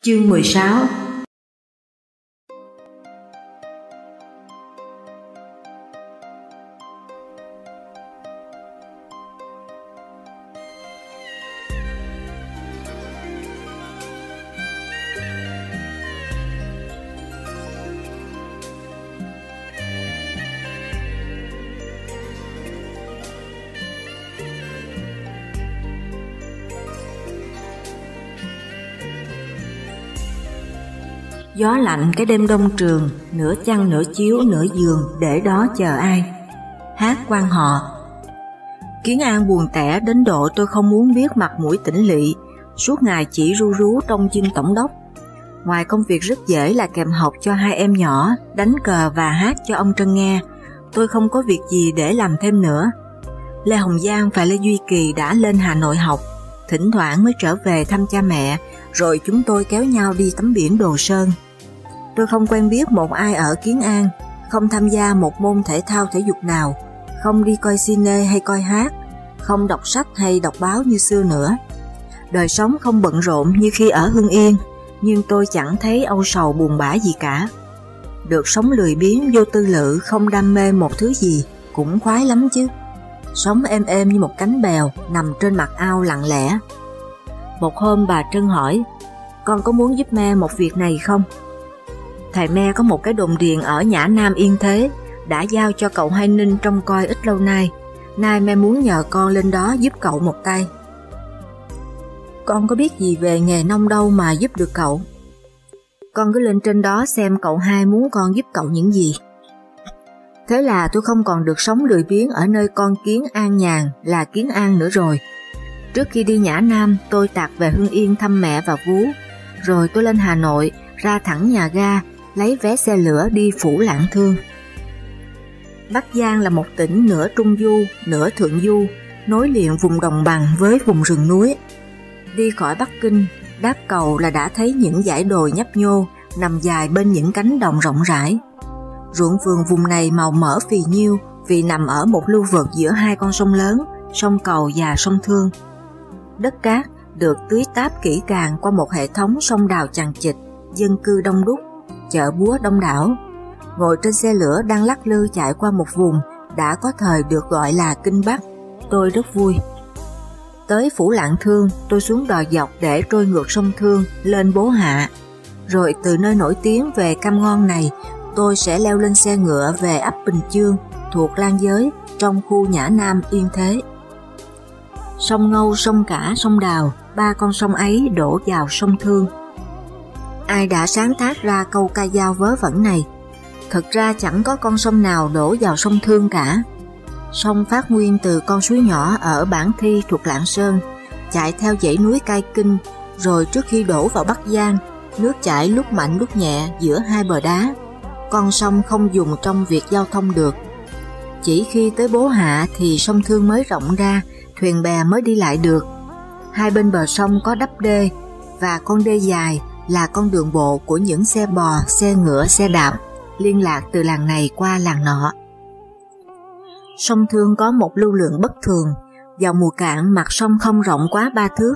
Chương 16 Gió lạnh cái đêm đông trường, nửa chăn nửa chiếu nửa giường để đó chờ ai. Hát quan họ. Kiến An buồn tẻ đến độ tôi không muốn biết mặt mũi tỉnh lị, suốt ngày chỉ ru rú trong chinh tổng đốc. Ngoài công việc rất dễ là kèm học cho hai em nhỏ, đánh cờ và hát cho ông Trân nghe, tôi không có việc gì để làm thêm nữa. Lê Hồng Giang và Lê Duy Kỳ đã lên Hà Nội học, thỉnh thoảng mới trở về thăm cha mẹ, rồi chúng tôi kéo nhau đi tắm biển Đồ Sơn. Tôi không quen biết một ai ở Kiến An, không tham gia một môn thể thao thể dục nào, không đi coi cine hay coi hát, không đọc sách hay đọc báo như xưa nữa. Đời sống không bận rộn như khi ở Hưng Yên, nhưng tôi chẳng thấy âu sầu buồn bã gì cả. Được sống lười biếng vô tư lự không đam mê một thứ gì cũng khoái lắm chứ. Sống êm êm như một cánh bèo nằm trên mặt ao lặng lẽ. Một hôm bà Trân hỏi, con có muốn giúp mẹ một việc này không? Thầy me có một cái đồn điền ở Nhã Nam Yên Thế, đã giao cho cậu Hai Ninh trông coi ít lâu nay. Nay me muốn nhờ con lên đó giúp cậu một tay. Con có biết gì về nghề nông đâu mà giúp được cậu. Con cứ lên trên đó xem cậu hai muốn con giúp cậu những gì. Thế là tôi không còn được sống lười biếng ở nơi con kiến an nhàn là kiến an nữa rồi. Trước khi đi Nhã Nam, tôi tạc về Hưng Yên thăm mẹ và vú. Rồi tôi lên Hà Nội, ra thẳng nhà ga, lấy vé xe lửa đi Phủ Lạng Thương. Bắc Giang là một tỉnh nửa trung du, nửa thượng du, nối liền vùng đồng bằng với vùng rừng núi. Đi khỏi Bắc Kinh, đáp cầu là đã thấy những dải đồi nhấp nhô nằm dài bên những cánh đồng rộng rãi. Ruộng vườn vùng này màu mỡ phì nhiêu vì nằm ở một lưu vực giữa hai con sông lớn, sông Cầu và sông Thương. Đất cát được tưới táp kỹ càng qua một hệ thống sông đào chằng chịt, dân cư đông đúc, chợ búa đông đảo. Ngồi trên xe lửa đang lắc lư chạy qua một vùng đã có thời được gọi là Kinh Bắc, tôi rất vui. Tới Phủ Lạng Thương, tôi xuống đò dọc để trôi ngược sông Thương lên Bố Hạ. Rồi từ nơi nổi tiếng về cam ngon này, tôi sẽ leo lên xe ngựa về ấp Bình Chương thuộc Lan Giới trong khu Nhã Nam Yên Thế. Sông Ngâu, sông Cả, sông Đào, ba con sông ấy đổ vào sông Thương. Ai đã sáng tác ra câu ca dao vớ vẩn này? Thật ra chẳng có con sông nào đổ vào sông Thương cả. Sông phát nguyên từ con suối nhỏ ở Bản Thi thuộc Lạng Sơn, chạy theo dãy núi Cai Kinh, rồi trước khi đổ vào Bắc Giang, nước chảy lúc mạnh lúc nhẹ giữa hai bờ đá. Con sông không dùng trong việc giao thông được. Chỉ khi tới Bố Hạ thì sông Thương mới rộng ra, thuyền bè mới đi lại được. Hai bên bờ sông có đắp đê, và con đê dài là con đường bộ của những xe bò, xe ngựa, xe đạp, liên lạc từ làng này qua làng nọ. Sông Thương có một lưu lượng bất thường, vào mùa cạn mặt sông không rộng quá 3 thước,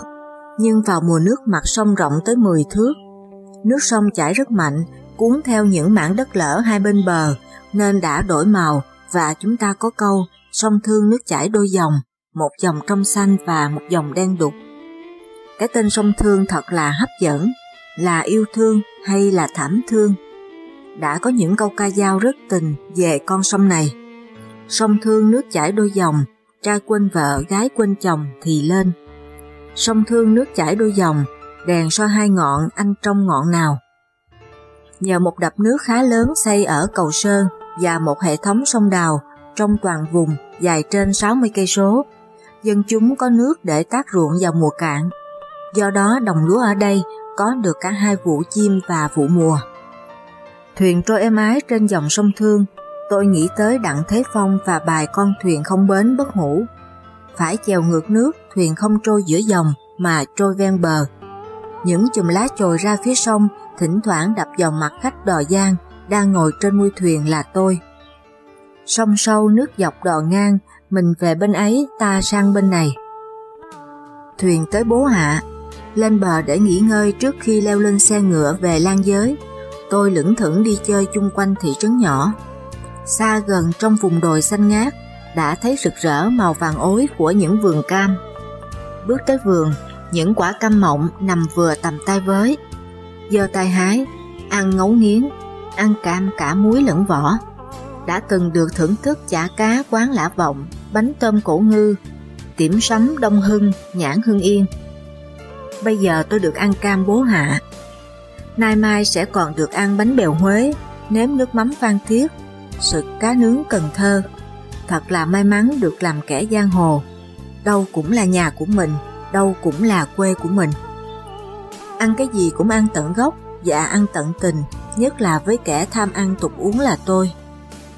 nhưng vào mùa nước mặt sông rộng tới 10 thước. Nước sông chảy rất mạnh, cuốn theo những mảng đất lở hai bên bờ, nên đã đổi màu và chúng ta có câu sông Thương nước chảy đôi dòng, một dòng trong xanh và một dòng đen đục. Cái tên sông Thương thật là hấp dẫn, là yêu thương hay là thảm thương. Đã có những câu ca dao rất tình về con sông này. Sông thương nước chảy đôi dòng, trai quên vợ, gái quên chồng thì lên. Sông thương nước chảy đôi dòng, đèn soi hai ngọn, anh trong ngọn nào. Nhờ một đập nước khá lớn xây ở Cầu Sơn và một hệ thống sông đào trong toàn vùng dài trên 60 cây số, dân chúng có nước để tác ruộng vào mùa cạn. Do đó đồng lúa ở đây có được cả hai vụ chim và vụ mùa. Thuyền trôi êm ái trên dòng sông Thương, tôi nghĩ tới Đặng Thế Phong và bài con thuyền không bến bất hủ. Phải chèo ngược nước, thuyền không trôi giữa dòng mà trôi ven bờ. Những chùm lá chồi ra phía sông, thỉnh thoảng đập vào mặt khách đò giang đang ngồi trên mui thuyền là tôi. Sông sâu nước dọc đò ngang, mình về bên ấy ta sang bên này. Thuyền tới bố hạ, lên bờ để nghỉ ngơi trước khi leo lên xe ngựa về lan giới. Tôi lững thững đi chơi chung quanh thị trấn nhỏ. Xa gần trong vùng đồi xanh ngát, đã thấy rực rỡ màu vàng ối của những vườn cam. Bước tới vườn, những quả cam mọng nằm vừa tầm tay với. giờ tay hái, ăn ngấu nghiến, ăn cam cả muối lẫn vỏ. Đã từng được thưởng thức chả cá quán lã vọng, bánh tôm cổ ngư, tiểm sắm đông hưng, nhãn hưng yên. Bây giờ tôi được ăn cam bố hạ. Nay mai sẽ còn được ăn bánh bèo Huế, nếm nước mắm phan thiết, sực cá nướng Cần Thơ. Thật là may mắn được làm kẻ giang hồ. Đâu cũng là nhà của mình, đâu cũng là quê của mình. Ăn cái gì cũng ăn tận gốc và ăn tận tình, nhất là với kẻ tham ăn tục uống là tôi.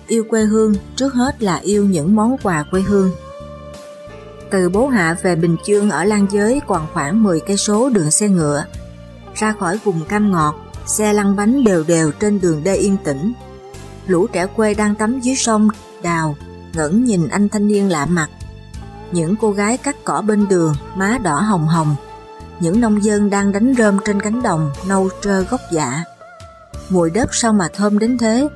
Yêu quê hương trước hết là yêu những món quà quê hương. Từ Bố Hạ về Bình Chương ở Lan Giới còn khoảng 10 cây số đường xe ngựa. Ra khỏi vùng cam ngọt, xe lăn bánh đều đều trên đường đê yên tĩnh. Lũ trẻ quê đang tắm dưới sông, đào, ngẩn nhìn anh thanh niên lạ mặt. Những cô gái cắt cỏ bên đường, má đỏ hồng hồng. Những nông dân đang đánh rơm trên cánh đồng, nâu trơ gốc dạ. Mùi đất sao mà thơm đến thế?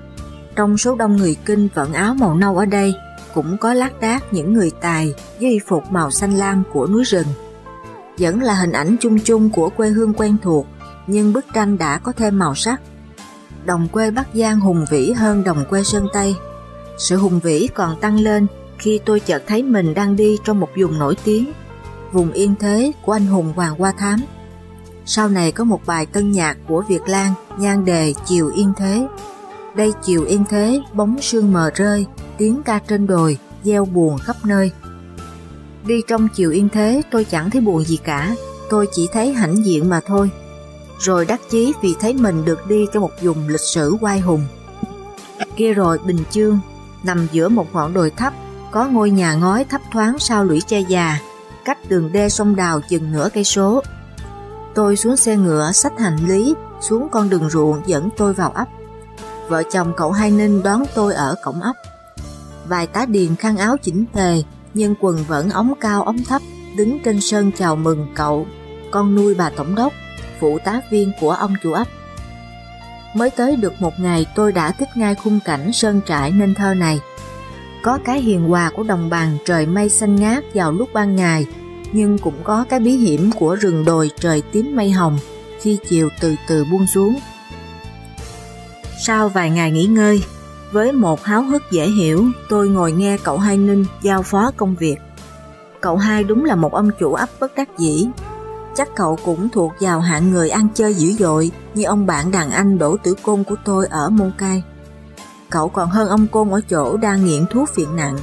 Trong số đông người kinh vận áo màu nâu ở đây, cũng có lác đác những người tài dây phục màu xanh lam của núi rừng. Vẫn là hình ảnh chung chung của quê hương quen thuộc, nhưng bức tranh đã có thêm màu sắc. Đồng quê Bắc Giang hùng vĩ hơn đồng quê Sơn Tây. Sự hùng vĩ còn tăng lên khi tôi chợt thấy mình đang đi trong một vùng nổi tiếng, vùng yên thế của anh hùng Hoàng Hoa Thám. Sau này có một bài tân nhạc của Việt Lan nhan đề Chiều Yên Thế. Đây chiều yên thế, bóng sương mờ rơi, tiếng ca trên đồi, gieo buồn khắp nơi. Đi trong chiều yên thế tôi chẳng thấy buồn gì cả, tôi chỉ thấy hãnh diện mà thôi. Rồi đắc chí vì thấy mình được đi trong một vùng lịch sử oai hùng. Kia rồi Bình Chương, nằm giữa một ngọn đồi thấp, có ngôi nhà ngói thấp thoáng sau lũy tre già, cách đường đê sông Đào chừng nửa cây số. Tôi xuống xe ngựa xách hành lý xuống con đường ruộng dẫn tôi vào ấp. Vợ chồng cậu Hai Ninh đón tôi ở cổng ấp vài tá điền khăn áo chỉnh tề, nhưng quần vẫn ống cao ống thấp, đứng trên sân chào mừng cậu, con nuôi bà tổng đốc, phụ tá viên của ông chủ ấp. Mới tới được một ngày tôi đã thích ngay khung cảnh sơn trại nên thơ này. Có cái hiền hòa của đồng bằng trời mây xanh ngát vào lúc ban ngày, nhưng cũng có cái bí hiểm của rừng đồi trời tím mây hồng khi chiều từ từ buông xuống. Sau vài ngày nghỉ ngơi, với một háo hức dễ hiểu, tôi ngồi nghe cậu hai Ninh giao phó công việc. Cậu hai đúng là một ông chủ ấp bất đắc dĩ. Chắc cậu cũng thuộc vào hạng người ăn chơi dữ dội như ông bạn đàn anh đổ tử côn của tôi ở Môn Cai. Cậu còn hơn ông côn ở chỗ đang nghiện thuốc phiện nặng.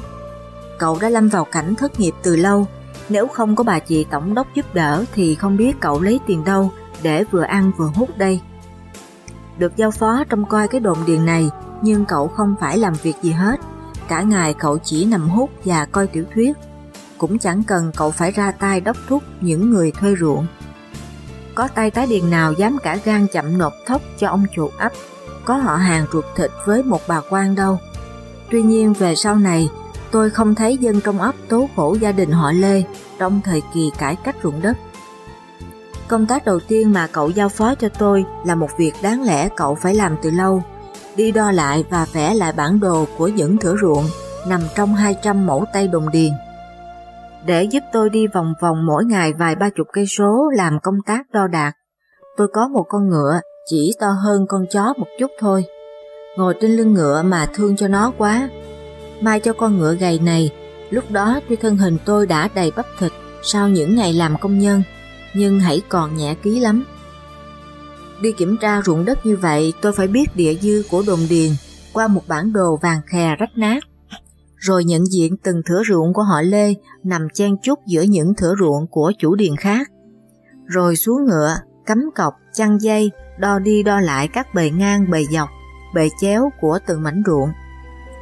Cậu đã lâm vào cảnh thất nghiệp từ lâu, nếu không có bà chị tổng đốc giúp đỡ thì không biết cậu lấy tiền đâu để vừa ăn vừa hút đây. Được giao phó trong coi cái đồn điền này nhưng cậu không phải làm việc gì hết. Cả ngày cậu chỉ nằm hút và coi tiểu thuyết. Cũng chẳng cần cậu phải ra tay đốc thúc những người thuê ruộng. Có tay tái điền nào dám cả gan chậm nộp thóc cho ông chủ ấp, có họ hàng ruột thịt với một bà quan đâu. Tuy nhiên về sau này, tôi không thấy dân trong ấp tố khổ gia đình họ Lê trong thời kỳ cải cách ruộng đất. Công tác đầu tiên mà cậu giao phó cho tôi là một việc đáng lẽ cậu phải làm từ lâu đi đo lại và vẽ lại bản đồ của những thửa ruộng nằm trong 200 mẫu tay đồng điền. Để giúp tôi đi vòng vòng mỗi ngày vài ba chục cây số làm công tác đo đạc, tôi có một con ngựa chỉ to hơn con chó một chút thôi. Ngồi trên lưng ngựa mà thương cho nó quá. Mai cho con ngựa gầy này, lúc đó tuy thân hình tôi đã đầy bắp thịt sau những ngày làm công nhân, nhưng hãy còn nhẹ ký lắm. Đi kiểm tra ruộng đất như vậy tôi phải biết địa dư của đồn điền qua một bản đồ vàng khè rách nát. Rồi nhận diện từng thửa ruộng của họ Lê nằm chen chúc giữa những thửa ruộng của chủ điền khác. Rồi xuống ngựa, cắm cọc, chăn dây, đo đi đo lại các bề ngang bề dọc, bề chéo của từng mảnh ruộng.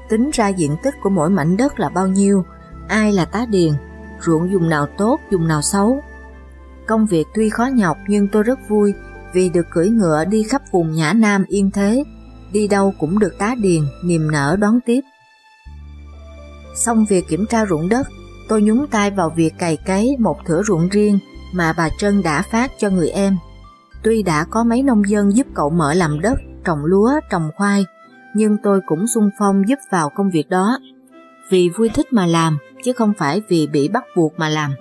Tính ra diện tích của mỗi mảnh đất là bao nhiêu, ai là tá điền, ruộng dùng nào tốt, dùng nào xấu. Công việc tuy khó nhọc nhưng tôi rất vui vì được cưỡi ngựa đi khắp vùng Nhã Nam yên thế, đi đâu cũng được tá điền, niềm nở đón tiếp. Xong việc kiểm tra ruộng đất, tôi nhúng tay vào việc cày cấy một thửa ruộng riêng, mà bà Trân đã phát cho người em. Tuy đã có mấy nông dân giúp cậu mở làm đất, trồng lúa, trồng khoai, nhưng tôi cũng sung phong giúp vào công việc đó. Vì vui thích mà làm, chứ không phải vì bị bắt buộc mà làm.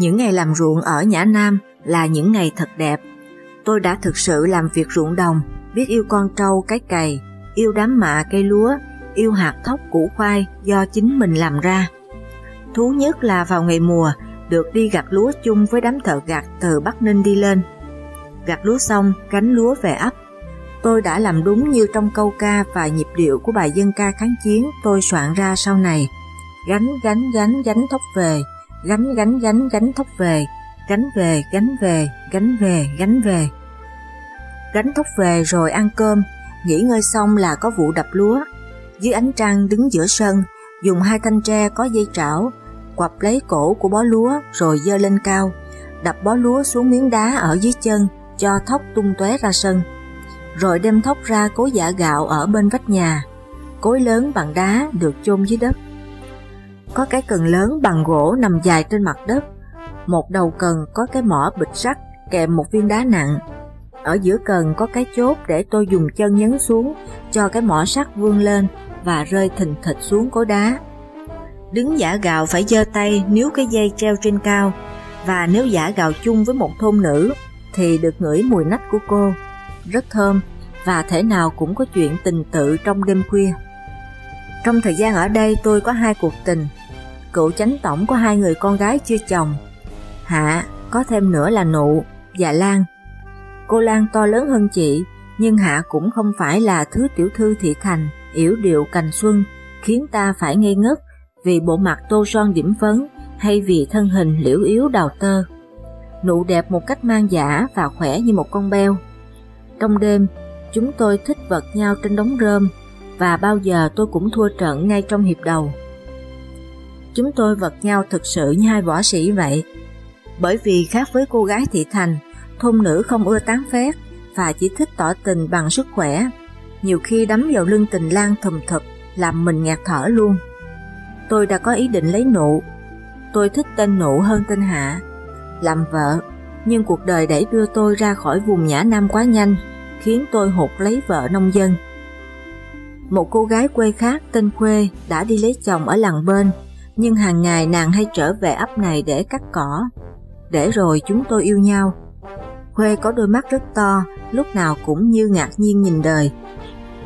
Những ngày làm ruộng ở Nhã Nam là những ngày thật đẹp. Tôi đã thực sự làm việc ruộng đồng, biết yêu con trâu cái cày, yêu đám mạ cây lúa, yêu hạt thóc củ khoai do chính mình làm ra. Thú nhất là vào ngày mùa, được đi gặt lúa chung với đám thợ gặt từ Bắc Ninh đi lên. Gặt lúa xong, gánh lúa về ấp. Tôi đã làm đúng như trong câu ca và nhịp điệu của bài dân ca kháng chiến tôi soạn ra sau này. Gánh gánh gánh gánh thóc về, gánh gánh gánh gánh thóc về, gánh về gánh về, gánh về gánh về. Gánh thóc về rồi ăn cơm, nghỉ ngơi xong là có vụ đập lúa. Dưới ánh trăng đứng giữa sân, dùng hai thanh tre có dây trảo, quặp lấy cổ của bó lúa rồi dơ lên cao, đập bó lúa xuống miếng đá ở dưới chân cho thóc tung tóe ra sân. Rồi đem thóc ra cối giả gạo ở bên vách nhà, cối lớn bằng đá được chôn dưới đất. Có cái cần lớn bằng gỗ nằm dài trên mặt đất, một đầu cần có cái mỏ bịch sắt kèm một viên đá nặng. Ở giữa cần có cái chốt để tôi dùng chân nhấn xuống cho cái mỏ sắt vươn lên và rơi thình thịch xuống cối đá. Đứng giả gạo phải giơ tay níu cái dây treo trên cao và nếu giả gạo chung với một thôn nữ thì được ngửi mùi nách của cô, rất thơm và thể nào cũng có chuyện tình tự trong đêm khuya. Trong thời gian ở đây tôi có hai cuộc tình, cựu chánh tổng có hai người con gái chưa chồng, Hạ có thêm nữa là Nụ và Lan. Cô Lan to lớn hơn chị, nhưng Hạ cũng không phải là thứ tiểu thư thị thành, yểu điệu cành xuân, khiến ta phải ngây ngất vì bộ mặt tô son điểm phấn hay vì thân hình liễu yếu đào tơ. Nụ đẹp một cách mang giả và khỏe như một con beo. Trong đêm, chúng tôi thích vật nhau trên đống rơm và bao giờ tôi cũng thua trận ngay trong hiệp đầu. Chúng tôi vật nhau thực sự như hai võ sĩ vậy. Bởi vì khác với cô gái thị thành, thôn nữ không ưa tán phét và chỉ thích tỏ tình bằng sức khỏe. Nhiều khi đấm vào lưng tình lang thầm thụp làm mình ngạt thở luôn tôi đã có ý định lấy nụ. Tôi thích tên nụ hơn tên hạ. Làm vợ, nhưng cuộc đời đẩy đưa tôi ra khỏi vùng Nhã Nam quá nhanh, khiến tôi hụt lấy vợ nông dân. Một cô gái quê khác tên Khuê đã đi lấy chồng ở làng bên, nhưng hàng ngày nàng hay trở về ấp này để cắt cỏ. Để rồi chúng tôi yêu nhau. Khuê có đôi mắt rất to, lúc nào cũng như ngạc nhiên nhìn đời.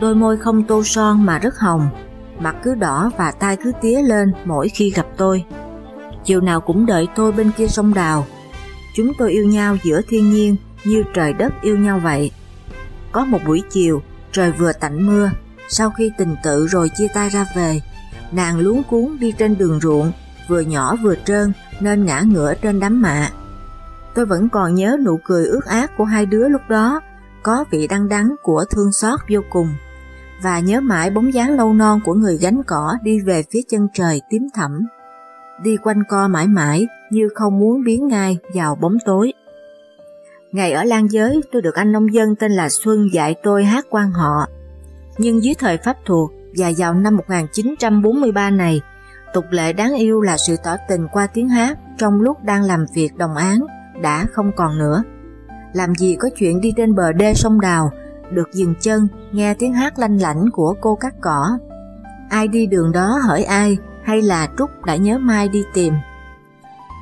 Đôi môi không tô son mà rất hồng, mặt cứ đỏ và tai cứ tía lên mỗi khi gặp tôi. Chiều nào cũng đợi tôi bên kia sông đào. Chúng tôi yêu nhau giữa thiên nhiên như trời đất yêu nhau vậy. Có một buổi chiều, trời vừa tạnh mưa, sau khi tình tự rồi chia tay ra về, nàng luống cuốn đi trên đường ruộng, vừa nhỏ vừa trơn nên ngã ngửa trên đám mạ. Tôi vẫn còn nhớ nụ cười ướt át của hai đứa lúc đó, có vị đắng đắng của thương xót vô cùng và nhớ mãi bóng dáng lâu non của người gánh cỏ đi về phía chân trời tím thẳm. Đi quanh co mãi mãi như không muốn biến ngay vào bóng tối. Ngày ở Lan Giới tôi được anh nông dân tên là Xuân dạy tôi hát quan họ. Nhưng dưới thời Pháp thuộc và vào năm 1943 này, tục lệ đáng yêu là sự tỏ tình qua tiếng hát trong lúc đang làm việc đồng án đã không còn nữa. Làm gì có chuyện đi trên bờ đê sông Đào được dừng chân nghe tiếng hát lanh lảnh của cô cắt cỏ. Ai đi đường đó hỏi ai hay là Trúc đã nhớ Mai đi tìm.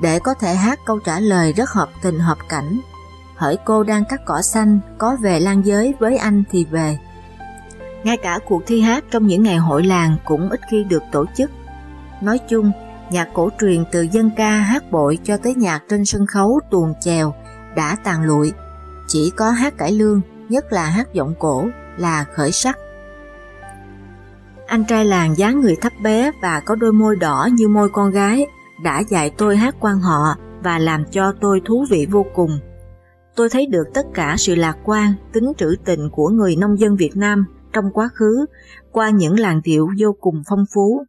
Để có thể hát câu trả lời rất hợp tình hợp cảnh, hỏi cô đang cắt cỏ xanh có về lan giới với anh thì về. Ngay cả cuộc thi hát trong những ngày hội làng cũng ít khi được tổ chức. Nói chung, nhạc cổ truyền từ dân ca hát bội cho tới nhạc trên sân khấu tuồng chèo đã tàn lụi. Chỉ có hát cải lương nhất là hát giọng cổ, là khởi sắc. Anh trai làng dáng người thấp bé và có đôi môi đỏ như môi con gái đã dạy tôi hát quan họ và làm cho tôi thú vị vô cùng. Tôi thấy được tất cả sự lạc quan, tính trữ tình của người nông dân Việt Nam trong quá khứ qua những làn điệu vô cùng phong phú.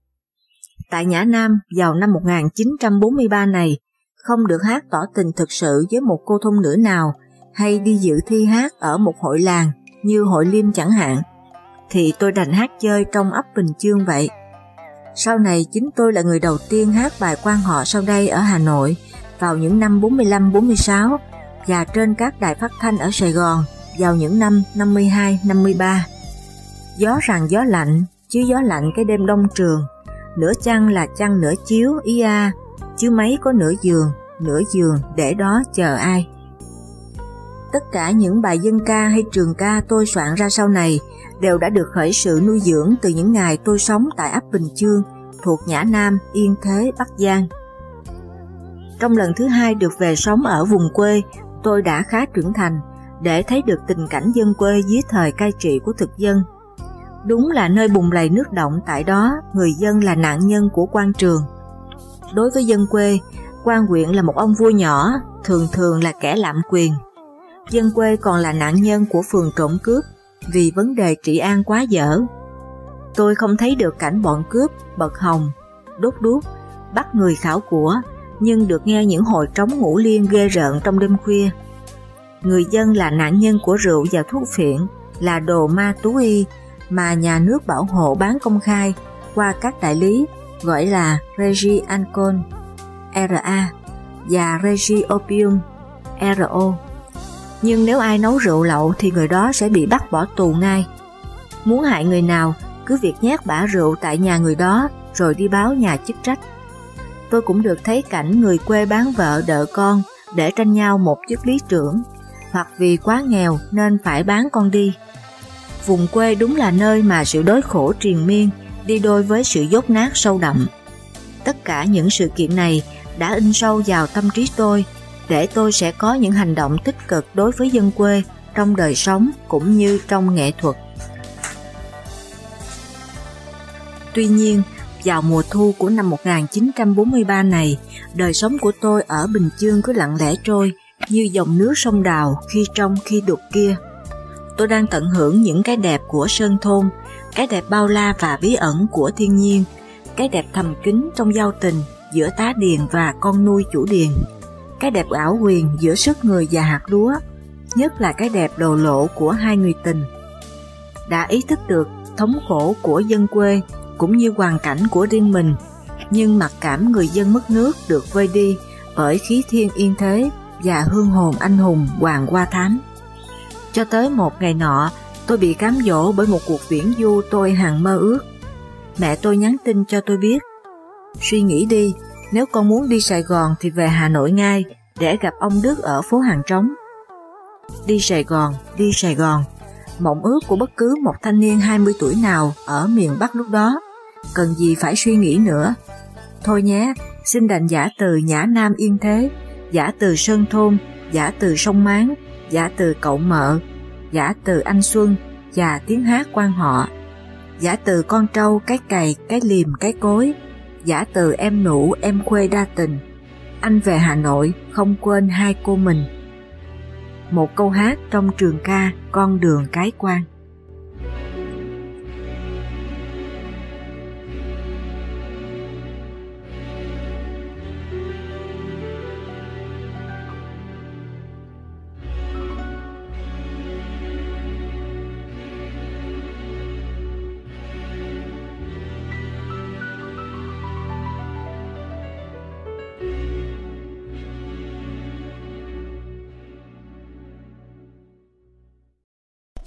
Tại Nhã Nam vào năm 1943 này, không được hát tỏ tình thực sự với một cô thôn nữ nào hay đi dự thi hát ở một hội làng như hội liêm chẳng hạn, thì tôi đành hát chơi trong ấp Bình Chương vậy. Sau này chính tôi là người đầu tiên hát bài quan họ sau đây ở Hà Nội vào những năm 45-46 và trên các đài phát thanh ở Sài Gòn vào những năm 52-53. Gió rằng gió lạnh, chứ gió lạnh cái đêm đông trường, nửa chăn là chăn nửa chiếu ý a, chứ mấy có nửa giường, nửa giường để đó chờ ai. Tất cả những bài dân ca hay trường ca tôi soạn ra sau này đều đã được khởi sự nuôi dưỡng từ những ngày tôi sống tại ấp Bình Chương thuộc Nhã Nam, Yên Thế, Bắc Giang. Trong lần thứ hai được về sống ở vùng quê, tôi đã khá trưởng thành để thấy được tình cảnh dân quê dưới thời cai trị của thực dân. Đúng là nơi bùng lầy nước động tại đó, người dân là nạn nhân của quan trường. Đối với dân quê, quan huyện là một ông vua nhỏ, thường thường là kẻ lạm quyền. Dân quê còn là nạn nhân của phường trộm cướp vì vấn đề trị an quá dở. Tôi không thấy được cảnh bọn cướp, bật hồng, đốt đuốc, bắt người khảo của, nhưng được nghe những hồi trống ngủ liên ghê rợn trong đêm khuya. Người dân là nạn nhân của rượu và thuốc phiện, là đồ ma tú y mà nhà nước bảo hộ bán công khai qua các đại lý gọi là Regi Ancon RA và Regi Opium RO. Nhưng nếu ai nấu rượu lậu thì người đó sẽ bị bắt bỏ tù ngay. Muốn hại người nào, cứ việc nhét bả rượu tại nhà người đó rồi đi báo nhà chức trách. Tôi cũng được thấy cảnh người quê bán vợ đỡ con để tranh nhau một chức lý trưởng, hoặc vì quá nghèo nên phải bán con đi. Vùng quê đúng là nơi mà sự đối khổ triền miên đi đôi với sự dốt nát sâu đậm. Tất cả những sự kiện này đã in sâu vào tâm trí tôi để tôi sẽ có những hành động tích cực đối với dân quê trong đời sống cũng như trong nghệ thuật. Tuy nhiên, vào mùa thu của năm 1943 này, đời sống của tôi ở Bình Dương cứ lặng lẽ trôi như dòng nước sông Đào khi trong khi đục kia. Tôi đang tận hưởng những cái đẹp của sơn thôn, cái đẹp bao la và bí ẩn của thiên nhiên, cái đẹp thầm kín trong giao tình giữa tá điền và con nuôi chủ điền, cái đẹp ảo quyền giữa sức người và hạt lúa, nhất là cái đẹp đồ lộ của hai người tình. Đã ý thức được thống khổ của dân quê cũng như hoàn cảnh của riêng mình, nhưng mặc cảm người dân mất nước được vơi đi bởi khí thiên yên thế và hương hồn anh hùng Hoàng Hoa Thám. Cho tới một ngày nọ, tôi bị cám dỗ bởi một cuộc viễn du tôi hằng mơ ước. Mẹ tôi nhắn tin cho tôi biết, suy nghĩ đi, nếu con muốn đi Sài Gòn thì về Hà Nội ngay để gặp ông Đức ở phố Hàng Trống. Đi Sài Gòn, đi Sài Gòn, mộng ước của bất cứ một thanh niên 20 tuổi nào ở miền Bắc lúc đó, cần gì phải suy nghĩ nữa. Thôi nhé, xin đành giả từ Nhã Nam Yên Thế, giả từ Sơn Thôn, giả từ Sông Máng, giả từ Cậu Mợ, giả từ Anh Xuân và tiếng hát quan họ, giả từ con trâu, cái cày, cái liềm, cái cối, giả từ em nụ, em khuê đa tình. Anh về Hà Nội không quên hai cô mình một câu hát trong trường ca Con đường cái quan.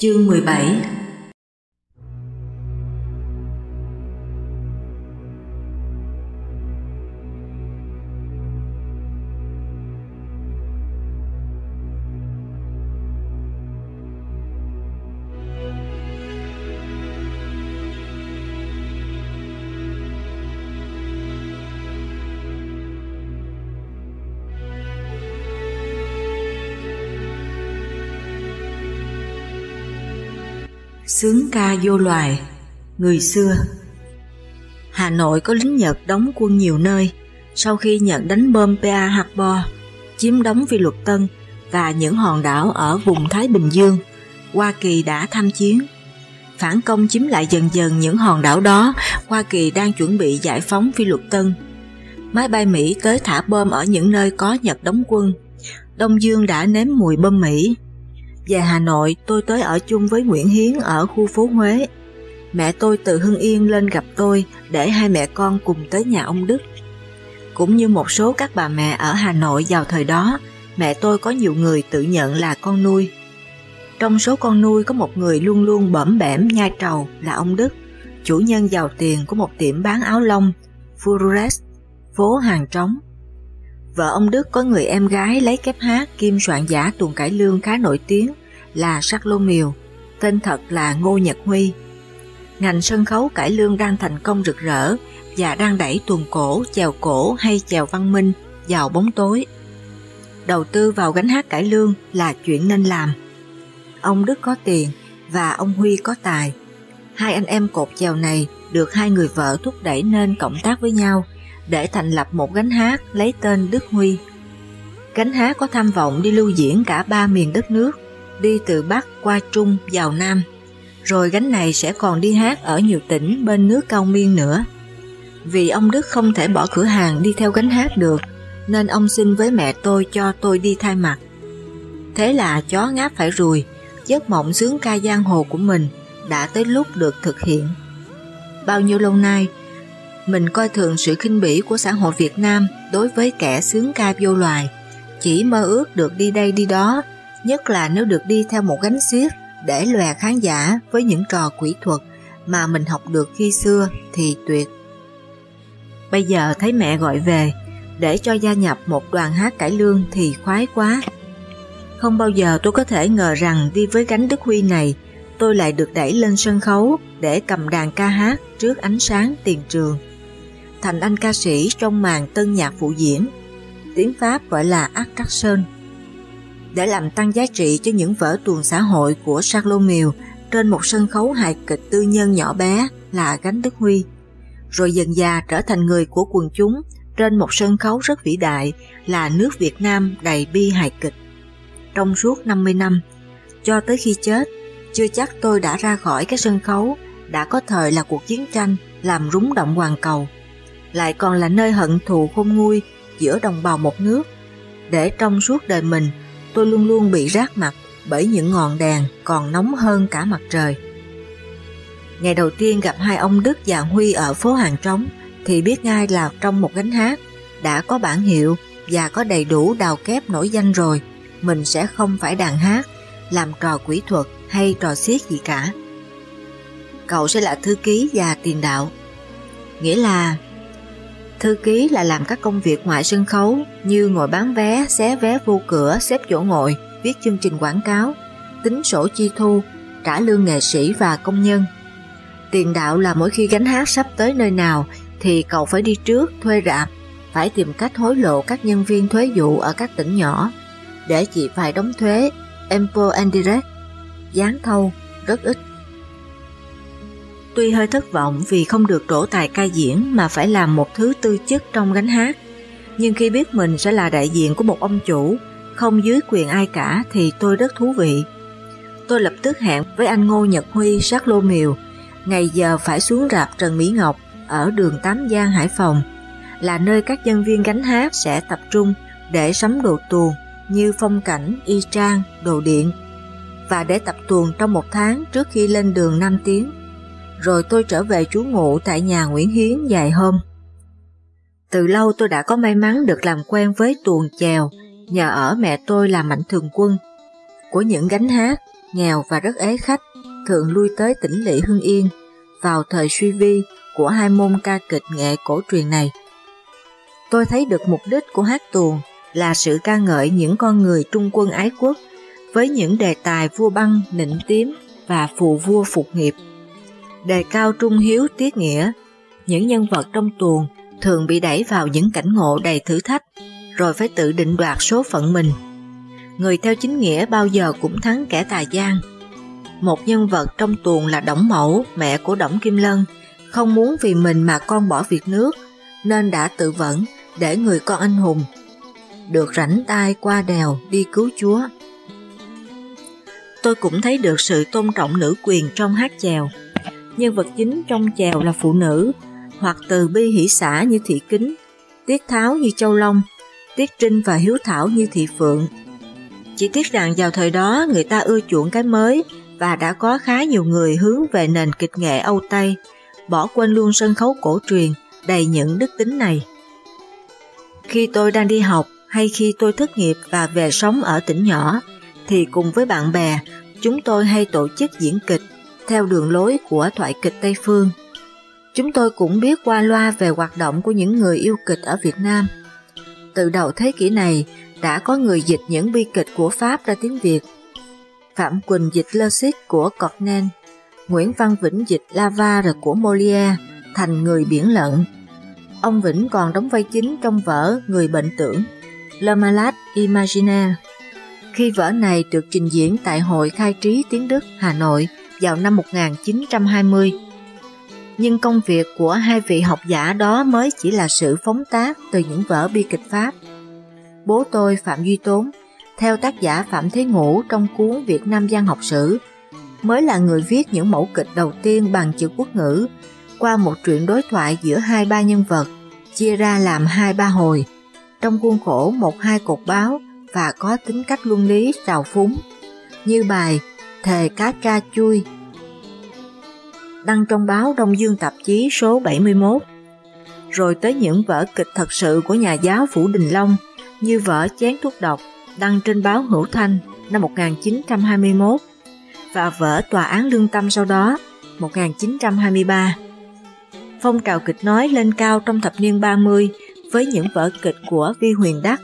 Chương 17 Sướng ca vô loài Người xưa Hà Nội có lính Nhật đóng quân nhiều nơi sau khi Nhật đánh bom PA Harbor, chiếm đóng Phi Luật Tân và những hòn đảo ở vùng Thái Bình Dương, Hoa Kỳ đã tham chiến. Phản công chiếm lại dần dần những hòn đảo đó, Hoa Kỳ đang chuẩn bị giải phóng Phi Luật Tân. Máy bay Mỹ tới thả bom ở những nơi có Nhật đóng quân. Đông Dương đã nếm mùi bom Mỹ, về Hà Nội, tôi tới ở chung với Nguyễn Hiến ở khu phố Huế. Mẹ tôi từ Hưng Yên lên gặp tôi để hai mẹ con cùng tới nhà ông Đức. Cũng như một số các bà mẹ ở Hà Nội vào thời đó, mẹ tôi có nhiều người tự nhận là con nuôi. Trong số con nuôi có một người luôn luôn bẩm bẻm nhai trầu là ông Đức, chủ nhân giàu tiền của một tiệm bán áo lông, Furures, phố Hàng Trống. Vợ ông Đức có người em gái lấy kép hát kim soạn giả tuồng cải lương khá nổi tiếng là Sắc Lô Miều, tên thật là Ngô Nhật Huy. Ngành sân khấu cải lương đang thành công rực rỡ và đang đẩy tuồng cổ, chèo cổ hay chèo văn minh vào bóng tối. Đầu tư vào gánh hát cải lương là chuyện nên làm. Ông Đức có tiền và ông Huy có tài. Hai anh em cột chèo này được hai người vợ thúc đẩy nên cộng tác với nhau để thành lập một gánh hát lấy tên Đức Huy. Gánh hát có tham vọng đi lưu diễn cả ba miền đất nước, đi từ Bắc qua Trung vào Nam, rồi gánh này sẽ còn đi hát ở nhiều tỉnh bên nước Cao Miên nữa. Vì ông Đức không thể bỏ cửa hàng đi theo gánh hát được, nên ông xin với mẹ tôi cho tôi đi thay mặt. Thế là chó ngáp phải rùi, giấc mộng sướng ca giang hồ của mình đã tới lúc được thực hiện. Bao nhiêu lâu nay, mình coi thường sự khinh bỉ của xã hội Việt Nam đối với kẻ sướng ca vô loài, chỉ mơ ước được đi đây đi đó, nhất là nếu được đi theo một gánh xiếc để lòe khán giả với những trò quỷ thuật mà mình học được khi xưa thì tuyệt. Bây giờ thấy mẹ gọi về để cho gia nhập một đoàn hát cải lương thì khoái quá. Không bao giờ tôi có thể ngờ rằng đi với gánh Đức Huy này tôi lại được đẩy lên sân khấu để cầm đàn ca hát trước ánh sáng tiền trường. Thành anh ca sĩ trong màn tân nhạc phụ diễn, tiếng Pháp gọi là attraction. Để làm tăng giá trị cho những vở tuồng xã hội của Charles Mill trên một sân khấu hài kịch tư nhân nhỏ bé là Gánh Đức Huy, rồi dần già trở thành người của quần chúng trên một sân khấu rất vĩ đại là nước Việt Nam đầy bi hài kịch. Trong suốt 50 năm, cho tới khi chết, chưa chắc tôi đã ra khỏi cái sân khấu, đã có thời là cuộc chiến tranh làm rúng động hoàn cầu, lại còn là nơi hận thù khôn nguôi giữa đồng bào một nước, để trong suốt đời mình tôi luôn luôn bị rác mặt bởi những ngọn đèn còn nóng hơn cả mặt trời. Ngày đầu tiên gặp hai ông Đức và Huy ở phố Hàng Trống thì biết ngay là trong một gánh hát đã có bản hiệu và có đầy đủ đào kép nổi danh rồi, mình sẽ không phải đàn hát, làm trò quỷ thuật hay trò xiết gì cả. Cậu sẽ là thư ký và tiền đạo. Nghĩa là thư ký là làm các công việc ngoại sân khấu như ngồi bán vé, xé vé vô cửa, xếp chỗ ngồi, viết chương trình quảng cáo, tính sổ chi thu, trả lương nghệ sĩ và công nhân. Tiền đạo là mỗi khi gánh hát sắp tới nơi nào thì cậu phải đi trước thuê rạp, phải tìm cách hối lộ các nhân viên thuế vụ ở các tỉnh nhỏ để chị phải đóng thuế Empo Indirect dán thâu, rất ít. Tuy hơi thất vọng vì không được trổ tài ca diễn mà phải làm một thứ tư chức trong gánh hát, nhưng khi biết mình sẽ là đại diện của một ông chủ, không dưới quyền ai cả thì tôi rất thú vị. Tôi lập tức hẹn với anh Ngô Nhật Huy sát lô miều, ngày giờ phải xuống rạp Trần Mỹ Ngọc ở đường Tám Giang Hải Phòng, là nơi các nhân viên gánh hát sẽ tập trung để sắm đồ tuồng như phong cảnh, y trang, đồ điện, và để tập tuồng trong một tháng trước khi lên đường 5 tiếng. Rồi tôi trở về trú ngụ tại nhà Nguyễn Hiến vài hôm. Từ lâu tôi đã có may mắn được làm quen với tuồng chèo nhờ ở mẹ tôi là mạnh thường quân của những gánh hát nghèo và rất ế khách thường lui tới tỉnh lỵ Hưng Yên vào thời suy vi của hai môn ca kịch nghệ cổ truyền này. Tôi thấy được mục đích của hát tuồng là sự ca ngợi những con người trung quân ái quốc với những đề tài vua băng, nịnh tím và phù vua phục nghiệp. Đề cao trung hiếu tiết nghĩa, những nhân vật trong tuồng thường bị đẩy vào những cảnh ngộ đầy thử thách, rồi phải tự định đoạt số phận mình. Người theo chính nghĩa bao giờ cũng thắng kẻ tà gian. Một nhân vật trong tuồng là Đổng Mẫu, mẹ của Đổng Kim Lân, không muốn vì mình mà con bỏ việc nước, nên đã tự vẫn để người con anh hùng được rảnh tay qua đèo đi cứu Chúa tôi cũng thấy được sự tôn trọng nữ quyền trong hát chèo. Nhân vật chính trong chèo là phụ nữ, hoặc từ bi hỷ xã như thị kính, tiết tháo như châu long, tiết trinh và hiếu thảo như thị phượng. Chỉ tiếc rằng vào thời đó người ta ưa chuộng cái mới và đã có khá nhiều người hướng về nền kịch nghệ Âu Tây, bỏ quên luôn sân khấu cổ truyền đầy những đức tính này. Khi tôi đang đi học hay khi tôi thất nghiệp và về sống ở tỉnh nhỏ, thì cùng với bạn bè, chúng tôi hay tổ chức diễn kịch theo đường lối của thoại kịch Tây Phương. Chúng tôi cũng biết qua loa về hoạt động của những người yêu kịch ở Việt Nam. Từ đầu thế kỷ này, đã có người dịch những bi kịch của Pháp ra tiếng Việt. Phạm Quỳnh dịch Lơ của Cornell, Nguyễn Văn Vĩnh dịch Lava của Molière thành Người Biển Lận. Ông Vĩnh còn đóng vai chính trong vở Người Bệnh Tưởng, Le Malade Imaginaire. Khi vở này được trình diễn tại Hội Khai Trí Tiếng Đức Hà Nội vào năm 1920. Nhưng công việc của hai vị học giả đó mới chỉ là sự phóng tác từ những vở bi kịch Pháp. Bố tôi Phạm Duy Tốn, theo tác giả Phạm Thế Ngũ trong cuốn Việt Nam Giang học sử, mới là người viết những mẫu kịch đầu tiên bằng chữ quốc ngữ qua một truyện đối thoại giữa hai ba nhân vật, chia ra làm hai ba hồi, trong khuôn khổ một hai cột báo và có tính cách luân lý trào phúng, như bài Thề Cá Tra Chui, đăng trong báo Đông Dương tạp chí số 71. Rồi tới những vở kịch thật sự của nhà giáo Phủ Đình Long, như vở Chén thuốc độc, đăng trên báo Hữu Thanh năm 1921, và vở Tòa án Lương Tâm sau đó, 1923. Phong trào kịch nói lên cao trong thập niên 30 với những vở kịch của Vi Huyền Đắc,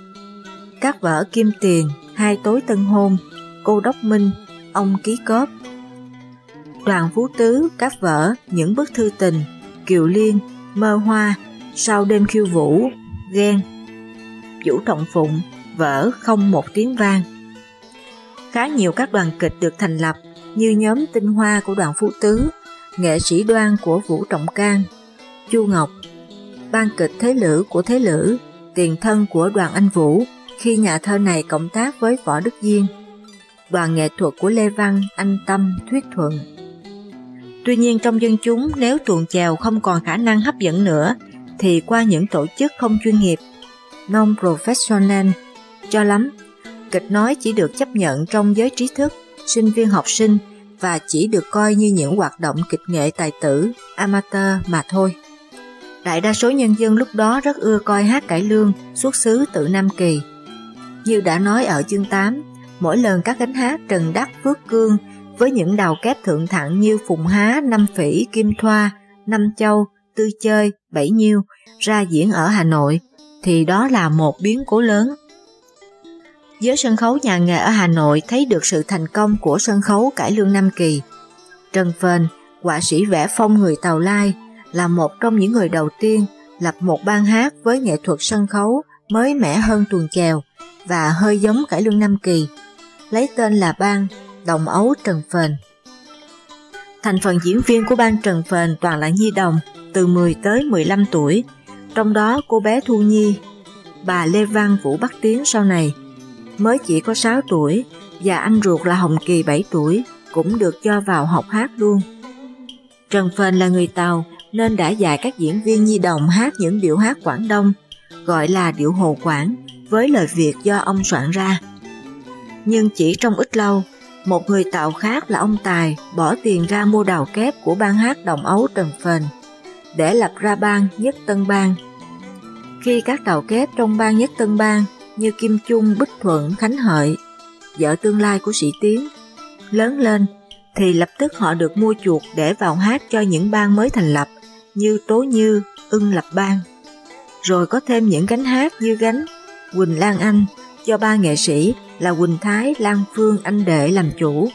các vở Kim Tiền, Hai Tối Tân Hôn, Cô Đốc Minh, Ông Ký Cóp. Đoàn Phú Tứ, các vở Những Bức Thư Tình, Kiều Liên, Mơ Hoa, Sau Đêm Khiêu Vũ, Ghen. Vũ Trọng Phụng, vở Không Một Tiếng Vang. Khá nhiều các đoàn kịch được thành lập như nhóm Tinh Hoa của đoàn Phú Tứ, nghệ sĩ đoan của Vũ Trọng Cang, Chu Ngọc, ban kịch Thế Lữ của Thế Lữ, tiền thân của đoàn Anh Vũ khi nhà thơ này cộng tác với Võ Đức Diên, đoàn nghệ thuật của Lê Văn, Anh Tâm, Thuyết Thuận. Tuy nhiên trong dân chúng nếu tuồng chèo không còn khả năng hấp dẫn nữa thì qua những tổ chức không chuyên nghiệp, non-professional, cho lắm, kịch nói chỉ được chấp nhận trong giới trí thức, sinh viên học sinh và chỉ được coi như những hoạt động kịch nghệ tài tử, amateur mà thôi. Đại đa số nhân dân lúc đó rất ưa coi hát cải lương xuất xứ từ Nam Kỳ. Như đã nói ở chương 8, mỗi lần các gánh hát Trần Đắc Phước Cương với những đào kép thượng thặng như Phùng Há, Năm Phỉ, Kim Thoa, Năm Châu, Tư Chơi, Bảy Nhiêu ra diễn ở Hà Nội, thì đó là một biến cố lớn. Giới sân khấu nhà nghề ở Hà Nội thấy được sự thành công của sân khấu cải lương Nam Kỳ. Trần Phền, họa sĩ vẽ phong người Tàu Lai, là một trong những người đầu tiên lập một ban hát với nghệ thuật sân khấu mới mẻ hơn tuồng chèo và hơi giống cải lương Nam Kỳ, lấy tên là ban Đồng Ấu Trần Phền. Thành phần diễn viên của ban Trần Phền toàn là nhi đồng từ 10 tới 15 tuổi, trong đó cô bé Thu Nhi, bà Lê Văn Vũ Bắc Tiến sau này, mới chỉ có 6 tuổi và anh ruột là Hồng Kỳ 7 tuổi cũng được cho vào học hát luôn. Trần Phền là người Tàu nên đã dạy các diễn viên nhi đồng hát những điệu hát Quảng Đông, gọi là điệu Hồ Quảng, với lời Việt do ông soạn ra. Nhưng chỉ trong ít lâu, một người tạo khác là ông Tài bỏ tiền ra mua đào kép của ban hát đồng ấu Trần Phền để lập ra ban Nhất Tân Bang. Khi các đào kép trong ban Nhất Tân Bang như Kim Trung, Bích Thuận, Khánh Hợi, vợ tương lai của sĩ Tiến, lớn lên thì lập tức họ được mua chuộc để vào hát cho những bang mới thành lập như Tố Như, Ưng Lập Bang. Rồi có thêm những gánh hát như gánh Quỳnh Lan Anh cho ba nghệ sĩ là Quỳnh Thái, Lan Phương, Anh Đệ làm chủ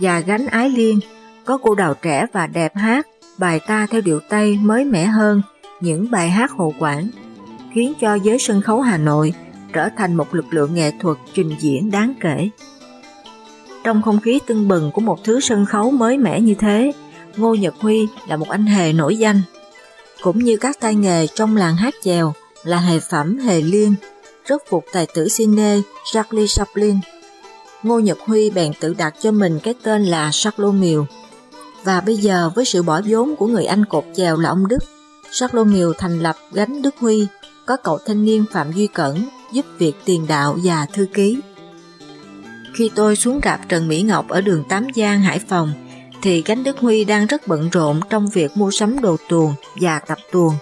và gánh Ái Liên có cô đào trẻ và đẹp hát bài ta theo điệu Tây mới mẻ hơn những bài hát hồ quảng khiến cho giới sân khấu Hà Nội trở thành một lực lượng nghệ thuật trình diễn đáng kể. Trong không khí tưng bừng của một thứ sân khấu mới mẻ như thế, Ngô Nhật Huy là một anh hề nổi danh. Cũng như các tay nghề trong làng hát chèo là hề phẩm hề liên, rất phục tài tử cine Charlie Chaplin. Ngô Nhật Huy bèn tự đặt cho mình cái tên là Charlotte Và bây giờ với sự bỏ vốn của người anh cột chèo là ông Đức, Charlotte thành lập gánh Đức Huy, có cậu thanh niên Phạm Duy Cẩn giúp việc tiền đạo và thư ký. Khi tôi xuống gặp Trần Mỹ Ngọc ở đường Tám Giang, Hải Phòng, thì Gánh Đức Huy đang rất bận rộn trong việc mua sắm đồ tuồng và tập tuồng.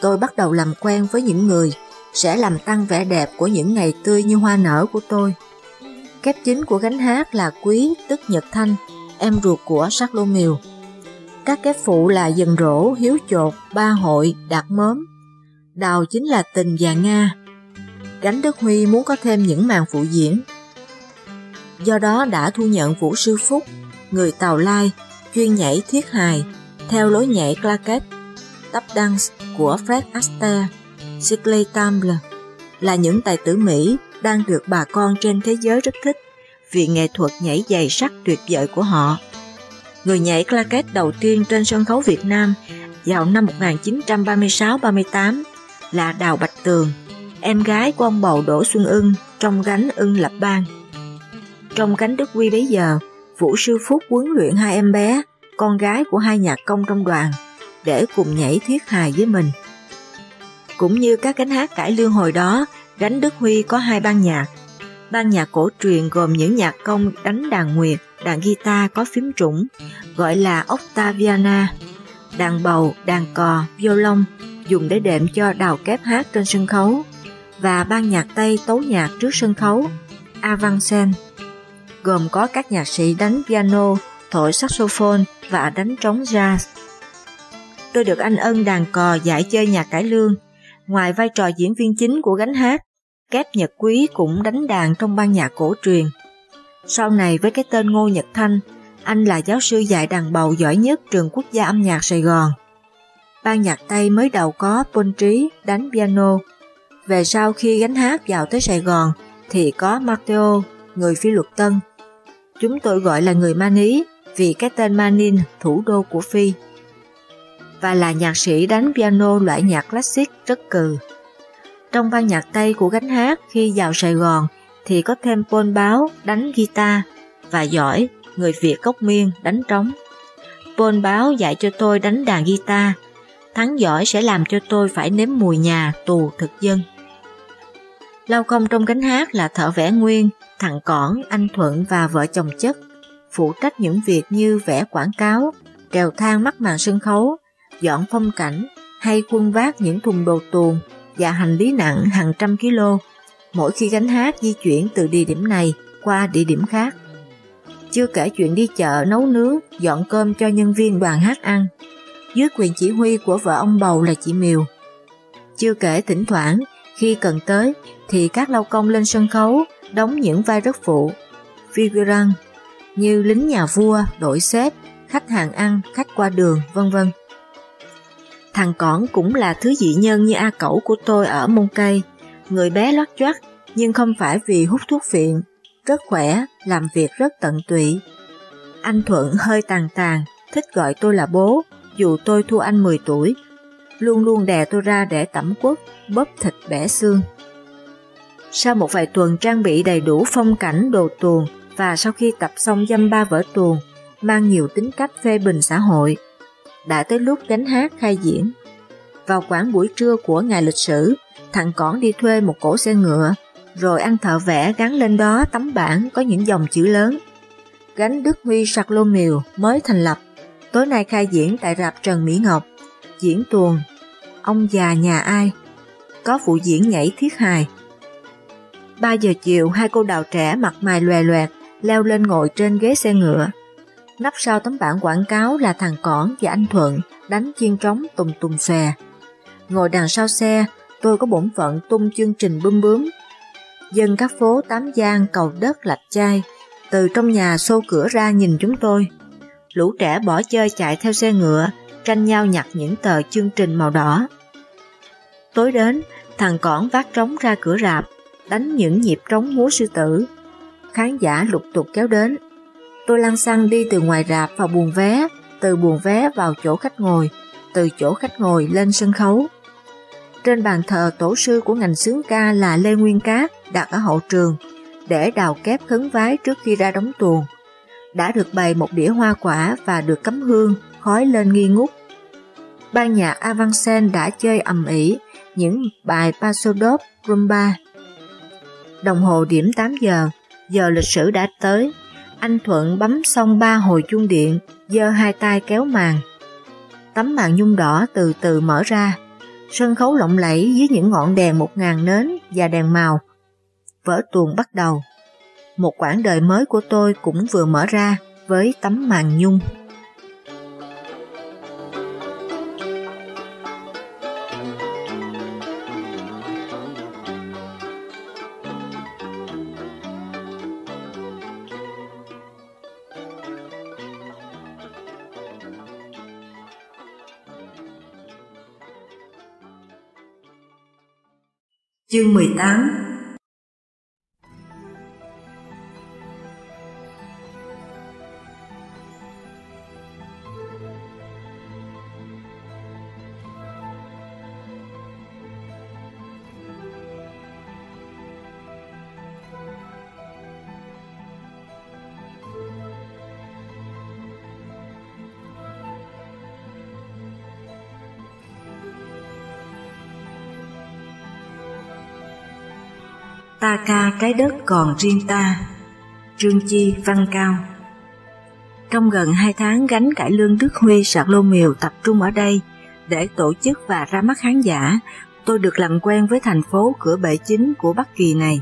Tôi bắt đầu làm quen với những người sẽ làm tăng vẻ đẹp của những ngày tươi như hoa nở của tôi. Kép chính của gánh hát là Quý tức Nhật Thanh, em ruột của Sắc Lô Miều. Các kép phụ là Dần rổ Hiếu Chột, Ba Hội, Đạt Mớm. Đào chính là Tình và Nga. Gánh Đức Huy muốn có thêm những màn phụ diễn. Do đó đã thu nhận Vũ Sư Phúc, người Tàu Lai, chuyên nhảy thiết hài, theo lối nhảy claquette, tap dance của Fred Astaire, Shirley Campbell là những tài tử Mỹ đang được bà con trên thế giới rất thích vì nghệ thuật nhảy dày sắc tuyệt vời của họ. Người nhảy claquet đầu tiên trên sân khấu Việt Nam vào năm 1936-38 là Đào Bạch Tường, em gái của ông bầu Đỗ Xuân Ưng trong gánh Ưng Lập Bang. Trong cánh Đức Quy bấy giờ, Vũ Sư Phúc huấn luyện hai em bé, con gái của hai nhạc công trong đoàn, để cùng nhảy thiết hài với mình. Cũng như các cánh hát cải lương hồi đó, gánh Đức Huy có hai ban nhạc. Ban nhạc cổ truyền gồm những nhạc công đánh đàn nguyệt, đàn guitar có phím trũng, gọi là Octaviana, đàn bầu, đàn cò, violon, dùng để đệm cho đào kép hát trên sân khấu, và ban nhạc Tây tấu nhạc trước sân khấu, Avancen, gồm có các nhạc sĩ đánh piano, thổi saxophone và đánh trống jazz. Tôi được anh Ân đàn cò dạy chơi nhạc cải lương, ngoài vai trò diễn viên chính của gánh hát, Kép Nhật Quý cũng đánh đàn trong ban nhạc cổ truyền. Sau này với cái tên Ngô Nhật Thanh, anh là giáo sư dạy đàn bầu giỏi nhất trường quốc gia âm nhạc Sài Gòn. Ban nhạc Tây mới đầu có Pôn Trí đánh piano. Về sau khi gánh hát vào tới Sài Gòn thì có Matteo, người phi luật tân. Chúng tôi gọi là người Mani vì cái tên Manin, thủ đô của Phi. Và là nhạc sĩ đánh piano loại nhạc classic rất cừ. Trong ban nhạc Tây của gánh hát khi vào Sài Gòn thì có thêm Paul Báo đánh guitar và giỏi người Việt gốc miên đánh trống. Paul Báo dạy cho tôi đánh đàn guitar, thắng giỏi sẽ làm cho tôi phải nếm mùi nhà tù thực dân. Lao công trong cánh hát là thợ vẽ nguyên, thằng Cỏn, anh Thuận và vợ chồng chất, phụ trách những việc như vẽ quảng cáo, trèo thang mắc màn sân khấu, dọn phong cảnh hay khuân vác những thùng đồ tuồng và hành lý nặng hàng trăm kg mỗi khi gánh hát di chuyển từ địa điểm này qua địa điểm khác. Chưa kể chuyện đi chợ nấu nướng, dọn cơm cho nhân viên đoàn hát ăn, dưới quyền chỉ huy của vợ ông bầu là chị Miều. Chưa kể thỉnh thoảng, khi cần tới thì các lao công lên sân khấu đóng những vai rất phụ, figurant như lính nhà vua, đội xếp, khách hàng ăn, khách qua đường, vân vân. Thằng Cỏn cũng là thứ dị nhân như A Cẩu của tôi ở Môn Cây, người bé lót choát nhưng không phải vì hút thuốc phiện, rất khỏe, làm việc rất tận tụy. Anh Thuận hơi tàn tàn, thích gọi tôi là bố, dù tôi thua anh 10 tuổi. Luôn luôn đè tôi ra để tẩm quất, bóp thịt bẻ xương. Sau một vài tuần trang bị đầy đủ phong cảnh đồ tuồng và sau khi tập xong dăm ba vở tuồng, mang nhiều tính cách phê bình xã hội, đã tới lúc gánh hát khai diễn. Vào khoảng buổi trưa của ngày lịch sử, thằng Cỏn đi thuê một cổ xe ngựa, rồi ăn thợ vẽ gắn lên đó tấm bảng có những dòng chữ lớn. Gánh Đức Huy Sạc Lô Miều mới thành lập, tối nay khai diễn tại rạp Trần Mỹ Ngọc, diễn tuồng, ông già nhà ai, có phụ diễn nhảy thiết hài. 3 giờ chiều, hai cô đào trẻ mặt mày lòe loẹt, leo lên ngồi trên ghế xe ngựa. Nắp sau tấm bảng quảng cáo là thằng Cỏn và anh Thuận đánh chiên trống tùng tùng xòe. Ngồi đằng sau xe, tôi có bổn phận tung chương trình bướm bướm. Dân các phố Tám Giang, Cầu Đất, Lạch Chai, từ trong nhà xô cửa ra nhìn chúng tôi. Lũ trẻ bỏ chơi chạy theo xe ngựa, tranh nhau nhặt những tờ chương trình màu đỏ. Tối đến, thằng Cỏn vác trống ra cửa rạp, đánh những nhịp trống múa sư tử. Khán giả lục tục kéo đến. Tôi lăn xăng đi từ ngoài rạp vào buồng vé, từ buồng vé vào chỗ khách ngồi, từ chỗ khách ngồi lên sân khấu. Trên bàn thờ tổ sư của ngành sướng ca là Lê Nguyên Cát đặt ở hậu trường để đào kép khấn vái trước khi ra đóng tuồng. Đã được bày một đĩa hoa quả và được cắm hương, khói lên nghi ngút. Ban nhạc Avancen đã chơi ầm ĩ những bài Pasodop Rumba. Đồng hồ điểm 8 giờ, giờ lịch sử đã tới. Anh Thuận bấm xong ba hồi chuông điện, giơ hai tay kéo màn. Tấm màn nhung đỏ từ từ mở ra Sân khấu lộng lẫy dưới những ngọn đèn một ngàn nến và đèn màu. Vở tuồng bắt đầu. Một quãng đời mới của tôi cũng vừa mở ra với tấm màn nhung. Chương 18 ta ca cái đất còn riêng ta. Trương Chi Văn Cao Trong gần hai tháng gánh cải lương Đức Huy sạc lô miều tập trung ở đây để tổ chức và ra mắt khán giả, tôi được làm quen với thành phố cửa bể chính của Bắc Kỳ này.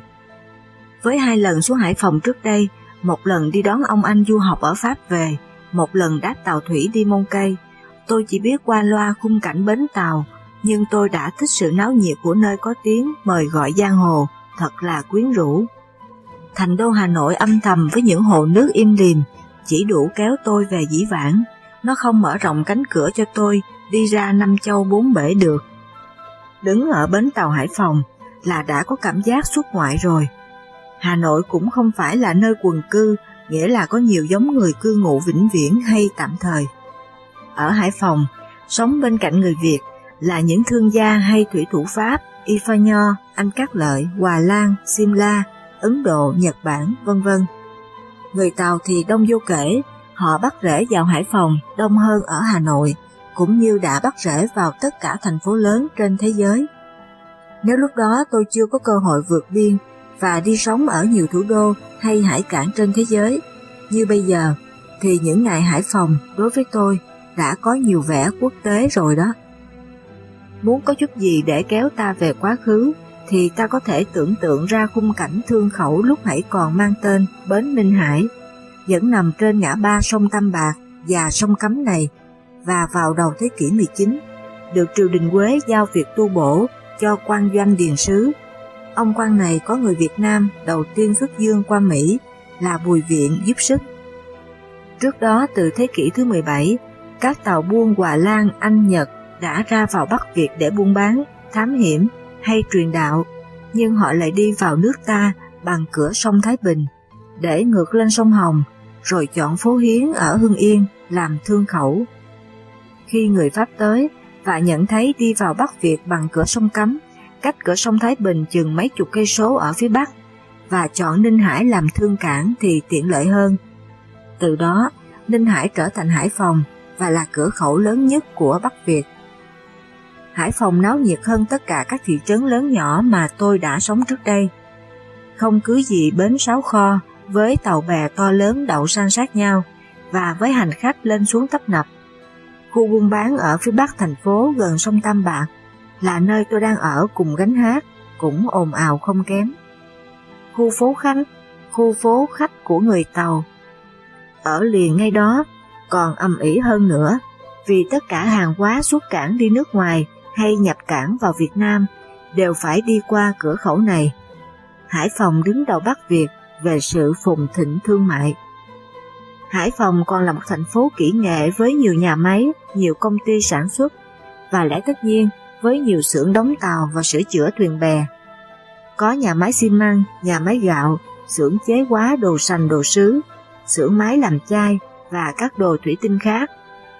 Với hai lần xuống Hải Phòng trước đây, một lần đi đón ông anh du học ở Pháp về, một lần đáp tàu thủy đi Mông Cây, tôi chỉ biết qua loa khung cảnh bến tàu, nhưng tôi đã thích sự náo nhiệt của nơi có tiếng mời gọi giang hồ, thật là quyến rũ. Thành đô Hà Nội âm thầm với những hồ nước im lìm, chỉ đủ kéo tôi về dĩ vãng, nó không mở rộng cánh cửa cho tôi đi ra năm châu bốn bể được. Đứng ở bến tàu Hải Phòng là đã có cảm giác xuất ngoại rồi. Hà Nội cũng không phải là nơi quần cư, nghĩa là có nhiều giống người cư ngụ vĩnh viễn hay tạm thời. Ở Hải Phòng, sống bên cạnh người Việt là những thương gia hay thủy thủ Pháp Y Nho, Anh Cát Lợi, Hòa Lan, Simla, Ấn Độ, Nhật Bản, vân vân. Người Tàu thì đông vô kể, họ bắt rễ vào Hải Phòng đông hơn ở Hà Nội, cũng như đã bắt rễ vào tất cả thành phố lớn trên thế giới. Nếu lúc đó tôi chưa có cơ hội vượt biên và đi sống ở nhiều thủ đô hay hải cảng trên thế giới, như bây giờ, thì những ngày Hải Phòng đối với tôi đã có nhiều vẻ quốc tế rồi đó muốn có chút gì để kéo ta về quá khứ, thì ta có thể tưởng tượng ra khung cảnh thương khẩu lúc hãy còn mang tên Bến Ninh Hải, vẫn nằm trên ngã ba sông Tam Bạc và sông Cấm này, và vào đầu thế kỷ 19, được triều đình Quế giao việc tu bổ cho quan doanh điền sứ. Ông quan này có người Việt Nam đầu tiên xuất dương qua Mỹ là Bùi Viện giúp sức. Trước đó từ thế kỷ thứ 17, các tàu buôn Hòa Lan, Anh, Nhật đã ra vào Bắc Việt để buôn bán, thám hiểm hay truyền đạo, nhưng họ lại đi vào nước ta bằng cửa sông Thái Bình, để ngược lên sông Hồng, rồi chọn phố Hiến ở Hưng Yên làm thương khẩu. Khi người Pháp tới và nhận thấy đi vào Bắc Việt bằng cửa sông Cấm, cách cửa sông Thái Bình chừng mấy chục cây số ở phía Bắc, và chọn Ninh Hải làm thương cảng thì tiện lợi hơn. Từ đó, Ninh Hải trở thành Hải Phòng và là cửa khẩu lớn nhất của Bắc Việt. Hải Phòng náo nhiệt hơn tất cả các thị trấn lớn nhỏ mà tôi đã sống trước đây. Không cứ gì bến sáu kho với tàu bè to lớn đậu san sát nhau và với hành khách lên xuống tấp nập. Khu buôn bán ở phía bắc thành phố gần sông Tam Bạc là nơi tôi đang ở cùng gánh hát, cũng ồn ào không kém. Khu phố khách, khu phố khách của người Tàu. Ở liền ngay đó còn âm ỉ hơn nữa vì tất cả hàng hóa xuất cảng đi nước ngoài hay nhập cảng vào Việt Nam đều phải đi qua cửa khẩu này. Hải Phòng đứng đầu Bắc Việt về sự phồn thịnh thương mại. Hải Phòng còn là một thành phố kỹ nghệ với nhiều nhà máy, nhiều công ty sản xuất và lẽ tất nhiên với nhiều xưởng đóng tàu và sửa chữa thuyền bè. Có nhà máy xi măng, nhà máy gạo, xưởng chế quá đồ sành đồ sứ, xưởng máy làm chai và các đồ thủy tinh khác,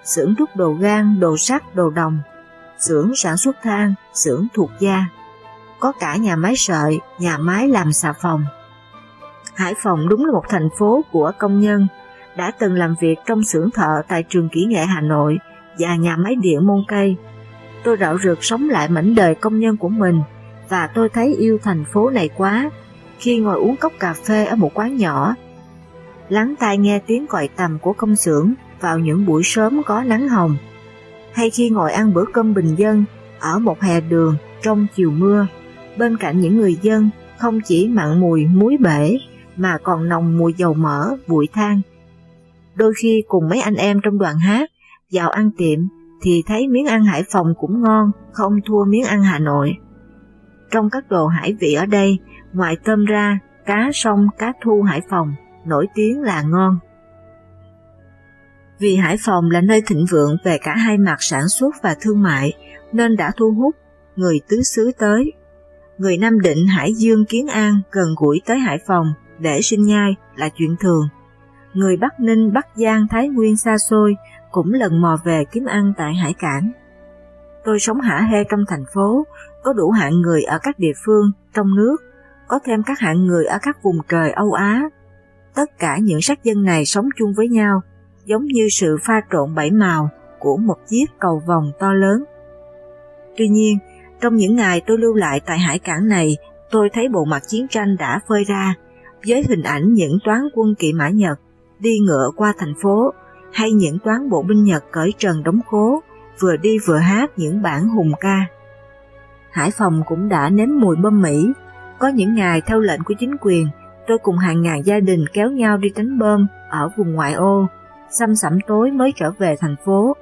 xưởng đúc đồ gan, đồ sắt, đồ đồng, xưởng sản xuất than, xưởng thuộc da. Có cả nhà máy sợi, nhà máy làm xà phòng. Hải Phòng đúng là một thành phố của công nhân, đã từng làm việc trong xưởng thợ tại trường kỹ nghệ Hà Nội và nhà máy điện Môn Cây. Tôi rạo rực sống lại mảnh đời công nhân của mình và tôi thấy yêu thành phố này quá khi ngồi uống cốc cà phê ở một quán nhỏ. Lắng tai nghe tiếng còi tầm của công xưởng vào những buổi sớm có nắng hồng hay khi ngồi ăn bữa cơm bình dân ở một hè đường trong chiều mưa, bên cạnh những người dân không chỉ mặn mùi muối bể mà còn nồng mùi dầu mỡ, bụi than. Đôi khi cùng mấy anh em trong đoàn hát vào ăn tiệm thì thấy miếng ăn Hải Phòng cũng ngon, không thua miếng ăn Hà Nội. Trong các đồ hải vị ở đây, ngoài tôm ra, cá sông, cá thu Hải Phòng nổi tiếng là ngon. Vì Hải Phòng là nơi thịnh vượng về cả hai mặt sản xuất và thương mại, nên đã thu hút người tứ xứ tới. Người Nam Định, Hải Dương, Kiến An gần gũi tới Hải Phòng để sinh nhai là chuyện thường. Người Bắc Ninh, Bắc Giang, Thái Nguyên xa xôi cũng lần mò về kiếm ăn tại hải cảng. Tôi sống hả hê trong thành phố, có đủ hạng người ở các địa phương, trong nước, có thêm các hạng người ở các vùng trời Âu Á. Tất cả những sắc dân này sống chung với nhau, giống như sự pha trộn bảy màu của một chiếc cầu vòng to lớn. Tuy nhiên, trong những ngày tôi lưu lại tại hải cảng này, tôi thấy bộ mặt chiến tranh đã phơi ra, với hình ảnh những toán quân kỵ mã Nhật đi ngựa qua thành phố, hay những toán bộ binh Nhật cởi trần đóng khố, vừa đi vừa hát những bản hùng ca. Hải Phòng cũng đã nếm mùi bom Mỹ, có những ngày theo lệnh của chính quyền, tôi cùng hàng ngàn gia đình kéo nhau đi đánh bom ở vùng ngoại ô, xăm sẩm tối mới trở về thành phố,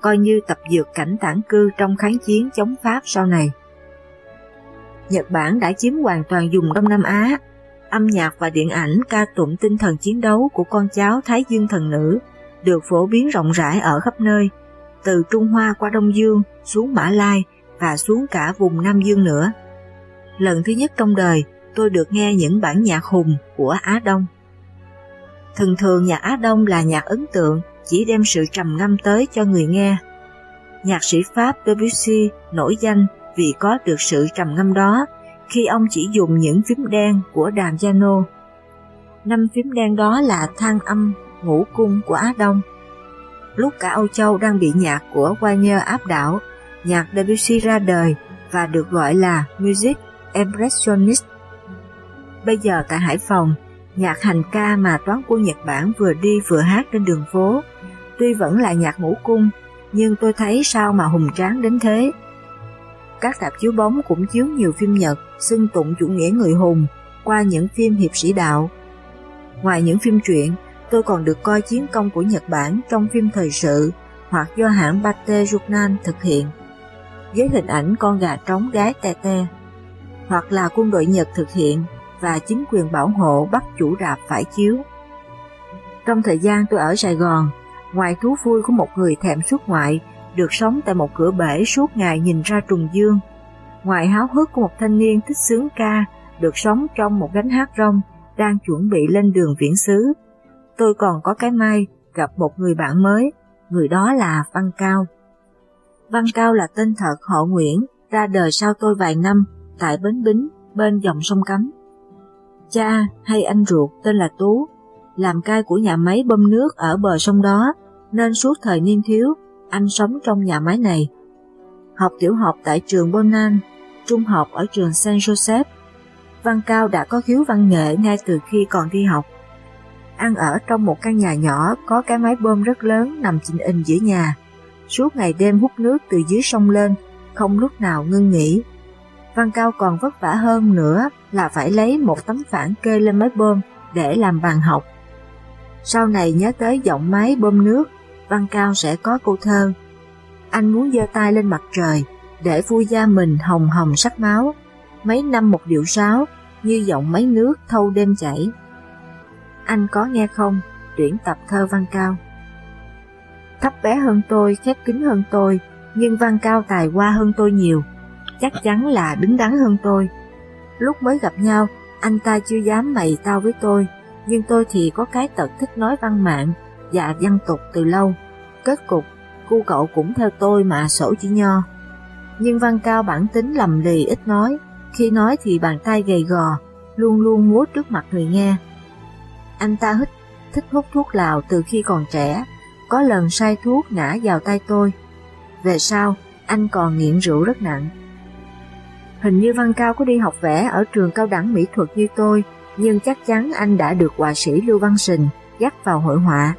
coi như tập dượt cảnh tản cư trong kháng chiến chống Pháp sau này. Nhật Bản đã chiếm hoàn toàn vùng Đông Nam Á, âm nhạc và điện ảnh ca tụng tinh thần chiến đấu của con cháu Thái Dương thần nữ được phổ biến rộng rãi ở khắp nơi, từ Trung Hoa qua Đông Dương, xuống Mã Lai và xuống cả vùng Nam Dương nữa. Lần thứ nhất trong đời, tôi được nghe những bản nhạc hùng của Á Đông. Thường thường nhạc Á Đông là nhạc ấn tượng, chỉ đem sự trầm ngâm tới cho người nghe. Nhạc sĩ Pháp Debussy nổi danh vì có được sự trầm ngâm đó khi ông chỉ dùng những phím đen của đàn piano. Năm phím đen đó là thang âm ngũ cung của Á Đông. Lúc cả Âu Châu đang bị nhạc của Wagner áp đảo, nhạc Debussy ra đời và được gọi là Music Impressionist. Bây giờ tại Hải Phòng, nhạc hành ca mà toán quân Nhật Bản vừa đi vừa hát trên đường phố, tuy vẫn là nhạc ngũ cung, nhưng tôi thấy sao mà hùng tráng đến thế. Các tạp chiếu bóng cũng chiếu nhiều phim Nhật xưng tụng chủ nghĩa người hùng qua những phim hiệp sĩ đạo. Ngoài những phim truyện, tôi còn được coi chiến công của Nhật Bản trong phim thời sự hoặc do hãng Bate Journal thực hiện, với hình ảnh con gà trống gái te te, hoặc là quân đội Nhật thực hiện và chính quyền bảo hộ bắt chủ rạp phải chiếu. Trong thời gian tôi ở Sài Gòn, ngoài thú vui của một người thèm xuất ngoại được sống tại một cửa bể suốt ngày nhìn ra trùng dương, ngoài háo hức của một thanh niên thích sướng ca được sống trong một gánh hát rong đang chuẩn bị lên đường viễn xứ tôi còn có cái may gặp một người bạn mới, người đó là Văn Cao. Văn Cao là tên thật họ Nguyễn, ra đời sau tôi vài năm tại Bến Bính, bên dòng sông Cấm. Cha hay anh ruột tên là Tú, làm cai của nhà máy bơm nước ở bờ sông đó, nên suốt thời niên thiếu, anh sống trong nhà máy này. Học tiểu học tại trường Bonan, trung học ở trường Saint Joseph. Văn Cao đã có khiếu văn nghệ ngay từ khi còn đi học ăn ở trong một căn nhà nhỏ có cái máy bơm rất lớn nằm chỉnh in giữa nhà. Suốt ngày đêm hút nước từ dưới sông lên, không lúc nào ngưng nghỉ. Văn Cao còn vất vả hơn nữa là phải lấy một tấm phản kê lên máy bơm để làm bàn học. Sau này nhớ tới giọng máy bơm nước, Văn Cao sẽ có câu thơ. Anh muốn giơ tay lên mặt trời để vui da mình hồng hồng sắc máu, mấy năm một điệu sáo như giọng máy nước thâu đêm chảy. Anh có nghe không? Tuyển tập thơ Văn Cao. Thấp bé hơn tôi, khép kín hơn tôi, nhưng Văn Cao tài hoa hơn tôi nhiều. Chắc chắn là đứng đắn hơn tôi. Lúc mới gặp nhau, anh ta chưa dám mày tao với tôi, nhưng tôi thì có cái tật thích nói văn mạng và văn tục từ lâu. Kết cục, cu cậu cũng theo tôi mà sổ chỉ nho. Nhưng Văn Cao bản tính lầm lì ít nói, khi nói thì bàn tay gầy gò, luôn luôn múa trước mặt người nghe. Anh ta hít, thích hút thuốc lào từ khi còn trẻ, có lần say thuốc ngã vào tay tôi. Về sau, anh còn nghiện rượu rất nặng. Hình như Văn Cao có đi học vẽ ở trường cao đẳng mỹ thuật như tôi, nhưng chắc chắn anh đã được họa sĩ Lưu Văn Sình dắt vào hội họa.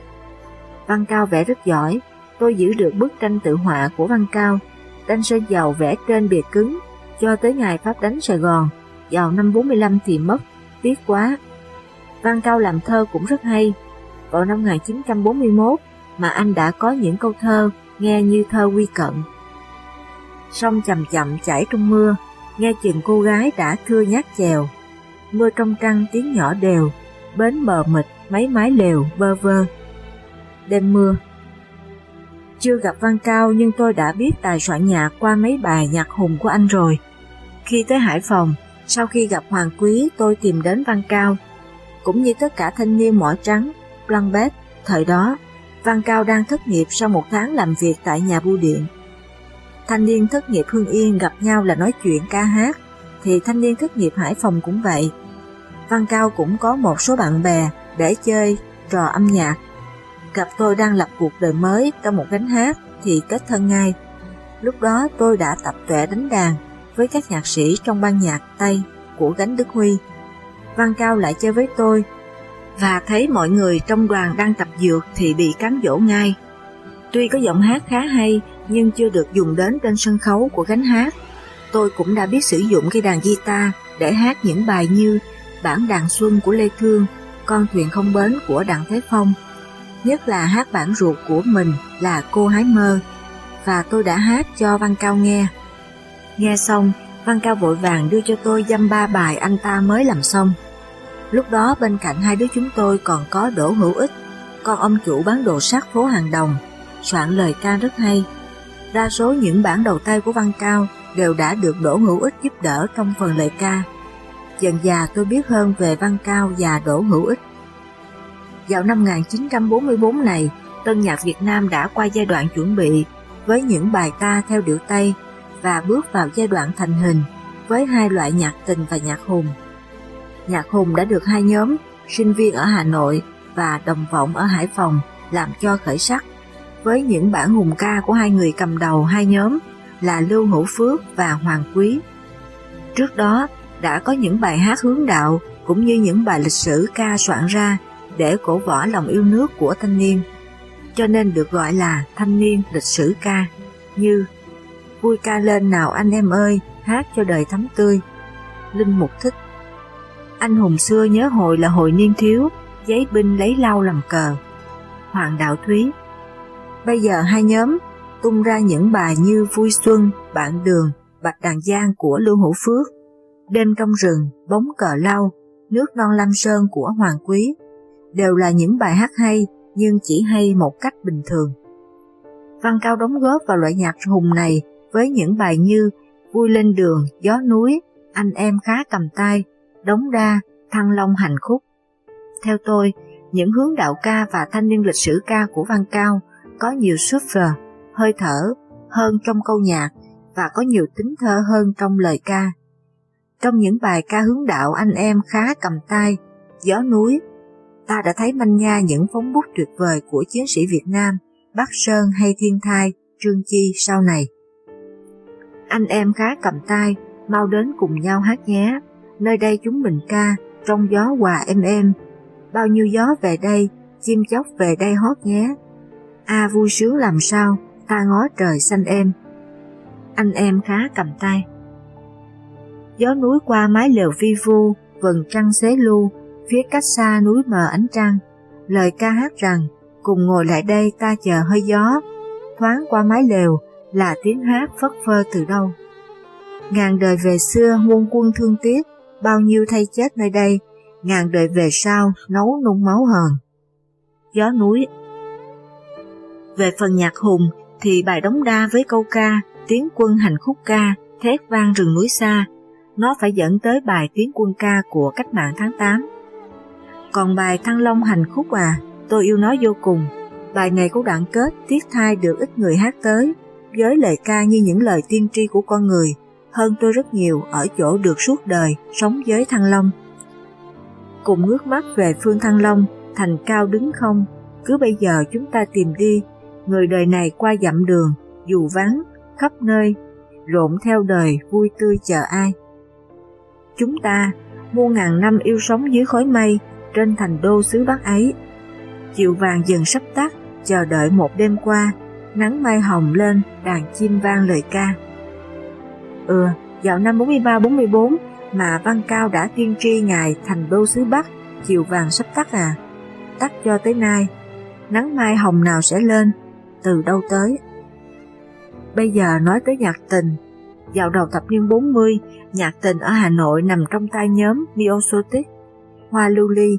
Văn Cao vẽ rất giỏi, tôi giữ được bức tranh tự họa của Văn Cao. tranh sơn dầu vẽ trên bìa cứng, cho tới ngày Pháp đánh Sài Gòn, vào năm 45 thì mất, tiếc quá. Văn Cao làm thơ cũng rất hay. Vào năm 1941 mà anh đã có những câu thơ nghe như thơ quy cận. Sông chậm chậm chảy trong mưa, nghe chừng cô gái đã thưa nhát chèo. Mưa trong trăng tiếng nhỏ đều, bến bờ mịt mấy mái lều bơ vơ. Đêm mưa Chưa gặp Văn Cao nhưng tôi đã biết tài soạn nhạc qua mấy bài nhạc hùng của anh rồi. Khi tới Hải Phòng, sau khi gặp Hoàng Quý tôi tìm đến Văn Cao. Cũng như tất cả thanh niên mỏ trắng, Blanc thời đó, Văn Cao đang thất nghiệp sau một tháng làm việc tại nhà bưu điện. Thanh niên thất nghiệp Hương Yên gặp nhau là nói chuyện ca hát, thì thanh niên thất nghiệp Hải Phòng cũng vậy. Văn Cao cũng có một số bạn bè để chơi trò âm nhạc. Gặp tôi đang lập cuộc đời mới trong một gánh hát thì kết thân ngay. Lúc đó tôi đã tập tuệ đánh đàn với các nhạc sĩ trong ban nhạc Tây của gánh Đức Huy. Văn Cao lại chơi với tôi và thấy mọi người trong đoàn đang tập dược thì bị cám dỗ ngay. Tuy có giọng hát khá hay nhưng chưa được dùng đến trên sân khấu của gánh hát. Tôi cũng đã biết sử dụng cây đàn guitar để hát những bài như Bản đàn xuân của Lê Thương, Con thuyền không bến của Đặng Thế Phong, nhất là hát bản ruột của mình là Cô Hái Mơ, và tôi đã hát cho Văn Cao nghe. Nghe xong, Văn Cao vội vàng đưa cho tôi dăm ba bài anh ta mới làm xong. Lúc đó bên cạnh hai đứa chúng tôi còn có Đỗ Hữu Ích, con ông chủ bán đồ sát phố Hàng Đồng, soạn lời ca rất hay. Đa số những bản đầu tay của Văn Cao đều đã được Đỗ Hữu Ích giúp đỡ trong phần lời ca. Dần già tôi biết hơn về Văn Cao và Đỗ Hữu Ích. Vào năm 1944 này, tân nhạc Việt Nam đã qua giai đoạn chuẩn bị với những bài ca theo điệu Tây và bước vào giai đoạn thành hình với hai loại nhạc tình và nhạc hùng. Nhạc hùng đã được hai nhóm, sinh viên ở Hà Nội và đồng vọng ở Hải Phòng làm cho khởi sắc, với những bản hùng ca của hai người cầm đầu hai nhóm là Lưu Hữu Phước và Hoàng Quý. Trước đó, đã có những bài hát hướng đạo cũng như những bài lịch sử ca soạn ra để cổ võ lòng yêu nước của thanh niên, cho nên được gọi là thanh niên lịch sử ca, như Vui ca lên nào anh em ơi, hát cho đời thắm tươi. Linh Mục thích Anh hùng xưa nhớ hồi là hồi niên thiếu, giấy binh lấy lau làm cờ. Hoàng Đạo Thúy Bây giờ hai nhóm tung ra những bài như Vui Xuân, Bạn Đường, Bạch Đàn Giang của Lưu Hữu Phước, Đêm trong rừng, Bóng cờ lau, Nước non Lam Sơn của Hoàng Quý, đều là những bài hát hay nhưng chỉ hay một cách bình thường. Văn Cao đóng góp vào loại nhạc hùng này với những bài như Vui lên đường, Gió núi, Anh em khá cầm tay, đống đa, Thăng Long hành khúc. Theo tôi, những hướng đạo ca và thanh niên lịch sử ca của Văn Cao có nhiều super, hơi thở hơn trong câu nhạc và có nhiều tính thơ hơn trong lời ca. Trong những bài ca hướng đạo anh em khá cầm tay, gió núi, ta đã thấy manh nha những phóng bút tuyệt vời của chiến sĩ Việt Nam, Bắc Sơn hay Thiên Thai, Trương Chi sau này. Anh em khá cầm tay, mau đến cùng nhau hát nhé, nơi đây chúng mình ca, trong gió hòa êm êm, bao nhiêu gió về đây, chim chóc về đây hót nhé. A vui sướng làm sao, ta ngó trời xanh em. Anh em khá cầm tay. Gió núi qua mái lều vi vu, vầng trăng xế lưu, phía cách xa núi mờ ánh trăng. Lời ca hát rằng, cùng ngồi lại đây ta chờ hơi gió, thoáng qua mái lều là tiếng hát phất phơ từ đâu. Ngàn đời về xưa muôn quân thương tiếc, bao nhiêu thay chết nơi đây, ngàn đời về sau nấu nung máu hờn. Gió núi về phần nhạc hùng thì bài đóng đa với câu ca, tiến quân hành khúc ca, thét vang rừng núi xa, nó phải dẫn tới bài tiến quân ca của cách mạng tháng 8. Còn bài Thăng Long hành khúc à, tôi yêu nó vô cùng. Bài này có đoạn kết tiết thai được ít người hát tới, với lời ca như những lời tiên tri của con người, hơn tôi rất nhiều ở chỗ được suốt đời sống với Thăng Long. Cùng ngước mắt về phương Thăng Long, thành cao đứng không, cứ bây giờ chúng ta tìm đi, người đời này qua dặm đường, dù vắng, khắp nơi, rộn theo đời vui tươi chờ ai. Chúng ta, muôn ngàn năm yêu sống dưới khói mây, trên thành đô xứ Bắc ấy. Chiều vàng dần sắp tắt, chờ đợi một đêm qua, Nắng mai hồng lên, đàn chim vang lời ca. Ừ, vào năm 43-44 mà Văn Cao đã tiên tri ngài thành đô xứ Bắc, chiều vàng sắp tắt à. Tắt cho tới nay, nắng mai hồng nào sẽ lên, từ đâu tới. Bây giờ nói tới nhạc tình, vào đầu thập niên 40, nhạc tình ở Hà Nội nằm trong tay nhóm Miosotic, Hoa Lưu Ly,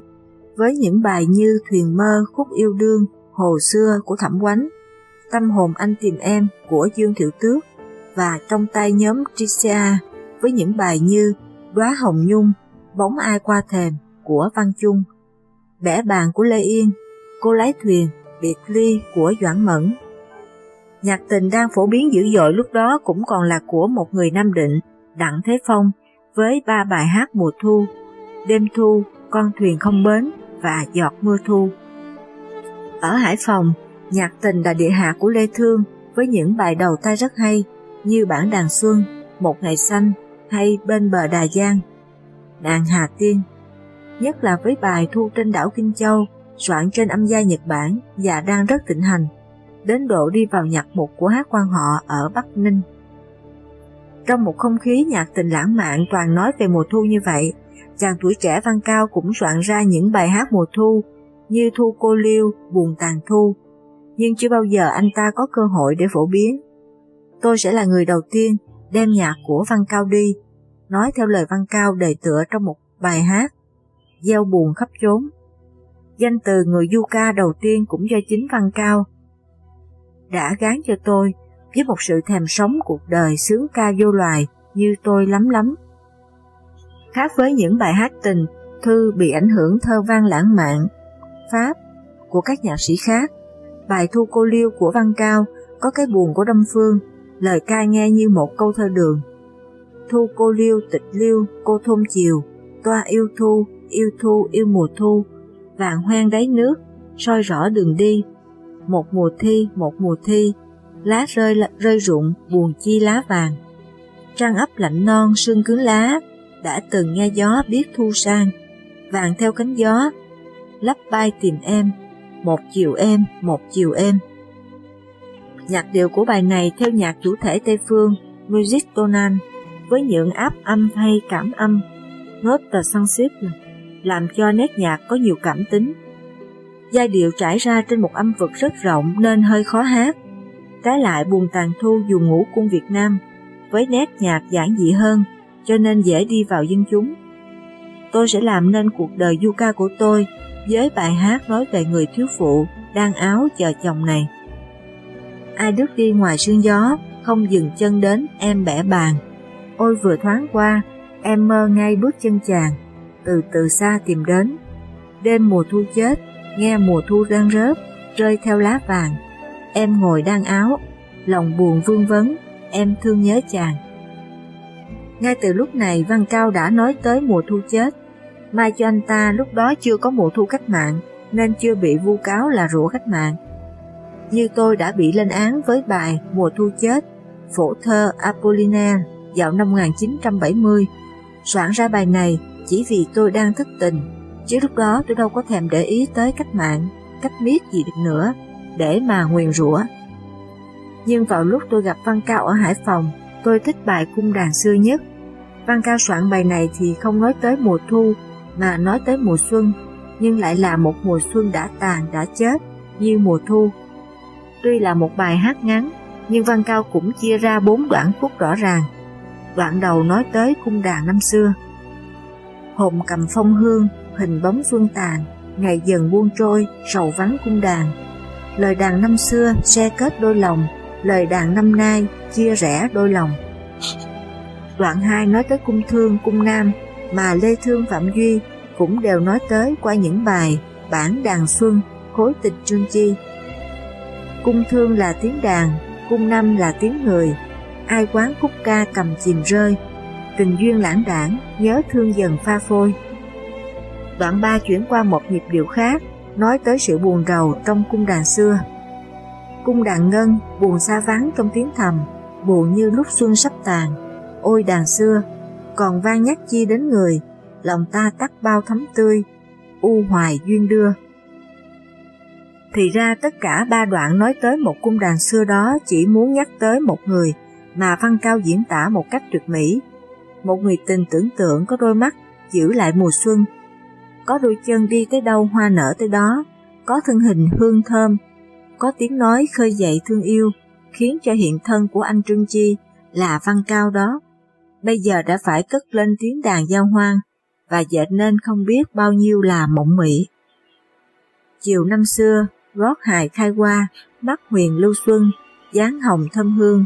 với những bài như Thuyền mơ, Khúc yêu đương, Hồ xưa của Thẩm Quánh, Tâm hồn anh tìm em của Dương Thiệu Tước và trong tay nhóm Tricia với những bài như Đóa Hồng Nhung, Bóng ai qua thềm của Văn Trung, Bẻ bàn của Lê Yên, Cô lái thuyền, Biệt ly của Doãn Mẫn. Nhạc tình đang phổ biến dữ dội lúc đó cũng còn là của một người Nam Định, Đặng Thế Phong, với ba bài hát mùa thu, Đêm thu, Con thuyền không bến và Giọt mưa thu. Ở Hải Phòng, nhạc tình là địa hạ của Lê Thương với những bài đầu tay rất hay như Bản đàn xuân, Một ngày xanh hay Bên bờ Đà Giang. đàn Hà Tiên, nhất là với bài Thu trên đảo Kinh Châu, soạn trên âm gia Nhật Bản và đang rất thịnh hành, đến độ đi vào nhạc mục của hát quan họ ở Bắc Ninh. Trong một không khí nhạc tình lãng mạn toàn nói về mùa thu như vậy, chàng tuổi trẻ Văn Cao cũng soạn ra những bài hát mùa thu như Thu Cô Liêu, Buồn Tàn Thu, nhưng chưa bao giờ anh ta có cơ hội để phổ biến. Tôi sẽ là người đầu tiên đem nhạc của Văn Cao đi, nói theo lời Văn Cao đề tựa trong một bài hát, gieo buồn khắp chốn. Danh từ người du ca đầu tiên cũng do chính Văn Cao đã gán cho tôi với một sự thèm sống cuộc đời sướng ca vô loài như tôi lắm lắm. Khác với những bài hát tình, thư bị ảnh hưởng thơ văn lãng mạn, Pháp của các nhạc sĩ khác, bài Thu Cô Liêu của Văn Cao có cái buồn của Đâm Phương, lời ca nghe như một câu thơ đường. Thu cô liêu tịch liêu, cô thôn chiều, toa yêu thu, yêu thu yêu mùa thu, vàng hoang đáy nước, soi rõ đường đi. Một mùa thi, một mùa thi, lá rơi rơi rụng, buồn chi lá vàng. Trăng ấp lạnh non, sương cứng lá, đã từng nghe gió biết thu sang, vàng theo cánh gió, lấp bay tìm em, một chiều em, một chiều em. Nhạc điệu của bài này theo nhạc chủ thể Tây Phương, Music Tonal, với những áp âm hay cảm âm, note sensible, làm cho nét nhạc có nhiều cảm tính. Giai điệu trải ra trên một âm vực rất rộng nên hơi khó hát. Trái lại buồn tàn thu dùng ngũ cung Việt Nam, với nét nhạc giản dị hơn, cho nên dễ đi vào dân chúng. Tôi sẽ làm nên cuộc đời du ca của tôi với bài hát nói về người thiếu phụ đang áo chờ chồng này. Ai đứt đi ngoài sương gió, không dừng chân đến em bẻ bàn. Ôi vừa thoáng qua, em mơ ngay bước chân chàng, từ từ xa tìm đến. Đêm mùa thu chết, nghe mùa thu răng rớp, rơi theo lá vàng. Em ngồi đang áo, lòng buồn vương vấn, em thương nhớ chàng. Ngay từ lúc này Văn Cao đã nói tới mùa thu chết. Mai cho anh ta lúc đó chưa có mùa thu cách mạng, nên chưa bị vu cáo là rủa cách mạng. Như tôi đã bị lên án với bài Mùa thu chết, phổ thơ Apollinaire vào năm 1970. Soạn ra bài này chỉ vì tôi đang thức tình, chứ lúc đó tôi đâu có thèm để ý tới cách mạng, cách miết gì được nữa, để mà nguyền rủa. Nhưng vào lúc tôi gặp Văn Cao ở Hải Phòng, tôi thích bài cung đàn xưa nhất. Văn Cao soạn bài này thì không nói tới mùa thu, mà nói tới mùa xuân, nhưng lại là một mùa xuân đã tàn, đã chết, như mùa thu. Tuy là một bài hát ngắn, nhưng Văn Cao cũng chia ra bốn đoạn khúc rõ ràng. Đoạn đầu nói tới cung đàn năm xưa. Hồn cầm phong hương, hình bóng phương tàn, ngày dần buông trôi, sầu vắng cung đàn. Lời đàn năm xưa xe kết đôi lòng, lời đàn năm nay chia rẽ đôi lòng. Đoạn 2 nói tới cung thương, cung nam, mà Lê Thương Phạm Duy cũng đều nói tới qua những bài Bản đàn xuân, khối tịch trương chi. Cung thương là tiếng đàn, cung năm là tiếng người, ai quán khúc ca cầm chìm rơi, tình duyên lãng đảng, nhớ thương dần pha phôi. Đoạn 3 chuyển qua một nhịp điệu khác, nói tới sự buồn rầu trong cung đàn xưa. Cung đàn ngân, buồn xa vắng trong tiếng thầm, buồn như lúc xuân sắp tàn. Ôi đàn xưa, còn vang nhắc chi đến người, lòng ta tắt bao thấm tươi, u hoài duyên đưa. Thì ra tất cả ba đoạn nói tới một cung đàn xưa đó chỉ muốn nhắc tới một người mà Văn Cao diễn tả một cách tuyệt mỹ. Một người tình tưởng tượng có đôi mắt giữ lại mùa xuân, có đôi chân đi tới đâu hoa nở tới đó, có thân hình hương thơm, có tiếng nói khơi dậy thương yêu, khiến cho hiện thân của anh Trương Chi là Văn Cao đó. Bây giờ đã phải cất lên tiếng đàn giao hoang, và dệt nên không biết bao nhiêu là mộng mị. Chiều năm xưa, rót hài khai qua, mắt huyền lưu xuân, dáng hồng thâm hương.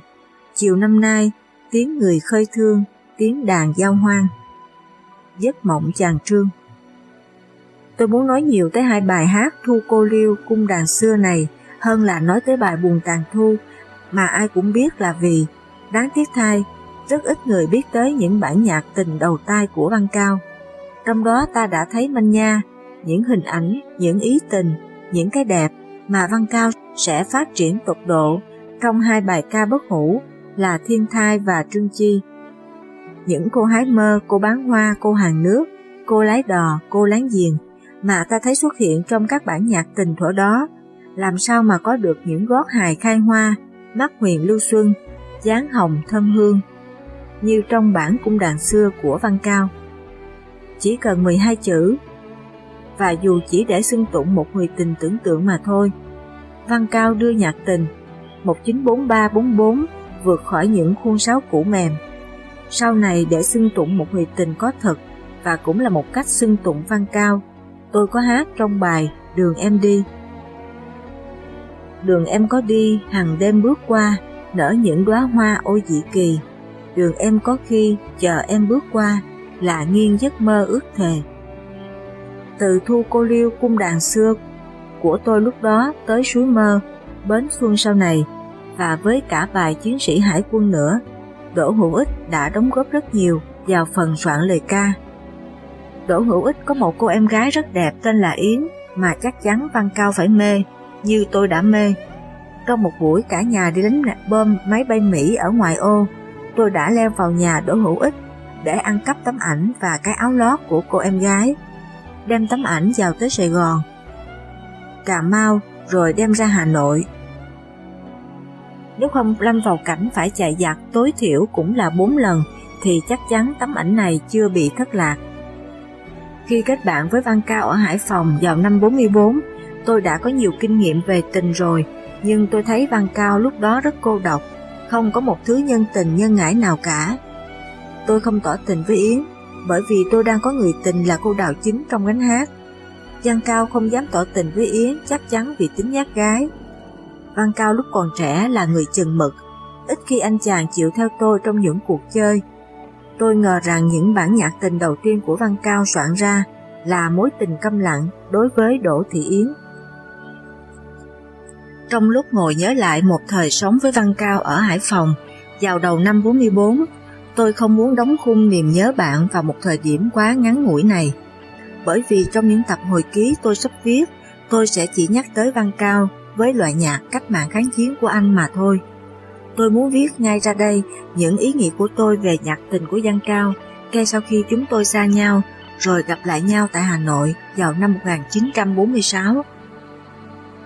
Chiều năm nay, tiếng người khơi thương, tiếng đàn giao hoang. Giấc mộng chàng trương Tôi muốn nói nhiều tới hai bài hát Thu Cô Liêu cung đàn xưa này hơn là nói tới bài buồn tàn thu mà ai cũng biết là vì, đáng tiếc thay, rất ít người biết tới những bản nhạc tình đầu tay của Văn Cao. Trong đó ta đã thấy manh nha, những hình ảnh, những ý tình, những cái đẹp mà Văn Cao sẽ phát triển tột độ trong hai bài ca bất hủ là Thiên Thai và Trương Chi. Những cô hái mơ, cô bán hoa, cô hàng nước, cô lái đò, cô láng giềng mà ta thấy xuất hiện trong các bản nhạc tình thuở đó, làm sao mà có được những gót hài khai hoa, mắt huyền lưu xuân, dáng hồng thơm hương, như trong bản cung đàn xưa của Văn Cao chỉ cần 12 chữ, và dù chỉ để xưng tụng một người tình tưởng tượng mà thôi. Văn Cao đưa nhạc tình 194344 vượt khỏi những khuôn sáo cũ mềm. Sau này để xưng tụng một người tình có thật và cũng là một cách xưng tụng Văn Cao, tôi có hát trong bài Đường em đi. Đường em có đi, hàng đêm bước qua, nở những đóa hoa ôi dị kỳ. Đường em có khi, chờ em bước qua, là nghiêng giấc mơ ước thề. Từ thu cô liêu cung đàn xưa của tôi lúc đó tới suối mơ, bến xuân sau này, và với cả bài chiến sĩ hải quân nữa, Đỗ Hữu Ích đã đóng góp rất nhiều vào phần soạn lời ca. Đỗ Hữu Ích có một cô em gái rất đẹp tên là Yến mà chắc chắn Văn Cao phải mê, như tôi đã mê. Trong một buổi cả nhà đi đánh bom máy bay Mỹ ở ngoài ô, tôi đã leo vào nhà Đỗ Hữu Ích để ăn cắp tấm ảnh và cái áo lót của cô em gái, đem tấm ảnh vào tới Sài Gòn, Cà Mau rồi đem ra Hà Nội. Nếu không lâm vào cảnh phải chạy giặc tối thiểu cũng là 4 lần thì chắc chắn tấm ảnh này chưa bị thất lạc. Khi kết bạn với Văn Cao ở Hải Phòng vào năm 44, tôi đã có nhiều kinh nghiệm về tình rồi, nhưng tôi thấy Văn Cao lúc đó rất cô độc, không có một thứ nhân tình nhân ngãi nào cả tôi không tỏ tình với Yến, bởi vì tôi đang có người tình là cô đào chính trong gánh hát. Văn Cao không dám tỏ tình với Yến chắc chắn vì tính nhát gái. Văn Cao lúc còn trẻ là người chừng mực, ít khi anh chàng chịu theo tôi trong những cuộc chơi. Tôi ngờ rằng những bản nhạc tình đầu tiên của Văn Cao soạn ra là mối tình câm lặng đối với Đỗ Thị Yến. Trong lúc ngồi nhớ lại một thời sống với Văn Cao ở Hải Phòng vào đầu năm 44, Tôi không muốn đóng khung niềm nhớ bạn vào một thời điểm quá ngắn ngủi này. Bởi vì trong những tập hồi ký tôi sắp viết, tôi sẽ chỉ nhắc tới Văn Cao với loại nhạc cách mạng kháng chiến của anh mà thôi. Tôi muốn viết ngay ra đây những ý nghĩ của tôi về nhạc tình của giang Cao ngay sau khi chúng tôi xa nhau rồi gặp lại nhau tại Hà Nội vào năm 1946.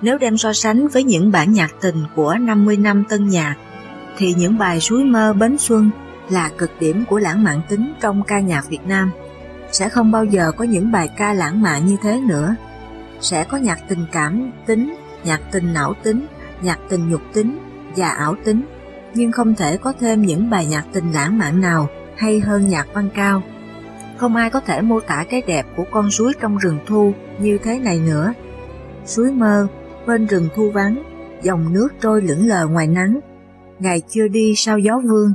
Nếu đem so sánh với những bản nhạc tình của 50 năm tân nhạc, thì những bài Suối mơ Bến Xuân là cực điểm của lãng mạn tính trong ca nhạc Việt Nam. Sẽ không bao giờ có những bài ca lãng mạn như thế nữa. Sẽ có nhạc tình cảm tính, nhạc tình não tính, nhạc tình nhục tính và ảo tính, nhưng không thể có thêm những bài nhạc tình lãng mạn nào hay hơn nhạc văn cao. Không ai có thể mô tả cái đẹp của con suối trong rừng thu như thế này nữa. Suối mơ, bên rừng thu vắng, dòng nước trôi lững lờ ngoài nắng. Ngày chưa đi sao gió vương,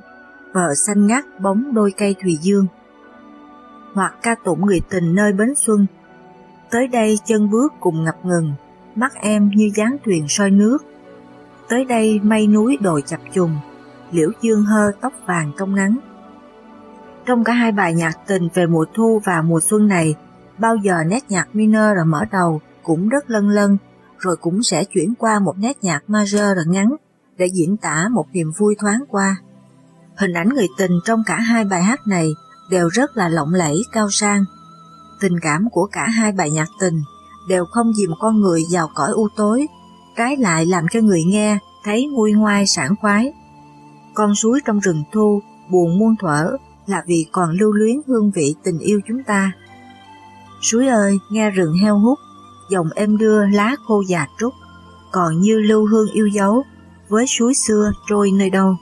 vợ xanh ngắt bóng đôi cây thùy dương. Hoặc ca tụng người tình nơi bến xuân, tới đây chân bước cùng ngập ngừng, mắt em như dáng thuyền soi nước. Tới đây mây núi đồi chập trùng, liễu dương hơ tóc vàng trong nắng. Trong cả hai bài nhạc tình về mùa thu và mùa xuân này, bao giờ nét nhạc minor ở mở đầu cũng rất lân lân, rồi cũng sẽ chuyển qua một nét nhạc major rồi ngắn để diễn tả một niềm vui thoáng qua. Hình ảnh người tình trong cả hai bài hát này đều rất là lộng lẫy, cao sang. Tình cảm của cả hai bài nhạc tình đều không dìm con người vào cõi u tối, trái lại làm cho người nghe thấy nguôi ngoai sảng khoái. Con suối trong rừng thu buồn muôn thuở là vì còn lưu luyến hương vị tình yêu chúng ta. Suối ơi, nghe rừng heo hút, dòng êm đưa lá khô già trúc, còn như lưu hương yêu dấu, với suối xưa trôi nơi đâu.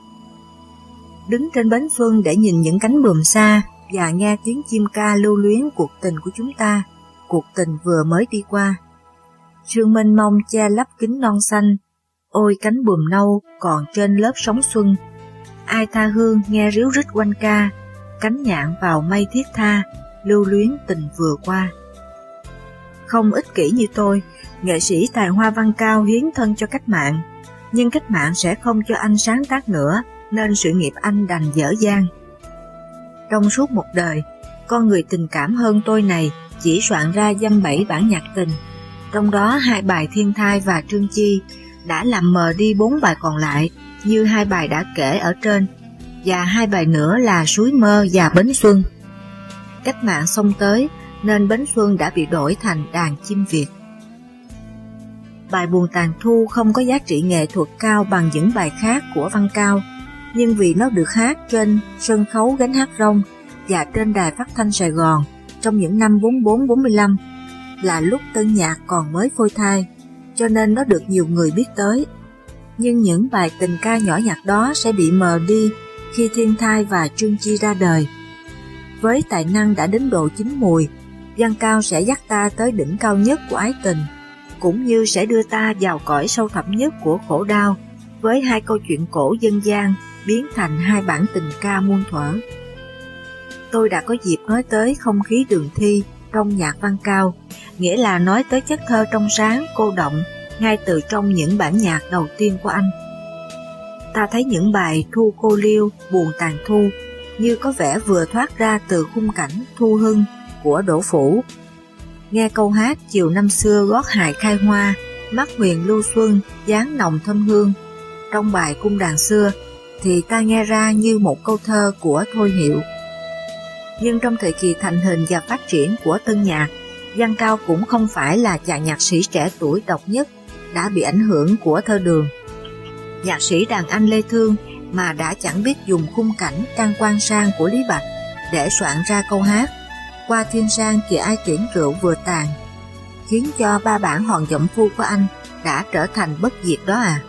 Đứng trên bến phương để nhìn những cánh bùm xa và nghe tiếng chim ca lưu luyến cuộc tình của chúng ta, cuộc tình vừa mới đi qua. Sương mênh mông che lấp kính non xanh, ôi cánh bùm nâu còn trên lớp sóng xuân. Ai tha hương nghe ríu rít quanh ca, cánh nhạn vào mây thiết tha, lưu luyến tình vừa qua. Không ích kỷ như tôi, nghệ sĩ tài hoa văn cao hiến thân cho cách mạng, nhưng cách mạng sẽ không cho anh sáng tác nữa, nên sự nghiệp anh đành dở dang. Trong suốt một đời, con người tình cảm hơn tôi này chỉ soạn ra dăm bảy bản nhạc tình, trong đó hai bài Thiên Thai và Trương Chi đã làm mờ đi bốn bài còn lại như hai bài đã kể ở trên, và hai bài nữa là Suối Mơ và Bến Xuân. Cách mạng xong tới nên Bến Xuân đã bị đổi thành đàn chim Việt. Bài Buồn Tàn Thu không có giá trị nghệ thuật cao bằng những bài khác của Văn Cao, nhưng vì nó được hát trên sân khấu gánh hát rong và trên đài phát thanh Sài Gòn trong những năm 44-45 là lúc tân nhạc còn mới phôi thai, cho nên nó được nhiều người biết tới. Nhưng những bài tình ca nhỏ nhặt đó sẽ bị mờ đi khi Thiên Thai và Trương Chi ra đời. Với tài năng đã đến độ chín mùi, Văn Cao sẽ dắt ta tới đỉnh cao nhất của ái tình, cũng như sẽ đưa ta vào cõi sâu thẳm nhất của khổ đau, với hai câu chuyện cổ dân gian biến thành hai bản tình ca muôn thuở. Tôi đã có dịp nói tới không khí đường thi trong nhạc văn cao, nghĩa là nói tới chất thơ trong sáng, cô động, ngay từ trong những bản nhạc đầu tiên của anh. Ta thấy những bài thu cô liêu, buồn tàn thu, như có vẻ vừa thoát ra từ khung cảnh thu hưng của Đỗ Phủ. Nghe câu hát chiều năm xưa gót hài khai hoa, mắt huyền lưu xuân, dáng nồng thâm hương, trong bài cung đàn xưa thì ta nghe ra như một câu thơ của Thôi Hiệu. Nhưng trong thời kỳ thành hình và phát triển của tân nhạc, Văn Cao cũng không phải là chàng nhạc sĩ trẻ tuổi độc nhất đã bị ảnh hưởng của thơ đường. Nhạc sĩ đàn anh Lê Thương mà đã chẳng biết dùng khung cảnh trang quan sang của Lý Bạch để soạn ra câu hát qua thiên sang kìa ai tiễn rượu vừa tàn khiến cho ba bản hòn giọng phu của anh đã trở thành bất diệt đó à.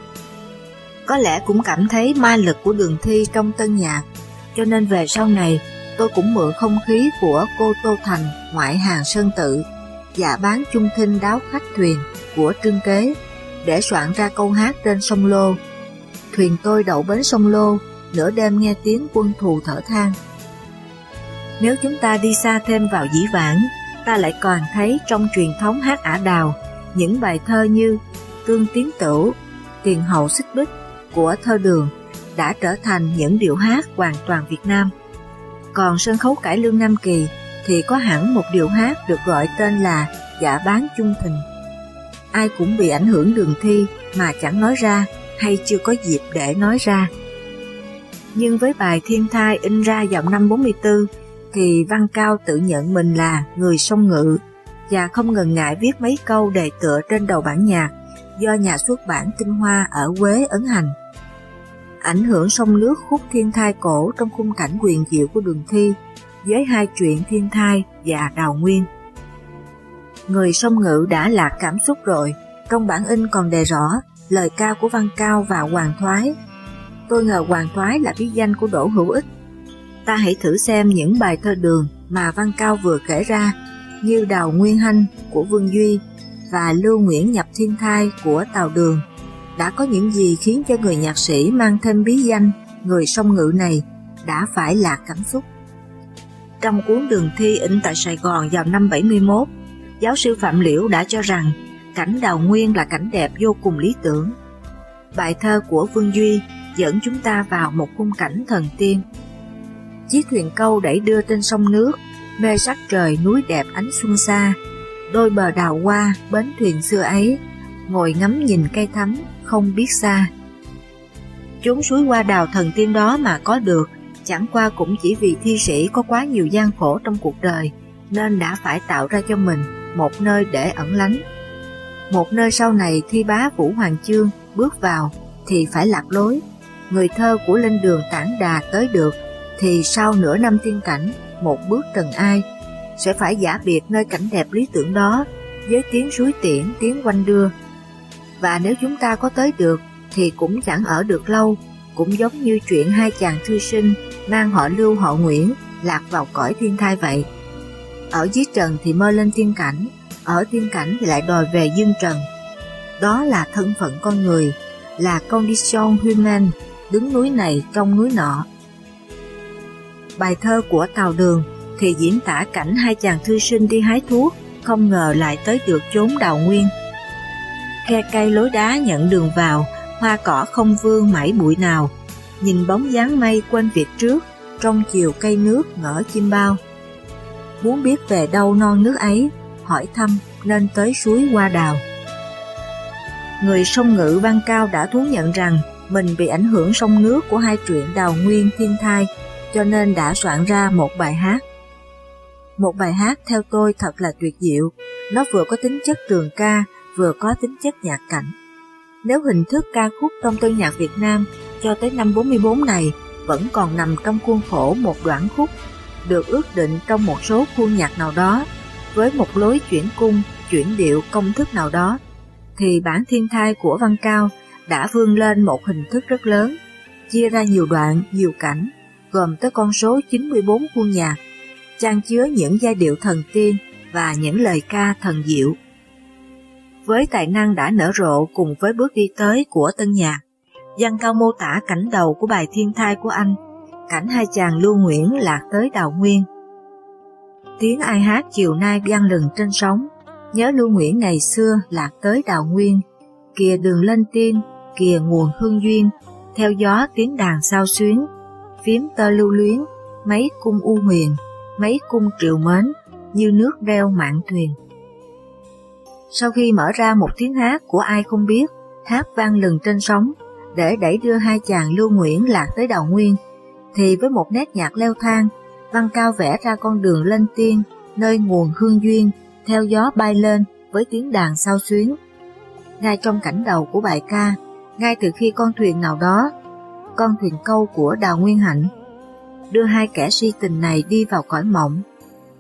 Có lẽ cũng cảm thấy ma lực của đường thi trong tân nhạc, cho nên về sau này tôi cũng mượn không khí của cô Tô Thành ngoại hàng Sơn Tự và bán chung thinh đáo khách thuyền của Trương Kế để soạn ra câu hát trên sông Lô. Thuyền tôi đậu bến sông Lô, nửa đêm nghe tiếng quân thù thở than. Nếu chúng ta đi xa thêm vào dĩ vãng, ta lại còn thấy trong truyền thống hát ả đào những bài thơ như Tương Tiến Tửu, Tiền Hậu Xích Bích của thơ đường đã trở thành những điệu hát hoàn toàn Việt Nam. Còn sân khấu cải lương Nam Kỳ thì có hẳn một điệu hát được gọi tên là Dạ bán chung thình. Ai cũng bị ảnh hưởng đường thi mà chẳng nói ra hay chưa có dịp để nói ra. Nhưng với bài Thiên Thai in ra vào năm 44 thì Văn Cao tự nhận mình là người song ngự và không ngần ngại viết mấy câu đề tựa trên đầu bản nhạc do nhà xuất bản Tinh Hoa ở Quế ấn hành. Ảnh hưởng sông nước khúc thiên thai cổ trong khung cảnh quyền diệu của đường thi với hai chuyện thiên thai và đào nguyên. Người sông ngự đã lạc cảm xúc rồi, trong bản in còn đề rõ lời cao của Văn Cao và Hoàng Thoái. Tôi ngờ Hoàng Thoái là bí danh của Đỗ Hữu Ích. Ta hãy thử xem những bài thơ đường mà Văn Cao vừa kể ra như Đào Nguyên Hanh của Vương Duy và Lưu Nguyễn Nhập Thiên Thai của Tào Đường đã có những gì khiến cho người nhạc sĩ mang thêm bí danh người song ngữ này đã phải lạc cảm xúc. Trong cuốn đường thi in tại Sài Gòn vào năm 71, giáo sư Phạm Liễu đã cho rằng cảnh đào nguyên là cảnh đẹp vô cùng lý tưởng. Bài thơ của Vương Duy dẫn chúng ta vào một khung cảnh thần tiên. Chiếc thuyền câu đẩy đưa trên sông nước, mê sắc trời núi đẹp ánh xuân xa, đôi bờ đào hoa, bến thuyền xưa ấy, ngồi ngắm nhìn cây thắm, không biết xa. Chốn suối qua đào thần tiên đó mà có được, chẳng qua cũng chỉ vì thi sĩ có quá nhiều gian khổ trong cuộc đời, nên đã phải tạo ra cho mình một nơi để ẩn lánh. Một nơi sau này thi bá Vũ Hoàng Chương bước vào thì phải lạc lối. Người thơ của linh đường tản đà tới được thì sau nửa năm tiên cảnh, một bước trần ai, sẽ phải giả biệt nơi cảnh đẹp lý tưởng đó với tiếng suối tiễn, tiếng quanh đưa. Và nếu chúng ta có tới được thì cũng chẳng ở được lâu, cũng giống như chuyện hai chàng thư sinh mang họ Lưu họ Nguyễn lạc vào cõi thiên thai vậy. Ở dưới trần thì mơ lên thiên cảnh, ở thiên cảnh thì lại đòi về dương trần. Đó là thân phận con người, là condition human, đứng núi này trong núi nọ. Bài thơ của Tào Đường thì diễn tả cảnh hai chàng thư sinh đi hái thuốc, không ngờ lại tới được chốn đào nguyên. Khe cây lối đá nhận đường vào, hoa cỏ không vương mãi bụi nào, nhìn bóng dáng mây quên việc trước, trong chiều cây nước ngỡ chim bao. Muốn biết về đâu non nước ấy, hỏi thăm nên tới suối hoa đào. Người sông ngữ Văn Cao đã thú nhận rằng mình bị ảnh hưởng sông nước của hai truyện Đào Nguyên Thiên Thai, cho nên đã soạn ra một bài hát. Một bài hát theo tôi thật là tuyệt diệu, nó vừa có tính chất trường ca, vừa có tính chất nhạc cảnh. Nếu hình thức ca khúc trong tân nhạc Việt Nam cho tới năm 44 này vẫn còn nằm trong khuôn khổ một đoạn khúc, được ước định trong một số khuôn nhạc nào đó, với một lối chuyển cung, chuyển điệu công thức nào đó, thì bản thiên thai của Văn Cao đã vươn lên một hình thức rất lớn, chia ra nhiều đoạn, nhiều cảnh, gồm tới con số 94 khuôn nhạc, trang chứa những giai điệu thần tiên và những lời ca thần diệu. Với tài năng đã nở rộ cùng với bước đi tới của tân nhạc, Văn Cao mô tả cảnh đầu của bài thiên thai của anh, cảnh hai chàng Lưu Nguyễn lạc tới Đào Nguyên. Tiếng ai hát chiều nay vang lừng trên sóng, nhớ Lưu Nguyễn ngày xưa lạc tới Đào Nguyên, kìa đường lên tiên, kìa nguồn hương duyên, theo gió tiếng đàn sao xuyến, phím tơ lưu luyến, mấy cung u huyền, mấy cung triệu mến, như nước đeo mạng thuyền. Sau khi mở ra một tiếng hát của ai không biết, hát vang lừng trên sóng, để đẩy đưa hai chàng Lưu Nguyễn lạc tới Đào Nguyên, thì với một nét nhạc leo thang, Văn Cao vẽ ra con đường lên tiên, nơi nguồn hương duyên, theo gió bay lên với tiếng đàn sao xuyến. Ngay trong cảnh đầu của bài ca, ngay từ khi con thuyền nào đó, con thuyền câu của Đào Nguyên Hạnh, đưa hai kẻ si tình này đi vào cõi mộng,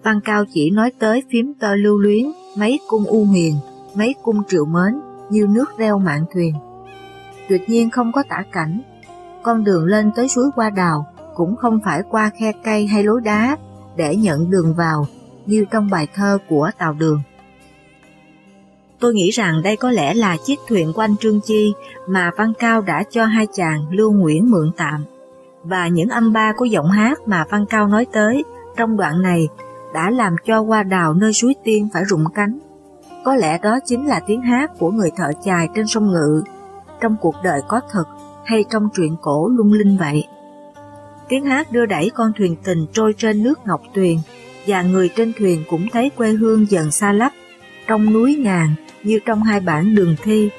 Văn Cao chỉ nói tới phím tơ lưu luyến, mấy cung u huyền, mấy cung triệu mến, như nước reo mạng thuyền tuyệt nhiên không có tả cảnh. Con đường lên tới suối qua Đào cũng không phải qua khe cây hay lối đá để nhận đường vào như trong bài thơ của Tào Đường. Tôi nghĩ rằng đây có lẽ là chiếc thuyền quanh Trương Chi mà Văn Cao đã cho hai chàng Lưu Nguyễn mượn tạm, và những âm ba của giọng hát mà Văn Cao nói tới trong đoạn này đã làm cho hoa đào nơi suối tiên phải rụng cánh. Có lẽ đó chính là tiếng hát của người thợ chài trên sông Ngự trong cuộc đời có thật hay trong truyện cổ lung linh vậy. Tiếng hát đưa đẩy con thuyền tình trôi trên nước ngọc tuyền và người trên thuyền cũng thấy quê hương dần xa lấp trong núi ngàn như trong hai bản đường thi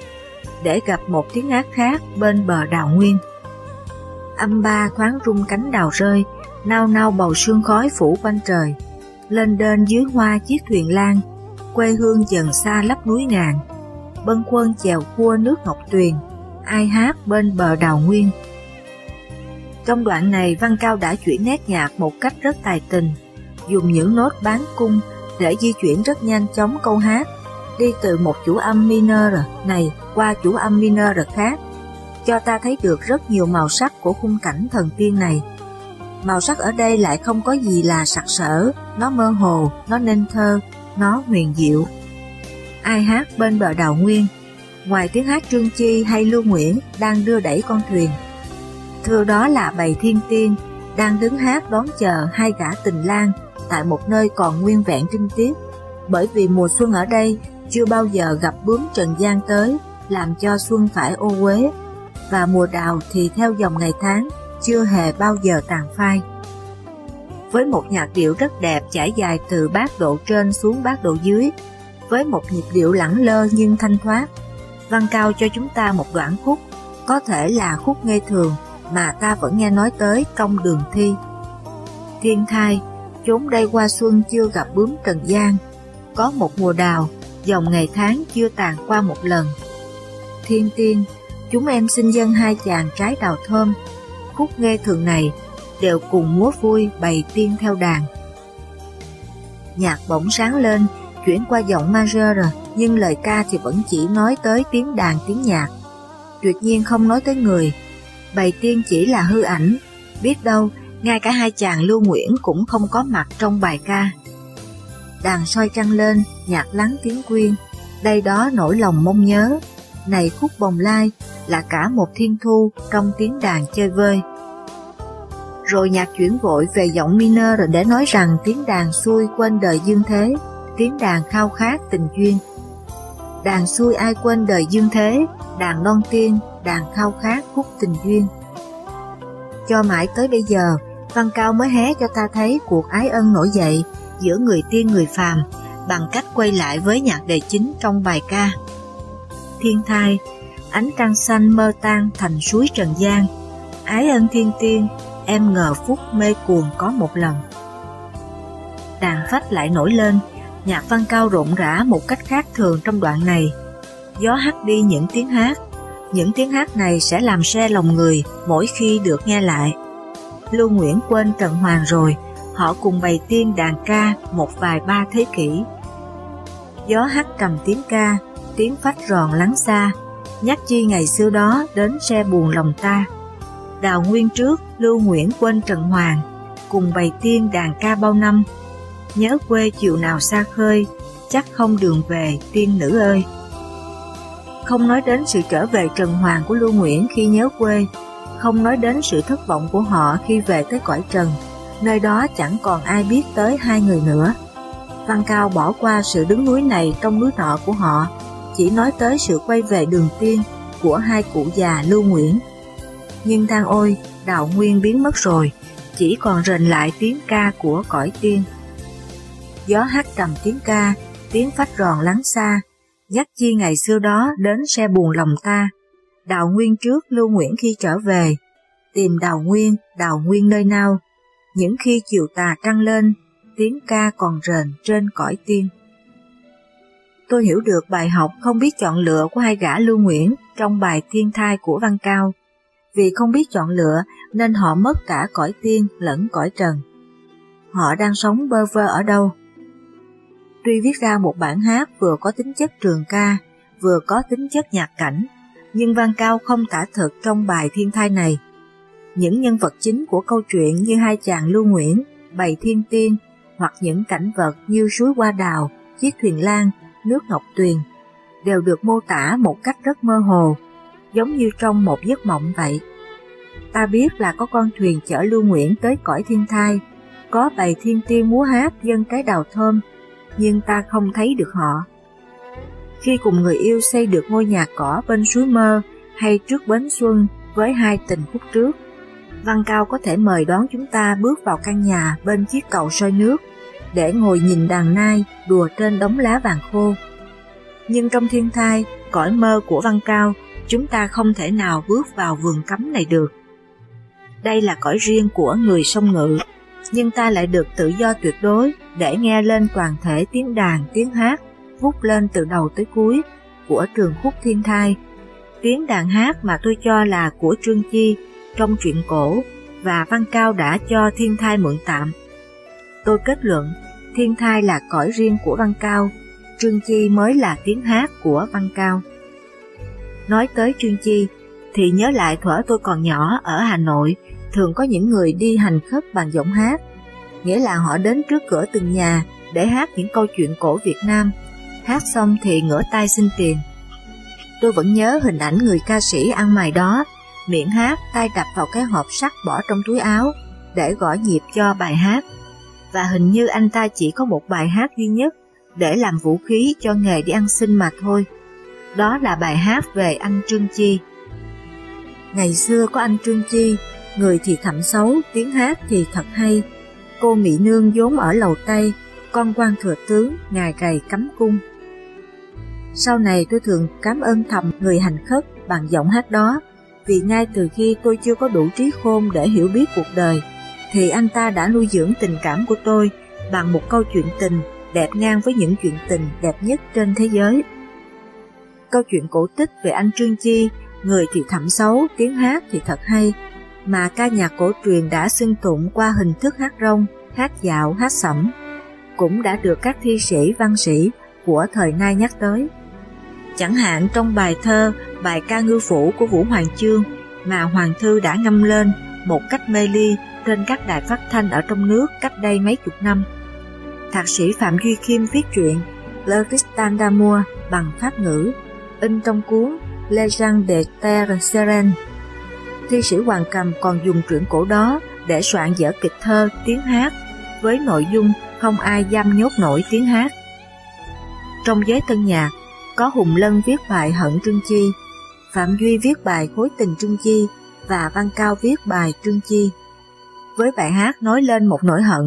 để gặp một tiếng hát khác bên bờ đào nguyên. Âm ba thoáng rung cánh đào rơi, nao nao bầu sương khói phủ quanh trời, lên đên dưới hoa chiếc thuyền lan, quê hương dần xa lấp núi ngàn, bân quân chèo cua nước ngọc tuyền, ai hát bên bờ đào nguyên. Trong đoạn này Văn Cao đã chuyển nét nhạc một cách rất tài tình, dùng những nốt bán cung để di chuyển rất nhanh chóng câu hát, đi từ một chủ âm minor này qua chủ âm minor khác, cho ta thấy được rất nhiều màu sắc của khung cảnh thần tiên này. Màu sắc ở đây lại không có gì là sặc sỡ, nó mơ hồ, nó nên thơ, nó huyền diệu. Ai hát bên bờ đào nguyên ngoài tiếng hát Trương Chi hay Lưu Nguyễn đang đưa đẩy con thuyền. Thưa đó là bầy thiên tiên đang đứng hát đón chờ hai gã tình lang tại một nơi còn nguyên vẹn trinh tiết, bởi vì mùa xuân ở đây chưa bao giờ gặp bướm trần gian tới làm cho xuân phải ô uế, và mùa đào thì theo dòng ngày tháng chưa hề bao giờ tàn phai. Với một nhạc điệu rất đẹp trải dài từ bát độ trên xuống bát độ dưới, với một nhịp điệu lẳng lơ nhưng thanh thoát, Văn Cao cho chúng ta một đoạn khúc, có thể là khúc nghe thường mà ta vẫn nghe nói tới trong đường thi. Thiên thai, chốn đây qua xuân chưa gặp bướm trần gian, có một mùa đào, dòng ngày tháng chưa tàn qua một lần. Thiên tiên, chúng em xin dân hai chàng trái đào thơm, khúc nghe thường này đều cùng múa vui bày tiên theo đàn. Nhạc bỗng sáng lên, chuyển qua giọng major nhưng lời ca thì vẫn chỉ nói tới tiếng đàn tiếng nhạc. Tuyệt nhiên không nói tới người, bày tiên chỉ là hư ảnh, biết đâu ngay cả hai chàng Lưu Nguyễn cũng không có mặt trong bài ca. Đàn soi trăng lên, nhạc lắng tiếng quyên, đây đó nỗi lòng mong nhớ, này khúc bồng lai là cả một thiên thu trong tiếng đàn chơi vơi. Rồi nhạc chuyển vội về giọng minor rồi để nói rằng tiếng đàn xuôi quên đời dương thế, tiếng đàn khao khát tình duyên. Đàn xuôi ai quên đời dương thế, đàn non tiên, đàn khao khát khúc tình duyên. Cho mãi tới bây giờ, Văn Cao mới hé cho ta thấy cuộc ái ân nổi dậy giữa người tiên người phàm bằng cách quay lại với nhạc đề chính trong bài ca. Thiên thai, ánh trăng xanh mơ tan thành suối trần gian, ái ân thiên tiên, em ngờ phút mê cuồng có một lần. Đàn phách lại nổi lên, nhạc văn cao rộn rã một cách khác thường trong đoạn này. Gió hắt đi những tiếng hát, những tiếng hát này sẽ làm xe lòng người mỗi khi được nghe lại. Lưu Nguyễn quên Trần Hoàng rồi, họ cùng bày tiên đàn ca một vài ba thế kỷ. Gió hát cầm tiếng ca, tiếng phách ròn lắng xa, nhắc chi ngày xưa đó đến xe buồn lòng ta. Đào nguyên trước, Lưu Nguyễn quên Trần Hoàng, cùng bày tiên đàn ca bao năm. Nhớ quê chiều nào xa khơi, chắc không đường về tiên nữ ơi. Không nói đến sự trở về Trần Hoàng của Lưu Nguyễn khi nhớ quê, không nói đến sự thất vọng của họ khi về tới cõi trần, nơi đó chẳng còn ai biết tới hai người nữa. Văn Cao bỏ qua sự đứng núi này trong núi nọ của họ, chỉ nói tới sự quay về đường tiên của hai cụ già Lưu Nguyễn. Nhưng than ôi, đạo nguyên biến mất rồi, chỉ còn rền lại tiếng ca của cõi tiên. Gió hát trầm tiếng ca, tiếng phách ròn lắng xa, dắt chi ngày xưa đó đến xe buồn lòng ta, Đào Nguyên trước Lưu Nguyễn khi trở về, tìm Đào Nguyên, Đào Nguyên nơi nào, những khi chiều tà trăng lên, tiếng ca còn rền trên cõi tiên. Tôi hiểu được bài học không biết chọn lựa của hai gã Lưu Nguyễn trong bài thiên thai của Văn Cao. Vì không biết chọn lựa nên họ mất cả cõi tiên lẫn cõi trần. Họ đang sống bơ vơ ở đâu? Tuy viết ra một bản hát vừa có tính chất trường ca, vừa có tính chất nhạc cảnh, nhưng Văn Cao không tả thực trong bài thiên thai này. Những nhân vật chính của câu chuyện như hai chàng Lưu Nguyễn, bầy thiên tiên, hoặc những cảnh vật như suối hoa đào, chiếc thuyền lan, nước ngọc tuyền, đều được mô tả một cách rất mơ hồ, giống như trong một giấc mộng vậy. Ta biết là có con thuyền chở Lưu Nguyễn tới cõi thiên thai, có bầy thiên tiên múa hát dân cái đào thơm, nhưng ta không thấy được họ khi cùng người yêu xây được ngôi nhà cỏ bên suối mơ hay trước bến xuân với hai tình khúc trước. Văn Cao có thể mời đón chúng ta bước vào căn nhà bên chiếc cầu soi nước để ngồi nhìn đàn nai đùa trên đống lá vàng khô. Nhưng trong thiên thai, cõi mơ của Văn Cao, chúng ta không thể nào bước vào vườn cấm này được. Đây là cõi riêng của người sông ngự, nhưng ta lại được tự do tuyệt đối để nghe lên toàn thể tiếng đàn, tiếng hát vút lên từ đầu tới cuối của trường khúc thiên thai. Tiếng đàn hát mà tôi cho là của Trương Chi trong truyện cổ và Văn Cao đã cho thiên thai mượn tạm. Tôi kết luận thiên thai là cõi riêng của Văn Cao, Trương Chi mới là tiếng hát của Văn Cao. Nói tới Trương Chi thì nhớ lại thuở tôi còn nhỏ ở Hà Nội thường có những người đi hành khất bằng giọng hát, nghĩa là họ đến trước cửa từng nhà để hát những câu chuyện cổ Việt Nam hát xong thì ngửa tay xin tiền. Tôi vẫn nhớ hình ảnh người ca sĩ ăn mày đó, miệng hát, tay đập vào cái hộp sắt bỏ trong túi áo để gõ nhịp cho bài hát. Và hình như anh ta chỉ có một bài hát duy nhất để làm vũ khí cho nghề đi ăn xin mà thôi. Đó là bài hát về anh Trương Chi. Ngày xưa có anh Trương Chi, người thì thậm xấu, tiếng hát thì thật hay. Cô Mỹ Nương vốn ở lầu Tây, con quan thừa tướng, ngài cày cắm cung. Sau này tôi thường cảm ơn thầm người hành khất bằng giọng hát đó, vì ngay từ khi tôi chưa có đủ trí khôn để hiểu biết cuộc đời, thì anh ta đã nuôi dưỡng tình cảm của tôi bằng một câu chuyện tình đẹp ngang với những chuyện tình đẹp nhất trên thế giới. Câu chuyện cổ tích về anh Trương Chi, người thì thẩm xấu, tiếng hát thì thật hay, mà ca nhạc cổ truyền đã xưng tụng qua hình thức hát rong, hát dạo, hát sẩm, cũng đã được các thi sĩ văn sĩ của thời nay nhắc tới. Chẳng hạn trong bài thơ, bài ca ngư phủ của Vũ Hoàng Chương mà Hoàng Thư đã ngâm lên một cách mê ly trên các đài phát thanh ở trong nước cách đây mấy chục năm. Thạc sĩ Phạm Duy kim viết truyện Le Tristan d'Amour bằng Pháp ngữ, in trong cuốn Legend de Terre Seren. Thi sĩ Hoàng Cầm còn dùng truyện cổ đó để soạn dở kịch thơ tiếng hát với nội dung không ai giam nhốt nổi tiếng hát. Trong giới tân nhạc, có Hùng Lân viết bài Hận Trương Chi, Phạm Duy viết bài Khối tình Trương Chi và Văn Cao viết bài Trương Chi. Với bài hát nói lên một nỗi hận,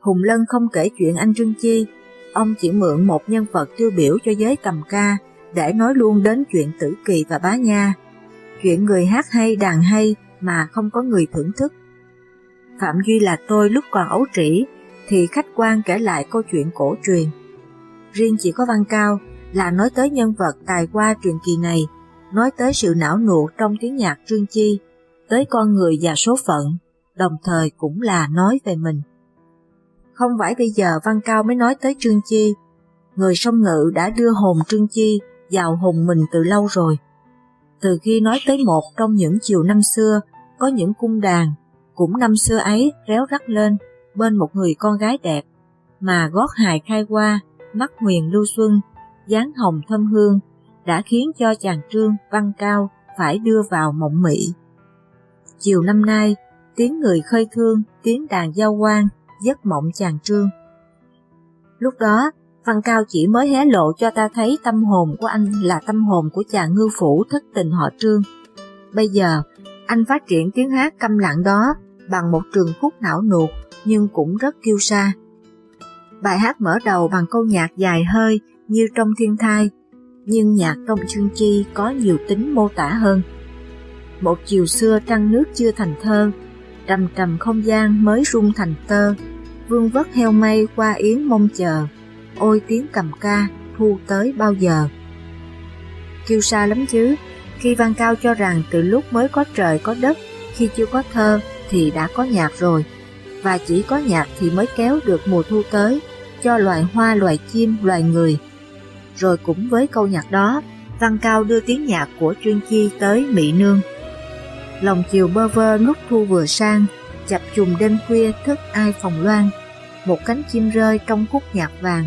Hùng Lân không kể chuyện anh Trương Chi, ông chỉ mượn một nhân vật tiêu biểu cho giới cầm ca để nói luôn đến chuyện Tử Kỳ và Bá Nha, chuyện người hát hay đàn hay mà không có người thưởng thức. Phạm Duy là tôi lúc còn ấu trĩ thì khách quan kể lại câu chuyện cổ truyền. Riêng chỉ có Văn Cao là nói tới nhân vật tài hoa truyền kỳ này, nói tới sự não nụ trong tiếng nhạc Trương Chi, tới con người và số phận, đồng thời cũng là nói về mình. Không phải bây giờ Văn Cao mới nói tới Trương Chi, người sông ngự đã đưa hồn Trương Chi vào hùng mình từ lâu rồi. Từ khi nói tới một trong những chiều năm xưa, có những cung đàn, cũng năm xưa ấy réo rắc lên bên một người con gái đẹp, mà gót hài khai qua, mắt nguyền lưu xuân, dáng hồng thơm hương, đã khiến cho chàng trương văn cao phải đưa vào mộng mị. Chiều năm nay, tiếng người khơi thương, tiếng đàn giao quan, giấc mộng chàng trương. Lúc đó, Văn Cao chỉ mới hé lộ cho ta thấy tâm hồn của anh là tâm hồn của chàng ngư phủ thất tình họ trương. Bây giờ, anh phát triển tiếng hát câm lặng đó bằng một trường khúc não nuột nhưng cũng rất kiêu sa. Bài hát mở đầu bằng câu nhạc dài hơi như trong thiên thai, nhưng nhạc trong chương chi có nhiều tính mô tả hơn. Một chiều xưa trăng nước chưa thành thơ, trầm trầm không gian mới rung thành tơ, vương vất heo mây qua yến mong chờ, ôi tiếng cầm ca, thu tới bao giờ. Kiêu sa lắm chứ, khi Văn Cao cho rằng từ lúc mới có trời có đất, khi chưa có thơ thì đã có nhạc rồi, và chỉ có nhạc thì mới kéo được mùa thu tới, cho loài hoa, loài chim, loài người. Rồi cũng với câu nhạc đó, Văn Cao đưa tiếng nhạc của Chuyên Chi tới Mỹ Nương. Lòng chiều bơ vơ lúc thu vừa sang, chập trùng đêm khuya thức ai phòng loan, một cánh chim rơi trong khúc nhạc vàng,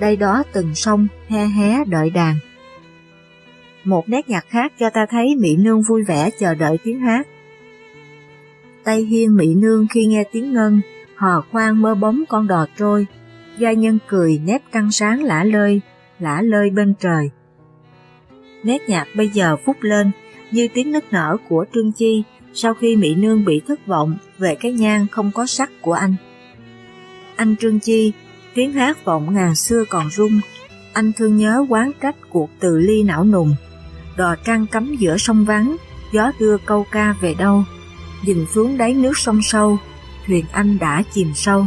đây đó từng sông he hé đợi đàn. Một nét nhạc khác cho ta thấy Mỹ Nương vui vẻ chờ đợi tiếng hát. Tây Hiên Mỹ Nương khi nghe tiếng ngân, hò khoan mơ bóng con đò trôi, gia nhân cười nét căng sáng lả lơi, lả lơi bên trời. Nét nhạc bây giờ phút lên, như tiếng nức nở của Trương Chi sau khi Mỹ Nương bị thất vọng về cái nhang không có sắc của anh. Anh Trương Chi, tiếng hát vọng ngàn xưa còn rung, anh thương nhớ quán trách cuộc từ ly não nùng, đò trăng cắm giữa sông vắng, gió đưa câu ca về đâu, dừng xuống đáy nước sông sâu, thuyền anh đã chìm sâu.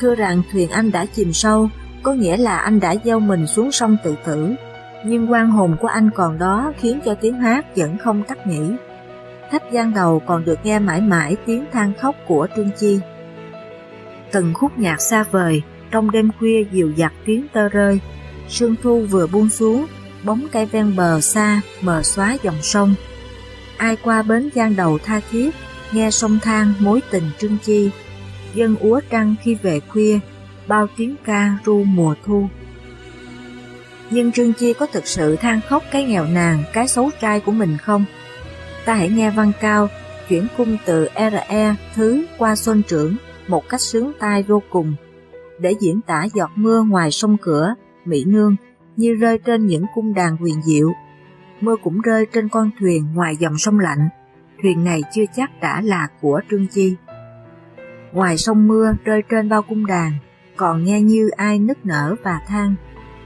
Thưa rằng thuyền anh đã chìm sâu, có nghĩa là anh đã gieo mình xuống sông tự tử, nhưng quan hồn của anh còn đó khiến cho tiếng hát vẫn không tắt nghỉ. Thách gian đầu còn được nghe mãi mãi tiếng than khóc của Trương Chi. Từng khúc nhạc xa vời, trong đêm khuya dịu dặt tiếng tơ rơi, sương thu vừa buông xuống, bóng cây ven bờ xa mờ xóa dòng sông. Ai qua bến gian đầu tha thiết, nghe sông thang mối tình Trương Chi, dân úa trăng khi về khuya, bao tiếng ca ru mùa thu. Nhưng Trương Chi có thực sự than khóc cái nghèo nàn, cái xấu trai của mình không? Ta hãy nghe văn cao, chuyển cung từ RE thứ qua xuân trưởng một cách sướng tai vô cùng, để diễn tả giọt mưa ngoài sông cửa, Mỹ Nương, như rơi trên những cung đàn huyền diệu. Mưa cũng rơi trên con thuyền ngoài dòng sông lạnh, thuyền này chưa chắc đã là của Trương Chi. Ngoài sông mưa rơi trên bao cung đàn, còn nghe như ai nức nở và than,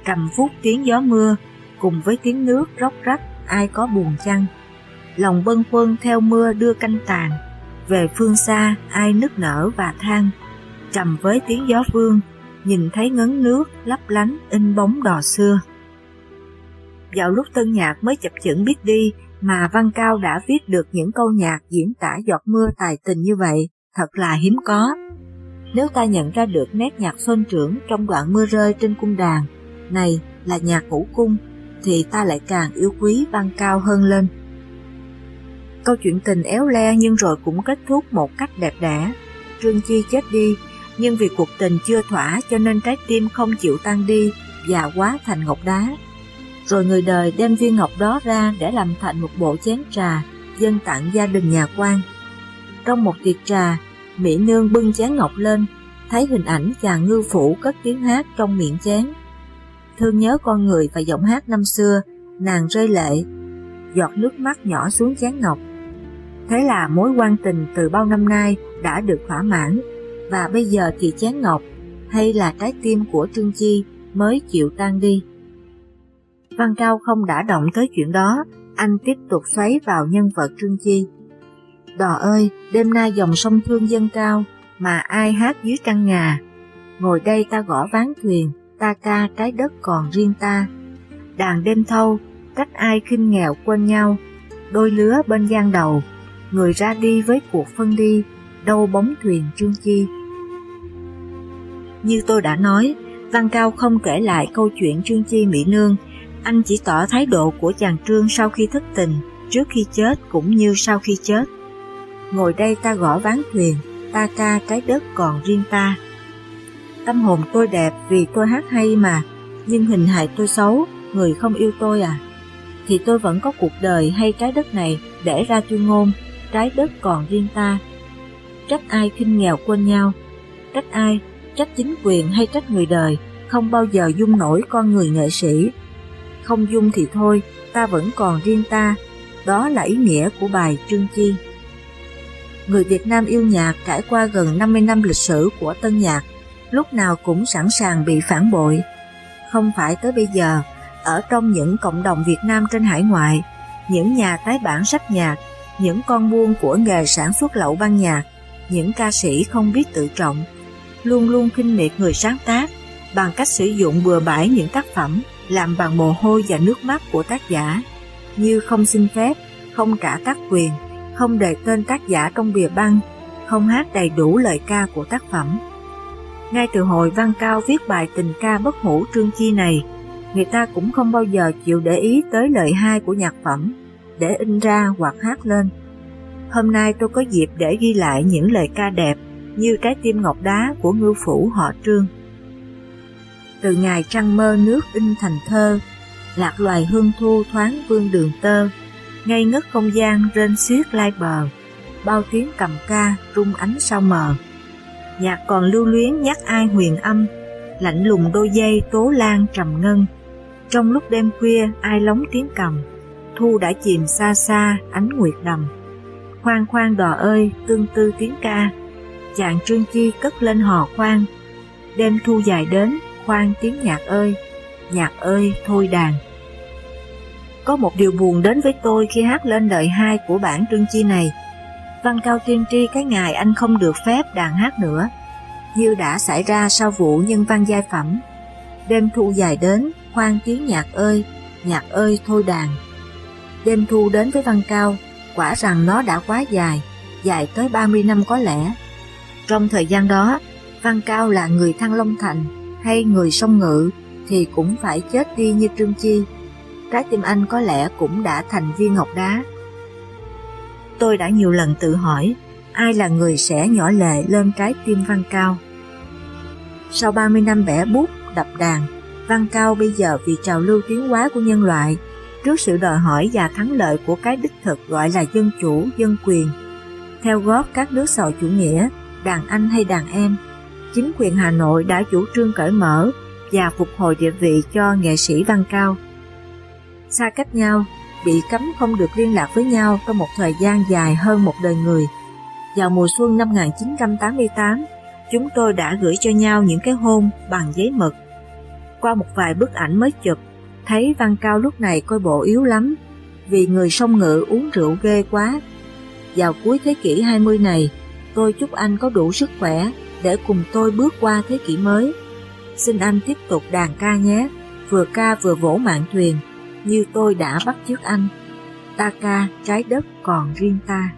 trầm phút tiếng gió mưa, cùng với tiếng nước róc rách, ai có buồn chăng. Lòng bâng khuâng theo mưa đưa canh tàn, về phương xa ai nức nở và than, trầm với tiếng gió vương, nhìn thấy ngấn nước lấp lánh in bóng đò xưa. Vào lúc tân nhạc mới chập chững biết đi mà Văn Cao đã viết được những câu nhạc diễn tả giọt mưa tài tình như vậy, thật là hiếm có. Nếu ta nhận ra được nét nhạc xuân trưởng trong đoạn mưa rơi trên cung đàn, này là nhạc ngũ cung, thì ta lại càng yêu quý Văn Cao hơn lên. Câu chuyện tình éo le nhưng rồi cũng kết thúc một cách đẹp đẽ. Trương Chi chết đi, nhưng vì cuộc tình chưa thỏa cho nên trái tim không chịu tan đi và quá thành ngọc đá. Rồi người đời đem viên ngọc đó ra để làm thành một bộ chén trà dân tặng gia đình nhà quan. Trong một tiệc trà, Mỹ Nương bưng chén ngọc lên, thấy hình ảnh chàng ngư phủ cất tiếng hát trong miệng chén. Thương nhớ con người và giọng hát năm xưa, nàng rơi lệ, giọt nước mắt nhỏ xuống chén ngọc. Thế là mối quan tình từ bao năm nay đã được thỏa mãn, và bây giờ thì chén ngọc, hay là trái tim của Trương Chi mới chịu tan đi. Văn Cao không đã động tới chuyện đó, anh tiếp tục xoáy vào nhân vật Trương Chi. Đò ơi, đêm nay dòng sông thương dân cao, mà ai hát dưới căn ngà. Ngồi đây ta gõ ván thuyền, ta ca trái đất còn riêng ta. Đàn đêm thâu, cách ai khinh nghèo quên nhau, đôi lứa bên gian đầu, người ra đi với cuộc phân đi, đâu bóng thuyền Trương Chi. Như tôi đã nói, Văn Cao không kể lại câu chuyện Trương Chi Mỹ Nương, anh chỉ tỏ thái độ của chàng Trương sau khi thất tình, trước khi chết cũng như sau khi chết. Ngồi đây ta gõ ván thuyền, ta ca trái đất còn riêng ta. Tâm hồn tôi đẹp vì tôi hát hay mà, nhưng hình hài tôi xấu, người không yêu tôi à. Thì tôi vẫn có cuộc đời hay trái đất này để ra tuyên ngôn, trái đất còn riêng ta. Trách ai khinh nghèo quên nhau, trách ai, trách chính quyền hay trách người đời, không bao giờ dung nổi con người nghệ sĩ. Không dung thì thôi, ta vẫn còn riêng ta, đó là ý nghĩa của bài Trương Chi người Việt Nam yêu nhạc trải qua gần 50 năm lịch sử của tân nhạc, lúc nào cũng sẵn sàng bị phản bội. Không phải tới bây giờ, ở trong những cộng đồng Việt Nam trên hải ngoại, những nhà tái bản sách nhạc, những con buôn của nghề sản xuất lậu băng nhạc, những ca sĩ không biết tự trọng, luôn luôn khinh miệt người sáng tác bằng cách sử dụng bừa bãi những tác phẩm làm bằng mồ hôi và nước mắt của tác giả, như không xin phép, không trả tác quyền, không đề tên tác giả trong bìa băng, không hát đầy đủ lời ca của tác phẩm. Ngay từ hồi Văn Cao viết bài tình ca bất hủ trương chi này, người ta cũng không bao giờ chịu để ý tới lời hai của nhạc phẩm, để in ra hoặc hát lên. Hôm nay tôi có dịp để ghi lại những lời ca đẹp như trái tim ngọc đá của ngư phủ họ trương. Từ ngày trăng mơ nước in thành thơ, lạc loài hương thu thoáng vương đường tơ, ngây ngất không gian rên xiết lai bờ, bao tiếng cầm ca rung ánh sao mờ. Nhạc còn lưu luyến nhắc ai huyền âm, lạnh lùng đôi dây tố lan trầm ngân. Trong lúc đêm khuya ai lóng tiếng cầm, thu đã chìm xa xa ánh nguyệt đầm. Khoan khoan đò ơi, tương tư tiếng ca, chàng trương chi cất lên hò khoan. Đêm thu dài đến, khoan tiếng nhạc ơi, nhạc ơi thôi đàn. Có một điều buồn đến với tôi khi hát lên lời hai của bản trương chi này. Văn Cao tiên tri cái ngày anh không được phép đàn hát nữa, như đã xảy ra sau vụ nhân văn giai phẩm. Đêm thu dài đến, khoan tiếng nhạc ơi, nhạc ơi thôi đàn. Đêm thu đến với Văn Cao, quả rằng nó đã quá dài, dài tới 30 năm có lẽ. Trong thời gian đó, Văn Cao là người Thăng Long Thành hay người sông Ngự thì cũng phải chết đi như Trương Chi trái tim anh có lẽ cũng đã thành viên ngọc đá. Tôi đã nhiều lần tự hỏi, ai là người sẽ nhỏ lệ lên trái tim Văn Cao? Sau 30 năm bẻ bút, đập đàn, Văn Cao bây giờ vì trào lưu tiến hóa của nhân loại, trước sự đòi hỏi và thắng lợi của cái đích thực gọi là dân chủ, dân quyền, theo góp các nước xã chủ nghĩa, đàn anh hay đàn em, chính quyền Hà Nội đã chủ trương cởi mở và phục hồi địa vị cho nghệ sĩ Văn Cao xa cách nhau, bị cấm không được liên lạc với nhau trong một thời gian dài hơn một đời người. Vào mùa xuân năm 1988, chúng tôi đã gửi cho nhau những cái hôn bằng giấy mực. Qua một vài bức ảnh mới chụp, thấy Văn Cao lúc này coi bộ yếu lắm, vì người sông ngự uống rượu ghê quá. Vào cuối thế kỷ 20 này, tôi chúc anh có đủ sức khỏe để cùng tôi bước qua thế kỷ mới. Xin anh tiếp tục đàn ca nhé, vừa ca vừa vỗ mạn thuyền, như tôi đã bắt trước anh. Ta ca trái đất còn riêng ta.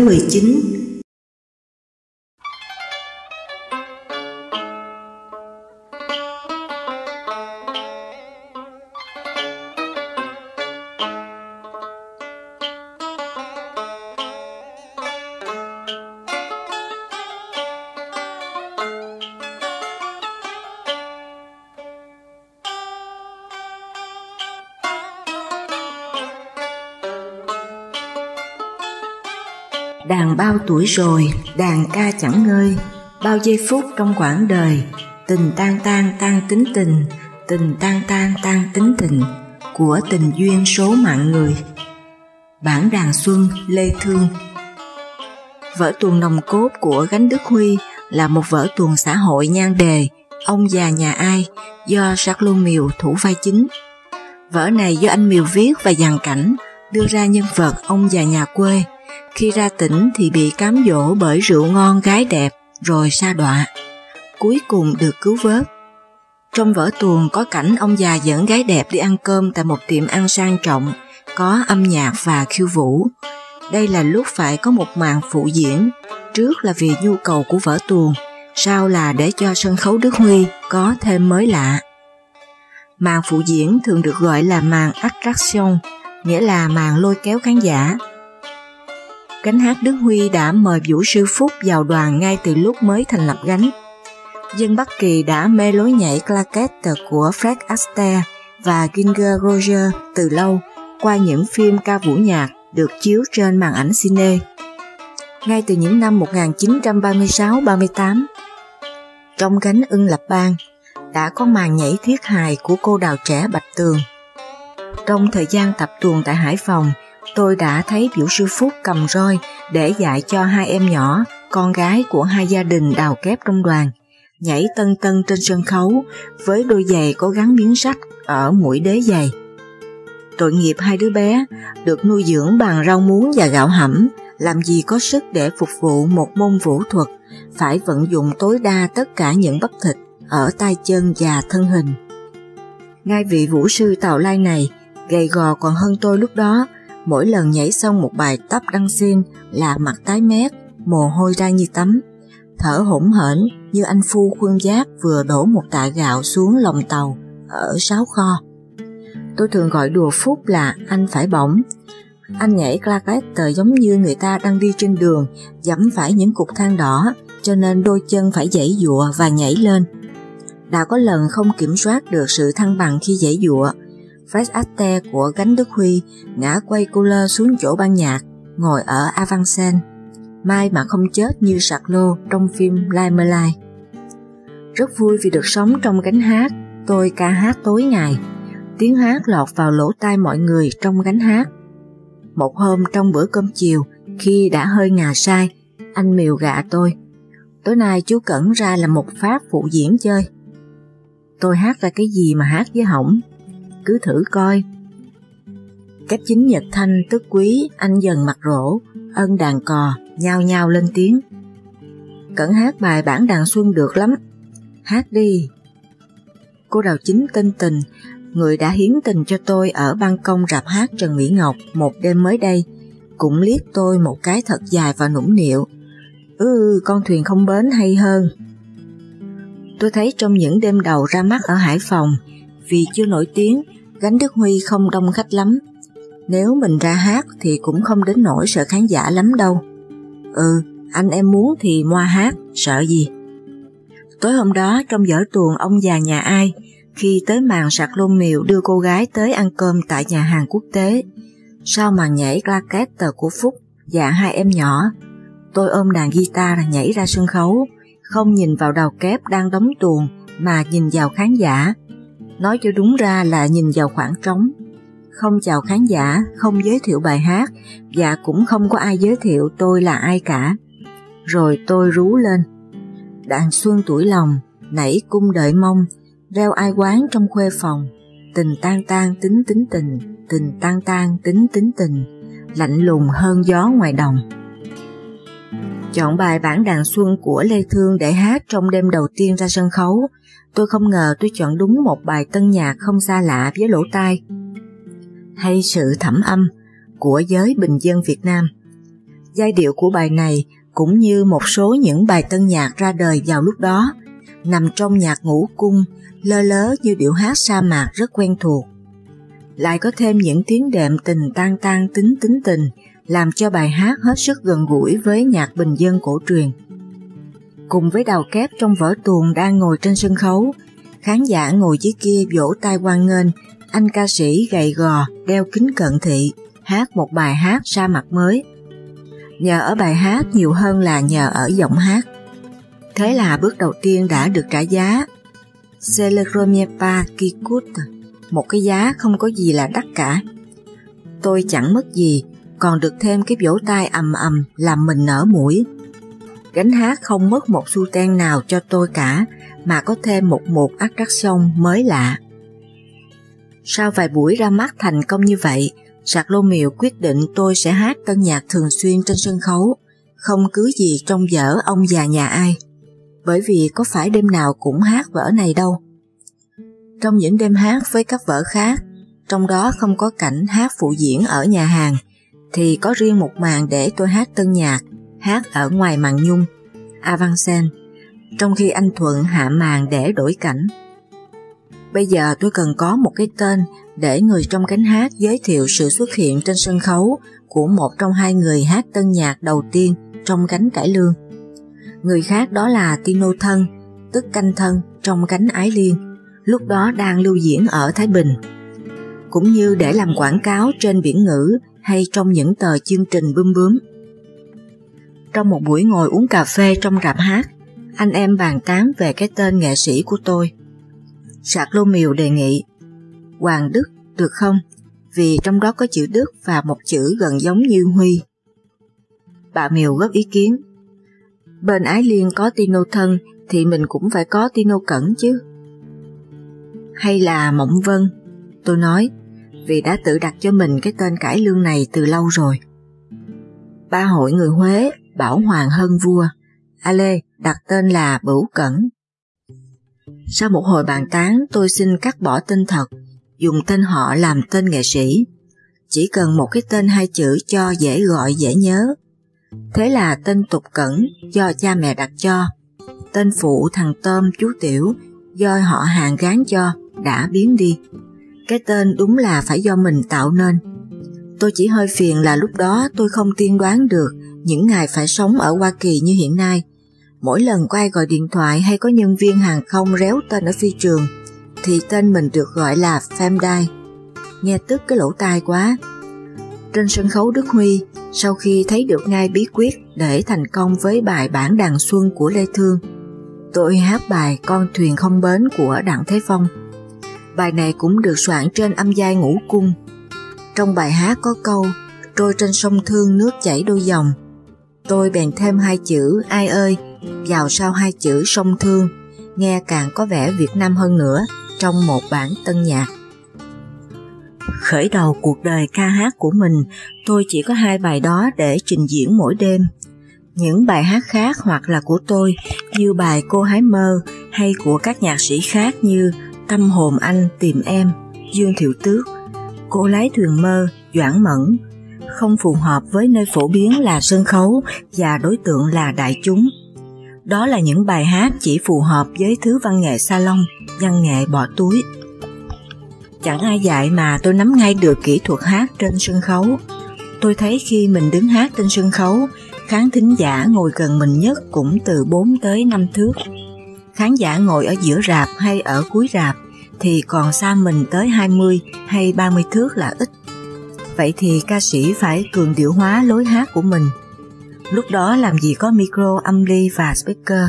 19 tuổi rồi, đàn ca chẳng ngơi, bao giây phút trong quãng đời, tình tan tan tan tính tình, tình tan tan tan tính tình, của tình duyên số mạng người. Bản đàn xuân Lê Thương Vở tuồng nồng cốt của Gánh Đức Huy là một vở tuồng xã hội nhan đề Ông già nhà ai do Jacques Miều thủ vai chính. Vở này do anh Miều viết và dàn cảnh đưa ra nhân vật ông già nhà quê khi ra tỉnh thì bị cám dỗ bởi rượu ngon gái đẹp rồi sa đọa. Cuối cùng được cứu vớt. Trong vở tuồng có cảnh ông già dẫn gái đẹp đi ăn cơm tại một tiệm ăn sang trọng, có âm nhạc và khiêu vũ. Đây là lúc phải có một màn phụ diễn, trước là vì nhu cầu của vở tuồng, sau là để cho sân khấu Đức Huy có thêm mới lạ. Màn phụ diễn thường được gọi là màn attraction, nghĩa là màn lôi kéo khán giả Gánh hát Đức Huy đã mời Vũ Sư Phúc vào đoàn ngay từ lúc mới thành lập gánh. Dân Bắc Kỳ đã mê lối nhảy claquette của Fred Astaire và Ginger Roger từ lâu qua những phim ca vũ nhạc được chiếu trên màn ảnh cine. Ngay từ những năm 1936-38, trong gánh ưng lập bang, đã có màn nhảy thiết hài của cô đào trẻ Bạch Tường. Trong thời gian tập tuồng tại Hải Phòng, tôi đã thấy biểu Sư Phúc cầm roi để dạy cho hai em nhỏ, con gái của hai gia đình đào kép trong đoàn, nhảy tân tân trên sân khấu với đôi giày có gắn miếng sắt ở mũi đế giày. Tội nghiệp hai đứa bé được nuôi dưỡng bằng rau muống và gạo hẩm, làm gì có sức để phục vụ một môn vũ thuật, phải vận dụng tối đa tất cả những bắp thịt ở tay chân và thân hình. Ngay vị vũ sư Tào lai này, gầy gò còn hơn tôi lúc đó, Mỗi lần nhảy xong một bài tắp đăng xin là mặt tái mét, mồ hôi ra như tắm, thở hổn hển như anh phu khuôn giác vừa đổ một tạ gạo xuống lòng tàu ở sáo kho. Tôi thường gọi đùa Phúc là anh phải bỏng. Anh nhảy claquette giống như người ta đang đi trên đường, dẫm phải những cục than đỏ, cho nên đôi chân phải dãy dụa và nhảy lên. Đã có lần không kiểm soát được sự thăng bằng khi dãy dụa, Fred Astaire của Gánh Đức Huy ngã quay cô lơ xuống chỗ ban nhạc, ngồi ở Avancen. Mai mà không chết như sạc lô trong phim Limelai. Rất vui vì được sống trong gánh hát, tôi ca hát tối ngày. Tiếng hát lọt vào lỗ tai mọi người trong gánh hát. Một hôm trong bữa cơm chiều, khi đã hơi ngà sai, anh miều gạ tôi. Tối nay chú Cẩn ra là một pháp phụ diễn chơi. Tôi hát ra cái gì mà hát với hỏng, cứ thử coi. Cách chính nhật thanh tức quý, anh dần mặt rỗ, ân đàn cò, nhao nhao lên tiếng. Cẩn hát bài bản đàn xuân được lắm, hát đi. Cô đào chính tên tình, người đã hiến tình cho tôi ở ban công rạp hát Trần Mỹ Ngọc một đêm mới đây, cũng liếc tôi một cái thật dài và nũng nịu. Ừ, con thuyền không bến hay hơn. Tôi thấy trong những đêm đầu ra mắt ở Hải Phòng, vì chưa nổi tiếng, gánh Đức Huy không đông khách lắm. Nếu mình ra hát thì cũng không đến nỗi sợ khán giả lắm đâu. Ừ, anh em muốn thì moa hát, sợ gì. Tối hôm đó trong dở tuồng ông già nhà ai, khi tới màn sạc lôn miều đưa cô gái tới ăn cơm tại nhà hàng quốc tế, sau màn nhảy claquette của Phúc và hai em nhỏ, tôi ôm đàn guitar nhảy ra sân khấu, không nhìn vào đầu kép đang đóng tuồng mà nhìn vào khán giả Nói cho đúng ra là nhìn vào khoảng trống. Không chào khán giả, không giới thiệu bài hát và cũng không có ai giới thiệu tôi là ai cả. Rồi tôi rú lên. Đàn xuân tuổi lòng, nảy cung đợi mong, reo ai quán trong khuê phòng. Tình tan tan tính tính tình, tình tan tan tính tính tình, lạnh lùng hơn gió ngoài đồng. Chọn bài bản đàn xuân của Lê Thương để hát trong đêm đầu tiên ra sân khấu Tôi không ngờ tôi chọn đúng một bài tân nhạc không xa lạ với lỗ tai. Hay sự thẩm âm của giới bình dân Việt Nam. Giai điệu của bài này cũng như một số những bài tân nhạc ra đời vào lúc đó, nằm trong nhạc ngũ cung, lơ lớ như điệu hát sa mạc rất quen thuộc. Lại có thêm những tiếng đệm tình tan tan tính tính tình, làm cho bài hát hết sức gần gũi với nhạc bình dân cổ truyền. Cùng với đào kép trong vở tuồng đang ngồi trên sân khấu, khán giả ngồi dưới kia vỗ tay quan nghênh anh ca sĩ gầy gò đeo kính cận thị hát một bài hát xa mặt mới. Nhờ ở bài hát nhiều hơn là nhờ ở giọng hát. Thế là bước đầu tiên đã được trả giá. Celeromiepa Kikut, một cái giá không có gì là đắt cả. Tôi chẳng mất gì, còn được thêm cái vỗ tay ầm ầm làm mình nở mũi. Gánh hát không mất một xu ten nào cho tôi cả, mà có thêm một một attraction mới lạ. Sau vài buổi ra mắt thành công như vậy, Sạc Lô Miệu quyết định tôi sẽ hát tân nhạc thường xuyên trên sân khấu, không cứ gì trong dở ông già nhà ai. Bởi vì có phải đêm nào cũng hát vở này đâu. Trong những đêm hát với các vở khác, trong đó không có cảnh hát phụ diễn ở nhà hàng, thì có riêng một màn để tôi hát tân nhạc, hát ở ngoài màn nhung, Avancen, trong khi anh Thuận hạ màn để đổi cảnh. Bây giờ tôi cần có một cái tên để người trong cánh hát giới thiệu sự xuất hiện trên sân khấu của một trong hai người hát tân nhạc đầu tiên trong cánh cải lương. Người khác đó là Tino Thân, tức canh thân trong cánh ái liên, lúc đó đang lưu diễn ở Thái Bình. Cũng như để làm quảng cáo trên biển ngữ hay trong những tờ chương trình bướm bướm. Trong một buổi ngồi uống cà phê trong rạp hát, anh em bàn tán về cái tên nghệ sĩ của tôi. Sạc Lô Miều đề nghị Hoàng Đức được không? Vì trong đó có chữ Đức và một chữ gần giống như Huy. Bà Miều góp ý kiến Bên Ái Liên có Tino thân thì mình cũng phải có Tino cẩn chứ. Hay là Mộng Vân? Tôi nói, vì đã tự đặt cho mình cái tên cải lương này từ lâu rồi. Ba hội người Huế bảo Hoàng hơn vua. A Lê đặt tên là Bửu Cẩn sau một hồi bàn tán tôi xin cắt bỏ tên thật, dùng tên họ làm tên nghệ sĩ. Chỉ cần một cái tên hai chữ cho dễ gọi dễ nhớ. Thế là tên tục cẩn do cha mẹ đặt cho. Tên phụ thằng Tôm chú Tiểu do họ hàng gán cho đã biến đi. Cái tên đúng là phải do mình tạo nên. Tôi chỉ hơi phiền là lúc đó tôi không tiên đoán được những ngày phải sống ở Hoa Kỳ như hiện nay Mỗi lần có ai gọi điện thoại hay có nhân viên hàng không réo tên ở phi trường, thì tên mình được gọi là Famdai. Nghe tức cái lỗ tai quá. Trên sân khấu Đức Huy, sau khi thấy được ngay bí quyết để thành công với bài bản đàn xuân của Lê Thương, tôi hát bài Con thuyền không bến của Đặng Thế Phong. Bài này cũng được soạn trên âm giai ngũ cung. Trong bài hát có câu Trôi trên sông Thương nước chảy đôi dòng. Tôi bèn thêm hai chữ ai ơi vào sau hai chữ sông thương, nghe càng có vẻ Việt Nam hơn nữa trong một bản tân nhạc. Khởi đầu cuộc đời ca hát của mình, tôi chỉ có hai bài đó để trình diễn mỗi đêm. Những bài hát khác hoặc là của tôi như bài Cô Hái Mơ hay của các nhạc sĩ khác như Tâm Hồn Anh Tìm Em, Dương Thiệu Tước, Cô Lái Thuyền Mơ, Doãn Mẫn, không phù hợp với nơi phổ biến là sân khấu và đối tượng là đại chúng. Đó là những bài hát chỉ phù hợp với thứ văn nghệ salon, văn nghệ bỏ túi. Chẳng ai dạy mà tôi nắm ngay được kỹ thuật hát trên sân khấu. Tôi thấy khi mình đứng hát trên sân khấu, khán thính giả ngồi gần mình nhất cũng từ 4 tới 5 thước. Khán giả ngồi ở giữa rạp hay ở cuối rạp thì còn xa mình tới 20 hay 30 thước là ít. Vậy thì ca sĩ phải cường điệu hóa lối hát của mình Lúc đó làm gì có micro, âm ly và speaker.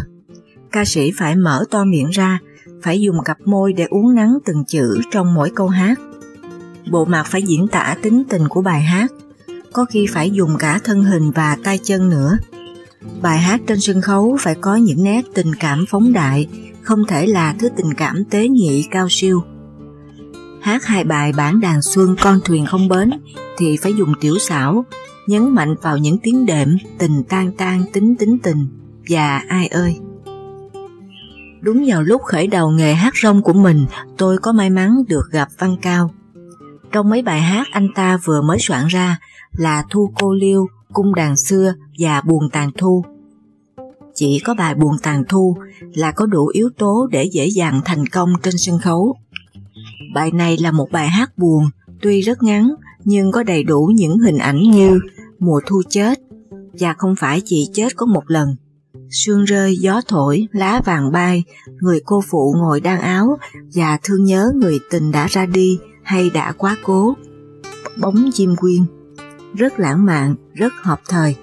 Ca sĩ phải mở to miệng ra, phải dùng cặp môi để uống nắng từng chữ trong mỗi câu hát. Bộ mặt phải diễn tả tính tình của bài hát, có khi phải dùng cả thân hình và tay chân nữa. Bài hát trên sân khấu phải có những nét tình cảm phóng đại, không thể là thứ tình cảm tế nhị cao siêu. Hát hai bài bản đàn xuân con thuyền không bến thì phải dùng tiểu xảo, nhấn mạnh vào những tiếng đệm tình tan tan tính tính tình và ai ơi. Đúng vào lúc khởi đầu nghề hát rong của mình, tôi có may mắn được gặp Văn Cao. Trong mấy bài hát anh ta vừa mới soạn ra là Thu Cô Liêu, cung đàn xưa và buồn tàn thu. Chỉ có bài buồn tàn thu là có đủ yếu tố để dễ dàng thành công trên sân khấu. Bài này là một bài hát buồn, tuy rất ngắn nhưng có đầy đủ những hình ảnh như mùa thu chết và không phải chỉ chết có một lần. Sương rơi, gió thổi, lá vàng bay, người cô phụ ngồi đan áo và thương nhớ người tình đã ra đi hay đã quá cố. Bóng chim quyên rất lãng mạn, rất hợp thời.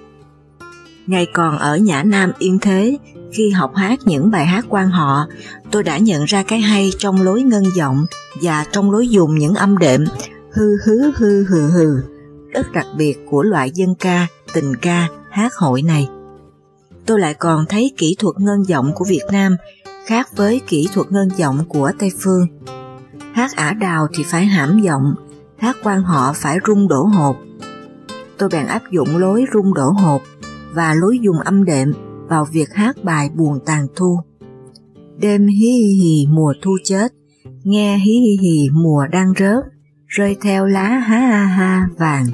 Ngày còn ở Nhã Nam Yên Thế, khi học hát những bài hát quan họ, tôi đã nhận ra cái hay trong lối ngân giọng và trong lối dùng những âm đệm hư hứ hư hừ hừ, rất đặc biệt của loại dân ca, tình ca, hát hội này. Tôi lại còn thấy kỹ thuật ngân giọng của Việt Nam khác với kỹ thuật ngân giọng của Tây Phương. Hát ả đào thì phải hãm giọng, hát quan họ phải rung đổ hộp. Tôi bèn áp dụng lối rung đổ hộp và lối dùng âm đệm vào việc hát bài buồn tàn thu. Đêm hí hì mùa thu chết, nghe hí hì mùa đang rớt, rơi theo lá ha ha ha vàng.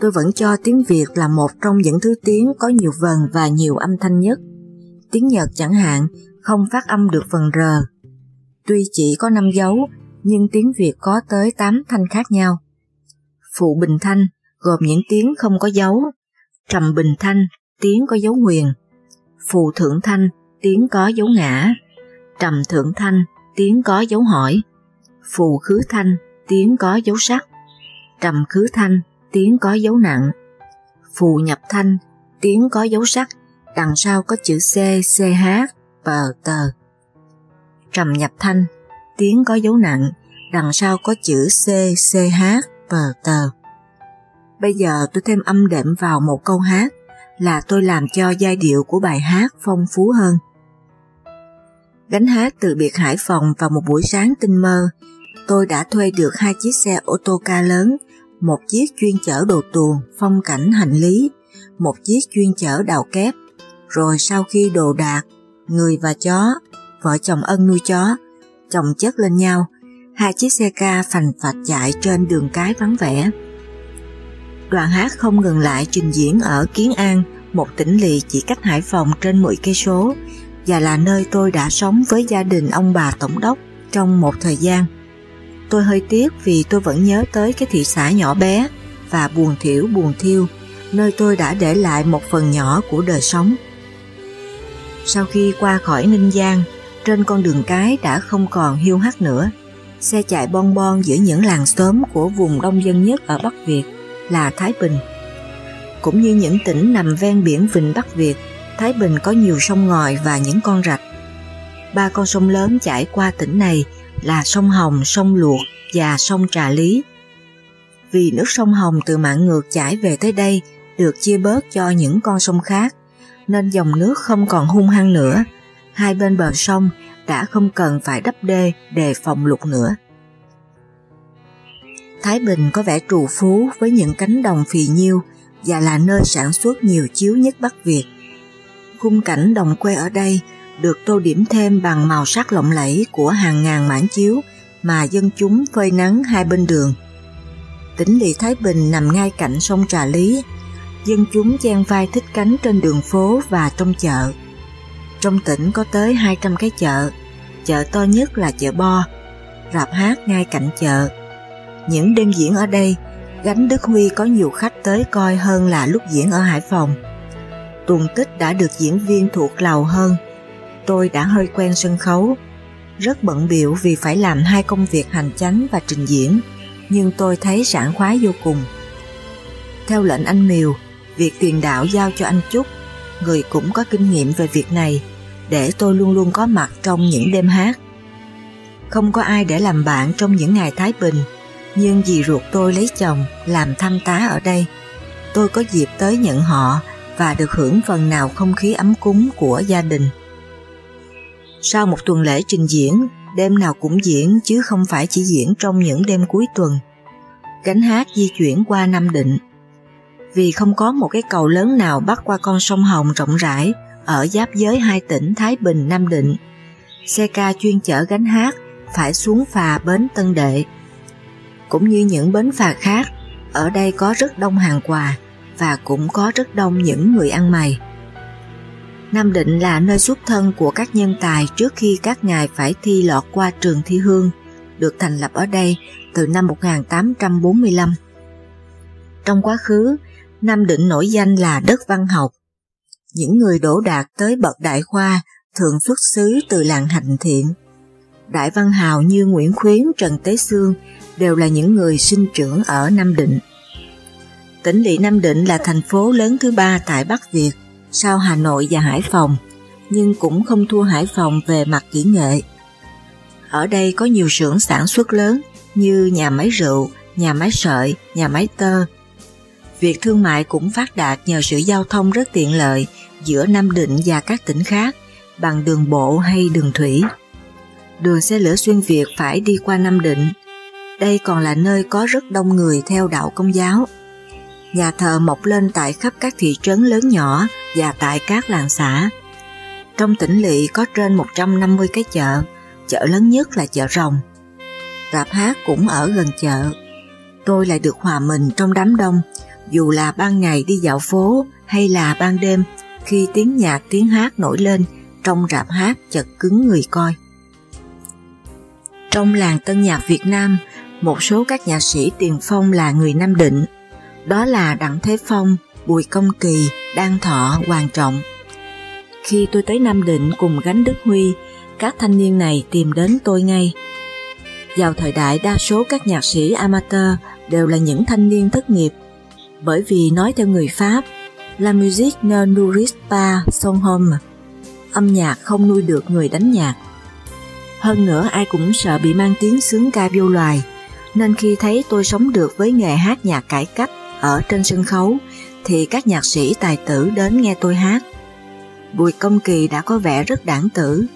Tôi vẫn cho tiếng Việt là một trong những thứ tiếng có nhiều vần và nhiều âm thanh nhất. Tiếng Nhật chẳng hạn không phát âm được vần R. Tuy chỉ có 5 dấu, nhưng tiếng Việt có tới 8 thanh khác nhau. Phụ bình thanh gồm những tiếng không có dấu, trầm bình thanh tiếng có dấu huyền, phù thượng thanh tiếng có dấu ngã, trầm thượng thanh tiếng có dấu hỏi, phù khứ thanh tiếng có dấu sắc, trầm khứ thanh tiếng có dấu nặng, phù nhập thanh tiếng có dấu sắc, đằng sau có chữ C, CH, bờ, tờ. Trầm nhập thanh tiếng có dấu nặng, đằng sau có chữ C, CH, bờ, tờ. Bây giờ tôi thêm âm đệm vào một câu hát là tôi làm cho giai điệu của bài hát phong phú hơn. Gánh hát từ biệt Hải Phòng vào một buổi sáng tinh mơ, tôi đã thuê được hai chiếc xe ô tô ca lớn, một chiếc chuyên chở đồ tuồng, phong cảnh hành lý, một chiếc chuyên chở đào kép. Rồi sau khi đồ đạc, người và chó, vợ chồng ân nuôi chó, chồng chất lên nhau, hai chiếc xe ca phành phạch chạy trên đường cái vắng vẻ. Đoàn hát không ngừng lại trình diễn ở Kiến An, một tỉnh lỵ chỉ cách Hải Phòng trên 10 cây số và là nơi tôi đã sống với gia đình ông bà tổng đốc trong một thời gian. Tôi hơi tiếc vì tôi vẫn nhớ tới cái thị xã nhỏ bé và buồn thiểu buồn thiêu, nơi tôi đã để lại một phần nhỏ của đời sống. Sau khi qua khỏi Ninh Giang, trên con đường cái đã không còn hiu hắt nữa. Xe chạy bon bon giữa những làng xóm của vùng đông dân nhất ở Bắc Việt là Thái Bình. Cũng như những tỉnh nằm ven biển Vịnh Bắc Việt, Thái Bình có nhiều sông ngòi và những con rạch. Ba con sông lớn chảy qua tỉnh này là sông Hồng, sông Luộc và sông Trà Lý. Vì nước sông Hồng từ mạng ngược chảy về tới đây được chia bớt cho những con sông khác, nên dòng nước không còn hung hăng nữa. Hai bên bờ sông đã không cần phải đắp đê đề phòng lụt nữa. Thái Bình có vẻ trù phú với những cánh đồng phì nhiêu và là nơi sản xuất nhiều chiếu nhất Bắc Việt. Khung cảnh đồng quê ở đây được tô điểm thêm bằng màu sắc lộng lẫy của hàng ngàn mảng chiếu mà dân chúng phơi nắng hai bên đường. Tỉnh lỵ Thái Bình nằm ngay cạnh sông Trà Lý, dân chúng chen vai thích cánh trên đường phố và trong chợ. Trong tỉnh có tới 200 cái chợ, chợ to nhất là chợ Bo, rạp hát ngay cạnh chợ. Những đêm diễn ở đây, Gánh Đức Huy có nhiều khách tới coi hơn là lúc diễn ở Hải Phòng. Tuần tích đã được diễn viên thuộc lầu hơn. Tôi đã hơi quen sân khấu, rất bận biểu vì phải làm hai công việc hành chánh và trình diễn, nhưng tôi thấy sảng khoái vô cùng. Theo lệnh anh Miều, việc tiền đạo giao cho anh Trúc, người cũng có kinh nghiệm về việc này, để tôi luôn luôn có mặt trong những đêm hát. Không có ai để làm bạn trong những ngày Thái Bình, nhưng dì ruột tôi lấy chồng làm thăm tá ở đây. Tôi có dịp tới nhận họ và được hưởng phần nào không khí ấm cúng của gia đình. Sau một tuần lễ trình diễn, đêm nào cũng diễn chứ không phải chỉ diễn trong những đêm cuối tuần. Gánh hát di chuyển qua Nam Định. Vì không có một cái cầu lớn nào bắt qua con sông Hồng rộng rãi ở giáp giới hai tỉnh Thái Bình, Nam Định. Xe ca chuyên chở gánh hát phải xuống phà bến Tân Đệ. Cũng như những bến phà khác, ở đây có rất đông hàng quà và cũng có rất đông những người ăn mày. Nam Định là nơi xuất thân của các nhân tài trước khi các ngài phải thi lọt qua trường thi hương, được thành lập ở đây từ năm 1845. Trong quá khứ, Nam Định nổi danh là đất văn học. Những người đổ đạt tới bậc đại khoa thường xuất xứ từ làng hành thiện. Đại văn hào như Nguyễn Khuyến, Trần Tế Sương đều là những người sinh trưởng ở Nam Định. Tỉnh lỵ Nam Định là thành phố lớn thứ ba tại Bắc Việt, sau Hà Nội và Hải Phòng, nhưng cũng không thua Hải Phòng về mặt kỹ nghệ. Ở đây có nhiều xưởng sản xuất lớn như nhà máy rượu, nhà máy sợi, nhà máy tơ. Việc thương mại cũng phát đạt nhờ sự giao thông rất tiện lợi giữa Nam Định và các tỉnh khác bằng đường bộ hay đường thủy. Đường xe lửa xuyên Việt phải đi qua Nam Định. Đây còn là nơi có rất đông người theo đạo công giáo. Nhà thờ mọc lên tại khắp các thị trấn lớn nhỏ và tại các làng xã. Trong tỉnh lỵ có trên 150 cái chợ, chợ lớn nhất là chợ Rồng. Rạp hát cũng ở gần chợ. Tôi lại được hòa mình trong đám đông, dù là ban ngày đi dạo phố hay là ban đêm khi tiếng nhạc tiếng hát nổi lên trong rạp hát chật cứng người coi. Trong làng tân nhạc Việt Nam, một số các nhạc sĩ tiền phong là người Nam Định, đó là Đặng Thế Phong, Bùi Công Kỳ, Đan Thọ, Hoàng Trọng. Khi tôi tới Nam Định cùng gánh Đức Huy, các thanh niên này tìm đến tôi ngay. Vào thời đại đa số các nhạc sĩ amateur đều là những thanh niên thất nghiệp, bởi vì nói theo người Pháp, La musique ne nourrit pas son homme, âm nhạc không nuôi được người đánh nhạc. Hơn nữa ai cũng sợ bị mang tiếng sướng ca vô loài, nên khi thấy tôi sống được với nghề hát nhạc cải cách ở trên sân khấu, thì các nhạc sĩ tài tử đến nghe tôi hát. Bùi Công Kỳ đã có vẻ rất đảng tử,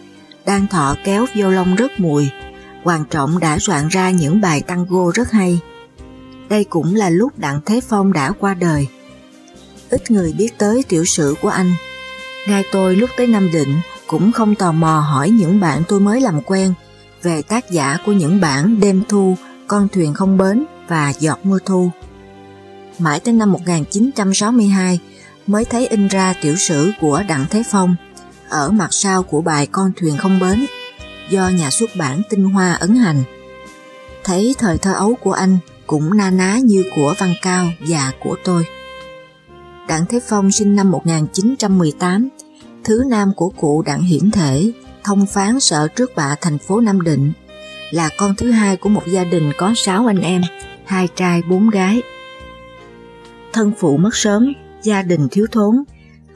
đang Thọ kéo violon rất mùi, Hoàng Trọng đã soạn ra những bài tango rất hay. Đây cũng là lúc Đặng Thế Phong đã qua đời. Ít người biết tới tiểu sử của anh. Ngay tôi lúc tới Nam Định cũng không tò mò hỏi những bạn tôi mới làm quen về tác giả của những bản Đêm Thu, Con Thuyền Không Bến và Giọt Mưa Thu. Mãi tới năm 1962 mới thấy in ra tiểu sử của Đặng Thế Phong ở mặt sau của bài Con Thuyền Không Bến do nhà xuất bản Tinh Hoa ấn hành. Thấy thời thơ ấu của anh cũng na ná như của Văn Cao và của tôi. Đặng Thế Phong sinh năm 1918, thứ nam của cụ Đặng Hiển Thể, thông phán sở trước bạ thành phố Nam Định, là con thứ hai của một gia đình có 6 anh em, hai trai bốn gái. Thân phụ mất sớm, gia đình thiếu thốn,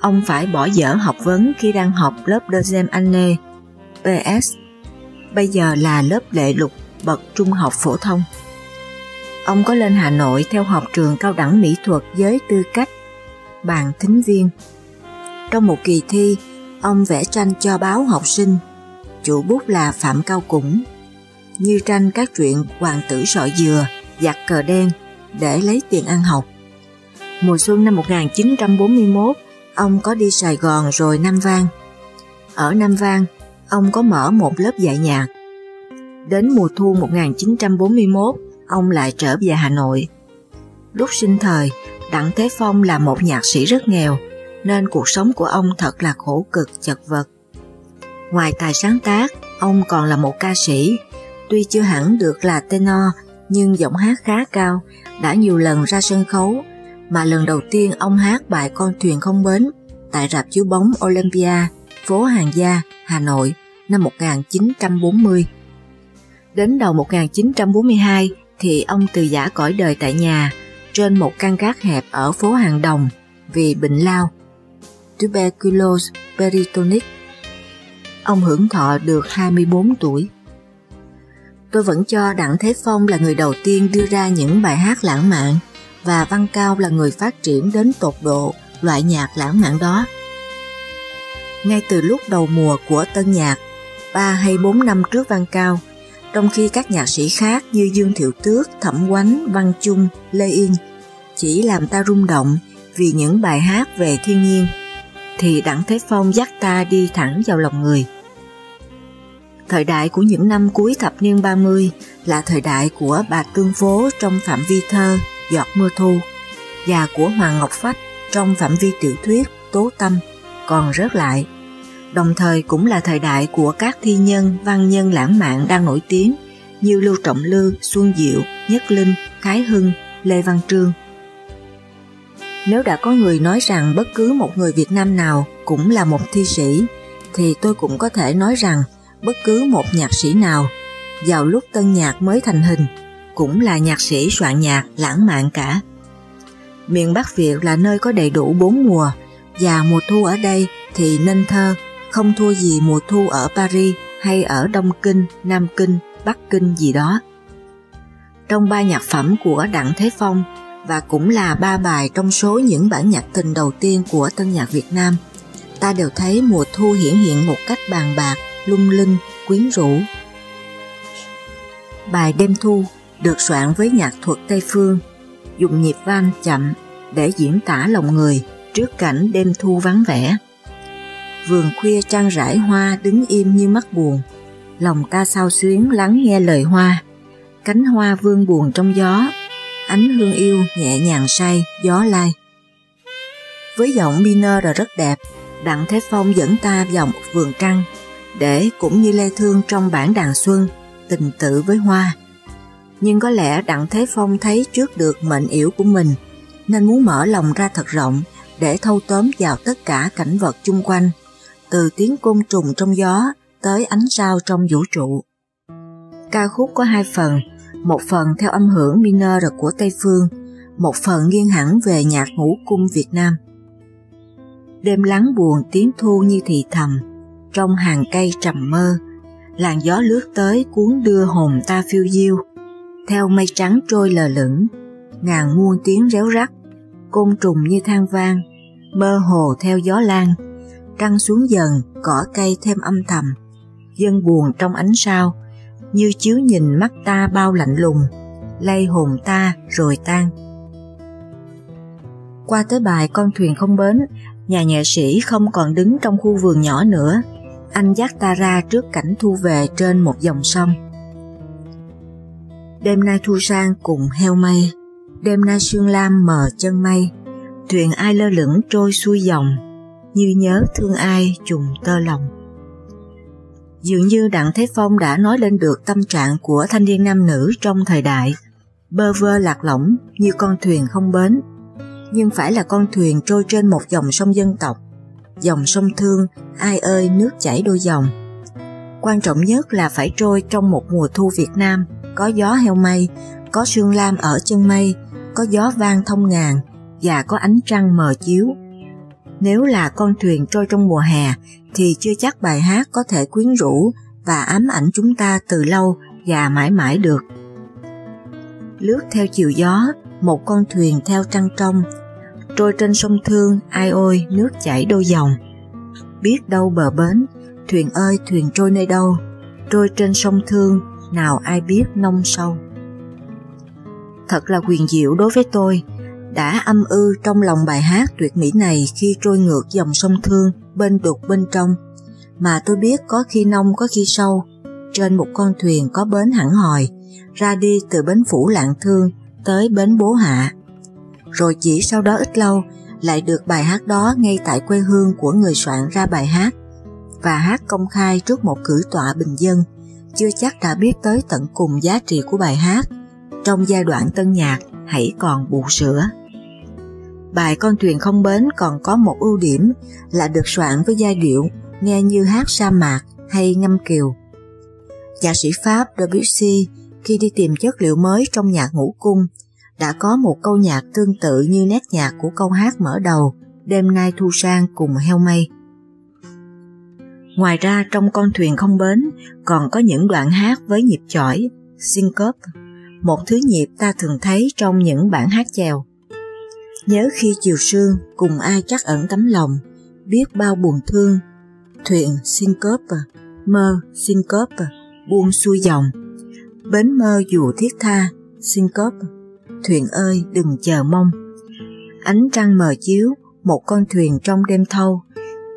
ông phải bỏ dở học vấn khi đang học lớp Dezem Anne, PS, bây giờ là lớp lệ lục bậc trung học phổ thông. Ông có lên Hà Nội theo học trường cao đẳng mỹ thuật với tư cách bàn thính viên. Trong một kỳ thi, ông vẽ tranh cho báo học sinh, chủ bút là Phạm Cao Củng, như tranh các truyện Hoàng tử sọ dừa, giặc cờ đen để lấy tiền ăn học. Mùa xuân năm 1941, ông có đi Sài Gòn rồi Nam Vang. Ở Nam Vang, ông có mở một lớp dạy nhạc. Đến mùa thu 1941, ông lại trở về Hà Nội. Lúc sinh thời, Đặng Thế Phong là một nhạc sĩ rất nghèo, nên cuộc sống của ông thật là khổ cực chật vật. Ngoài tài sáng tác, ông còn là một ca sĩ, tuy chưa hẳn được là tenor, nhưng giọng hát khá cao, đã nhiều lần ra sân khấu, mà lần đầu tiên ông hát bài Con thuyền không bến tại rạp chiếu bóng Olympia, phố Hàng Gia, Hà Nội năm 1940. Đến đầu 1942 thì ông từ giả cõi đời tại nhà trên một căn gác hẹp ở phố Hàng Đồng vì bệnh lao tuberculosis peritonic. Ông hưởng thọ được 24 tuổi. Tôi vẫn cho Đặng Thế Phong là người đầu tiên đưa ra những bài hát lãng mạn và Văn Cao là người phát triển đến tột độ loại nhạc lãng mạn đó. Ngay từ lúc đầu mùa của tân nhạc, 3 hay 4 năm trước Văn Cao, trong khi các nhạc sĩ khác như Dương Thiệu Tước, Thẩm Quánh, Văn Trung, Lê Yên chỉ làm ta rung động vì những bài hát về thiên nhiên, thì Đặng Thế Phong dắt ta đi thẳng vào lòng người. Thời đại của những năm cuối thập niên 30 là thời đại của bà Tương Phố trong phạm vi thơ Giọt Mưa Thu. và của Hoàng Ngọc Phách trong phạm vi tiểu thuyết Tố Tâm còn rớt lại, đồng thời cũng là thời đại của các thi nhân, văn nhân lãng mạn đang nổi tiếng như Lưu Trọng Lư, Xuân Diệu, Nhất Linh, Khái Hưng, Lê Văn Trương. Nếu đã có người nói rằng bất cứ một người Việt Nam nào cũng là một thi sĩ, thì tôi cũng có thể nói rằng bất cứ một nhạc sĩ nào vào lúc tân nhạc mới thành hình cũng là nhạc sĩ soạn nhạc lãng mạn cả. Miền Bắc Việt là nơi có đầy đủ bốn mùa và mùa thu ở đây thì nên thơ không thua gì mùa thu ở Paris hay ở Đông Kinh, Nam Kinh, Bắc Kinh gì đó. Trong ba nhạc phẩm của Đặng Thế Phong và cũng là ba bài trong số những bản nhạc tình đầu tiên của tân nhạc Việt Nam, ta đều thấy mùa thu hiển hiện một cách bàn bạc, lung linh, quyến rũ. Bài Đêm Thu được soạn với nhạc thuật Tây Phương, dùng nhịp van chậm để diễn tả lòng người trước cảnh đêm thu vắng vẻ. Vườn khuya trang rải hoa đứng im như mắt buồn, lòng ta sao xuyến lắng nghe lời hoa, cánh hoa vương buồn trong gió, ánh hương yêu nhẹ nhàng say, gió lai. Với giọng minor là rất đẹp, Đặng Thế Phong dẫn ta vào một vườn trăng, để cũng như Lê Thương trong bản đàn xuân, tình tự với hoa. Nhưng có lẽ Đặng Thế Phong thấy trước được mệnh yếu của mình, nên muốn mở lòng ra thật rộng để thâu tóm vào tất cả cảnh vật chung quanh, từ tiếng côn trùng trong gió tới ánh sao trong vũ trụ. Ca khúc có hai phần, một phần theo âm hưởng minor của Tây Phương, một phần nghiêng hẳn về nhạc ngũ cung Việt Nam. Đêm lắng buồn tiếng thu như thì thầm, trong hàng cây trầm mơ, làn gió lướt tới cuốn đưa hồn ta phiêu diêu, theo mây trắng trôi lờ lửng, ngàn muôn tiếng réo rắt, côn trùng như than vang, mơ hồ theo gió lan, trăng xuống dần, cỏ cây thêm âm thầm, dân buồn trong ánh sao, như chiếu nhìn mắt ta bao lạnh lùng, lay hồn ta rồi tan. Qua tới bài Con thuyền không bến, nhà nghệ sĩ không còn đứng trong khu vườn nhỏ nữa, anh dắt ta ra trước cảnh thu về trên một dòng sông. Đêm nay thu sang cùng heo mây, đêm nay sương lam mờ chân mây, thuyền ai lơ lửng trôi xuôi dòng, như nhớ thương ai trùng tơ lòng. Dường như Đặng Thế Phong đã nói lên được tâm trạng của thanh niên nam nữ trong thời đại, bơ vơ lạc lõng như con thuyền không bến, nhưng phải là con thuyền trôi trên một dòng sông dân tộc, dòng sông thương, ai ơi nước chảy đôi dòng. Quan trọng nhất là phải trôi trong một mùa thu Việt Nam, có gió heo mây, có sương lam ở chân mây, có gió vang thông ngàn và có ánh trăng mờ chiếu. Nếu là con thuyền trôi trong mùa hè thì chưa chắc bài hát có thể quyến rũ và ám ảnh chúng ta từ lâu và mãi mãi được. Lướt theo chiều gió, một con thuyền theo trăng trong, trôi trên sông Thương, ai ôi nước chảy đôi dòng. Biết đâu bờ bến, thuyền ơi thuyền trôi nơi đâu, trôi trên sông Thương, nào ai biết nông sâu. Thật là quyền diệu đối với tôi, đã âm ư trong lòng bài hát tuyệt mỹ này khi trôi ngược dòng sông Thương bên đục bên trong, mà tôi biết có khi nông có khi sâu, trên một con thuyền có bến hẳn hòi, ra đi từ bến phủ lạng thương tới bến bố hạ. Rồi chỉ sau đó ít lâu lại được bài hát đó ngay tại quê hương của người soạn ra bài hát. Và hát công khai trước một cử tọa bình dân, chưa chắc đã biết tới tận cùng giá trị của bài hát. Trong giai đoạn tân nhạc hãy còn bù sữa. Bài Con thuyền không bến còn có một ưu điểm là được soạn với giai điệu nghe như hát sa mạc hay ngâm kiều. Nhạc sĩ Pháp Debussy khi đi tìm chất liệu mới trong nhạc ngũ cung đã có một câu nhạc tương tự như nét nhạc của câu hát mở đầu Đêm nay thu sang cùng heo mây. Ngoài ra trong con thuyền không bến còn có những đoạn hát với nhịp chỏi, syncope, một thứ nhịp ta thường thấy trong những bản hát chèo. Nhớ khi chiều sương cùng ai chắc ẩn tấm lòng, biết bao buồn thương, thuyền xin cớp à, mơ xin cớp à, buông xuôi dòng, bến mơ dù thiết tha, xin cớp à, thuyền ơi đừng chờ mong. Ánh trăng mờ chiếu, một con thuyền trong đêm thâu,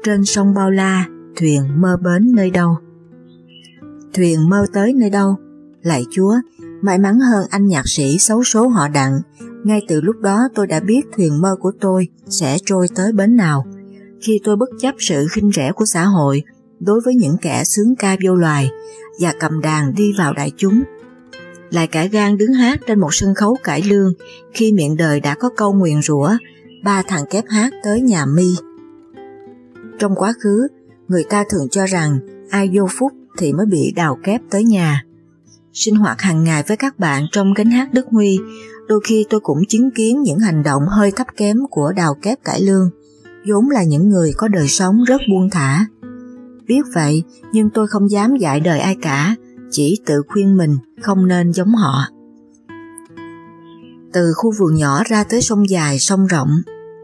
trên sông bao la, thuyền mơ bến nơi đâu. Thuyền mơ tới nơi đâu, lại Chúa, may mắn hơn anh nhạc sĩ xấu số họ đặng Ngay từ lúc đó tôi đã biết thuyền mơ của tôi sẽ trôi tới bến nào. Khi tôi bất chấp sự khinh rẻ của xã hội đối với những kẻ sướng ca vô loài và cầm đàn đi vào đại chúng. Lại cả gan đứng hát trên một sân khấu cải lương khi miệng đời đã có câu nguyền rủa ba thằng kép hát tới nhà mi. Trong quá khứ, người ta thường cho rằng ai vô phúc thì mới bị đào kép tới nhà. Sinh hoạt hàng ngày với các bạn trong gánh hát Đức Huy, đôi khi tôi cũng chứng kiến những hành động hơi thấp kém của đào kép cải lương, vốn là những người có đời sống rất buông thả. Biết vậy, nhưng tôi không dám dạy đời ai cả, chỉ tự khuyên mình không nên giống họ. Từ khu vườn nhỏ ra tới sông dài, sông rộng,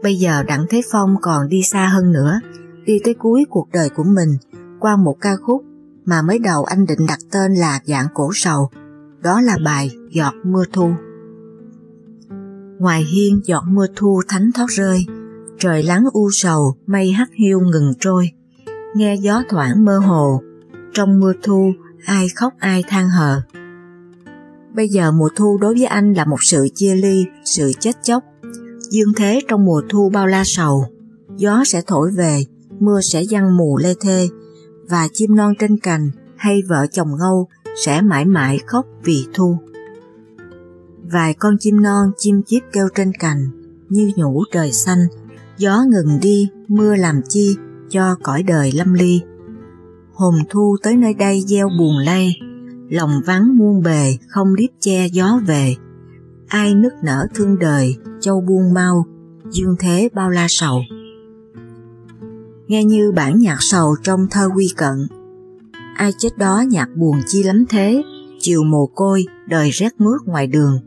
bây giờ Đặng Thế Phong còn đi xa hơn nữa, đi tới cuối cuộc đời của mình qua một ca khúc mà mới đầu anh định đặt tên là dạng cổ sầu, đó là bài Giọt mưa thu. Ngoài hiên giọt mưa thu thánh thoát rơi, trời lắng u sầu, mây hắt hiu ngừng trôi, nghe gió thoảng mơ hồ, trong mưa thu ai khóc ai than hờ. Bây giờ mùa thu đối với anh là một sự chia ly, sự chết chóc. Dương thế trong mùa thu bao la sầu, gió sẽ thổi về, mưa sẽ giăng mù lê thê, và chim non trên cành hay vợ chồng ngâu sẽ mãi mãi khóc vì thu. Vài con chim non chim chiếp kêu trên cành như nhủ trời xanh, gió ngừng đi, mưa làm chi cho cõi đời lâm ly. Hồn thu tới nơi đây gieo buồn lây, lòng vắng muôn bề không điếp che gió về. Ai nức nở thương đời, châu buông mau, dương thế bao la sầu nghe như bản nhạc sầu trong thơ quy cận. Ai chết đó nhạc buồn chi lắm thế, chiều mồ côi, đời rét mướt ngoài đường.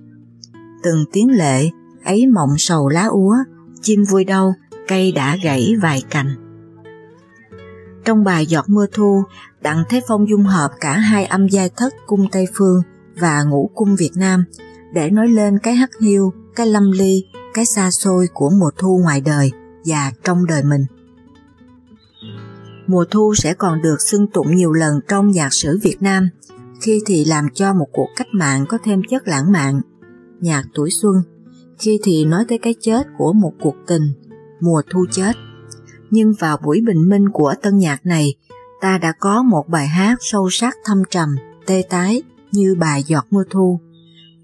Từng tiếng lệ, ấy mộng sầu lá úa, chim vui đâu, cây đã gãy vài cành. Trong bài Giọt mưa thu, Đặng Thế Phong dung hợp cả hai âm giai thất cung Tây Phương và ngũ cung Việt Nam để nói lên cái hắc hiu, cái lâm ly, cái xa xôi của mùa thu ngoài đời và trong đời mình mùa thu sẽ còn được xưng tụng nhiều lần trong nhạc sử Việt Nam, khi thì làm cho một cuộc cách mạng có thêm chất lãng mạn, nhạc tuổi xuân, khi thì nói tới cái chết của một cuộc tình, mùa thu chết. Nhưng vào buổi bình minh của tân nhạc này, ta đã có một bài hát sâu sắc thâm trầm, tê tái như bài Giọt mưa thu.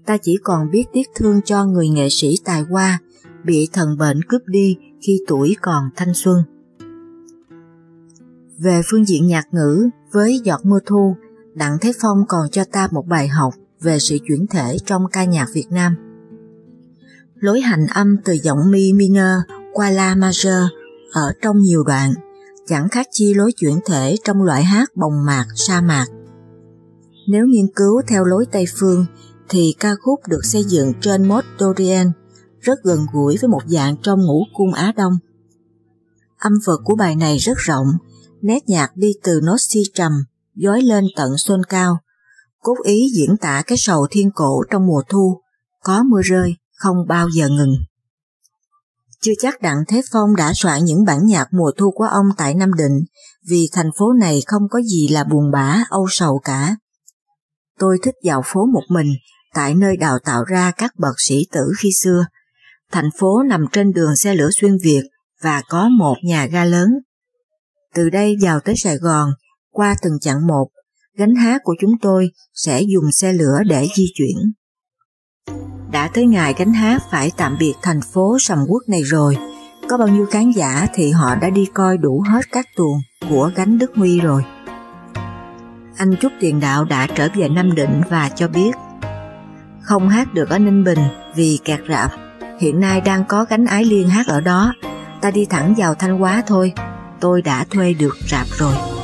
Ta chỉ còn biết tiếc thương cho người nghệ sĩ tài hoa bị thần bệnh cướp đi khi tuổi còn thanh xuân. Về phương diện nhạc ngữ, với Giọt Mưa Thu, Đặng Thế Phong còn cho ta một bài học về sự chuyển thể trong ca nhạc Việt Nam. Lối hành âm từ giọng mi minor qua la major ở trong nhiều đoạn, chẳng khác chi lối chuyển thể trong loại hát bồng mạc, sa mạc. Nếu nghiên cứu theo lối Tây Phương, thì ca khúc được xây dựng trên mốt Dorian, rất gần gũi với một dạng trong ngũ cung Á Đông. Âm vực của bài này rất rộng, nét nhạc đi từ nốt si trầm, dối lên tận xuân cao, cốt ý diễn tả cái sầu thiên cổ trong mùa thu, có mưa rơi, không bao giờ ngừng. Chưa chắc Đặng Thế Phong đã soạn những bản nhạc mùa thu của ông tại Nam Định, vì thành phố này không có gì là buồn bã, âu sầu cả. Tôi thích dạo phố một mình, tại nơi đào tạo ra các bậc sĩ tử khi xưa. Thành phố nằm trên đường xe lửa xuyên Việt và có một nhà ga lớn từ đây vào tới Sài Gòn, qua từng chặng một, gánh hát của chúng tôi sẽ dùng xe lửa để di chuyển. Đã tới ngày gánh hát phải tạm biệt thành phố sầm quốc này rồi, có bao nhiêu khán giả thì họ đã đi coi đủ hết các tuồng của gánh Đức Huy rồi. Anh Trúc Tiền Đạo đã trở về Nam Định và cho biết không hát được ở Ninh Bình vì kẹt rạp, hiện nay đang có gánh ái liên hát ở đó, ta đi thẳng vào Thanh Hóa thôi tôi đã thuê được rạp rồi.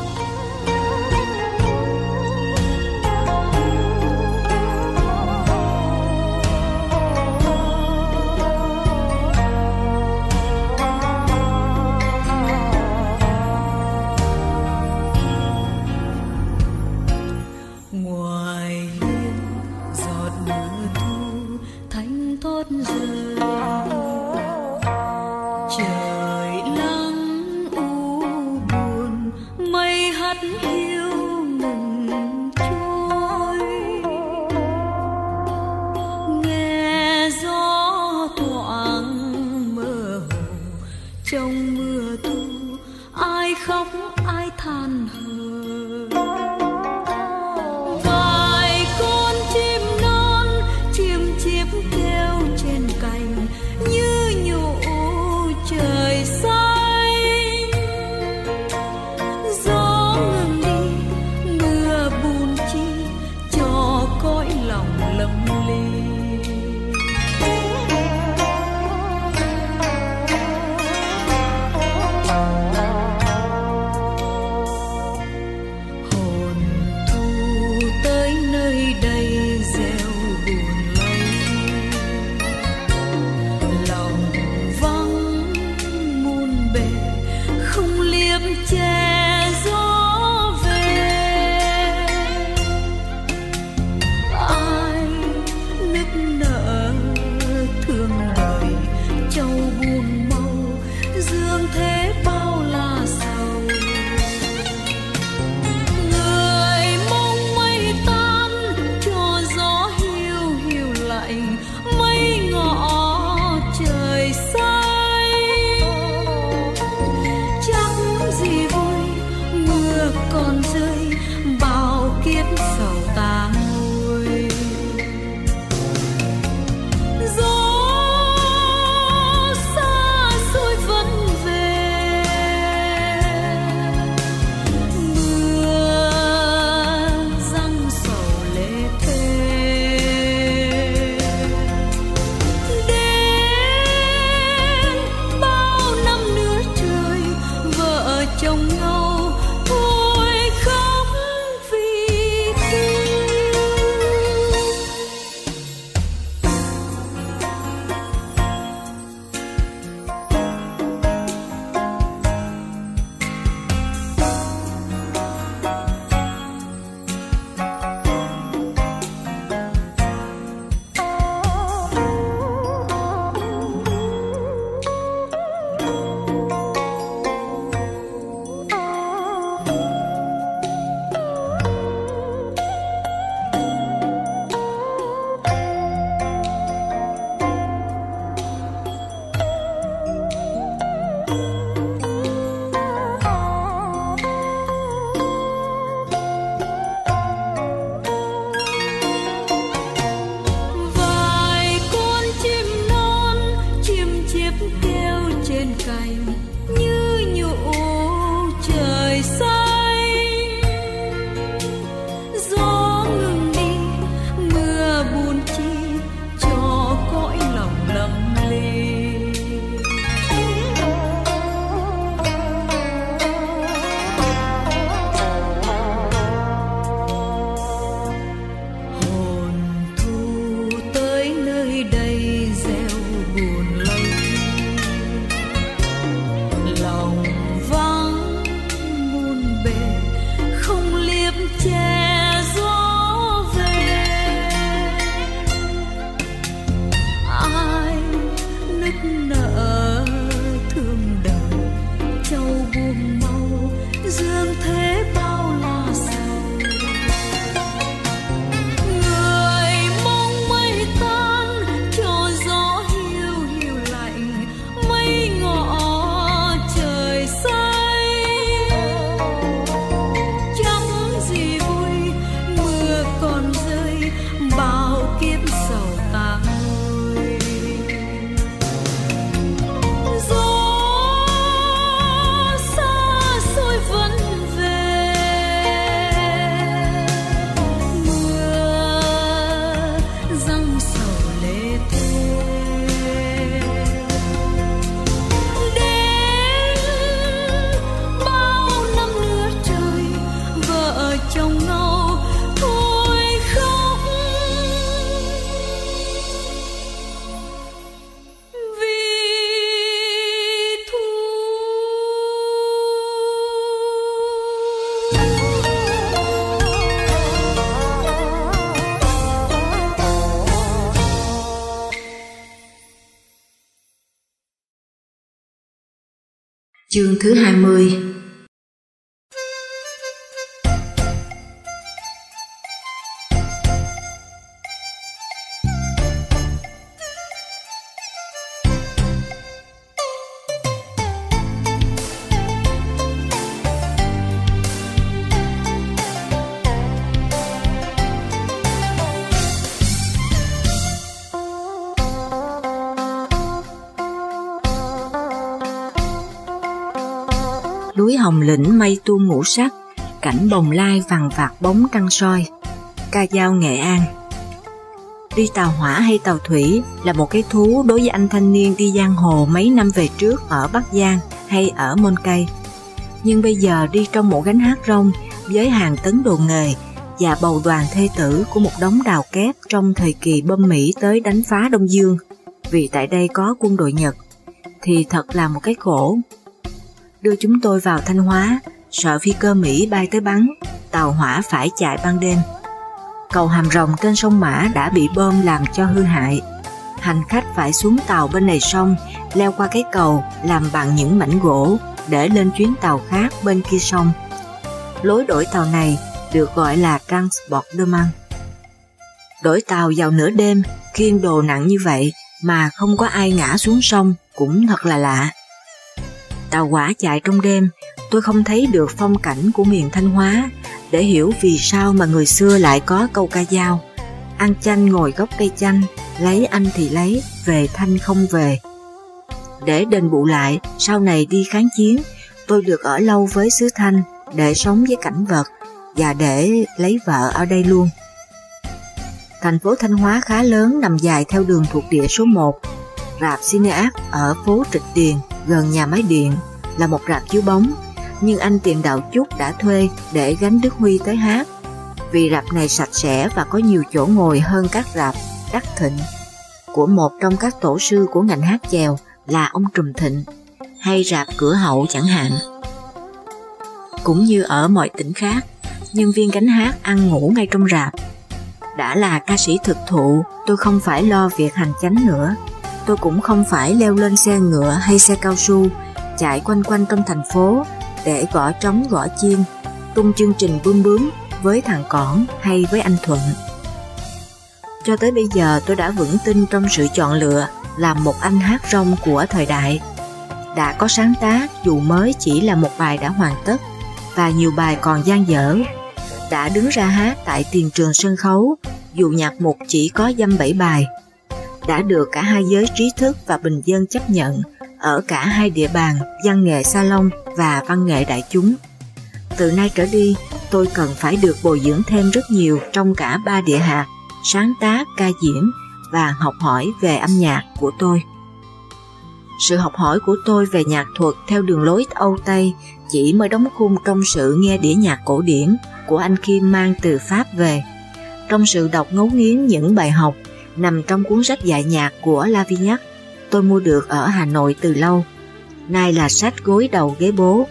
Chương thứ 20 Lĩnh mây tu ngũ sắc, cảnh bồng lai vằn vạt bóng trăng soi. Ca dao Nghệ An Đi tàu hỏa hay tàu thủy là một cái thú đối với anh thanh niên đi giang hồ mấy năm về trước ở Bắc Giang hay ở Môn Cây. Nhưng bây giờ đi trong một gánh hát rong với hàng tấn đồ nghề và bầu đoàn thê tử của một đống đào kép trong thời kỳ bơm Mỹ tới đánh phá Đông Dương vì tại đây có quân đội Nhật thì thật là một cái khổ. Đưa chúng tôi vào Thanh Hóa, sợ phi cơ Mỹ bay tới bắn, tàu hỏa phải chạy ban đêm. Cầu hàm rồng trên sông Mã đã bị bơm làm cho hư hại. Hành khách phải xuống tàu bên này sông, leo qua cái cầu làm bằng những mảnh gỗ để lên chuyến tàu khác bên kia sông. Lối đổi tàu này được gọi là Transport Deman. Đổi tàu vào nửa đêm, khiêng đồ nặng như vậy mà không có ai ngã xuống sông cũng thật là lạ. Tàu quả chạy trong đêm, tôi không thấy được phong cảnh của miền Thanh Hóa để hiểu vì sao mà người xưa lại có câu ca dao ăn chanh ngồi gốc cây chanh, lấy anh thì lấy, về thanh không về. Để đền bù lại, sau này đi kháng chiến, tôi được ở lâu với xứ Thanh để sống với cảnh vật và để lấy vợ ở đây luôn. Thành phố Thanh Hóa khá lớn nằm dài theo đường thuộc địa số 1. Rạp Cineac ở phố Trịch Điền gần nhà máy điện là một rạp chiếu bóng nhưng anh Tiền Đạo Chúc đã thuê để gánh Đức Huy tới hát vì rạp này sạch sẽ và có nhiều chỗ ngồi hơn các rạp đắc thịnh của một trong các tổ sư của ngành hát chèo là ông Trùm Thịnh hay rạp cửa hậu chẳng hạn. Cũng như ở mọi tỉnh khác, nhân viên gánh hát ăn ngủ ngay trong rạp. Đã là ca sĩ thực thụ, tôi không phải lo việc hành chánh nữa. Tôi cũng không phải leo lên xe ngựa hay xe cao su, chạy quanh quanh trong thành phố để gõ trống gõ chiên, tung chương trình bướm bướm với thằng Cỏn hay với anh Thuận. Cho tới bây giờ tôi đã vững tin trong sự chọn lựa làm một anh hát rong của thời đại. Đã có sáng tác dù mới chỉ là một bài đã hoàn tất và nhiều bài còn gian dở. Đã đứng ra hát tại tiền trường sân khấu dù nhạc mục chỉ có dăm bảy bài. Đã được cả hai giới trí thức và bình dân chấp nhận ở cả hai địa bàn văn nghệ salon và văn nghệ đại chúng. Từ nay trở đi, tôi cần phải được bồi dưỡng thêm rất nhiều trong cả ba địa hạt, sáng tác, ca diễn và học hỏi về âm nhạc của tôi. Sự học hỏi của tôi về nhạc thuật theo đường lối Âu Tây chỉ mới đóng khung trong sự nghe đĩa nhạc cổ điển của anh Kim mang từ Pháp về. Trong sự đọc ngấu nghiến những bài học nằm trong cuốn sách dạy nhạc của Lavignac tôi mua được ở Hà Nội từ lâu. Nay là sách gối đầu ghế bố.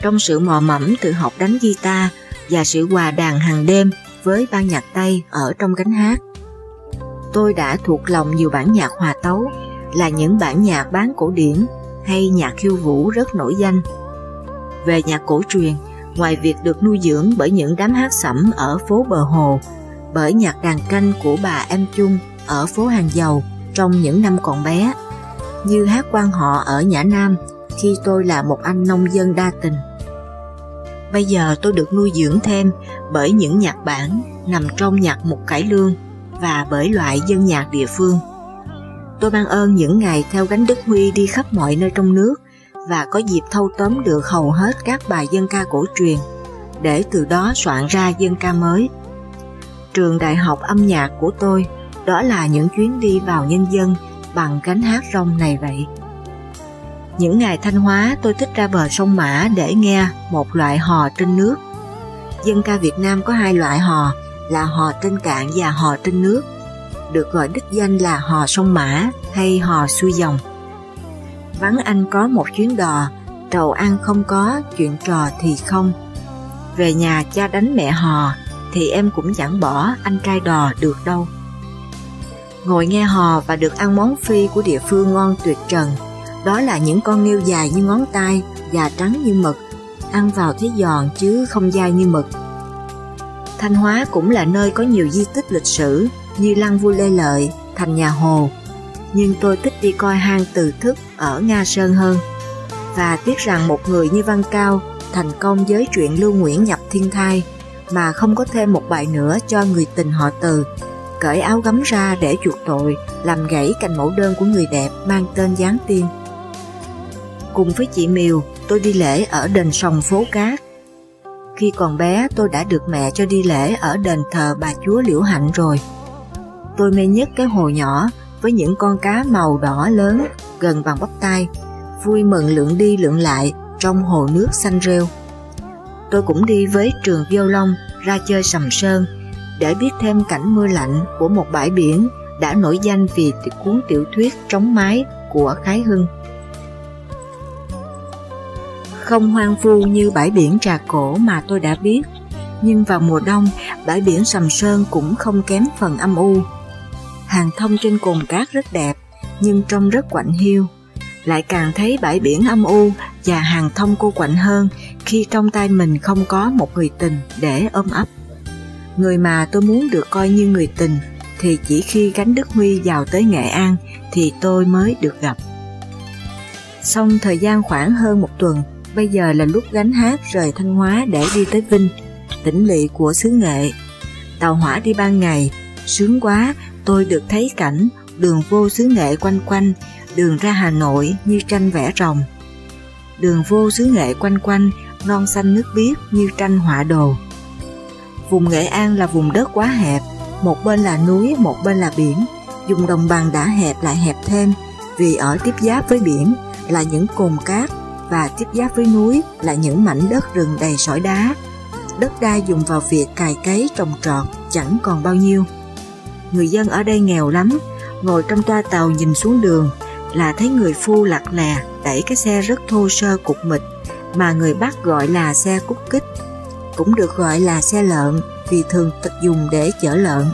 Trong sự mò mẫm tự học đánh guitar và sự hòa đàn hàng đêm với ban nhạc Tây ở trong gánh hát. Tôi đã thuộc lòng nhiều bản nhạc hòa tấu là những bản nhạc bán cổ điển hay nhạc khiêu vũ rất nổi danh. Về nhạc cổ truyền, ngoài việc được nuôi dưỡng bởi những đám hát sẩm ở phố bờ hồ, bởi nhạc đàn tranh của bà Em Chung ở phố Hàng Dầu trong những năm còn bé, như hát quan họ ở Nhã Nam khi tôi là một anh nông dân đa tình. Bây giờ tôi được nuôi dưỡng thêm bởi những nhạc bản nằm trong nhạc mục cải lương và bởi loại dân nhạc địa phương. Tôi ban ơn những ngày theo gánh Đức Huy đi khắp mọi nơi trong nước và có dịp thâu tóm được hầu hết các bài dân ca cổ truyền để từ đó soạn ra dân ca mới. Trường đại học âm nhạc của tôi đó là những chuyến đi vào nhân dân bằng cánh hát rong này vậy. Những ngày Thanh Hóa tôi thích ra bờ sông Mã để nghe một loại hò trên nước. Dân ca Việt Nam có hai loại hò là hò trên cạn và hò trên nước, được gọi đích danh là hò sông Mã hay hò xuôi dòng. Vắng anh có một chuyến đò, trầu ăn không có, chuyện trò thì không. Về nhà cha đánh mẹ hò, thì em cũng chẳng bỏ anh trai đò được đâu. Ngồi nghe hò và được ăn món phi của địa phương ngon tuyệt trần. Đó là những con nghêu dài như ngón tay và trắng như mực, ăn vào thấy giòn chứ không dai như mực. Thanh Hóa cũng là nơi có nhiều di tích lịch sử như Lăng Vua Lê Lợi, Thành Nhà Hồ, nhưng tôi thích đi coi hang từ thức ở Nga Sơn hơn. Và tiếc rằng một người như Văn Cao thành công với chuyện Lưu Nguyễn nhập thiên thai mà không có thêm một bài nữa cho người tình họ từ cởi áo gấm ra để chuộc tội, làm gãy cành mẫu đơn của người đẹp mang tên Giáng Tiên. Cùng với chị Miều, tôi đi lễ ở đền sòng phố cát. Khi còn bé tôi đã được mẹ cho đi lễ ở đền thờ bà chúa Liễu Hạnh rồi. Tôi mê nhất cái hồ nhỏ với những con cá màu đỏ lớn gần bằng bắp tay, vui mừng lượn đi lượn lại trong hồ nước xanh rêu. Tôi cũng đi với trường vô long ra chơi sầm sơn để biết thêm cảnh mưa lạnh của một bãi biển đã nổi danh vì cuốn tiểu thuyết Trống Mái của Khái Hưng. Không hoang vu như bãi biển Trà Cổ mà tôi đã biết, nhưng vào mùa đông, bãi biển Sầm Sơn cũng không kém phần âm u. Hàng thông trên cồn cát rất đẹp, nhưng trông rất quạnh hiu. Lại càng thấy bãi biển âm u và hàng thông cô quạnh hơn khi trong tay mình không có một người tình để ôm ấp. Người mà tôi muốn được coi như người tình thì chỉ khi gánh Đức Huy vào tới Nghệ An thì tôi mới được gặp. Xong thời gian khoảng hơn một tuần, bây giờ là lúc gánh hát rời Thanh Hóa để đi tới Vinh, tỉnh lỵ của xứ Nghệ. Tàu hỏa đi ban ngày, sướng quá, tôi được thấy cảnh đường vô xứ Nghệ quanh quanh, đường ra Hà Nội như tranh vẽ rồng. Đường vô xứ Nghệ quanh quanh, non xanh nước biếc như tranh họa đồ. Vùng Nghệ An là vùng đất quá hẹp, một bên là núi, một bên là biển. Dùng đồng bằng đã hẹp lại hẹp thêm, vì ở tiếp giáp với biển là những cồn cát và tiếp giáp với núi là những mảnh đất rừng đầy sỏi đá. Đất đai dùng vào việc cài cấy trồng trọt chẳng còn bao nhiêu. Người dân ở đây nghèo lắm, ngồi trong toa tàu nhìn xuống đường là thấy người phu lặt lè đẩy cái xe rất thô sơ cục mịch mà người Bắc gọi là xe cút kích, cũng được gọi là xe lợn vì thường tịch dùng để chở lợn.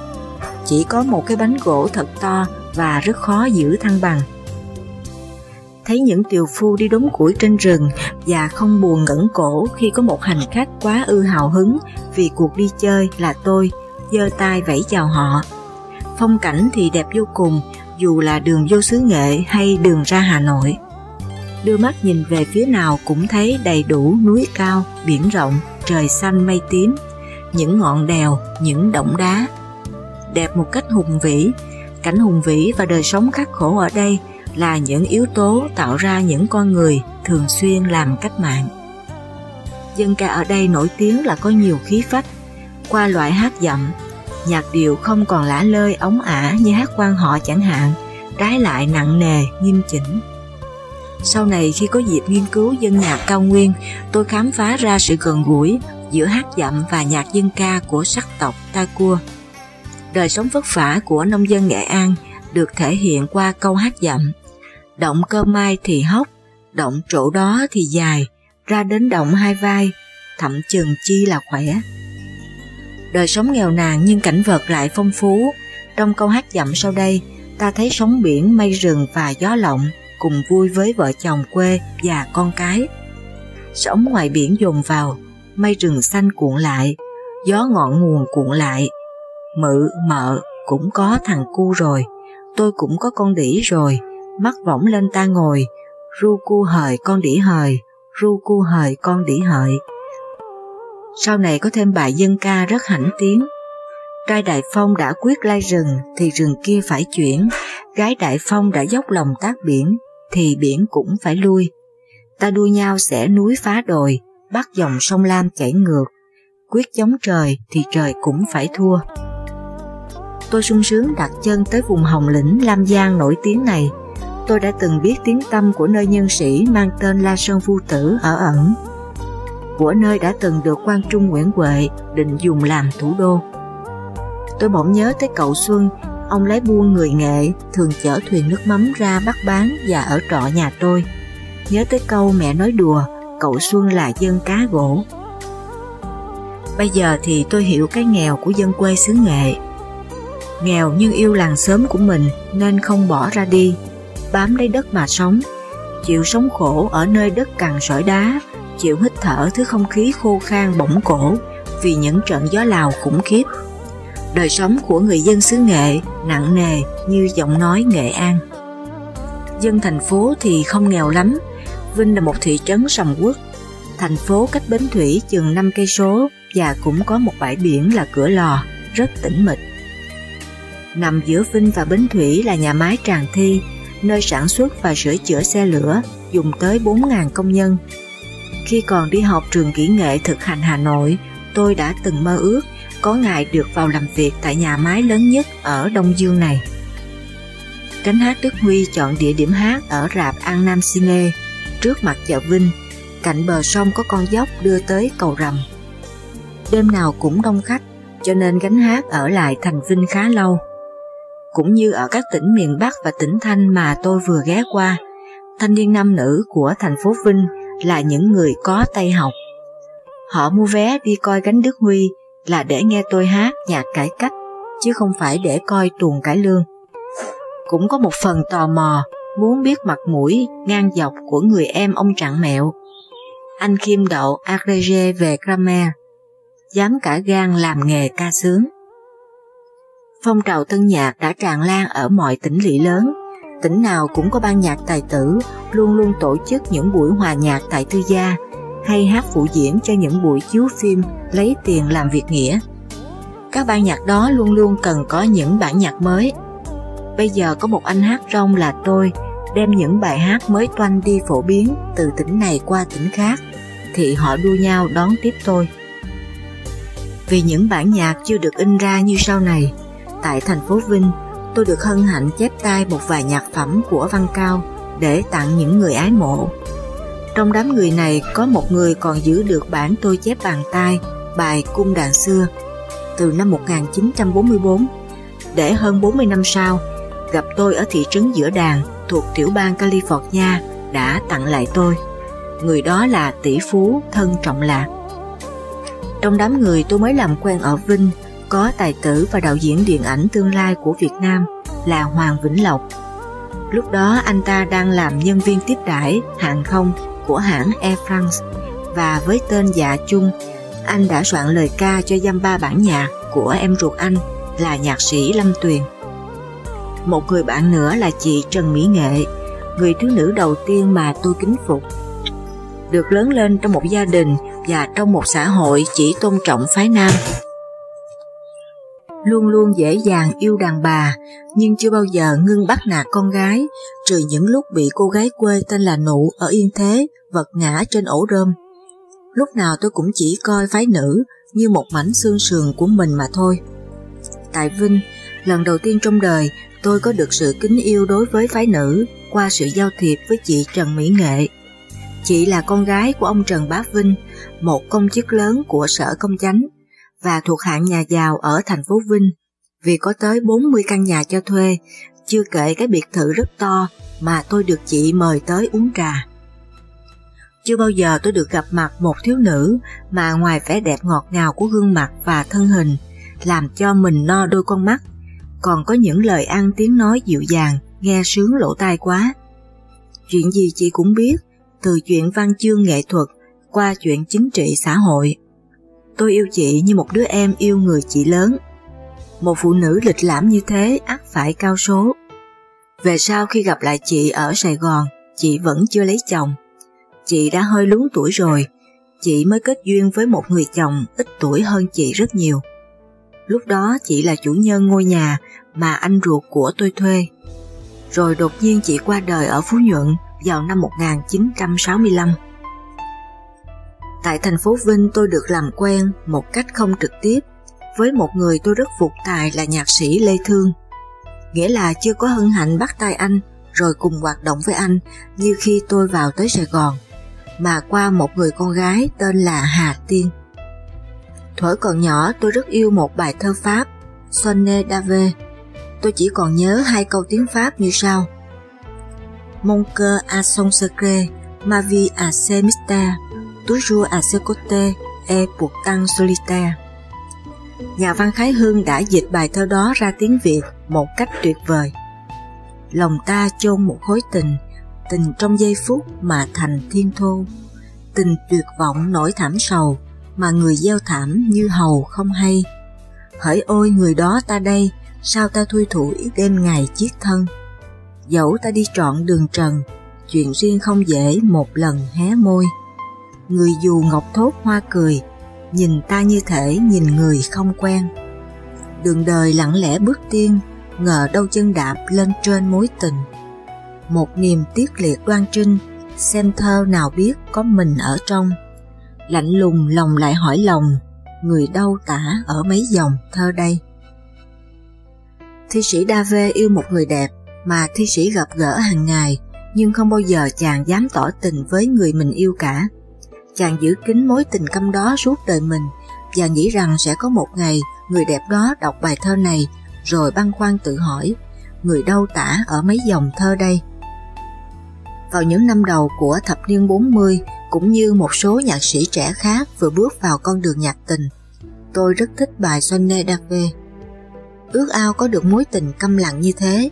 Chỉ có một cái bánh gỗ thật to và rất khó giữ thăng bằng. Thấy những tiều phu đi đốn củi trên rừng và không buồn ngẩn cổ khi có một hành khách quá ư hào hứng vì cuộc đi chơi là tôi, giơ tay vẫy chào họ. Phong cảnh thì đẹp vô cùng dù là đường vô xứ nghệ hay đường ra Hà Nội. Đưa mắt nhìn về phía nào cũng thấy đầy đủ núi cao, biển rộng, trời xanh mây tím, những ngọn đèo, những động đá. Đẹp một cách hùng vĩ, cảnh hùng vĩ và đời sống khắc khổ ở đây là những yếu tố tạo ra những con người thường xuyên làm cách mạng. Dân ca ở đây nổi tiếng là có nhiều khí phách, qua loại hát dặm, nhạc điệu không còn lả lơi ống ả như hát quan họ chẳng hạn, trái lại nặng nề, nghiêm chỉnh. Sau này khi có dịp nghiên cứu dân nhạc cao nguyên, tôi khám phá ra sự gần gũi giữa hát dặm và nhạc dân ca của sắc tộc Ta Cua. Đời sống vất vả của nông dân Nghệ An được thể hiện qua câu hát dặm. Động cơ mai thì hốc, động chỗ đó thì dài, ra đến động hai vai, thậm chừng chi là khỏe. Đời sống nghèo nàn nhưng cảnh vật lại phong phú. Trong câu hát dặm sau đây, ta thấy sóng biển, mây rừng và gió lộng cùng vui với vợ chồng quê và con cái. Sóng ngoài biển dồn vào, mây rừng xanh cuộn lại, gió ngọn nguồn cuộn lại. Mự, mợ, cũng có thằng cu rồi, tôi cũng có con đỉ rồi, mắt võng lên ta ngồi, ru cu hời con đỉ hời, ru cu hời con đỉ hợi. Sau này có thêm bài dân ca rất hãnh tiếng. Trai Đại Phong đã quyết lai rừng thì rừng kia phải chuyển, gái Đại Phong đã dốc lòng tác biển thì biển cũng phải lui. Ta đua nhau sẽ núi phá đồi, bắt dòng sông Lam chảy ngược, quyết chống trời thì trời cũng phải thua. Tôi sung sướng đặt chân tới vùng Hồng Lĩnh Lam Giang nổi tiếng này. Tôi đã từng biết tiếng tâm của nơi nhân sĩ mang tên La Sơn Phu Tử ở ẩn. Của nơi đã từng được quan Trung Nguyễn Huệ định dùng làm thủ đô. Tôi bỗng nhớ tới cậu Xuân, ông lái buôn người nghệ thường chở thuyền nước mắm ra bắt bán và ở trọ nhà tôi. Nhớ tới câu mẹ nói đùa, cậu Xuân là dân cá gỗ. Bây giờ thì tôi hiểu cái nghèo của dân quê xứ nghệ. Nghèo nhưng yêu làng xóm của mình nên không bỏ ra đi, bám lấy đất mà sống, chịu sống khổ ở nơi đất cằn sỏi đá, chịu hít thở thứ không khí khô khan bỗng cổ vì những trận gió lào khủng khiếp. Đời sống của người dân xứ nghệ nặng nề như giọng nói Nghệ An. Dân thành phố thì không nghèo lắm, Vinh là một thị trấn sầm quốc. Thành phố cách Bến Thủy chừng 5 cây số và cũng có một bãi biển là Cửa Lò, rất tĩnh mịch. Nằm giữa Vinh và Bến Thủy là nhà máy Tràng Thi, nơi sản xuất và sửa chữa xe lửa dùng tới 4.000 công nhân. Khi còn đi học trường kỹ nghệ thực hành Hà Nội, tôi đã từng mơ ước có ngày được vào làm việc tại nhà máy lớn nhất ở Đông Dương này. Cánh hát Đức Huy chọn địa điểm hát ở rạp An Nam Cine, trước mặt chợ Vinh, cạnh bờ sông có con dốc đưa tới cầu rầm. Đêm nào cũng đông khách, cho nên gánh hát ở lại thành Vinh khá lâu. Cũng như ở các tỉnh miền Bắc và tỉnh Thanh mà tôi vừa ghé qua, thanh niên nam nữ của thành phố Vinh là những người có tay học. Họ mua vé đi coi gánh Đức Huy là để nghe tôi hát nhạc cải cách, chứ không phải để coi tuồng cải lương. Cũng có một phần tò mò, muốn biết mặt mũi ngang dọc của người em ông Trạng Mẹo. Anh Kim đậu Agrege về grammar, dám cả gan làm nghề ca sướng. Phong trào tân nhạc đã tràn lan ở mọi tỉnh lỵ lớn, tỉnh nào cũng có ban nhạc tài tử, luôn luôn tổ chức những buổi hòa nhạc tại tư gia, hay hát phụ diễn cho những buổi chiếu phim lấy tiền làm việc nghĩa. Các ban nhạc đó luôn luôn cần có những bản nhạc mới. Bây giờ có một anh hát rong là tôi, đem những bài hát mới toanh đi phổ biến từ tỉnh này qua tỉnh khác, thì họ đua nhau đón tiếp tôi. Vì những bản nhạc chưa được in ra như sau này, tại thành phố Vinh, tôi được hân hạnh chép tay một vài nhạc phẩm của Văn Cao để tặng những người ái mộ. Trong đám người này có một người còn giữ được bản tôi chép bàn tay, bài Cung đàn xưa, từ năm 1944 để hơn 40 năm sau, gặp tôi ở thị trấn Giữa Đàn thuộc tiểu bang California đã tặng lại tôi. Người đó là tỷ phú thân trọng lạc. Trong đám người tôi mới làm quen ở Vinh có tài tử và đạo diễn điện ảnh tương lai của Việt Nam là Hoàng Vĩnh Lộc. Lúc đó anh ta đang làm nhân viên tiếp đãi hàng không của hãng Air France và với tên dạ chung, anh đã soạn lời ca cho dăm ba bản nhạc của em ruột anh là nhạc sĩ Lâm Tuyền. Một người bạn nữa là chị Trần Mỹ Nghệ, người thiếu nữ đầu tiên mà tôi kính phục. Được lớn lên trong một gia đình và trong một xã hội chỉ tôn trọng phái nam. Luôn luôn dễ dàng yêu đàn bà, nhưng chưa bao giờ ngưng bắt nạt con gái, trừ những lúc bị cô gái quê tên là Nụ ở Yên Thế vật ngã trên ổ rơm. Lúc nào tôi cũng chỉ coi phái nữ như một mảnh xương sườn của mình mà thôi. Tại Vinh, lần đầu tiên trong đời tôi có được sự kính yêu đối với phái nữ qua sự giao thiệp với chị Trần Mỹ Nghệ. Chị là con gái của ông Trần Bá Vinh, một công chức lớn của Sở Công Chánh và thuộc hạng nhà giàu ở thành phố Vinh vì có tới 40 căn nhà cho thuê, chưa kể cái biệt thự rất to mà tôi được chị mời tới uống trà. Chưa bao giờ tôi được gặp mặt một thiếu nữ mà ngoài vẻ đẹp ngọt ngào của gương mặt và thân hình làm cho mình no đôi con mắt, còn có những lời ăn tiếng nói dịu dàng, nghe sướng lỗ tai quá. Chuyện gì chị cũng biết, từ chuyện văn chương nghệ thuật qua chuyện chính trị xã hội. Tôi yêu chị như một đứa em yêu người chị lớn. Một phụ nữ lịch lãm như thế ắt phải cao số. Về sau khi gặp lại chị ở Sài Gòn, chị vẫn chưa lấy chồng chị đã hơi lún tuổi rồi, chị mới kết duyên với một người chồng ít tuổi hơn chị rất nhiều. Lúc đó chị là chủ nhân ngôi nhà mà anh ruột của tôi thuê. Rồi đột nhiên chị qua đời ở Phú Nhuận vào năm 1965. Tại thành phố Vinh tôi được làm quen một cách không trực tiếp với một người tôi rất phục tài là nhạc sĩ Lê Thương. Nghĩa là chưa có hân hạnh bắt tay anh rồi cùng hoạt động với anh như khi tôi vào tới Sài Gòn mà qua một người con gái tên là Hà Tiên. Thuở còn nhỏ tôi rất yêu một bài thơ Pháp, Sonne d'Ave. Tôi chỉ còn nhớ hai câu tiếng Pháp như sau. Mon cœur a son secret, ma vie a ses mystères, toujours à ses côtés et pourtant solitaire. Nhà văn Khái Hương đã dịch bài thơ đó ra tiếng Việt một cách tuyệt vời. Lòng ta chôn một khối tình, tình trong giây phút mà thành thiên thô, tình tuyệt vọng nỗi thảm sầu mà người gieo thảm như hầu không hay. Hỡi ôi người đó ta đây, sao ta thui thủi đêm ngày chiết thân. Dẫu ta đi trọn đường trần, chuyện riêng không dễ một lần hé môi. Người dù ngọc thốt hoa cười, nhìn ta như thể nhìn người không quen. Đường đời lặng lẽ bước tiên, ngờ đâu chân đạp lên trên mối tình một niềm tiếc liệt đoan trinh xem thơ nào biết có mình ở trong. Lạnh lùng lòng lại hỏi lòng, người đâu tả ở mấy dòng thơ đây. Thi sĩ Dave yêu một người đẹp mà thi sĩ gặp gỡ hàng ngày, nhưng không bao giờ chàng dám tỏ tình với người mình yêu cả. Chàng giữ kín mối tình căm đó suốt đời mình và nghĩ rằng sẽ có một ngày người đẹp đó đọc bài thơ này rồi băn khoăn tự hỏi người đâu tả ở mấy dòng thơ đây. Vào những năm đầu của thập niên 40 cũng như một số nhạc sĩ trẻ khác vừa bước vào con đường nhạc tình, tôi rất thích bài Sonne Dave. Ước ao có được mối tình câm lặng như thế.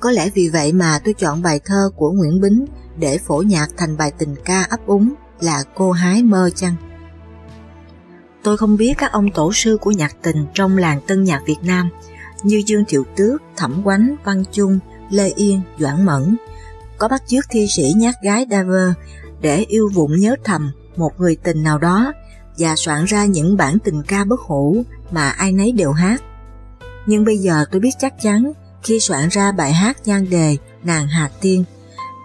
Có lẽ vì vậy mà tôi chọn bài thơ của Nguyễn Bính để phổ nhạc thành bài tình ca ấp úng là Cô Hái Mơ Chăng. Tôi không biết các ông tổ sư của nhạc tình trong làng tân nhạc Việt Nam như Dương Thiệu Tước, Thẩm Quánh, Văn Chung, Lê Yên, Doãn Mẫn có bắt chước thi sĩ nhát gái Daver để yêu vụng nhớ thầm một người tình nào đó và soạn ra những bản tình ca bất hủ mà ai nấy đều hát. Nhưng bây giờ tôi biết chắc chắn khi soạn ra bài hát nhan đề Nàng Hà Tiên,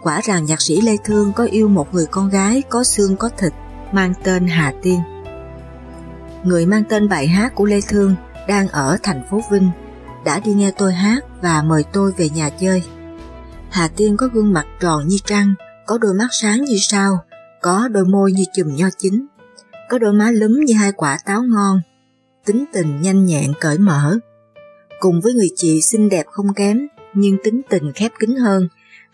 quả rằng nhạc sĩ Lê Thương có yêu một người con gái có xương có thịt mang tên Hà Tiên. Người mang tên bài hát của Lê Thương đang ở thành phố Vinh đã đi nghe tôi hát và mời tôi về nhà chơi. Hà Tiên có gương mặt tròn như trăng, có đôi mắt sáng như sao, có đôi môi như chùm nho chín, có đôi má lúm như hai quả táo ngon, tính tình nhanh nhẹn cởi mở. Cùng với người chị xinh đẹp không kém, nhưng tính tình khép kín hơn,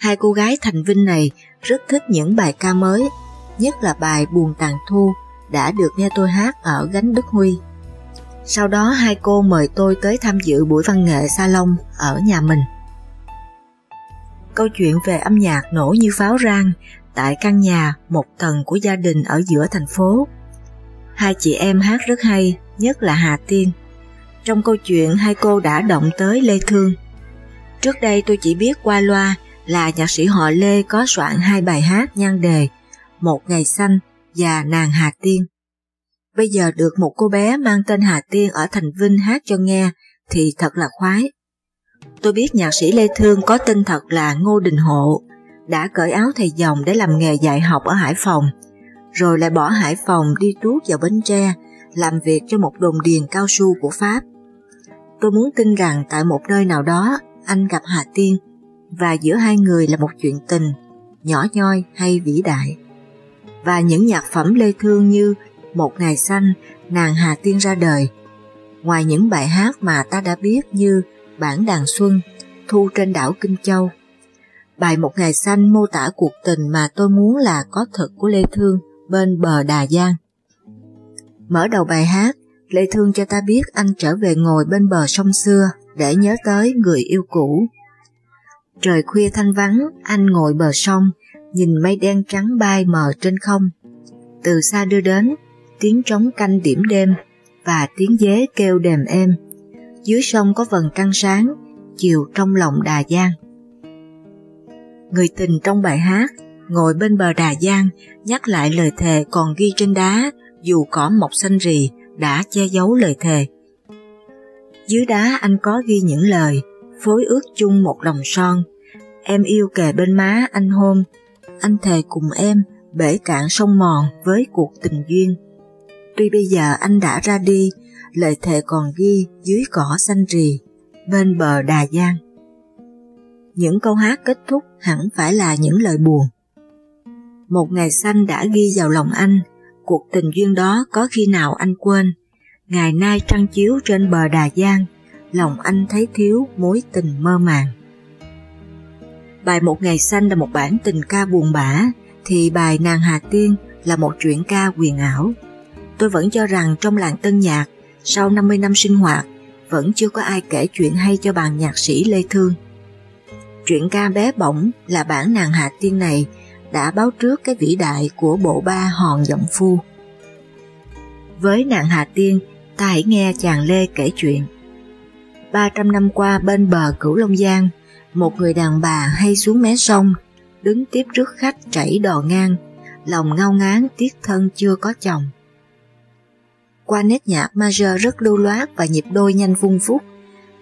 hai cô gái thành vinh này rất thích những bài ca mới, nhất là bài Buồn Tàn Thu đã được nghe tôi hát ở Gánh Đức Huy. Sau đó hai cô mời tôi tới tham dự buổi văn nghệ salon ở nhà mình. Câu chuyện về âm nhạc nổ như pháo rang tại căn nhà một tầng của gia đình ở giữa thành phố. Hai chị em hát rất hay, nhất là Hà Tiên. Trong câu chuyện hai cô đã động tới Lê Thương. Trước đây tôi chỉ biết qua loa là nhạc sĩ họ Lê có soạn hai bài hát nhan đề Một Ngày Xanh và Nàng Hà Tiên. Bây giờ được một cô bé mang tên Hà Tiên ở Thành Vinh hát cho nghe thì thật là khoái. Tôi biết nhạc sĩ Lê Thương có tên thật là Ngô Đình Hộ, đã cởi áo thầy dòng để làm nghề dạy học ở Hải Phòng, rồi lại bỏ Hải Phòng đi tuốt vào Bến Tre, làm việc cho một đồn điền cao su của Pháp. Tôi muốn tin rằng tại một nơi nào đó anh gặp Hà Tiên và giữa hai người là một chuyện tình, nhỏ nhoi hay vĩ đại. Và những nhạc phẩm Lê Thương như Một Ngày Xanh, Nàng Hà Tiên ra đời. Ngoài những bài hát mà ta đã biết như Bản Đàn Xuân, Thu trên đảo Kinh Châu. Bài Một Ngày Xanh mô tả cuộc tình mà tôi muốn là có thật của Lê Thương bên bờ Đà Giang. Mở đầu bài hát, Lê Thương cho ta biết anh trở về ngồi bên bờ sông xưa để nhớ tới người yêu cũ. Trời khuya thanh vắng, anh ngồi bờ sông, nhìn mây đen trắng bay mờ trên không. Từ xa đưa đến, tiếng trống canh điểm đêm và tiếng dế kêu đềm êm. Dưới sông có vầng trăng sáng, chiều trong lòng Đà Giang. Người tình trong bài hát ngồi bên bờ Đà Giang nhắc lại lời thề còn ghi trên đá dù cỏ mọc xanh rì đã che giấu lời thề. Dưới đá anh có ghi những lời phối ước chung một lòng son em yêu kề bên má anh hôn anh thề cùng em bể cạn sông mòn với cuộc tình duyên. Tuy bây giờ anh đã ra đi, lời thề còn ghi dưới cỏ xanh rì, bên bờ Đà Giang. Những câu hát kết thúc hẳn phải là những lời buồn. Một ngày xanh đã ghi vào lòng anh, cuộc tình duyên đó có khi nào anh quên. Ngày nay trăng chiếu trên bờ Đà Giang, lòng anh thấy thiếu mối tình mơ màng. Bài Một Ngày Xanh là một bản tình ca buồn bã, thì bài Nàng Hà Tiên là một chuyện ca quyền ảo. Tôi vẫn cho rằng trong làng tân nhạc, sau 50 năm sinh hoạt, vẫn chưa có ai kể chuyện hay cho bàn nhạc sĩ Lê Thương. chuyện ca bé bỏng là bản Nàng Hà Tiên này đã báo trước cái vĩ đại của bộ ba hòn giọng phu. Với nàng Hà Tiên, ta hãy nghe chàng Lê kể chuyện. 300 năm qua bên bờ Cửu Long Giang, một người đàn bà hay xuống mé sông, đứng tiếp rước khách chảy đò ngang, lòng ngao ngán tiếc thân chưa có chồng. Qua nét nhạc major rất lưu loát và nhịp đôi nhanh vung phúc,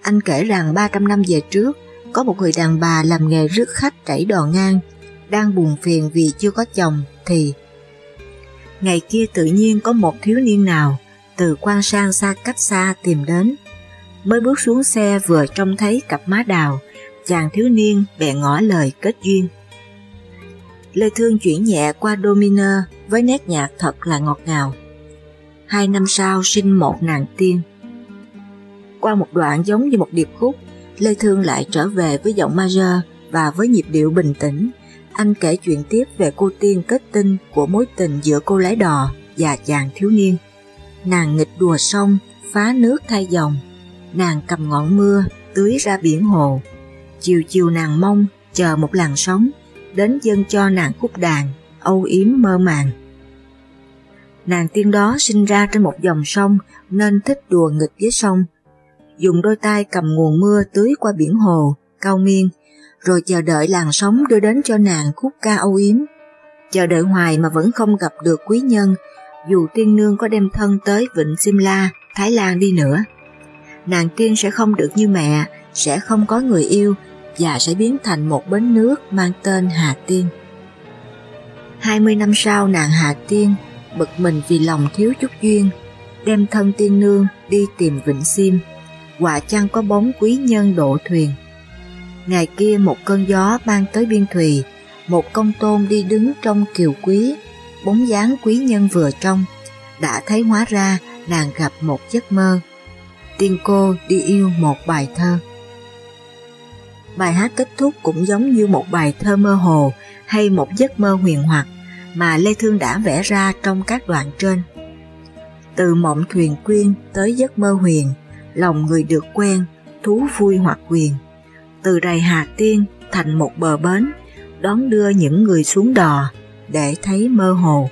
anh kể rằng 300 năm về trước, có một người đàn bà làm nghề rước khách chảy đò ngang, đang buồn phiền vì chưa có chồng thì Ngày kia tự nhiên có một thiếu niên nào từ quan sang xa cách xa tìm đến. Mới bước xuống xe vừa trông thấy cặp má đào, chàng thiếu niên bèn ngỏ lời kết duyên. Lê Thương chuyển nhẹ qua Domino với nét nhạc thật là ngọt ngào. Hai năm sau sinh một nàng tiên. Qua một đoạn giống như một điệp khúc, Lê Thương lại trở về với giọng major và với nhịp điệu bình tĩnh. Anh kể chuyện tiếp về cô tiên kết tinh của mối tình giữa cô lái đò và chàng thiếu niên. Nàng nghịch đùa sông, phá nước thay dòng. Nàng cầm ngọn mưa, tưới ra biển hồ. Chiều chiều nàng mong, chờ một làn sóng, đến dân cho nàng khúc đàn, âu yếm mơ màng. Nàng tiên đó sinh ra trên một dòng sông nên thích đùa nghịch với sông. Dùng đôi tay cầm nguồn mưa tưới qua biển hồ, cao miên, rồi chờ đợi làn sóng đưa đến cho nàng khúc ca âu yếm. Chờ đợi hoài mà vẫn không gặp được quý nhân, dù tiên nương có đem thân tới Vịnh Simla, Thái Lan đi nữa. Nàng tiên sẽ không được như mẹ, sẽ không có người yêu và sẽ biến thành một bến nước mang tên Hà Tiên. 20 năm sau nàng Hà Tiên bực mình vì lòng thiếu chút duyên, đem thân tiên nương đi tìm Vịnh Sim, quả chăng có bóng quý nhân độ thuyền. Ngày kia một cơn gió mang tới biên thùy, một công tôn đi đứng trong kiều quý, bóng dáng quý nhân vừa trong, đã thấy hóa ra nàng gặp một giấc mơ. Tiên cô đi yêu một bài thơ. Bài hát kết thúc cũng giống như một bài thơ mơ hồ hay một giấc mơ huyền hoặc mà Lê Thương đã vẽ ra trong các đoạn trên. Từ mộng thuyền quyên tới giấc mơ huyền, lòng người được quen, thú vui hoặc quyền. Từ rầy Hà Tiên thành một bờ bến, đón đưa những người xuống đò để thấy mơ hồ.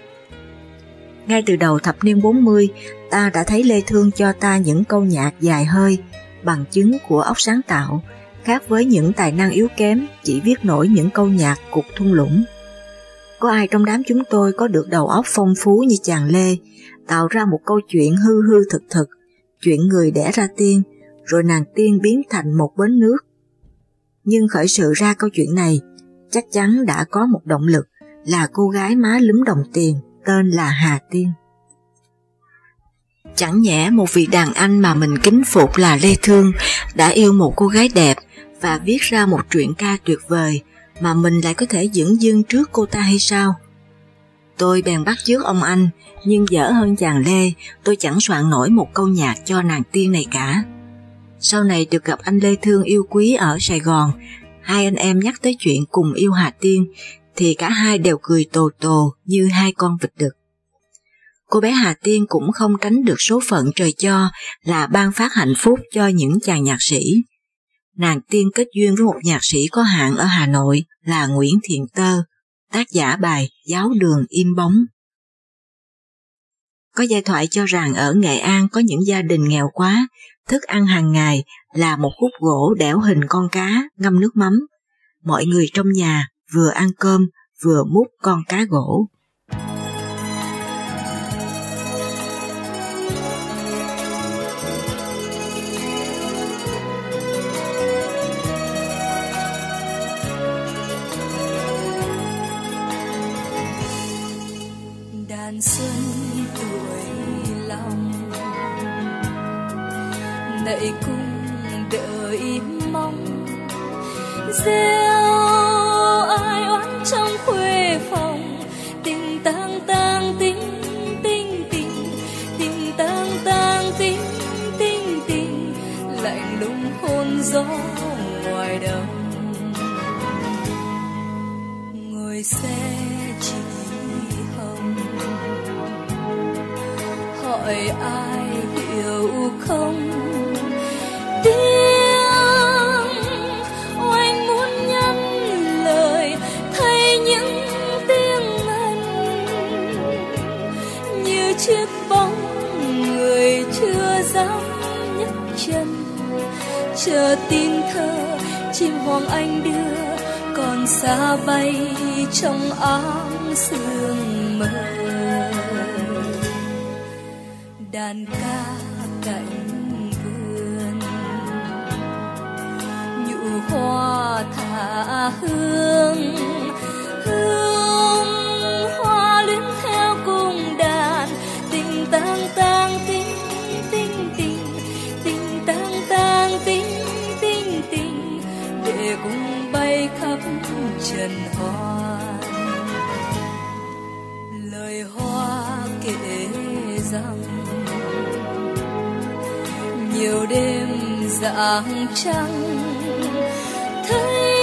Ngay từ đầu thập niên 40, ta đã thấy Lê Thương cho ta những câu nhạc dài hơi, bằng chứng của óc sáng tạo, khác với những tài năng yếu kém chỉ viết nổi những câu nhạc cục thung lũng. Có ai trong đám chúng tôi có được đầu óc phong phú như chàng Lê, tạo ra một câu chuyện hư hư thực thực, chuyện người đẻ ra tiên, rồi nàng tiên biến thành một bến nước. Nhưng khởi sự ra câu chuyện này, chắc chắn đã có một động lực là cô gái má lúm đồng tiền tên là Hà Tiên. Chẳng nhẽ một vị đàn anh mà mình kính phục là Lê Thương đã yêu một cô gái đẹp và viết ra một truyện ca tuyệt vời mà mình lại có thể dưỡng dưng trước cô ta hay sao? Tôi bèn bắt chước ông anh, nhưng dở hơn chàng Lê, tôi chẳng soạn nổi một câu nhạc cho nàng tiên này cả. Sau này được gặp anh Lê Thương yêu quý ở Sài Gòn, hai anh em nhắc tới chuyện cùng yêu Hà Tiên, thì cả hai đều cười tồ tồ như hai con vịt đực. Cô bé Hà Tiên cũng không tránh được số phận trời cho là ban phát hạnh phúc cho những chàng nhạc sĩ nàng tiên kết duyên với một nhạc sĩ có hạng ở Hà Nội là Nguyễn Thiện Tơ, tác giả bài Giáo đường im bóng. Có giai thoại cho rằng ở Nghệ An có những gia đình nghèo quá, thức ăn hàng ngày là một khúc gỗ đẽo hình con cá ngâm nước mắm. Mọi người trong nhà vừa ăn cơm vừa múc con cá gỗ. Xuân tuổi lòng. Nậy cung đợi mong, gieo ai oán trong khuê phòng. Tình tang tang tình tình tình tình tang tang tình tình tình, lạnh lùng hôn gió ngoài đồng. Ngồi xe hỏi ai hiểu không? Tiếng oanh muốn nhắn lời thay những tiếng anh như chiếc bóng người chưa dám nhấc chân. Chờ tin thơ, chim hoàng anh đưa, còn xa bay trong áng sương mờ. Đàn ca cạnh vườn nhụ hoa thả hương, hương. Lạng trăng. Thấy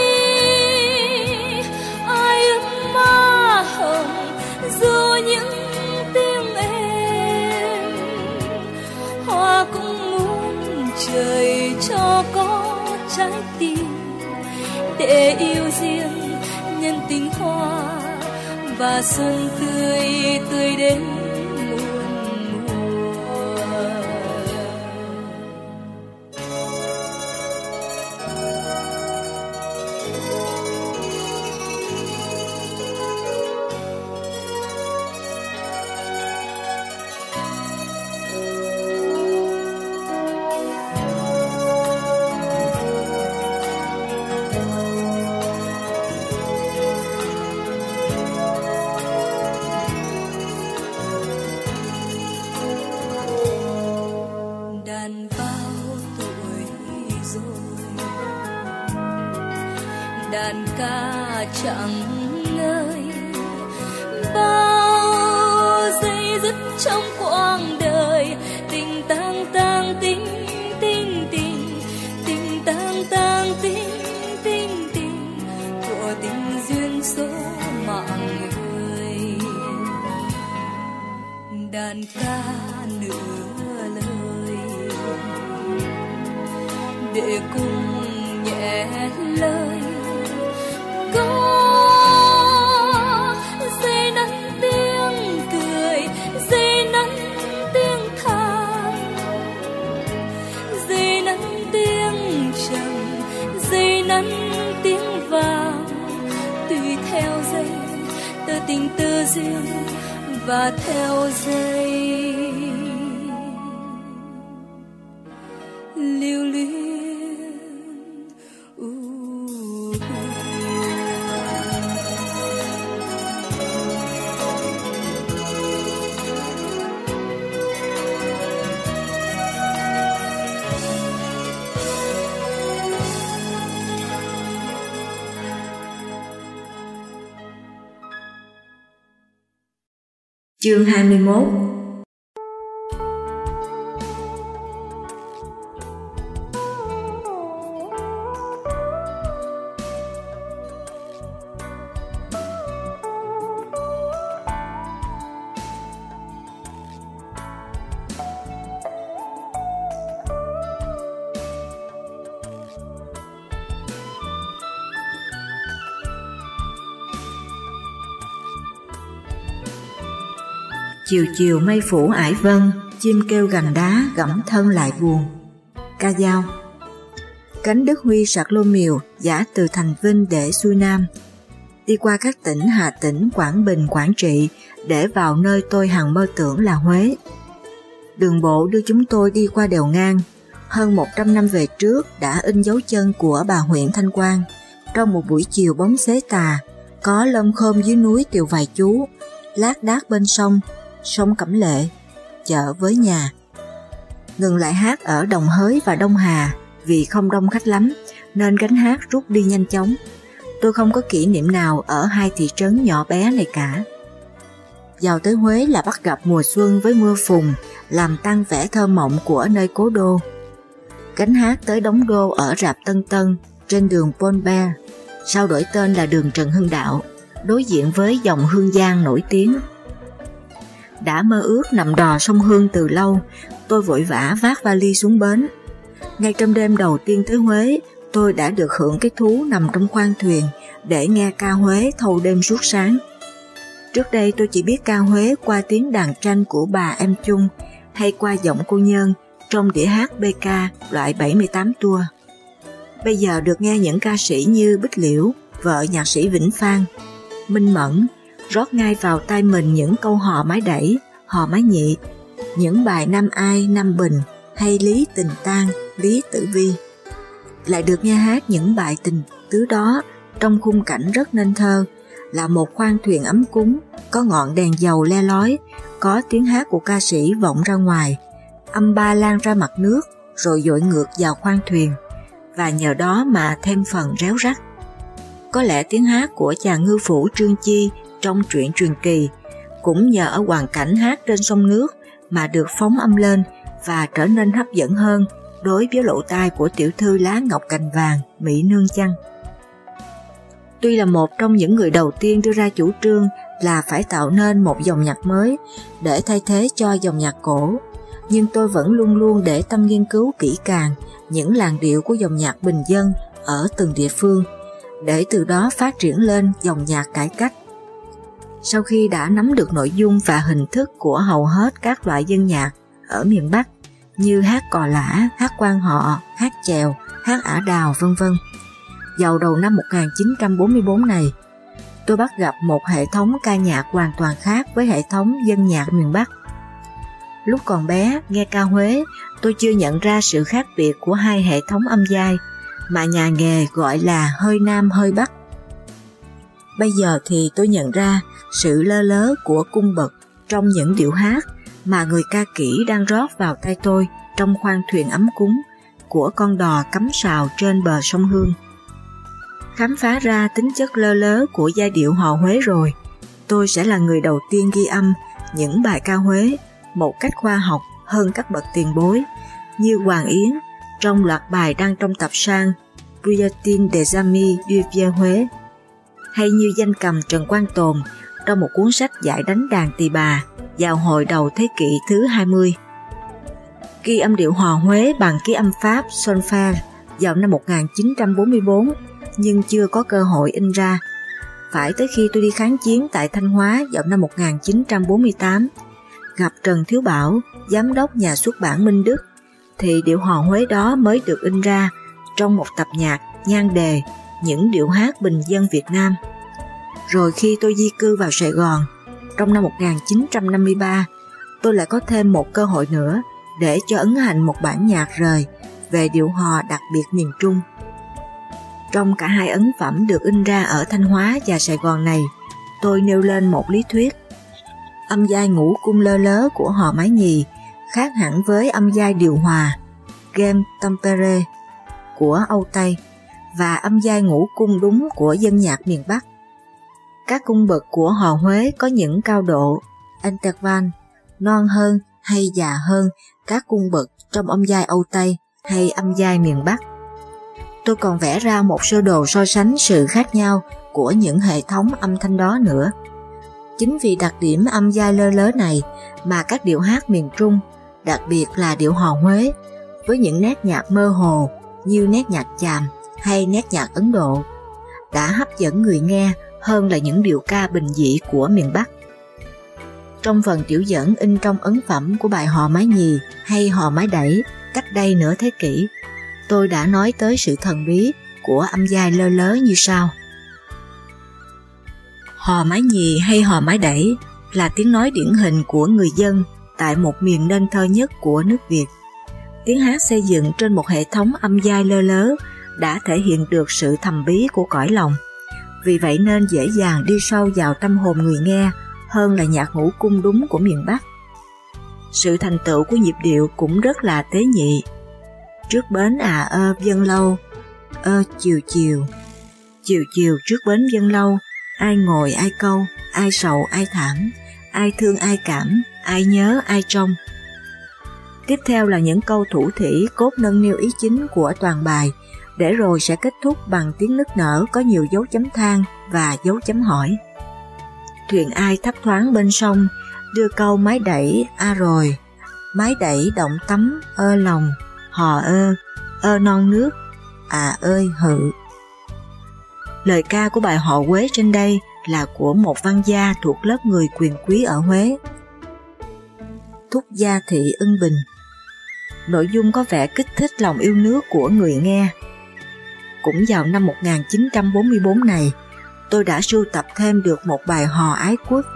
ai ấm má hồng dù những tiếng em. Hoa cũng muốn trời cho có trái tim để yêu riêng nhân tình hoa và xuân tươi tươi đến. Chương 21 Chiều chiều mây phủ ải vân, chim kêu gành đá gẫm thân lại buồn. Ca dao Cánh Đức Huy sạc lô miều giả từ Thành Vinh để xuôi Nam, đi qua các tỉnh Hà Tĩnh, Quảng Bình, Quảng Trị để vào nơi tôi hằng mơ tưởng là Huế. Đường bộ đưa chúng tôi đi qua đèo ngang, hơn 100 năm về trước đã in dấu chân của bà huyện Thanh Quang trong một buổi chiều bóng xế tà, có lâm khôm dưới núi tiều vài chú, lát đác bên sông sông Cẩm Lệ, chợ với nhà. Ngừng lại hát ở Đồng Hới và Đông Hà vì không đông khách lắm nên gánh hát rút đi nhanh chóng. Tôi không có kỷ niệm nào ở hai thị trấn nhỏ bé này cả. Vào tới Huế là bắt gặp mùa xuân với mưa phùn làm tăng vẻ thơ mộng của nơi cố đô. Gánh hát tới đóng đô ở rạp Tân Tân trên đường Paul sau đổi tên là đường Trần Hưng Đạo, đối diện với dòng Hương Giang nổi tiếng đã mơ ước nằm đò sông Hương từ lâu, tôi vội vã vác vali xuống bến. Ngay trong đêm đầu tiên tới Huế, tôi đã được hưởng cái thú nằm trong khoang thuyền để nghe ca Huế thâu đêm suốt sáng. Trước đây tôi chỉ biết ca Huế qua tiếng đàn tranh của bà em Chung hay qua giọng cô Nhân trong đĩa hát BK loại 78 tua. Bây giờ được nghe những ca sĩ như Bích Liễu, vợ nhạc sĩ Vĩnh Phan, Minh Mẫn, rót ngay vào tay mình những câu hò mái đẩy, hò mái nhị, những bài Nam Ai, Nam Bình hay Lý Tình Tang, Lý Tử Vi. Lại được nghe hát những bài tình tứ đó trong khung cảnh rất nên thơ, là một khoang thuyền ấm cúng, có ngọn đèn dầu le lói, có tiếng hát của ca sĩ vọng ra ngoài, âm ba lan ra mặt nước rồi dội ngược vào khoang thuyền, và nhờ đó mà thêm phần réo rắt. Có lẽ tiếng hát của chàng ngư phủ Trương Chi trong truyện truyền kỳ, cũng nhờ ở hoàn cảnh hát trên sông nước mà được phóng âm lên và trở nên hấp dẫn hơn đối với lỗ tai của tiểu thư lá ngọc cành vàng Mỹ Nương Chăng. Tuy là một trong những người đầu tiên đưa ra chủ trương là phải tạo nên một dòng nhạc mới để thay thế cho dòng nhạc cổ, nhưng tôi vẫn luôn luôn để tâm nghiên cứu kỹ càng những làn điệu của dòng nhạc bình dân ở từng địa phương, để từ đó phát triển lên dòng nhạc cải cách. Sau khi đã nắm được nội dung và hình thức của hầu hết các loại dân nhạc ở miền Bắc như hát cò lã, hát quan họ, hát chèo, hát ả đào vân vân. Vào đầu năm 1944 này, tôi bắt gặp một hệ thống ca nhạc hoàn toàn khác với hệ thống dân nhạc miền Bắc. Lúc còn bé, nghe ca Huế, tôi chưa nhận ra sự khác biệt của hai hệ thống âm giai mà nhà nghề gọi là hơi nam hơi bắc. Bây giờ thì tôi nhận ra sự lơ lớ của cung bậc trong những điệu hát mà người ca kỹ đang rót vào tay tôi trong khoang thuyền ấm cúng của con đò cắm sào trên bờ sông Hương. Khám phá ra tính chất lơ lớ của giai điệu hò Huế rồi, tôi sẽ là người đầu tiên ghi âm những bài ca Huế một cách khoa học hơn các bậc tiền bối như Hoàng Yến trong loạt bài đăng trong tập sang Bulletin des Amis du Vieux Huế hay như danh cầm Trần Quang Tồn trong một cuốn sách giải đánh đàn tỳ bà vào hồi đầu thế kỷ thứ 20. Ghi âm điệu hò Huế bằng ký âm Pháp Solfaing vào năm 1944 nhưng chưa có cơ hội in ra. Phải tới khi tôi đi kháng chiến tại Thanh Hóa vào năm 1948, gặp Trần Thiếu Bảo, giám đốc nhà xuất bản Minh Đức, thì điệu hò Huế đó mới được in ra trong một tập nhạc nhan đề những điệu hát bình dân Việt Nam. Rồi khi tôi di cư vào Sài Gòn, trong năm 1953, tôi lại có thêm một cơ hội nữa để cho ấn hành một bản nhạc rời về điệu hò đặc biệt miền Trung. Trong cả hai ấn phẩm được in ra ở Thanh Hóa và Sài Gòn này, tôi nêu lên một lý thuyết. Âm giai ngũ cung lơ lớ của hò mái nhì khác hẳn với âm giai điều hòa, game tempere của Âu Tây và âm giai ngũ cung đúng của dân nhạc miền Bắc. Các cung bậc của họ Huế có những cao độ, interval, non hơn hay già hơn các cung bậc trong âm giai Âu Tây hay âm giai miền Bắc. Tôi còn vẽ ra một sơ đồ so sánh sự khác nhau của những hệ thống âm thanh đó nữa. Chính vì đặc điểm âm giai lơ lớ này mà các điệu hát miền Trung, đặc biệt là điệu hò Huế, với những nét nhạc mơ hồ như nét nhạc chàm hay nét nhạc Ấn Độ, đã hấp dẫn người nghe hơn là những điệu ca bình dị của miền Bắc. Trong phần tiểu dẫn in trong ấn phẩm của bài hò mái nhì hay hò mái đẩy cách đây nửa thế kỷ, tôi đã nói tới sự thần bí của âm giai lơ lớ như sau. Hò mái nhì hay hò mái đẩy là tiếng nói điển hình của người dân tại một miền nên thơ nhất của nước Việt. Tiếng hát xây dựng trên một hệ thống âm giai lơ lớ đã thể hiện được sự thầm bí của cõi lòng. Vì vậy nên dễ dàng đi sâu vào tâm hồn người nghe hơn là nhạc ngũ cung đúng của miền Bắc. Sự thành tựu của nhịp điệu cũng rất là tế nhị. Trước bến à ơ dân lâu, ơ chiều chiều. Chiều chiều trước bến dân lâu, ai ngồi ai câu, ai sầu ai thảm, ai thương ai cảm, ai nhớ ai trông. Tiếp theo là những câu thủ thỉ cốt nâng niu ý chính của toàn bài, để rồi sẽ kết thúc bằng tiếng nức nở có nhiều dấu chấm than và dấu chấm hỏi. Thuyền ai thấp thoáng bên sông, đưa câu mái đẩy a rồi, mái đẩy động tắm ơ lòng, hò ơ, ơ non nước, à ơi hự. Lời ca của bài họ Quế trên đây là của một văn gia thuộc lớp người quyền quý ở Huế. Thúc gia thị ưng bình Nội dung có vẻ kích thích lòng yêu nước của người nghe. Cũng vào năm 1944 này, tôi đã sưu tập thêm được một bài hò ái quốc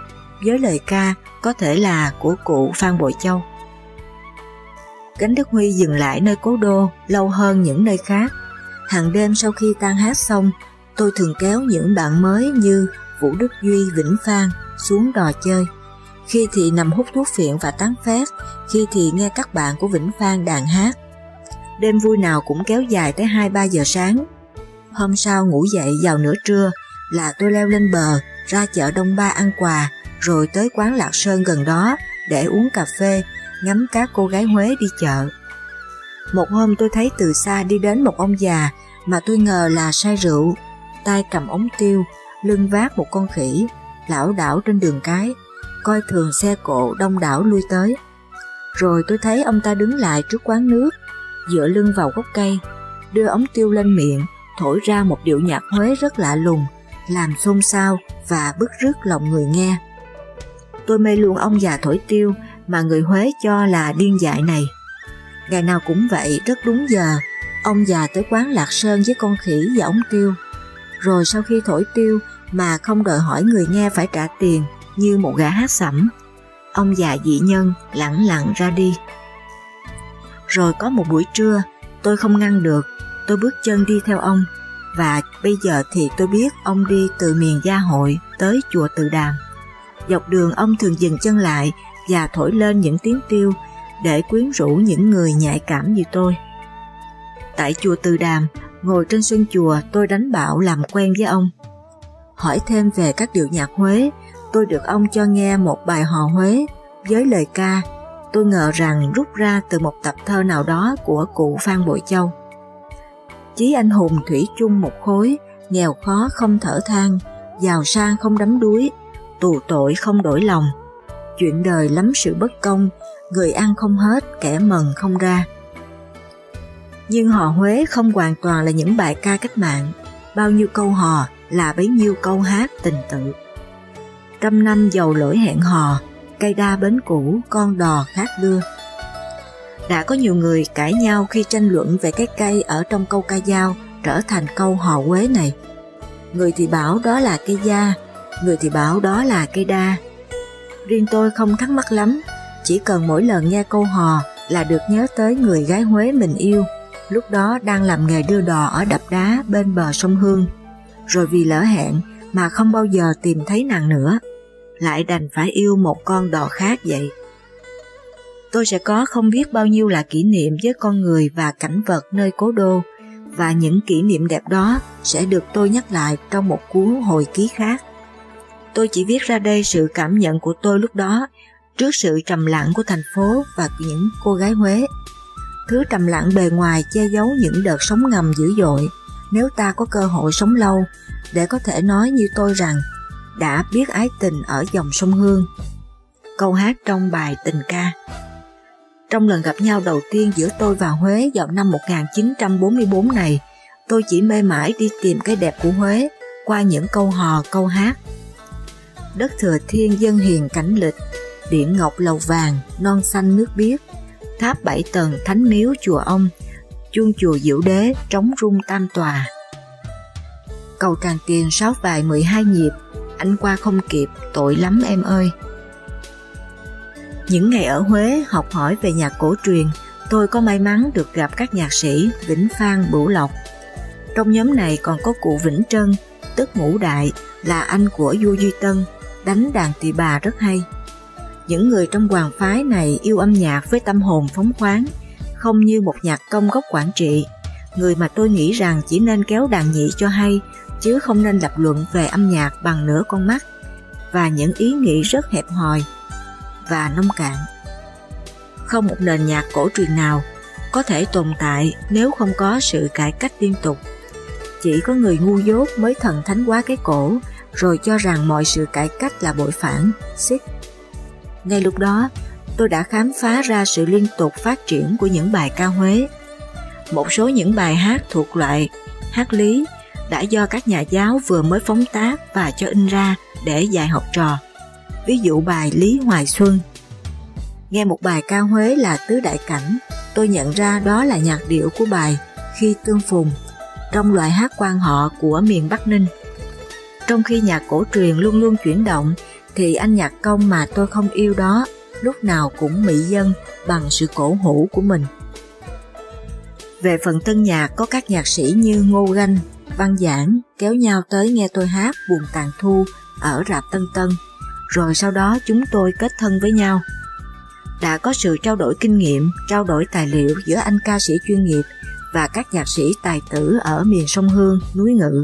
với lời ca có thể là của cụ Phan Bội Châu. Cánh Đức Huy dừng lại nơi cố đô lâu hơn những nơi khác. Hàng đêm sau khi tan hát xong, tôi thường kéo những bạn mới như Vũ Đức Duy, Vĩnh Phan xuống đò chơi. Khi thì nằm hút thuốc phiện và tán phét, khi thì nghe các bạn của Vĩnh Phan đàn hát. Đêm vui nào cũng kéo dài tới 2-3 giờ sáng. Hôm sau ngủ dậy vào nửa trưa là tôi leo lên bờ, ra chợ Đông Ba ăn quà, rồi tới quán Lạc Sơn gần đó để uống cà phê ngắm các cô gái Huế đi chợ. Một hôm tôi thấy từ xa đi đến một ông già mà tôi ngờ là say rượu, tay cầm ống tiêu, lưng vác một con khỉ, lão đảo trên đường cái, coi thường xe cộ đông đảo lui tới. Rồi tôi thấy ông ta đứng lại trước quán nước, dựa lưng vào gốc cây, đưa ống tiêu lên miệng, thổi ra một điệu nhạc Huế rất lạ lùng, làm xôn xao và bức rứt lòng người nghe. Tôi mê luôn ông già thổi tiêu mà người Huế cho là điên dại này. Ngày nào cũng vậy, rất đúng giờ, ông già tới quán Lạc Sơn với con khỉ và ống tiêu. Rồi sau khi thổi tiêu mà không đòi hỏi người nghe phải trả tiền như một gã hát sẩm, ông già dị nhân lặng lặng ra đi. Rồi có một buổi trưa, tôi không ngăn được, tôi bước chân đi theo ông và bây giờ thì tôi biết ông đi từ miền Gia Hội tới chùa Từ Đàm. Dọc đường ông thường dừng chân lại và thổi lên những tiếng tiêu để quyến rũ những người nhạy cảm như tôi. Tại chùa Từ Đàm, ngồi trên sân chùa tôi đánh bạo làm quen với ông. Hỏi thêm về các điệu nhạc Huế, tôi được ông cho nghe một bài hò Huế với lời ca tôi ngờ rằng rút ra từ một tập thơ nào đó của cụ Phan Bội Châu. Chí anh hùng thủy chung một khối, nghèo khó không thở than, giàu sang không đắm đuối, tù tội không đổi lòng. Chuyện đời lắm sự bất công, người ăn không hết, kẻ mần không ra. Nhưng hò Huế không hoàn toàn là những bài ca cách mạng, bao nhiêu câu hò là bấy nhiêu câu hát tình tự. Trăm năm dầu lỗi hẹn hò, cây đa bến cũ, con đò khác đưa. Đã có nhiều người cãi nhau khi tranh luận về cái cây ở trong câu ca dao trở thành câu hò quế này. Người thì bảo đó là cây da, người thì bảo đó là cây đa. Riêng tôi không thắc mắc lắm, chỉ cần mỗi lần nghe câu hò là được nhớ tới người gái Huế mình yêu, lúc đó đang làm nghề đưa đò ở đập đá bên bờ sông Hương. Rồi vì lỡ hẹn mà không bao giờ tìm thấy nàng nữa, lại đành phải yêu một con đò khác vậy. Tôi sẽ có không biết bao nhiêu là kỷ niệm với con người và cảnh vật nơi cố đô, và những kỷ niệm đẹp đó sẽ được tôi nhắc lại trong một cuốn hồi ký khác. Tôi chỉ viết ra đây sự cảm nhận của tôi lúc đó trước sự trầm lặng của thành phố và những cô gái Huế. Thứ trầm lặng bề ngoài che giấu những đợt sóng ngầm dữ dội nếu ta có cơ hội sống lâu để có thể nói như tôi rằng đã biết ái tình ở dòng sông Hương. Câu hát trong bài tình ca trong lần gặp nhau đầu tiên giữa tôi và Huế vào năm 1944 này, tôi chỉ mê mải đi tìm cái đẹp của Huế qua những câu hò, câu hát. Đất thừa thiên dân hiền cảnh lịch, điện ngọc lầu vàng, non xanh nước biếc, tháp bảy tầng thánh miếu chùa ông, chuông chùa diệu đế trống rung tam tòa. Cầu Tràng Tiền sáu vài 12 nhịp, anh qua không kịp, tội lắm em ơi. Những ngày ở Huế học hỏi về nhạc cổ truyền, tôi có may mắn được gặp các nhạc sĩ Vĩnh Phan, Bửu Lộc. Trong nhóm này còn có cụ Vĩnh Trân, tức Ngũ Đại, là anh của vua Duy Tân, đánh đàn tỳ bà rất hay. Những người trong hoàng phái này yêu âm nhạc với tâm hồn phóng khoáng, không như một nhạc công gốc quản Trị, người mà tôi nghĩ rằng chỉ nên kéo đàn nhị cho hay chứ không nên lập luận về âm nhạc bằng nửa con mắt và những ý nghĩ rất hẹp hòi và nông cạn. Không một nền nhạc cổ truyền nào có thể tồn tại nếu không có sự cải cách liên tục. Chỉ có người ngu dốt mới thần thánh quá cái cổ rồi cho rằng mọi sự cải cách là bội phản, xích. Ngay lúc đó, tôi đã khám phá ra sự liên tục phát triển của những bài ca Huế. Một số những bài hát thuộc loại hát lý đã do các nhà giáo vừa mới phóng tác và cho in ra để dạy học trò. Ví dụ bài Lý Hoài Xuân. Nghe một bài ca Huế là Tứ Đại Cảnh, tôi nhận ra đó là nhạc điệu của bài Khi Tương Phùng, trong loại hát quan họ của miền Bắc Ninh. Trong khi nhạc cổ truyền luôn luôn chuyển động, thì anh nhạc công mà tôi không yêu đó lúc nào cũng mỹ dân bằng sự cổ hủ của mình. Về phần tân nhạc có các nhạc sĩ như Ngô Ganh, Văn Giảng kéo nhau tới nghe tôi hát buồn tàn thu ở rạp Tân Tân, rồi sau đó chúng tôi kết thân với nhau. Đã có sự trao đổi kinh nghiệm, trao đổi tài liệu giữa anh ca sĩ chuyên nghiệp và các nhạc sĩ tài tử ở miền sông Hương, núi Ngự.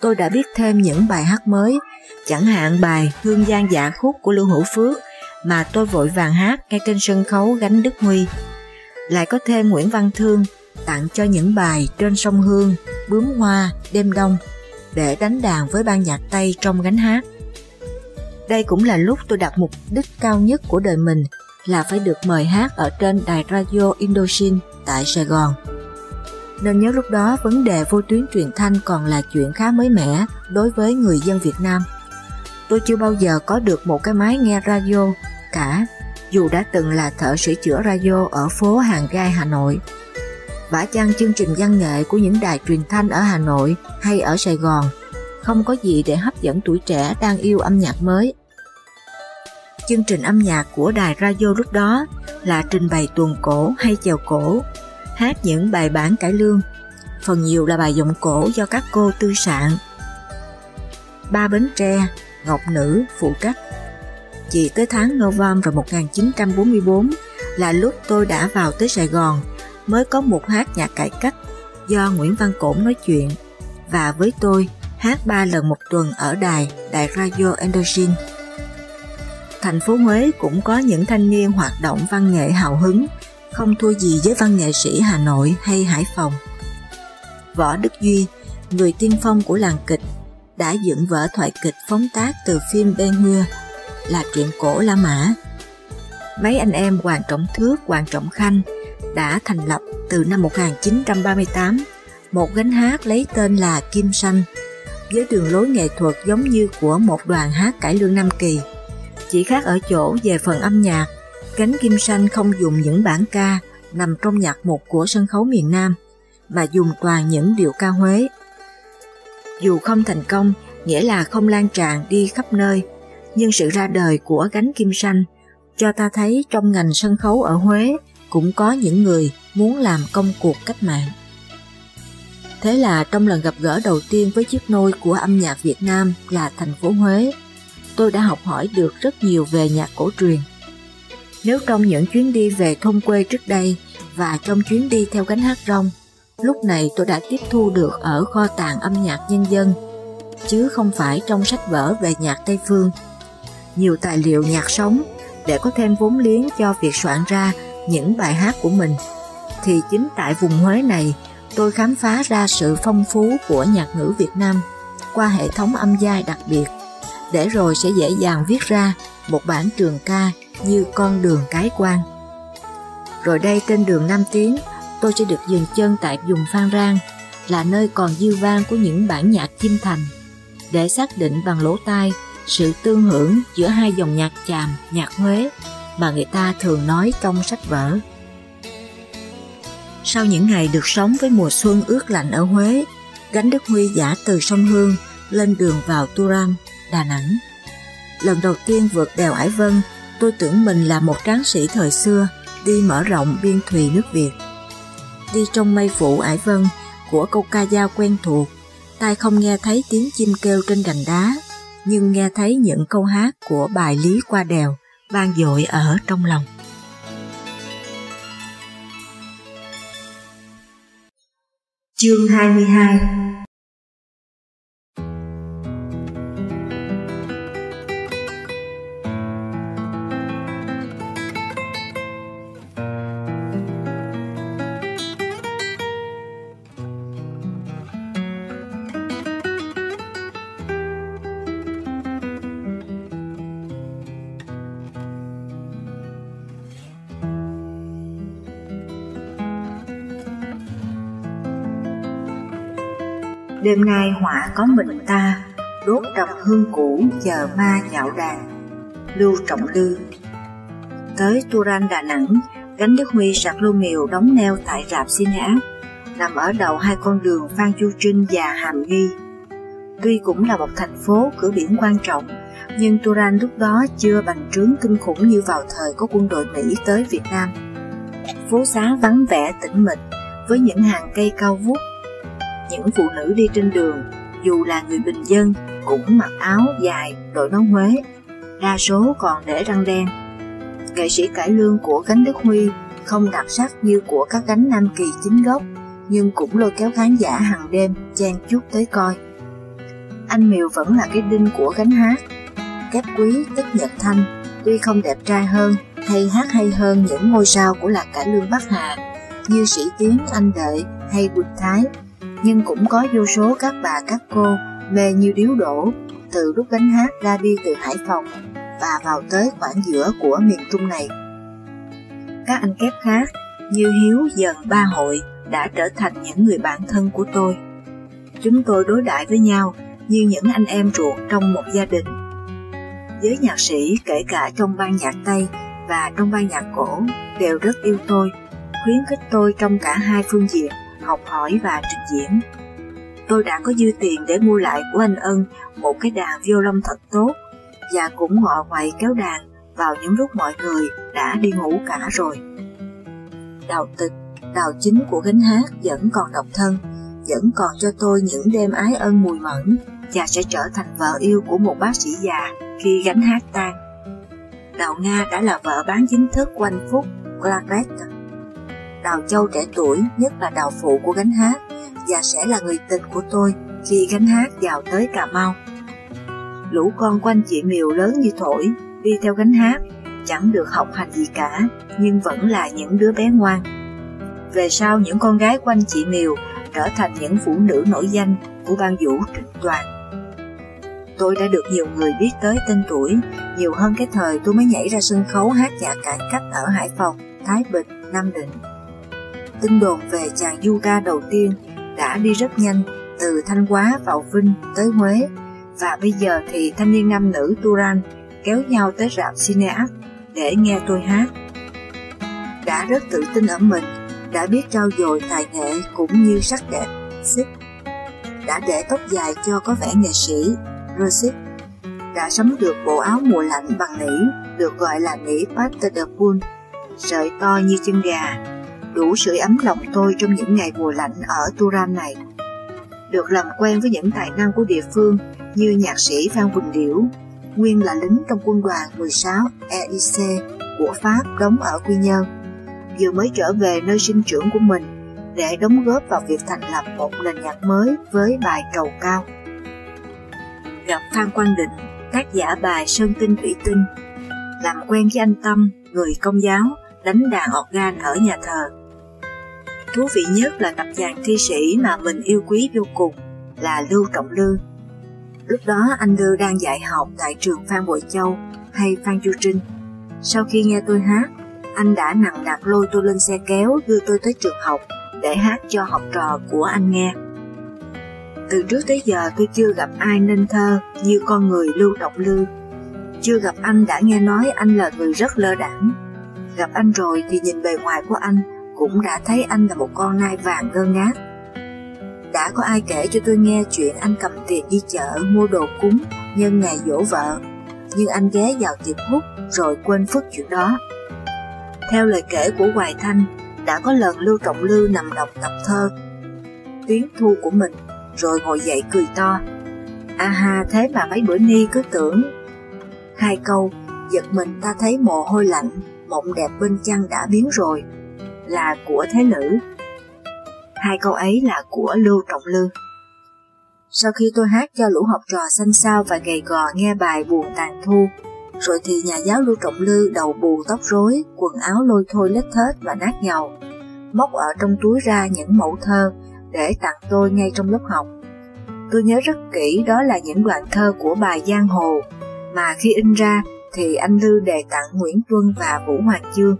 Tôi đã biết thêm những bài hát mới, chẳng hạn bài Hương Giang Dạ Khúc của Lưu Hữu Phước mà tôi vội vàng hát ngay trên sân khấu gánh Đức Huy. Lại có thêm Nguyễn Văn Thương tặng cho những bài trên sông Hương, Bướm Hoa, Đêm Đông để đánh đàn với ban nhạc Tây trong gánh hát. Đây cũng là lúc tôi đặt mục đích cao nhất của đời mình là phải được mời hát ở trên đài radio Indochine tại Sài Gòn. Nên nhớ lúc đó vấn đề vô tuyến truyền thanh còn là chuyện khá mới mẻ đối với người dân Việt Nam. Tôi chưa bao giờ có được một cái máy nghe radio cả, dù đã từng là thợ sửa chữa radio ở phố Hàng Gai Hà Nội. Vả chăng chương trình văn nghệ của những đài truyền thanh ở Hà Nội hay ở Sài Gòn không có gì để hấp dẫn tuổi trẻ đang yêu âm nhạc mới. Chương trình âm nhạc của đài radio lúc đó là trình bày tuồng cổ hay chèo cổ, hát những bài bản cải lương, phần nhiều là bài giọng cổ do các cô tư sạn. Ba Bến Tre, Ngọc Nữ phụ trách. Chỉ tới tháng November 1944 là lúc tôi đã vào tới Sài Gòn mới có một hát nhạc cải cách do Nguyễn Văn Cổn nói chuyện và với tôi hát ba lần một tuần ở đài Đài Radio Indochine. Thành phố Huế cũng có những thanh niên hoạt động văn nghệ hào hứng, không thua gì với văn nghệ sĩ Hà Nội hay Hải Phòng. Võ Đức Duy, người tiên phong của làng kịch, đã dựng vở thoại kịch phóng tác từ phim Ben Hua là truyện cổ La Mã. Mấy anh em Hoàng Trọng Thước, Hoàng Trọng Khanh đã thành lập từ năm 1938 một gánh hát lấy tên là Kim Sanh với đường lối nghệ thuật giống như của một đoàn hát cải lương Nam Kỳ. Chỉ khác ở chỗ về phần âm nhạc, Cánh Kim Sanh không dùng những bản ca nằm trong nhạc mục của sân khấu miền Nam, mà dùng toàn những điệu ca Huế. Dù không thành công, nghĩa là không lan tràn đi khắp nơi, nhưng sự ra đời của Gánh Kim Sanh cho ta thấy trong ngành sân khấu ở Huế cũng có những người muốn làm công cuộc cách mạng. Thế là trong lần gặp gỡ đầu tiên với chiếc nôi của âm nhạc Việt Nam là thành phố Huế, tôi đã học hỏi được rất nhiều về nhạc cổ truyền. Nếu trong những chuyến đi về thôn quê trước đây và trong chuyến đi theo gánh hát rong, lúc này tôi đã tiếp thu được ở kho tàng âm nhạc nhân dân, chứ không phải trong sách vở về nhạc Tây Phương. Nhiều tài liệu nhạc sống để có thêm vốn liếng cho việc soạn ra những bài hát của mình, thì chính tại vùng Huế này tôi khám phá ra sự phong phú của nhạc ngữ Việt Nam qua hệ thống âm giai đặc biệt, để rồi sẽ dễ dàng viết ra một bản trường ca như con đường cái quan. Rồi đây trên đường Nam Tiến, tôi sẽ được dừng chân tại vùng Phan Rang, là nơi còn dư vang của những bản nhạc chim thành, để xác định bằng lỗ tai sự tương hưởng giữa hai dòng nhạc chàm, nhạc Huế mà người ta thường nói trong sách vở. Sau những ngày được sống với mùa xuân ướt lạnh ở Huế, gánh Đức Huy giả từ sông Hương lên đường vào Turan, Đà Nẵng. Lần đầu tiên vượt đèo Ải Vân, tôi tưởng mình là một tráng sĩ thời xưa đi mở rộng biên thùy nước Việt. Đi trong mây phủ Ải Vân của câu ca dao quen thuộc, tai không nghe thấy tiếng chim kêu trên gành đá, nhưng nghe thấy những câu hát của bài Lý qua đèo vang dội ở trong lòng. Chương 22 Đêm nay họa có mình ta, đốt trầm hương cũ chờ ma dạo đàn. Lưu Trọng Lư Tới Turan Đà Nẵng, gánh Đức Huy sạc lưu miều đóng neo tại rạp Cineart, nằm ở đầu hai con đường Phan Chu Trinh và Hàm Nghi. Tuy cũng là một thành phố cửa biển quan trọng, nhưng Turan lúc đó chưa bành trướng kinh khủng như vào thời có quân đội Mỹ tới Việt Nam. Phố xá vắng vẻ tĩnh mịch, với những hàng cây cao vút những phụ nữ đi trên đường, dù là người bình dân, cũng mặc áo dài, đội nón Huế, đa số còn để răng đen. Nghệ sĩ cải lương của Khánh Đức Huy không đặc sắc như của các gánh Nam Kỳ chính gốc, nhưng cũng lôi kéo khán giả hàng đêm chen chút tới coi. Anh Miều vẫn là cái đinh của gánh hát, kép quý tức nhật thanh, Tuy không đẹp trai hơn hay hát hay hơn những ngôi sao của lạc cải lương Bắc Hà như Sĩ Tiến, Anh Đệ hay Quỳnh Thái, nhưng cũng có vô số các bà các cô mê như điếu đổ từ lúc gánh hát ra đi từ Hải Phòng và vào tới khoảng giữa của miền Trung này. Các anh kép khác như Hiếu, Dần, Ba Hội đã trở thành những người bạn thân của tôi. Chúng tôi đối đãi với nhau như những anh em ruột trong một gia đình. Giới nhạc sĩ kể cả trong ban nhạc Tây và trong ban nhạc cổ đều rất yêu tôi, khuyến khích tôi trong cả hai phương diện, học hỏi và trình diễn. Tôi đã có dư tiền để mua lại của anh Ân một cái đàn violon thật tốt và cũng ngọ ngoại kéo đàn vào những lúc mọi người đã đi ngủ cả rồi. Đào tịch, đào chính của gánh hát vẫn còn độc thân, vẫn còn cho tôi những đêm ái ân mùi mẫn và sẽ trở thành vợ yêu của một bác sĩ già khi gánh hát tan. Đào Nga đã là vợ bán chính thức của anh Phúc, Clarkett. Đào Châu trẻ tuổi nhất là đào phụ của gánh hát và sẽ là người tình của tôi khi gánh hát vào tới Cà Mau. Lũ con của anh chị Miều lớn như thổi, đi theo gánh hát, chẳng được học hành gì cả, nhưng vẫn là những đứa bé ngoan. Về sau những con gái của anh chị Miều trở thành những phụ nữ nổi danh của ban vũ trịnh toàn. Tôi đã được nhiều người biết tới tên tuổi, nhiều hơn cái thời tôi mới nhảy ra sân khấu hát nhạc cải cách ở Hải Phòng, Thái Bình, Nam Định. Tin đồn về chàng yoga đầu tiên đã đi rất nhanh từ Thanh Hóa vào Vinh tới Huế và bây giờ thì thanh niên nam nữ Turan kéo nhau tới rạp Cineac để nghe tôi hát. Đã rất tự tin ở mình, đã biết trao dồi tài nghệ cũng như sắc đẹp, xích. Đã để tóc dài cho có vẻ nghệ sĩ, rosip Đã sắm được bộ áo mùa lạnh bằng nỉ, được gọi là nỉ Pater de Pool, sợi to như chân gà, đủ sưởi ấm lòng tôi trong những ngày mùa lạnh ở Turan này. Được làm quen với những tài năng của địa phương như nhạc sĩ Phan Quỳnh Điểu, nguyên là lính trong quân đoàn 16 EIC của Pháp đóng ở Quy Nhơn, vừa mới trở về nơi sinh trưởng của mình để đóng góp vào việc thành lập một nền nhạc mới với bài Cầu Cao. Gặp Phan Quang Định, tác giả bài Sơn Tinh Thủy Tinh, làm quen với anh Tâm, người công giáo, đánh đàn organ ở nhà thờ. Thú vị nhất là tập dàn thi sĩ mà mình yêu quý vô cùng là Lưu Trọng Lư. Lúc đó anh Lư đang dạy học tại trường Phan Bội Châu hay Phan Chu Trinh. Sau khi nghe tôi hát, anh đã nặng nặc lôi tôi lên xe kéo đưa tôi tới trường học để hát cho học trò của anh nghe. Từ trước tới giờ tôi chưa gặp ai nên thơ như con người Lưu Trọng Lư. Chưa gặp anh đã nghe nói anh là người rất lơ đảng. Gặp anh rồi thì nhìn bề ngoài của anh cũng đã thấy anh là một con nai vàng ngơ ngác. Đã có ai kể cho tôi nghe chuyện anh cầm tiền đi chợ mua đồ cúng nhân ngày dỗ vợ, nhưng anh ghé vào tiệm hút rồi quên phức chuyện đó. Theo lời kể của Hoài Thanh, đã có lần Lưu Trọng Lư nằm đọc tập thơ Tuyến thu của mình, rồi ngồi dậy cười to. A ha, thế mà mấy bữa ni cứ tưởng. Hai câu, giật mình ta thấy mồ hôi lạnh, mộng đẹp bên chăn đã biến rồi, là của thế nữ. Hai câu ấy là của Lưu Trọng Lư. Sau khi tôi hát cho lũ học trò xanh xao và gầy gò nghe bài buồn tàn thu, rồi thì nhà giáo Lưu Trọng Lư đầu bù tóc rối, quần áo lôi thôi lết thết và nát nhầu, móc ở trong túi ra những mẫu thơ để tặng tôi ngay trong lớp học. Tôi nhớ rất kỹ đó là những đoạn thơ của bài Giang Hồ, mà khi in ra thì anh Lư đề tặng Nguyễn Tuân và Vũ Hoàng Dương.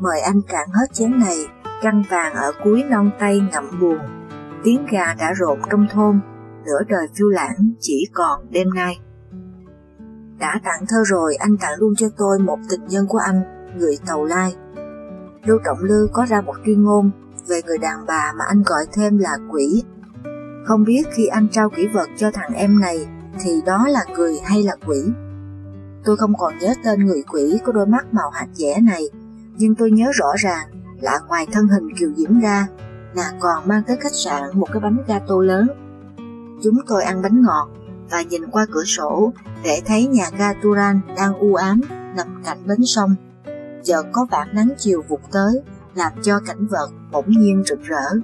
Mời anh cạn hết chén này, trăng vàng ở cuối non tay ngậm buồn, tiếng gà đã rộn trong thôn, nửa đời phiêu lãng chỉ còn đêm nay. Đã tặng thơ rồi, anh tặng luôn cho tôi một tình nhân của anh, người Tàu Lai. Lưu Trọng Lư có ra một tuyên ngôn về người đàn bà mà anh gọi thêm là quỷ. Không biết khi anh trao kỷ vật cho thằng em này thì đó là người hay là quỷ. Tôi không còn nhớ tên người quỷ có đôi mắt màu hạt dẻ này, nhưng tôi nhớ rõ ràng là ngoài thân hình kiều diễm ra, nàng còn mang tới khách sạn một cái bánh gato lớn. Chúng tôi ăn bánh ngọt và nhìn qua cửa sổ để thấy nhà ga Turan đang u ám nằm cạnh bến sông. Chợt có vạt nắng chiều vụt tới, làm cho cảnh vật bỗng nhiên rực rỡ.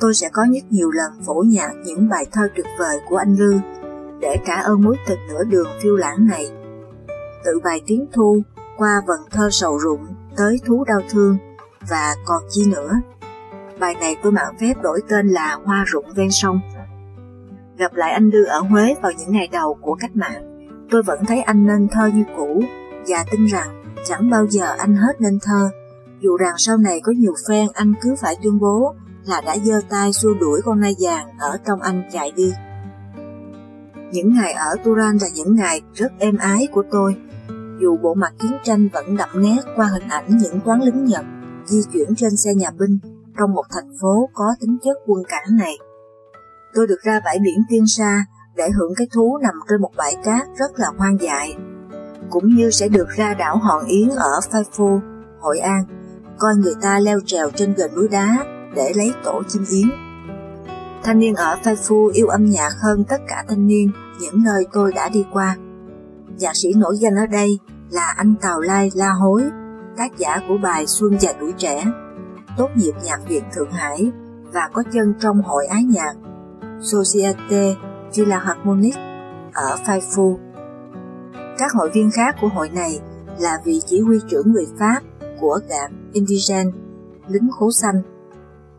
Tôi sẽ có rất nhiều lần phổ nhạc những bài thơ tuyệt vời của anh Lư để trả ơn mối tình nửa đường phiêu lãng này. tự bài tiếng thu qua vần thơ sầu rụng tới thú đau thương và còn chi nữa. Bài này tôi mạng phép đổi tên là Hoa rụng ven sông. Gặp lại anh Lư ở Huế vào những ngày đầu của cách mạng, tôi vẫn thấy anh nên thơ như cũ và tin rằng chẳng bao giờ anh hết nên thơ, dù rằng sau này có nhiều phen anh cứ phải tuyên bố là đã giơ tay xua đuổi con nai vàng ở trong anh chạy đi. Những ngày ở Turan là những ngày rất êm ái của tôi, dù bộ mặt chiến tranh vẫn đậm nét qua hình ảnh những toán lính Nhật di chuyển trên xe nhà binh trong một thành phố có tính chất quân cảng này. Tôi được ra bãi biển Tiên Sa để hưởng cái thú nằm trên một bãi cát rất là hoang dại, cũng như sẽ được ra đảo Hòn Yến ở Phai Phu, Hội An, coi người ta leo trèo trên gần núi đá để lấy tổ chim yến. Thanh niên ở Phai Phu yêu âm nhạc hơn tất cả thanh niên những nơi tôi đã đi qua. Nhạc sĩ nổi danh ở đây là anh Tào Lai La Hối, tác giả của bài Xuân và tuổi trẻ, tốt nghiệp nhạc viện Thượng Hải và có chân trong hội ái nhạc Societe Philharmonic ở Phai Phu. Các hội viên khác của hội này là vị chỉ huy trưởng người Pháp của gạt indigen lính khố xanh,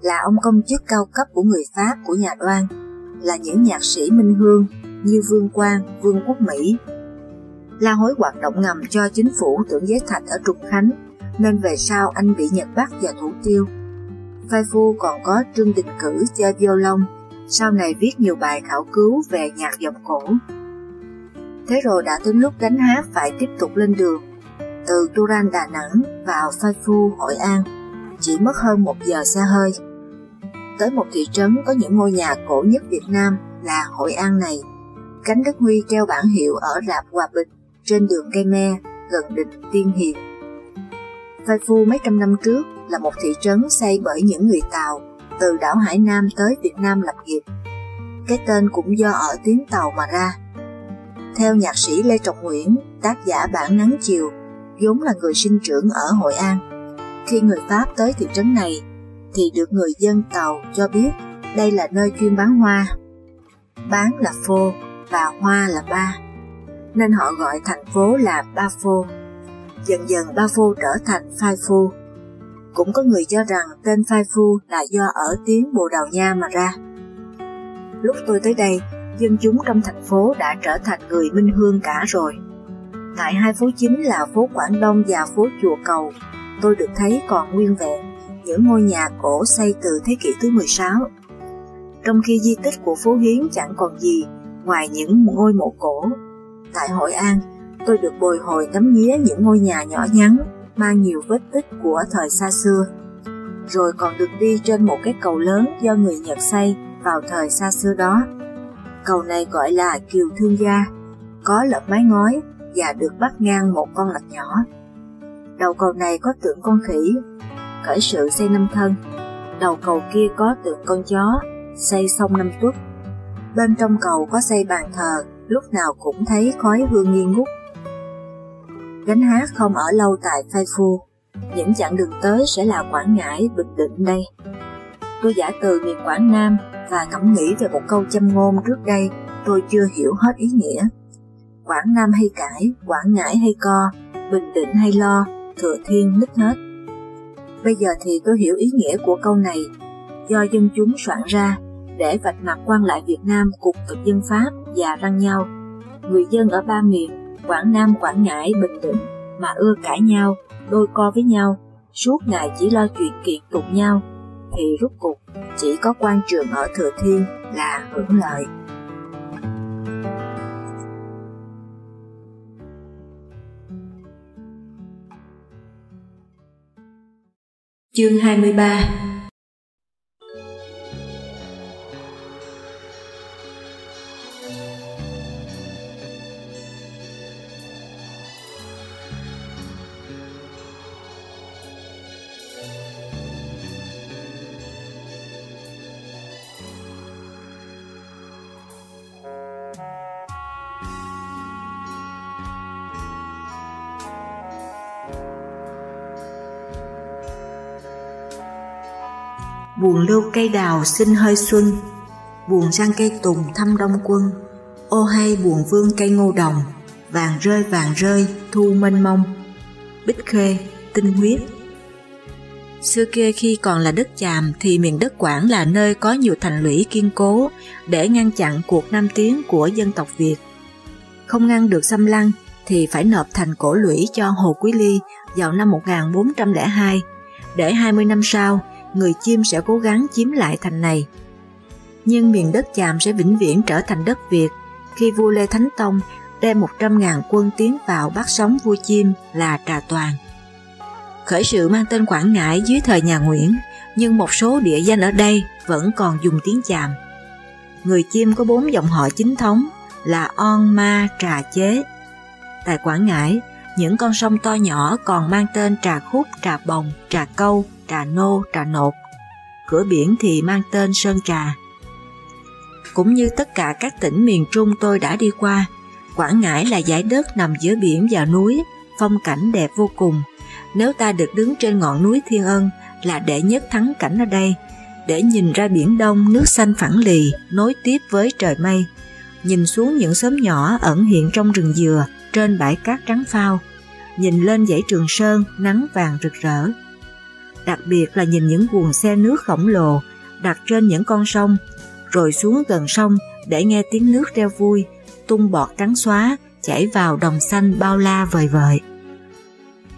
là ông công chức cao cấp của người Pháp của nhà đoan, là những nhạc sĩ minh hương như Vương Quang, Vương quốc Mỹ. La hối hoạt động ngầm cho chính phủ tưởng giới thạch ở Trục Khánh, nên về sau anh bị Nhật bắt và thủ tiêu. Phai Phu còn có Trương Đình Cử cho violon, sau này viết nhiều bài khảo cứu về nhạc dòng cổ. Thế rồi đã đến lúc gánh hát phải tiếp tục lên đường, từ Turan Đà Nẵng vào Phai Phu, Hội An, chỉ mất hơn một giờ xe hơi. Tới một thị trấn có những ngôi nhà cổ nhất Việt Nam là Hội An này Cánh Đức Huy treo bản hiệu ở rạp Hòa Bình trên đường cây me gần địch Tiên Hiền. Phai Phu mấy trăm năm trước là một thị trấn xây bởi những người Tàu từ đảo Hải Nam tới Việt Nam lập nghiệp. Cái tên cũng do ở tiếng Tàu mà ra. Theo nhạc sĩ Lê Trọng Nguyễn, tác giả bản Nắng Chiều, vốn là người sinh trưởng ở Hội An. Khi người Pháp tới thị trấn này, thì được người dân Tàu cho biết đây là nơi chuyên bán hoa. Bán là phô, và Hoa là ba, nên họ gọi thành phố là Ba Phô. Dần dần Ba Phô trở thành Phai Phu. Cũng có người cho rằng tên Phai Phu là do ở tiếng Bồ Đào Nha mà ra. Lúc tôi tới đây, dân chúng trong thành phố đã trở thành người minh hương cả rồi. Tại hai phố chính là phố Quảng Đông và phố Chùa Cầu, tôi được thấy còn nguyên vẹn những ngôi nhà cổ xây từ thế kỷ thứ 16. Trong khi di tích của phố Hiến chẳng còn gì ngoài những ngôi mộ cổ. Tại Hội An, tôi được bồi hồi ngắm nghía những ngôi nhà nhỏ nhắn, mang nhiều vết tích của thời xa xưa. Rồi còn được đi trên một cái cầu lớn do người Nhật xây vào thời xa xưa đó. Cầu này gọi là Kiều Thương Gia, có lợp mái ngói và được bắt ngang một con lạch nhỏ. Đầu cầu này có tượng con khỉ, khởi sự xây năm thân. Đầu cầu kia có tượng con chó, xây xong năm tuất Bên trong cầu có xây bàn thờ, lúc nào cũng thấy khói hương nghi ngút. Gánh hát không ở lâu tại Phai Phu, những chặng đường tới sẽ là Quảng Ngãi, Bình Định đây. Tôi giả từ miền Quảng Nam và ngẫm nghĩ về một câu châm ngôn trước đây tôi chưa hiểu hết ý nghĩa. Quảng Nam hay cãi, Quảng Ngãi hay co, Bình Định hay lo, Thừa Thiên nứt hết. Bây giờ thì tôi hiểu ý nghĩa của câu này do dân chúng soạn ra để vạch mặt quan lại Việt Nam cục thực dân Pháp và răng nhau. Người dân ở ba miền Quảng Nam, Quảng Ngãi, Bình Định mà ưa cãi nhau, đôi co với nhau, suốt ngày chỉ lo chuyện kiện tụng nhau, thì rút cục chỉ có quan trường ở Thừa Thiên là hưởng lợi. Chương 23 lưu cây đào sinh hơi xuân, buồn răng cây tùng thăm đông quân, ô hay buồn vương cây ngô đồng, vàng rơi vàng rơi, thu mênh mông. Bích Khê, tinh huyết Xưa kia khi còn là đất chàm thì miền đất Quảng là nơi có nhiều thành lũy kiên cố để ngăn chặn cuộc nam tiến của dân tộc Việt. Không ngăn được xâm lăng thì phải nộp thành cổ lũy cho Hồ Quý Ly vào năm 1402 để 20 năm sau người chim sẽ cố gắng chiếm lại thành này. Nhưng miền đất chàm sẽ vĩnh viễn trở thành đất Việt khi vua Lê Thánh Tông đem 100.000 quân tiến vào bắt sống vua chim là Trà Toàn. Khởi sự mang tên Quảng Ngãi dưới thời nhà Nguyễn, nhưng một số địa danh ở đây vẫn còn dùng tiếng chàm. Người chim có bốn dòng họ chính thống là On, Ma, Trà Chế. Tại Quảng Ngãi, những con sông to nhỏ còn mang tên Trà Khúc, Trà Bồng, Trà Câu, Trà Nô, Trà Nột. Cửa biển thì mang tên Sơn Trà. Cũng như tất cả các tỉnh miền Trung tôi đã đi qua, Quảng Ngãi là giải đất nằm giữa biển và núi, phong cảnh đẹp vô cùng. Nếu ta được đứng trên ngọn núi Thiên Ân là để nhất thắng cảnh ở đây, để nhìn ra biển đông nước xanh phẳng lì nối tiếp với trời mây, nhìn xuống những xóm nhỏ ẩn hiện trong rừng dừa trên bãi cát trắng phao, nhìn lên dãy Trường Sơn nắng vàng rực rỡ. Đặc biệt là nhìn những guồng xe nước khổng lồ đặt trên những con sông, rồi xuống gần sông để nghe tiếng nước reo vui, tung bọt trắng xóa chảy vào đồng xanh bao la vời vợi.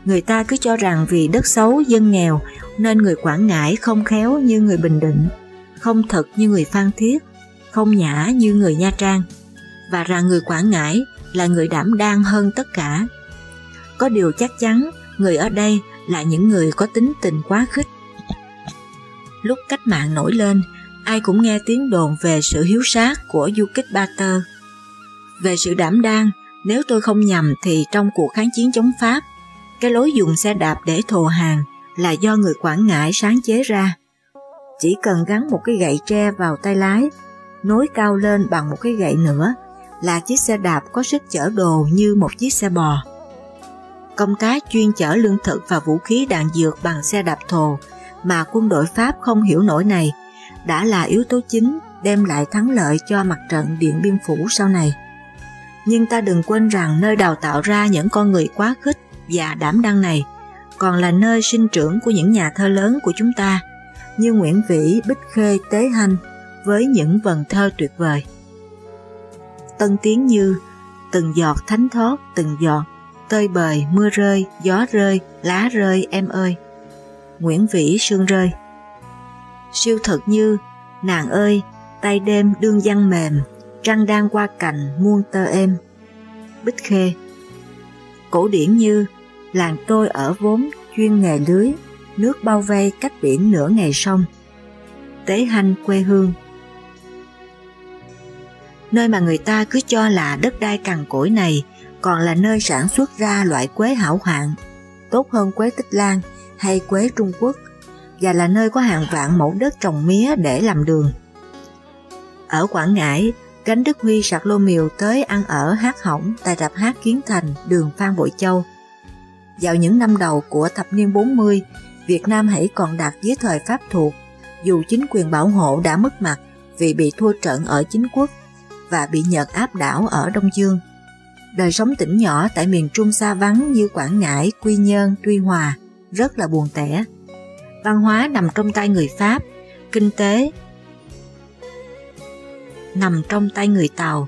Người ta cứ cho rằng vì đất xấu dân nghèo nên người Quảng Ngãi không khéo như người Bình Định, không thật như người Phan Thiết, không nhã như người Nha Trang, và rằng người Quảng Ngãi là người đảm đang hơn tất cả. Có điều chắc chắn người ở đây là những người có tính tình quá khích. Lúc cách mạng nổi lên, ai cũng nghe tiếng đồn về sự hiếu sát của du kích Ba Tơ. Về sự đảm đang, nếu tôi không nhầm thì trong cuộc kháng chiến chống Pháp, cái lối dùng xe đạp để thồ hàng là do người Quảng Ngãi sáng chế ra. Chỉ cần gắn một cái gậy tre vào tay lái, nối cao lên bằng một cái gậy nữa là chiếc xe đạp có sức chở đồ như một chiếc xe bò. Công tác chuyên chở lương thực và vũ khí đạn dược bằng xe đạp thồ mà quân đội Pháp không hiểu nổi này đã là yếu tố chính đem lại thắng lợi cho mặt trận Điện Biên Phủ sau này. Nhưng ta đừng quên rằng nơi đào tạo ra những con người quá khích và đảm đăng này còn là nơi sinh trưởng của những nhà thơ lớn của chúng ta như Nguyễn Vĩ, Bích Khê, Tế Hanh với những vần thơ tuyệt vời. Tân tiếng như từng giọt thánh thót, từng giọt, tơi bời, mưa rơi, gió rơi, lá rơi em ơi. Nguyễn Vĩ sương rơi. Siêu thực như nàng ơi, tay đêm đương văn mềm, trăng đang qua cành muôn tơ êm. Bích Khê Cổ điển như làng tôi ở vốn chuyên nghề lưới, nước bao vây cách biển nửa ngày sông. Tế Hanh quê hương Nơi mà người ta cứ cho là đất đai cằn cỗi này còn là nơi sản xuất ra loại quế hảo hoạn, tốt hơn quế Tích Lan hay quế Trung Quốc, và là nơi có hàng vạn mẫu đất trồng mía để làm đường. Ở Quảng Ngãi, Gánh Đức Huy sạc lô miều tới ăn ở hát hỏng tại rạp hát Kiến Thành, đường Phan Bội Châu. Vào những năm đầu của thập niên 40, Việt Nam hãy còn đặt dưới thời Pháp thuộc, dù chính quyền bảo hộ đã mất mặt vì bị thua trận ở chính quốc và bị Nhật áp đảo ở Đông Dương. Đời sống tỉnh nhỏ tại miền Trung xa vắng như Quảng Ngãi, Quy Nhơn, Tuy Hòa rất là buồn tẻ. Văn hóa nằm trong tay người Pháp, kinh tế nằm trong tay người Tàu.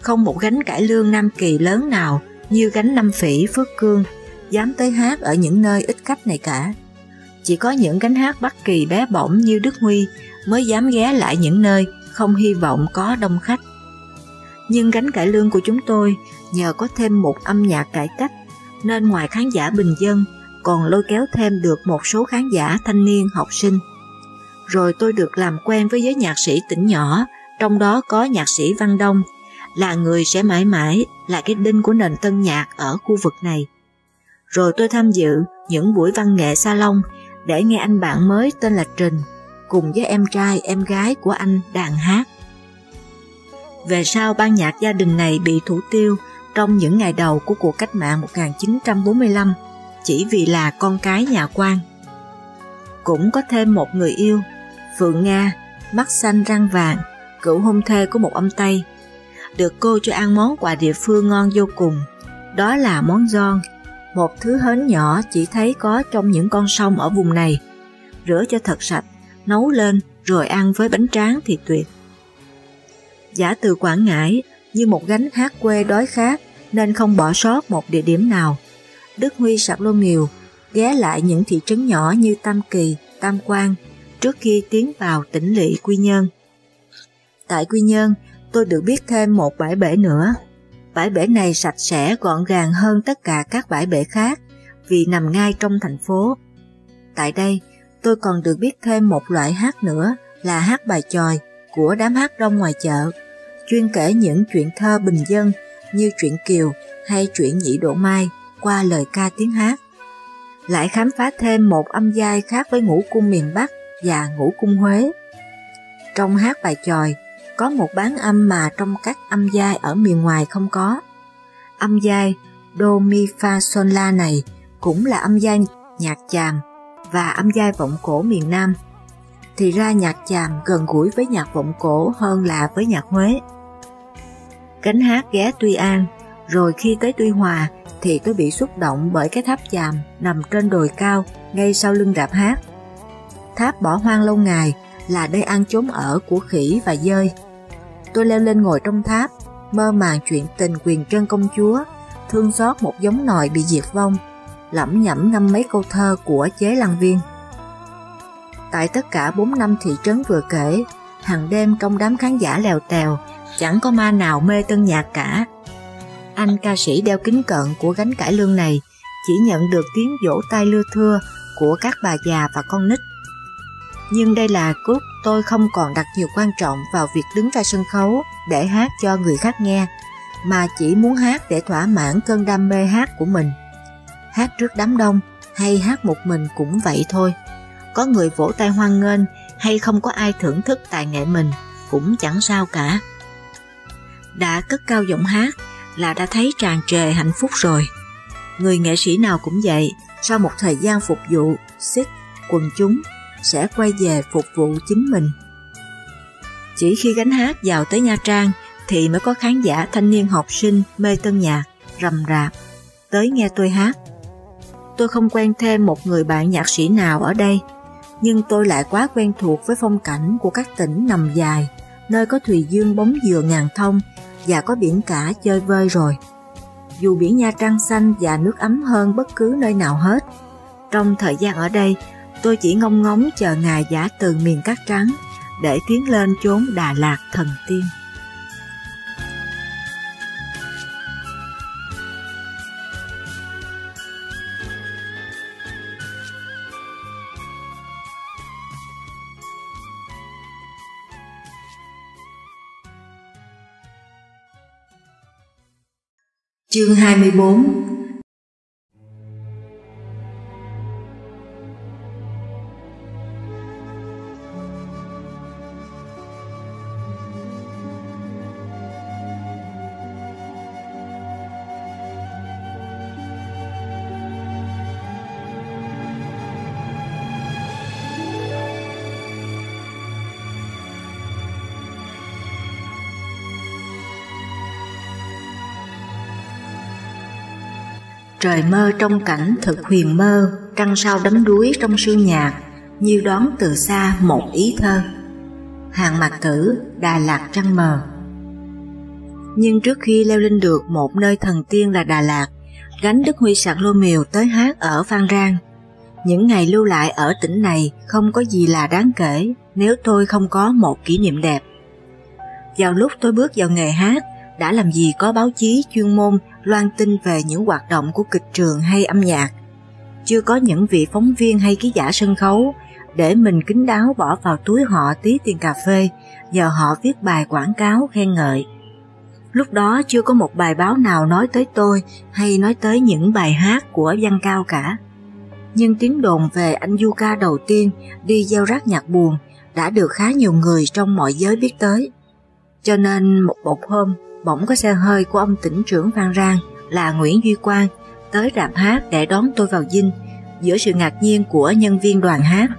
Không một gánh cải lương Nam Kỳ lớn nào như gánh Nam Phỉ, Phước Cương dám tới hát ở những nơi ít cách này cả. Chỉ có những gánh hát Bắc Kỳ bé bỏng như Đức Huy mới dám ghé lại những nơi không hy vọng có đông khách. Nhưng gánh cải lương của chúng tôi nhờ có thêm một âm nhạc cải cách nên ngoài khán giả bình dân còn lôi kéo thêm được một số khán giả thanh niên học sinh. Rồi tôi được làm quen với giới nhạc sĩ tỉnh nhỏ, trong đó có nhạc sĩ Văn Đông, là người sẽ mãi mãi là cái đinh của nền tân nhạc ở khu vực này. Rồi tôi tham dự những buổi văn nghệ salon để nghe anh bạn mới tên là Trình cùng với em trai em gái của anh đàn hát. Về sau ban nhạc gia đình này bị thủ tiêu trong những ngày đầu của cuộc cách mạng 1945 chỉ vì là con cái nhà quan. Cũng có thêm một người yêu, Phượng Nga, mắt xanh răng vàng, cựu hôn thê của một ông Tây. được cô cho ăn món quà địa phương ngon vô cùng. Đó là món giòn, một thứ hến nhỏ chỉ thấy có trong những con sông ở vùng này. Rửa cho thật sạch, nấu lên rồi ăn với bánh tráng thì tuyệt. Giả từ Quảng Ngãi như một gánh hát quê đói khát nên không bỏ sót một địa điểm nào. Đức Huy sạc lô miều ghé lại những thị trấn nhỏ như Tam Kỳ, Tam Quan trước khi tiến vào tỉnh lỵ Quy Nhơn. Tại Quy Nhơn, tôi được biết thêm một bãi bể nữa. Bãi bể này sạch sẽ gọn gàng hơn tất cả các bãi bể khác vì nằm ngay trong thành phố. Tại đây, tôi còn được biết thêm một loại hát nữa là hát bài tròi của đám hát đông ngoài chợ, chuyên kể những chuyện thơ bình dân như chuyện Kiều hay chuyện Nhị Độ Mai qua lời ca tiếng hát. Lại khám phá thêm một âm giai khác với ngũ cung miền Bắc và ngũ cung Huế. Trong hát bài chòi, có một bán âm mà trong các âm giai ở miền ngoài không có. Âm giai Do Mi Fa Sol La này cũng là âm giai nhạc chàm và âm giai vọng cổ miền Nam. Thì ra nhạc chàm gần gũi với nhạc vọng cổ hơn là với nhạc Huế. Cánh hát ghé Tuy An, rồi khi tới Tuy Hòa thì tôi bị xúc động bởi cái tháp chàm nằm trên đồi cao ngay sau lưng rạp hát. Tháp bỏ hoang lâu ngày là nơi ăn chốn ở của khỉ và dơi. Tôi leo lên ngồi trong tháp, mơ màng chuyện tình quyền trân công chúa, thương xót một giống nòi bị diệt vong, lẩm nhẩm ngâm mấy câu thơ của chế lăng viên. Tại tất cả 4 năm thị trấn vừa kể, hàng đêm trong đám khán giả lèo tèo, chẳng có ma nào mê tân nhạc cả. Anh ca sĩ đeo kính cận của gánh cải lương này chỉ nhận được tiếng vỗ tay lưa thưa của các bà già và con nít. Nhưng đây là lúc tôi không còn đặt nhiều quan trọng vào việc đứng ra sân khấu để hát cho người khác nghe, mà chỉ muốn hát để thỏa mãn cơn đam mê hát của mình. Hát trước đám đông hay hát một mình cũng vậy thôi. Có người vỗ tay hoan nghênh hay không có ai thưởng thức tài nghệ mình cũng chẳng sao cả. Đã cất cao giọng hát là đã thấy tràn trề hạnh phúc rồi. Người nghệ sĩ nào cũng vậy, sau một thời gian phục vụ, xích, quần chúng sẽ quay về phục vụ chính mình. Chỉ khi gánh hát vào tới Nha Trang thì mới có khán giả thanh niên học sinh mê tân nhạc, rầm rạp, tới nghe tôi hát. Tôi không quen thêm một người bạn nhạc sĩ nào ở đây, nhưng tôi lại quá quen thuộc với phong cảnh của các tỉnh nằm dài, nơi có thùy dương bóng dừa ngàn thông và có biển cả chơi vơi rồi. Dù biển Nha Trang xanh và nước ấm hơn bất cứ nơi nào hết, trong thời gian ở đây tôi chỉ ngông ngóng chờ ngài giả từ miền cát trắng để tiến lên chốn Đà Lạt thần tiên. Chương 24 Trời mơ trong cảnh thực huyền mơ, trăng sao đắm đuối trong sương nhạc, như đón từ xa một ý thơ. Hàng mặt tử, Đà Lạt trăng mờ. Nhưng trước khi leo lên được một nơi thần tiên là Đà Lạt, gánh Đức Huy sạc lô miều tới hát ở Phan Rang. Những ngày lưu lại ở tỉnh này không có gì là đáng kể nếu tôi không có một kỷ niệm đẹp. Vào lúc tôi bước vào nghề hát, đã làm gì có báo chí chuyên môn loan tin về những hoạt động của kịch trường hay âm nhạc. Chưa có những vị phóng viên hay ký giả sân khấu để mình kính đáo bỏ vào túi họ tí tiền cà phê, nhờ họ viết bài quảng cáo khen ngợi. Lúc đó chưa có một bài báo nào nói tới tôi hay nói tới những bài hát của văn cao cả. Nhưng tiếng đồn về anh du ca đầu tiên đi gieo rác nhạc buồn đã được khá nhiều người trong mọi giới biết tới. Cho nên một bột hôm bỗng có xe hơi của ông tỉnh trưởng Phan Rang, là Nguyễn Duy Quang, tới rạp hát để đón tôi vào dinh, giữa sự ngạc nhiên của nhân viên đoàn hát.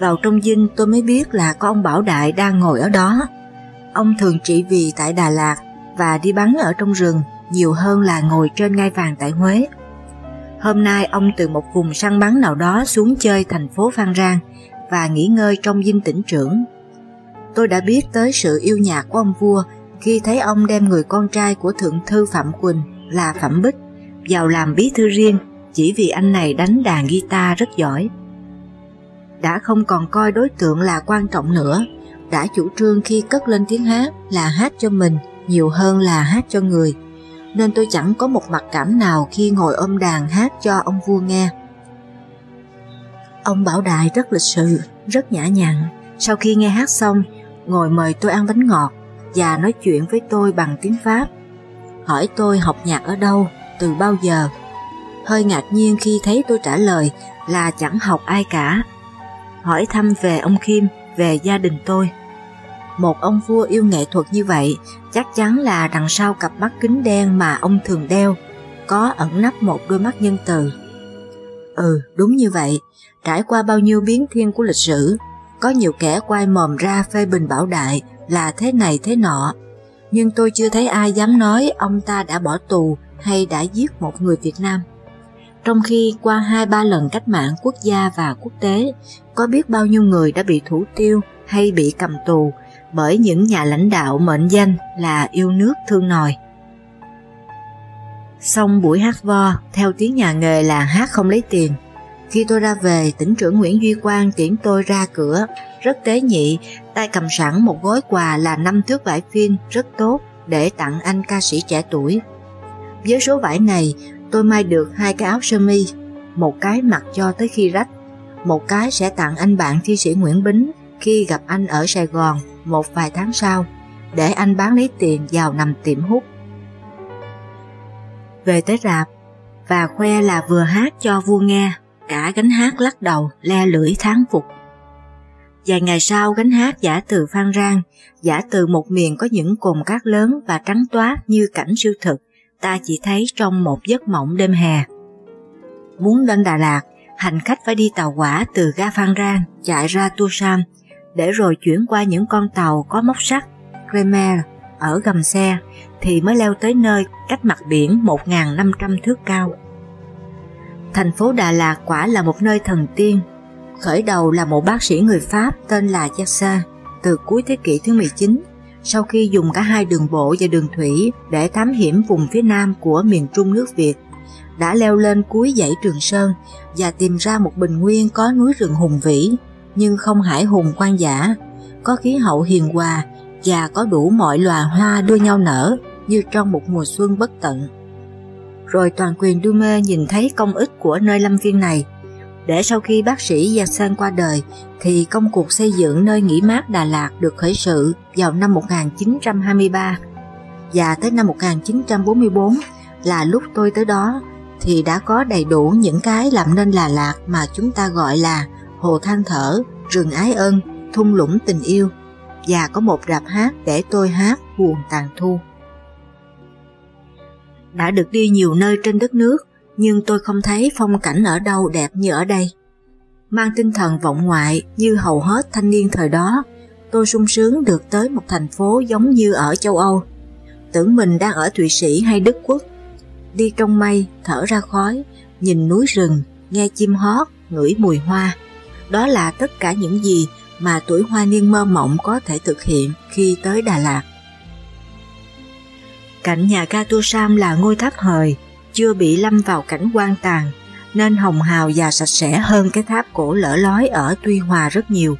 Vào trong dinh tôi mới biết là có ông Bảo Đại đang ngồi ở đó. Ông thường trị vì tại Đà Lạt và đi bắn ở trong rừng, nhiều hơn là ngồi trên ngai vàng tại Huế. Hôm nay ông từ một vùng săn bắn nào đó xuống chơi thành phố Phan Rang và nghỉ ngơi trong dinh tỉnh trưởng. Tôi đã biết tới sự yêu nhạc của ông vua khi thấy ông đem người con trai của thượng thư Phạm Quỳnh là Phạm Bích vào làm bí thư riêng chỉ vì anh này đánh đàn guitar rất giỏi. Đã không còn coi đối tượng là quan trọng nữa, đã chủ trương khi cất lên tiếng hát là hát cho mình nhiều hơn là hát cho người, nên tôi chẳng có một mặt cảm nào khi ngồi ôm đàn hát cho ông vua nghe. Ông Bảo Đại rất lịch sự, rất nhã nhặn, sau khi nghe hát xong, ngồi mời tôi ăn bánh ngọt và nói chuyện với tôi bằng tiếng Pháp. Hỏi tôi học nhạc ở đâu, từ bao giờ. Hơi ngạc nhiên khi thấy tôi trả lời là chẳng học ai cả. Hỏi thăm về ông Kim, về gia đình tôi. Một ông vua yêu nghệ thuật như vậy chắc chắn là đằng sau cặp mắt kính đen mà ông thường đeo có ẩn nấp một đôi mắt nhân từ. Ừ, đúng như vậy, trải qua bao nhiêu biến thiên của lịch sử, có nhiều kẻ quay mồm ra phê bình bảo đại là thế này thế nọ, nhưng tôi chưa thấy ai dám nói ông ta đã bỏ tù hay đã giết một người Việt Nam. Trong khi qua hai ba lần cách mạng quốc gia và quốc tế, có biết bao nhiêu người đã bị thủ tiêu hay bị cầm tù bởi những nhà lãnh đạo mệnh danh là yêu nước thương nòi. Xong buổi hát vo, theo tiếng nhà nghề là hát không lấy tiền. Khi tôi ra về, tỉnh trưởng Nguyễn Duy Quang tiễn tôi ra cửa, rất tế nhị, tay cầm sẵn một gói quà là năm thước vải phim rất tốt để tặng anh ca sĩ trẻ tuổi. Với số vải này, tôi may được hai cái áo sơ mi, một cái mặc cho tới khi rách, một cái sẽ tặng anh bạn thi sĩ Nguyễn Bính khi gặp anh ở Sài Gòn một vài tháng sau, để anh bán lấy tiền vào nằm tiệm hút. Về tới rạp, và khoe là vừa hát cho vua nghe, cả gánh hát lắc đầu, le lưỡi tháng phục. Vài ngày sau gánh hát giả từ Phan Rang, giả từ một miền có những cồn cát lớn và trắng toát như cảnh siêu thực, ta chỉ thấy trong một giấc mộng đêm hè. Muốn lên Đà Lạt, hành khách phải đi tàu hỏa từ ga Phan Rang chạy ra tu Sam, để rồi chuyển qua những con tàu có móc sắt, Kremer ở gầm xe thì mới leo tới nơi cách mặt biển 1.500 thước cao. Thành phố Đà Lạt quả là một nơi thần tiên. Khởi đầu là một bác sĩ người Pháp tên là Jassa từ cuối thế kỷ thứ 19 sau khi dùng cả hai đường bộ và đường thủy để thám hiểm vùng phía nam của miền trung nước Việt, đã leo lên cuối dãy Trường Sơn và tìm ra một bình nguyên có núi rừng hùng vĩ, nhưng không hải hùng quan giả, có khí hậu hiền hòa và có đủ mọi loài hoa đua nhau nở như trong một mùa xuân bất tận. Rồi toàn quyền Dume nhìn thấy công ích của nơi lâm viên này, để sau khi bác sĩ Gia San qua đời thì công cuộc xây dựng nơi nghỉ mát Đà Lạt được khởi sự vào năm 1923 và tới năm 1944 là lúc tôi tới đó thì đã có đầy đủ những cái làm nên Đà Lạt mà chúng ta gọi là hồ than thở, rừng ái ân, thung lũng tình yêu và có một rạp hát để tôi hát buồn tàn thu. Đã được đi nhiều nơi trên đất nước nhưng tôi không thấy phong cảnh ở đâu đẹp như ở đây. Mang tinh thần vọng ngoại như hầu hết thanh niên thời đó, tôi sung sướng được tới một thành phố giống như ở châu Âu. Tưởng mình đang ở Thụy Sĩ hay Đức Quốc. Đi trong mây, thở ra khói, nhìn núi rừng, nghe chim hót, ngửi mùi hoa. Đó là tất cả những gì mà tuổi hoa niên mơ mộng có thể thực hiện khi tới Đà Lạt. Cạnh nhà ga Tu Sam là ngôi tháp hời, chưa bị lâm vào cảnh quan tàn, nên hồng hào và sạch sẽ hơn cái tháp cổ lỡ lói ở Tuy Hòa rất nhiều.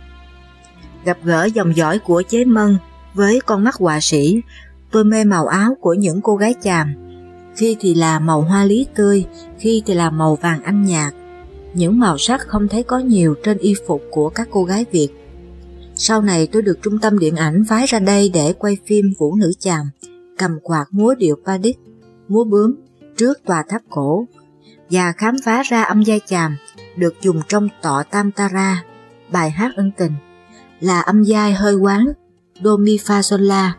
Gặp gỡ dòng dõi của chế mân với con mắt họa sĩ, tôi mê màu áo của những cô gái chàm. Khi thì là màu hoa lý tươi, khi thì là màu vàng anh nhạt. Những màu sắc không thấy có nhiều trên y phục của các cô gái Việt. Sau này tôi được trung tâm điện ảnh phái ra đây để quay phim Vũ Nữ Chàm, cầm quạt múa điệu Padit, múa bướm trước tòa tháp cổ và khám phá ra âm giai chàm được dùng trong tọ Tam Tara, bài hát ân tình, là âm giai hơi quán Do Mi Fa Sol La,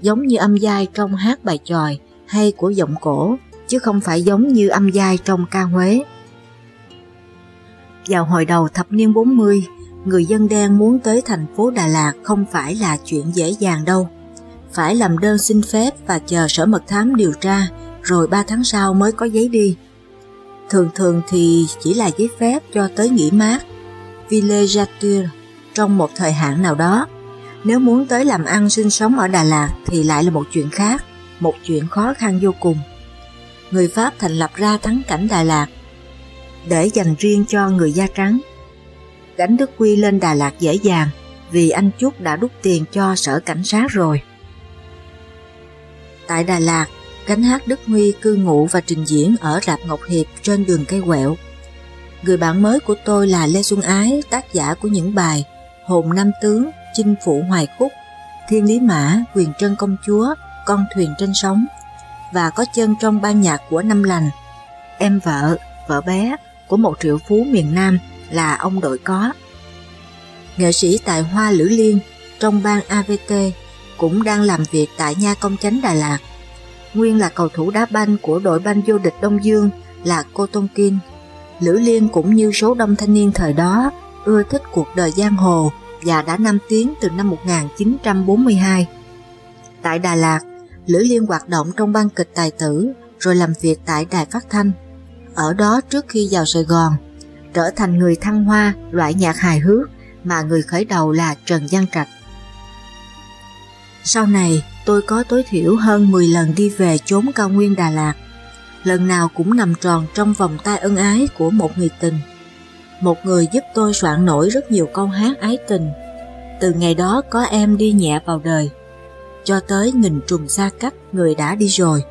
giống như âm giai trong hát bài tròi hay của giọng cổ, chứ không phải giống như âm giai trong ca Huế. Vào hồi đầu thập niên 40, người dân đen muốn tới thành phố Đà Lạt không phải là chuyện dễ dàng đâu. phải làm đơn xin phép và chờ sở mật thám điều tra, rồi 3 tháng sau mới có giấy đi. Thường thường thì chỉ là giấy phép cho tới nghỉ mát, villégiature, trong một thời hạn nào đó. Nếu muốn tới làm ăn sinh sống ở Đà Lạt thì lại là một chuyện khác, một chuyện khó khăn vô cùng. Người Pháp thành lập ra thắng cảnh Đà Lạt để dành riêng cho người da trắng. Đánh Đức Quy lên Đà Lạt dễ dàng vì anh Chúc đã đút tiền cho sở cảnh sát rồi. Tại Đà Lạt, gánh hát Đức Huy cư ngụ và trình diễn ở Rạp Ngọc Hiệp trên đường cây quẹo. Người bạn mới của tôi là Lê Xuân Ái, tác giả của những bài Hồn Nam Tướng, Chinh Phụ Hoài Khúc, Thiên Lý Mã, Quyền Trân Công Chúa, Con Thuyền Trên Sóng và có chân trong ban nhạc của Năm Lành. Em vợ, vợ bé của một triệu phú miền Nam là ông đội có. Nghệ sĩ tài hoa Lữ Liên trong ban AVT cũng đang làm việc tại Nha Công Chánh Đà Lạt. Nguyên là cầu thủ đá banh của đội banh vô địch Đông Dương là Cô Tôn Kinh. Lữ Liên cũng như số đông thanh niên thời đó ưa thích cuộc đời giang hồ và đã năm tiếng từ năm 1942. Tại Đà Lạt, Lữ Liên hoạt động trong ban kịch tài tử rồi làm việc tại đài phát thanh. Ở đó trước khi vào Sài Gòn, trở thành người thăng hoa loại nhạc hài hước mà người khởi đầu là Trần Văn Trạch. Sau này, tôi có tối thiểu hơn 10 lần đi về chốn cao nguyên Đà Lạt. Lần nào cũng nằm tròn trong vòng tay ân ái của một người tình. Một người giúp tôi soạn nổi rất nhiều câu hát ái tình. Từ ngày đó có em đi nhẹ vào đời, cho tới nghìn trùng xa cách người đã đi rồi.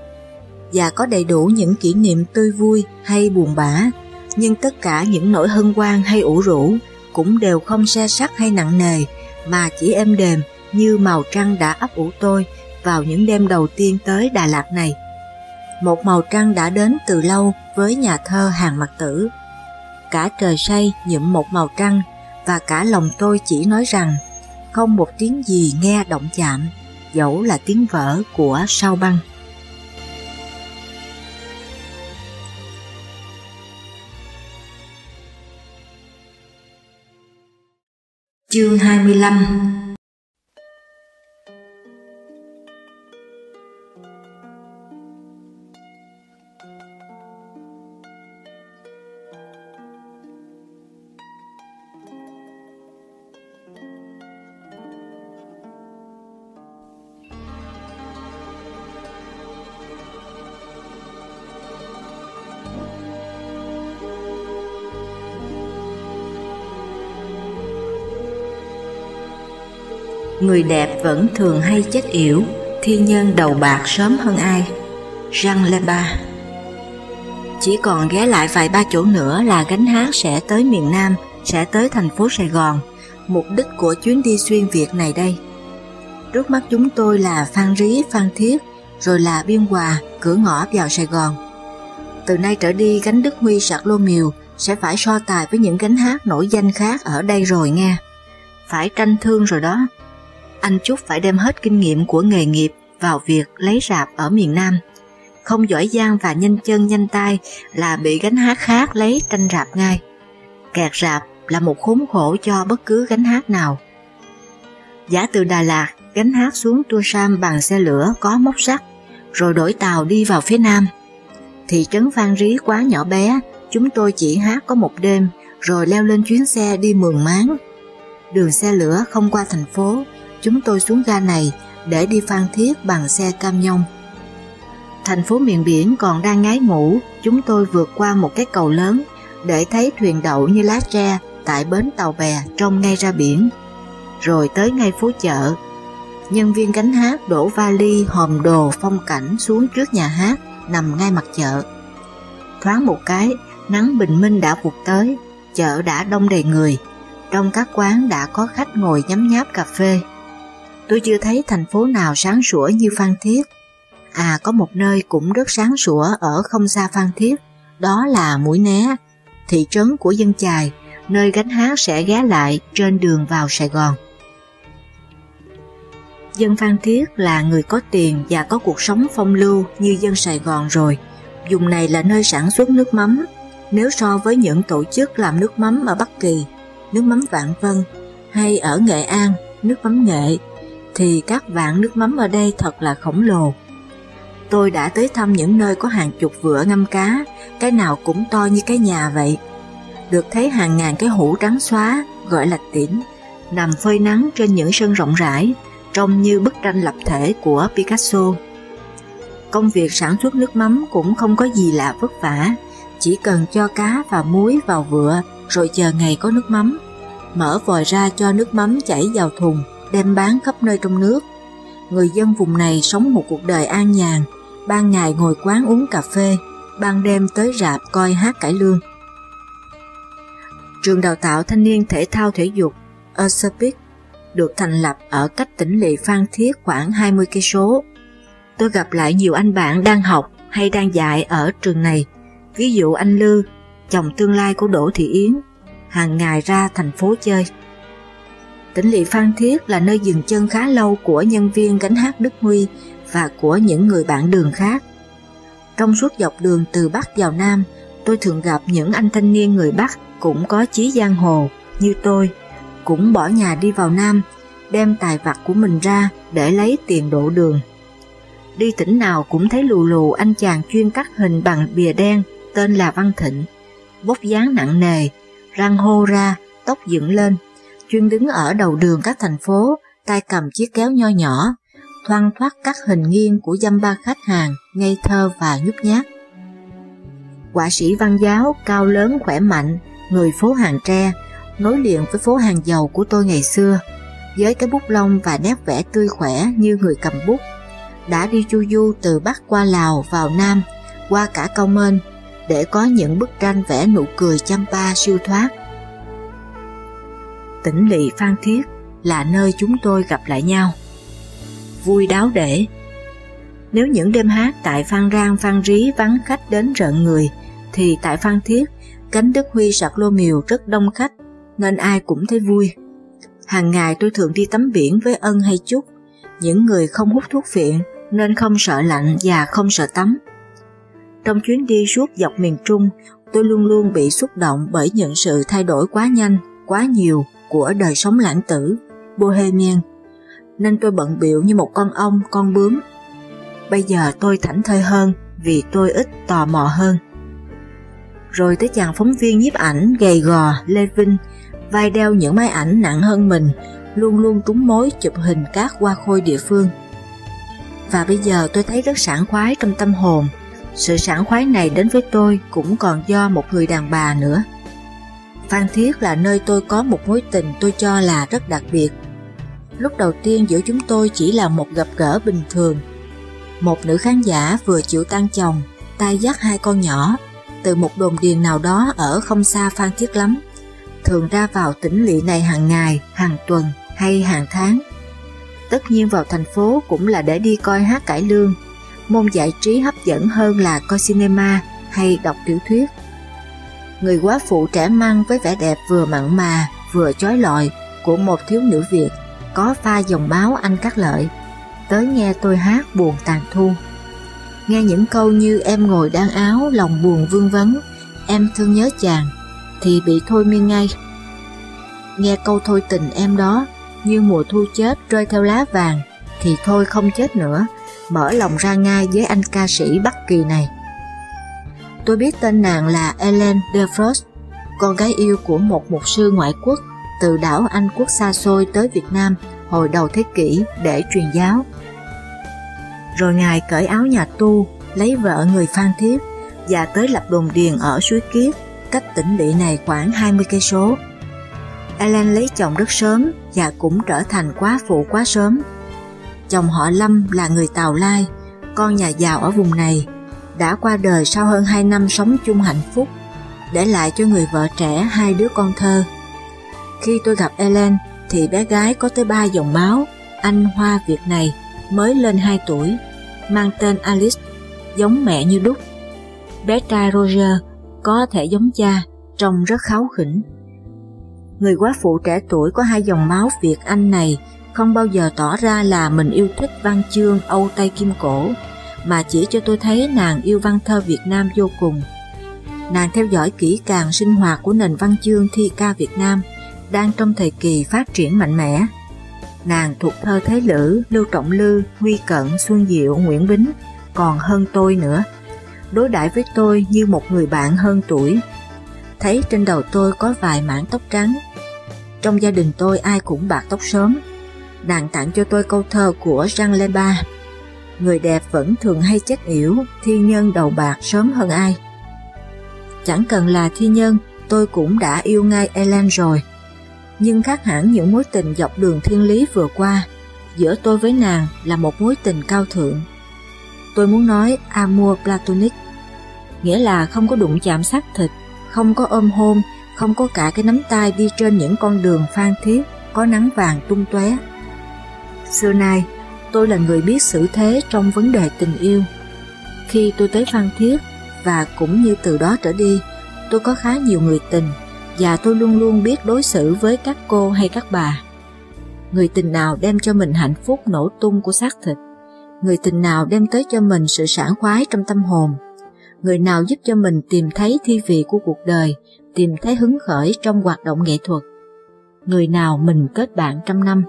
Và có đầy đủ những kỷ niệm tươi vui hay buồn bã, nhưng tất cả những nỗi hân hoan hay ủ rũ cũng đều không xe sắc hay nặng nề, mà chỉ êm đềm như màu trăng đã ấp ủ tôi vào những đêm đầu tiên tới Đà Lạt này. Một màu trăng đã đến từ lâu với nhà thơ Hàng Mặc Tử. Cả trời say nhuộm một màu trăng và cả lòng tôi chỉ nói rằng không một tiếng gì nghe động chạm, dẫu là tiếng vỡ của sao băng. Chương 25 Người đẹp vẫn thường hay chết yểu, thiên nhân đầu bạc sớm hơn ai. Jean Leba Chỉ còn ghé lại vài ba chỗ nữa là gánh hát sẽ tới miền Nam, sẽ tới thành phố Sài Gòn, mục đích của chuyến đi xuyên Việt này đây. Trước mắt chúng tôi là Phan Rí, Phan Thiết, rồi là Biên Hòa, cửa ngõ vào Sài Gòn. Từ nay trở đi gánh Đức Huy sạc lô miều sẽ phải so tài với những gánh hát nổi danh khác ở đây rồi nghe. Phải tranh thương rồi đó anh Trúc phải đem hết kinh nghiệm của nghề nghiệp vào việc lấy rạp ở miền Nam. Không giỏi giang và nhanh chân nhanh tay là bị gánh hát khác lấy tranh rạp ngay. Kẹt rạp là một khốn khổ cho bất cứ gánh hát nào. Giả từ Đà Lạt, gánh hát xuống Tua Sam bằng xe lửa có móc sắt, rồi đổi tàu đi vào phía Nam. Thị trấn Phan Rí quá nhỏ bé, chúng tôi chỉ hát có một đêm, rồi leo lên chuyến xe đi Mường Máng. Đường xe lửa không qua thành phố, chúng tôi xuống ga này để đi Phan Thiết bằng xe cam nhông. Thành phố miền biển còn đang ngái ngủ, chúng tôi vượt qua một cái cầu lớn để thấy thuyền đậu như lá tre tại bến tàu bè trông ngay ra biển. Rồi tới ngay phố chợ, nhân viên gánh hát đổ vali hòm đồ phong cảnh xuống trước nhà hát nằm ngay mặt chợ. Thoáng một cái, nắng bình minh đã vụt tới, chợ đã đông đầy người, trong các quán đã có khách ngồi nhấm nháp cà phê tôi chưa thấy thành phố nào sáng sủa như Phan Thiết. À có một nơi cũng rất sáng sủa ở không xa Phan Thiết, đó là Mũi Né, thị trấn của dân chài, nơi gánh hát sẽ ghé lại trên đường vào Sài Gòn. Dân Phan Thiết là người có tiền và có cuộc sống phong lưu như dân Sài Gòn rồi. Dùng này là nơi sản xuất nước mắm. Nếu so với những tổ chức làm nước mắm ở Bắc Kỳ, nước mắm Vạn Vân hay ở Nghệ An, nước mắm nghệ thì các vạn nước mắm ở đây thật là khổng lồ. Tôi đã tới thăm những nơi có hàng chục vựa ngâm cá, cái nào cũng to như cái nhà vậy. Được thấy hàng ngàn cái hũ trắng xóa, gọi là tỉn, nằm phơi nắng trên những sân rộng rãi, trông như bức tranh lập thể của Picasso. Công việc sản xuất nước mắm cũng không có gì lạ vất vả, chỉ cần cho cá và muối vào vựa rồi chờ ngày có nước mắm. Mở vòi ra cho nước mắm chảy vào thùng, đem bán khắp nơi trong nước. Người dân vùng này sống một cuộc đời an nhàn, ban ngày ngồi quán uống cà phê, ban đêm tới rạp coi hát cải lương. Trường đào tạo thanh niên thể thao thể dục Ursupic được thành lập ở cách tỉnh lỵ Phan Thiết khoảng 20 cây số. Tôi gặp lại nhiều anh bạn đang học hay đang dạy ở trường này, ví dụ anh Lư, chồng tương lai của Đỗ Thị Yến, hàng ngày ra thành phố chơi. Tỉnh lỵ Phan Thiết là nơi dừng chân khá lâu của nhân viên gánh hát Đức Huy và của những người bạn đường khác. Trong suốt dọc đường từ Bắc vào Nam, tôi thường gặp những anh thanh niên người Bắc cũng có chí giang hồ như tôi, cũng bỏ nhà đi vào Nam, đem tài vặt của mình ra để lấy tiền độ đường. Đi tỉnh nào cũng thấy lù lù anh chàng chuyên cắt hình bằng bìa đen tên là Văn Thịnh, vóc dáng nặng nề, răng hô ra, tóc dựng lên, chuyên đứng ở đầu đường các thành phố, tay cầm chiếc kéo nho nhỏ, thoăn thoát cắt hình nghiêng của dăm ba khách hàng, ngây thơ và nhút nhát. Quả sĩ văn giáo, cao lớn khỏe mạnh, người phố hàng tre, nối liền với phố hàng dầu của tôi ngày xưa, với cái bút lông và nét vẽ tươi khỏe như người cầm bút. Đã đi chu du từ Bắc qua Lào vào Nam, qua cả Cao Mên, để có những bức tranh vẽ nụ cười chăm ba siêu thoát. Tỉnh lỵ Phan Thiết là nơi chúng tôi gặp lại nhau. Vui đáo để Nếu những đêm hát tại Phan Rang Phan Rí vắng khách đến rợn người, thì tại Phan Thiết, cánh Đức Huy sạc lô miều rất đông khách, nên ai cũng thấy vui. Hàng ngày tôi thường đi tắm biển với ân hay trúc những người không hút thuốc phiện nên không sợ lạnh và không sợ tắm. Trong chuyến đi suốt dọc miền Trung, tôi luôn luôn bị xúc động bởi những sự thay đổi quá nhanh, quá nhiều của đời sống lãng tử, bohemian, nên tôi bận biệu như một con ong, con bướm. Bây giờ tôi thảnh thơi hơn vì tôi ít tò mò hơn. Rồi tới chàng phóng viên nhiếp ảnh gầy gò, Lê Vinh, vai đeo những máy ảnh nặng hơn mình, luôn luôn túng mối chụp hình các hoa khôi địa phương. Và bây giờ tôi thấy rất sảng khoái trong tâm hồn sự sảng khoái này đến với tôi cũng còn do một người đàn bà nữa. Phan Thiết là nơi tôi có một mối tình tôi cho là rất đặc biệt. Lúc đầu tiên giữa chúng tôi chỉ là một gặp gỡ bình thường. Một nữ khán giả vừa chịu tan chồng, tay dắt hai con nhỏ, từ một đồn điền nào đó ở không xa Phan Thiết lắm. Thường ra vào tỉnh lỵ này hàng ngày, hàng tuần hay hàng tháng. Tất nhiên vào thành phố cũng là để đi coi hát cải lương môn giải trí hấp dẫn hơn là coi cinema hay đọc tiểu thuyết. Người quá phụ trẻ măng với vẻ đẹp vừa mặn mà, vừa chói lọi của một thiếu nữ Việt có pha dòng máu anh cắt lợi tới nghe tôi hát buồn tàn thu. Nghe những câu như em ngồi đan áo, lòng buồn vương vấn, em thương nhớ chàng, thì bị thôi miên ngay. Nghe câu thôi tình em đó, như mùa thu chết rơi theo lá vàng, thì thôi không chết nữa, mở lòng ra ngay với anh ca sĩ Bắc Kỳ này. Tôi biết tên nàng là Ellen DeFrost, con gái yêu của một mục sư ngoại quốc từ đảo Anh quốc xa xôi tới Việt Nam hồi đầu thế kỷ để truyền giáo. Rồi ngài cởi áo nhà tu, lấy vợ người Phan Thiết và tới lập đồn điền ở suối Kiết, cách tỉnh lỵ này khoảng 20 cây số. Ellen lấy chồng rất sớm và cũng trở thành quá phụ quá sớm Chồng họ Lâm là người Tàu Lai, con nhà giàu ở vùng này, đã qua đời sau hơn 2 năm sống chung hạnh phúc, để lại cho người vợ trẻ hai đứa con thơ. Khi tôi gặp Ellen thì bé gái có tới ba dòng máu, anh Hoa Việt này mới lên 2 tuổi, mang tên Alice, giống mẹ như đúc. Bé trai Roger có thể giống cha, trông rất kháu khỉnh. Người quá phụ trẻ tuổi có hai dòng máu Việt Anh này không bao giờ tỏ ra là mình yêu thích văn chương Âu Tây Kim Cổ, mà chỉ cho tôi thấy nàng yêu văn thơ Việt Nam vô cùng. Nàng theo dõi kỹ càng sinh hoạt của nền văn chương thi ca Việt Nam đang trong thời kỳ phát triển mạnh mẽ. Nàng thuộc thơ Thế Lữ, Lưu Trọng Lư, Huy Cận, Xuân Diệu, Nguyễn Bính, còn hơn tôi nữa. Đối đãi với tôi như một người bạn hơn tuổi. Thấy trên đầu tôi có vài mảng tóc trắng. Trong gia đình tôi ai cũng bạc tóc sớm. Nàng tặng cho tôi câu thơ của Jean Leba. Người đẹp vẫn thường hay chết yểu, thi nhân đầu bạc sớm hơn ai. Chẳng cần là thi nhân, tôi cũng đã yêu ngay Ellen rồi nhưng khác hẳn những mối tình dọc đường thiên lý vừa qua, giữa tôi với nàng là một mối tình cao thượng. Tôi muốn nói amour platonic, nghĩa là không có đụng chạm xác thịt, không có ôm hôn, không có cả cái nắm tay đi trên những con đường phan thiết, có nắng vàng tung tóe. Xưa nay, tôi là người biết xử thế trong vấn đề tình yêu. Khi tôi tới Phan Thiết, và cũng như từ đó trở đi, tôi có khá nhiều người tình và tôi luôn luôn biết đối xử với các cô hay các bà. Người tình nào đem cho mình hạnh phúc nổ tung của xác thịt, người tình nào đem tới cho mình sự sảng khoái trong tâm hồn, người nào giúp cho mình tìm thấy thi vị của cuộc đời, tìm thấy hứng khởi trong hoạt động nghệ thuật, người nào mình kết bạn trăm năm.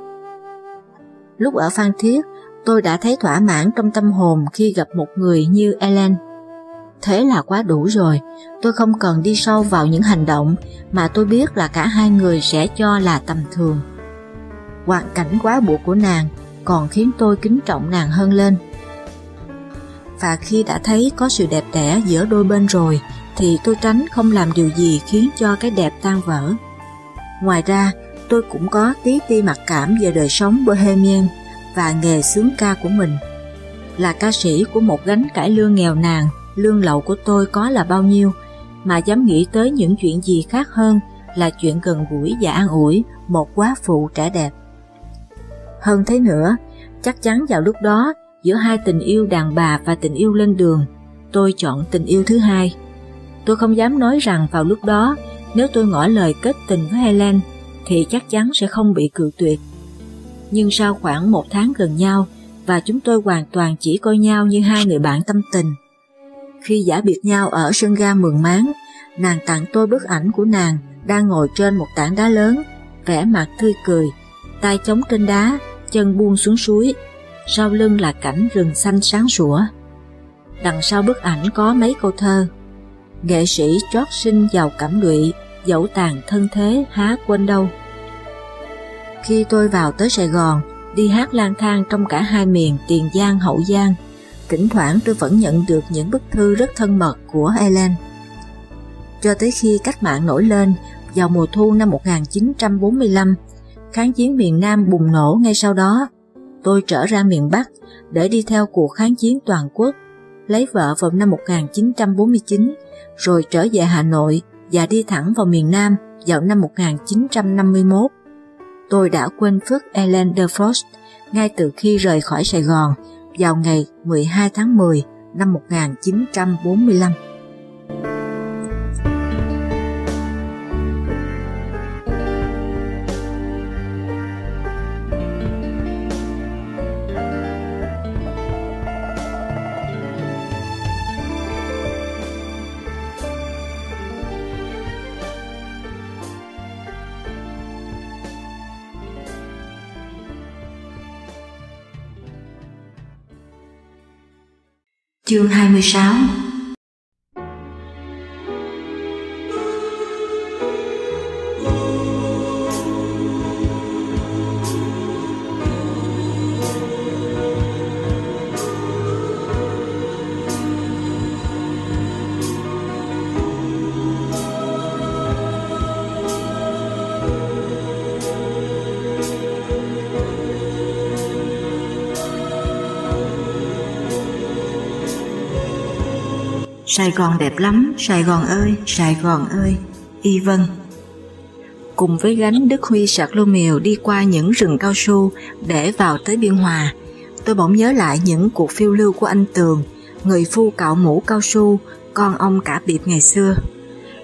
Lúc ở Phan Thiết, tôi đã thấy thỏa mãn trong tâm hồn khi gặp một người như Ellen Thế là quá đủ rồi, tôi không cần đi sâu vào những hành động mà tôi biết là cả hai người sẽ cho là tầm thường. Hoàn cảnh quá buộc của nàng còn khiến tôi kính trọng nàng hơn lên. Và khi đã thấy có sự đẹp đẽ giữa đôi bên rồi thì tôi tránh không làm điều gì khiến cho cái đẹp tan vỡ. Ngoài ra, tôi cũng có tí ti mặc cảm về đời sống bohemian và nghề sướng ca của mình. Là ca sĩ của một gánh cải lương nghèo nàn lương lậu của tôi có là bao nhiêu, mà dám nghĩ tới những chuyện gì khác hơn là chuyện gần gũi và an ủi một quá phụ trẻ đẹp. Hơn thế nữa, chắc chắn vào lúc đó, giữa hai tình yêu đàn bà và tình yêu lên đường, tôi chọn tình yêu thứ hai. Tôi không dám nói rằng vào lúc đó, nếu tôi ngỏ lời kết tình với Helen, thì chắc chắn sẽ không bị cự tuyệt. Nhưng sau khoảng một tháng gần nhau, và chúng tôi hoàn toàn chỉ coi nhau như hai người bạn tâm tình, khi giả biệt nhau ở sân ga Mường Máng, nàng tặng tôi bức ảnh của nàng đang ngồi trên một tảng đá lớn, vẻ mặt tươi cười, tay chống trên đá, chân buông xuống suối, sau lưng là cảnh rừng xanh sáng sủa. Đằng sau bức ảnh có mấy câu thơ. Nghệ sĩ trót sinh giàu cảm lụy, dẫu tàn thân thế há quên đâu. Khi tôi vào tới Sài Gòn, đi hát lang thang trong cả hai miền Tiền Giang, Hậu Giang, thỉnh thoảng tôi vẫn nhận được những bức thư rất thân mật của Ellen. Cho tới khi cách mạng nổi lên vào mùa thu năm 1945, kháng chiến miền Nam bùng nổ ngay sau đó. Tôi trở ra miền Bắc để đi theo cuộc kháng chiến toàn quốc, lấy vợ vào năm 1949, rồi trở về Hà Nội và đi thẳng vào miền Nam vào năm 1951. Tôi đã quên phước Ellen DeFrost ngay từ khi rời khỏi Sài Gòn vào ngày 12 tháng 10 năm 1945. Chương 26 Sài Gòn đẹp lắm, Sài Gòn ơi, Sài Gòn ơi, Y Vân. Cùng với gánh Đức Huy sạc lô mèo đi qua những rừng cao su để vào tới Biên Hòa, tôi bỗng nhớ lại những cuộc phiêu lưu của anh Tường, người phu cạo mũ cao su, con ông cả biệt ngày xưa.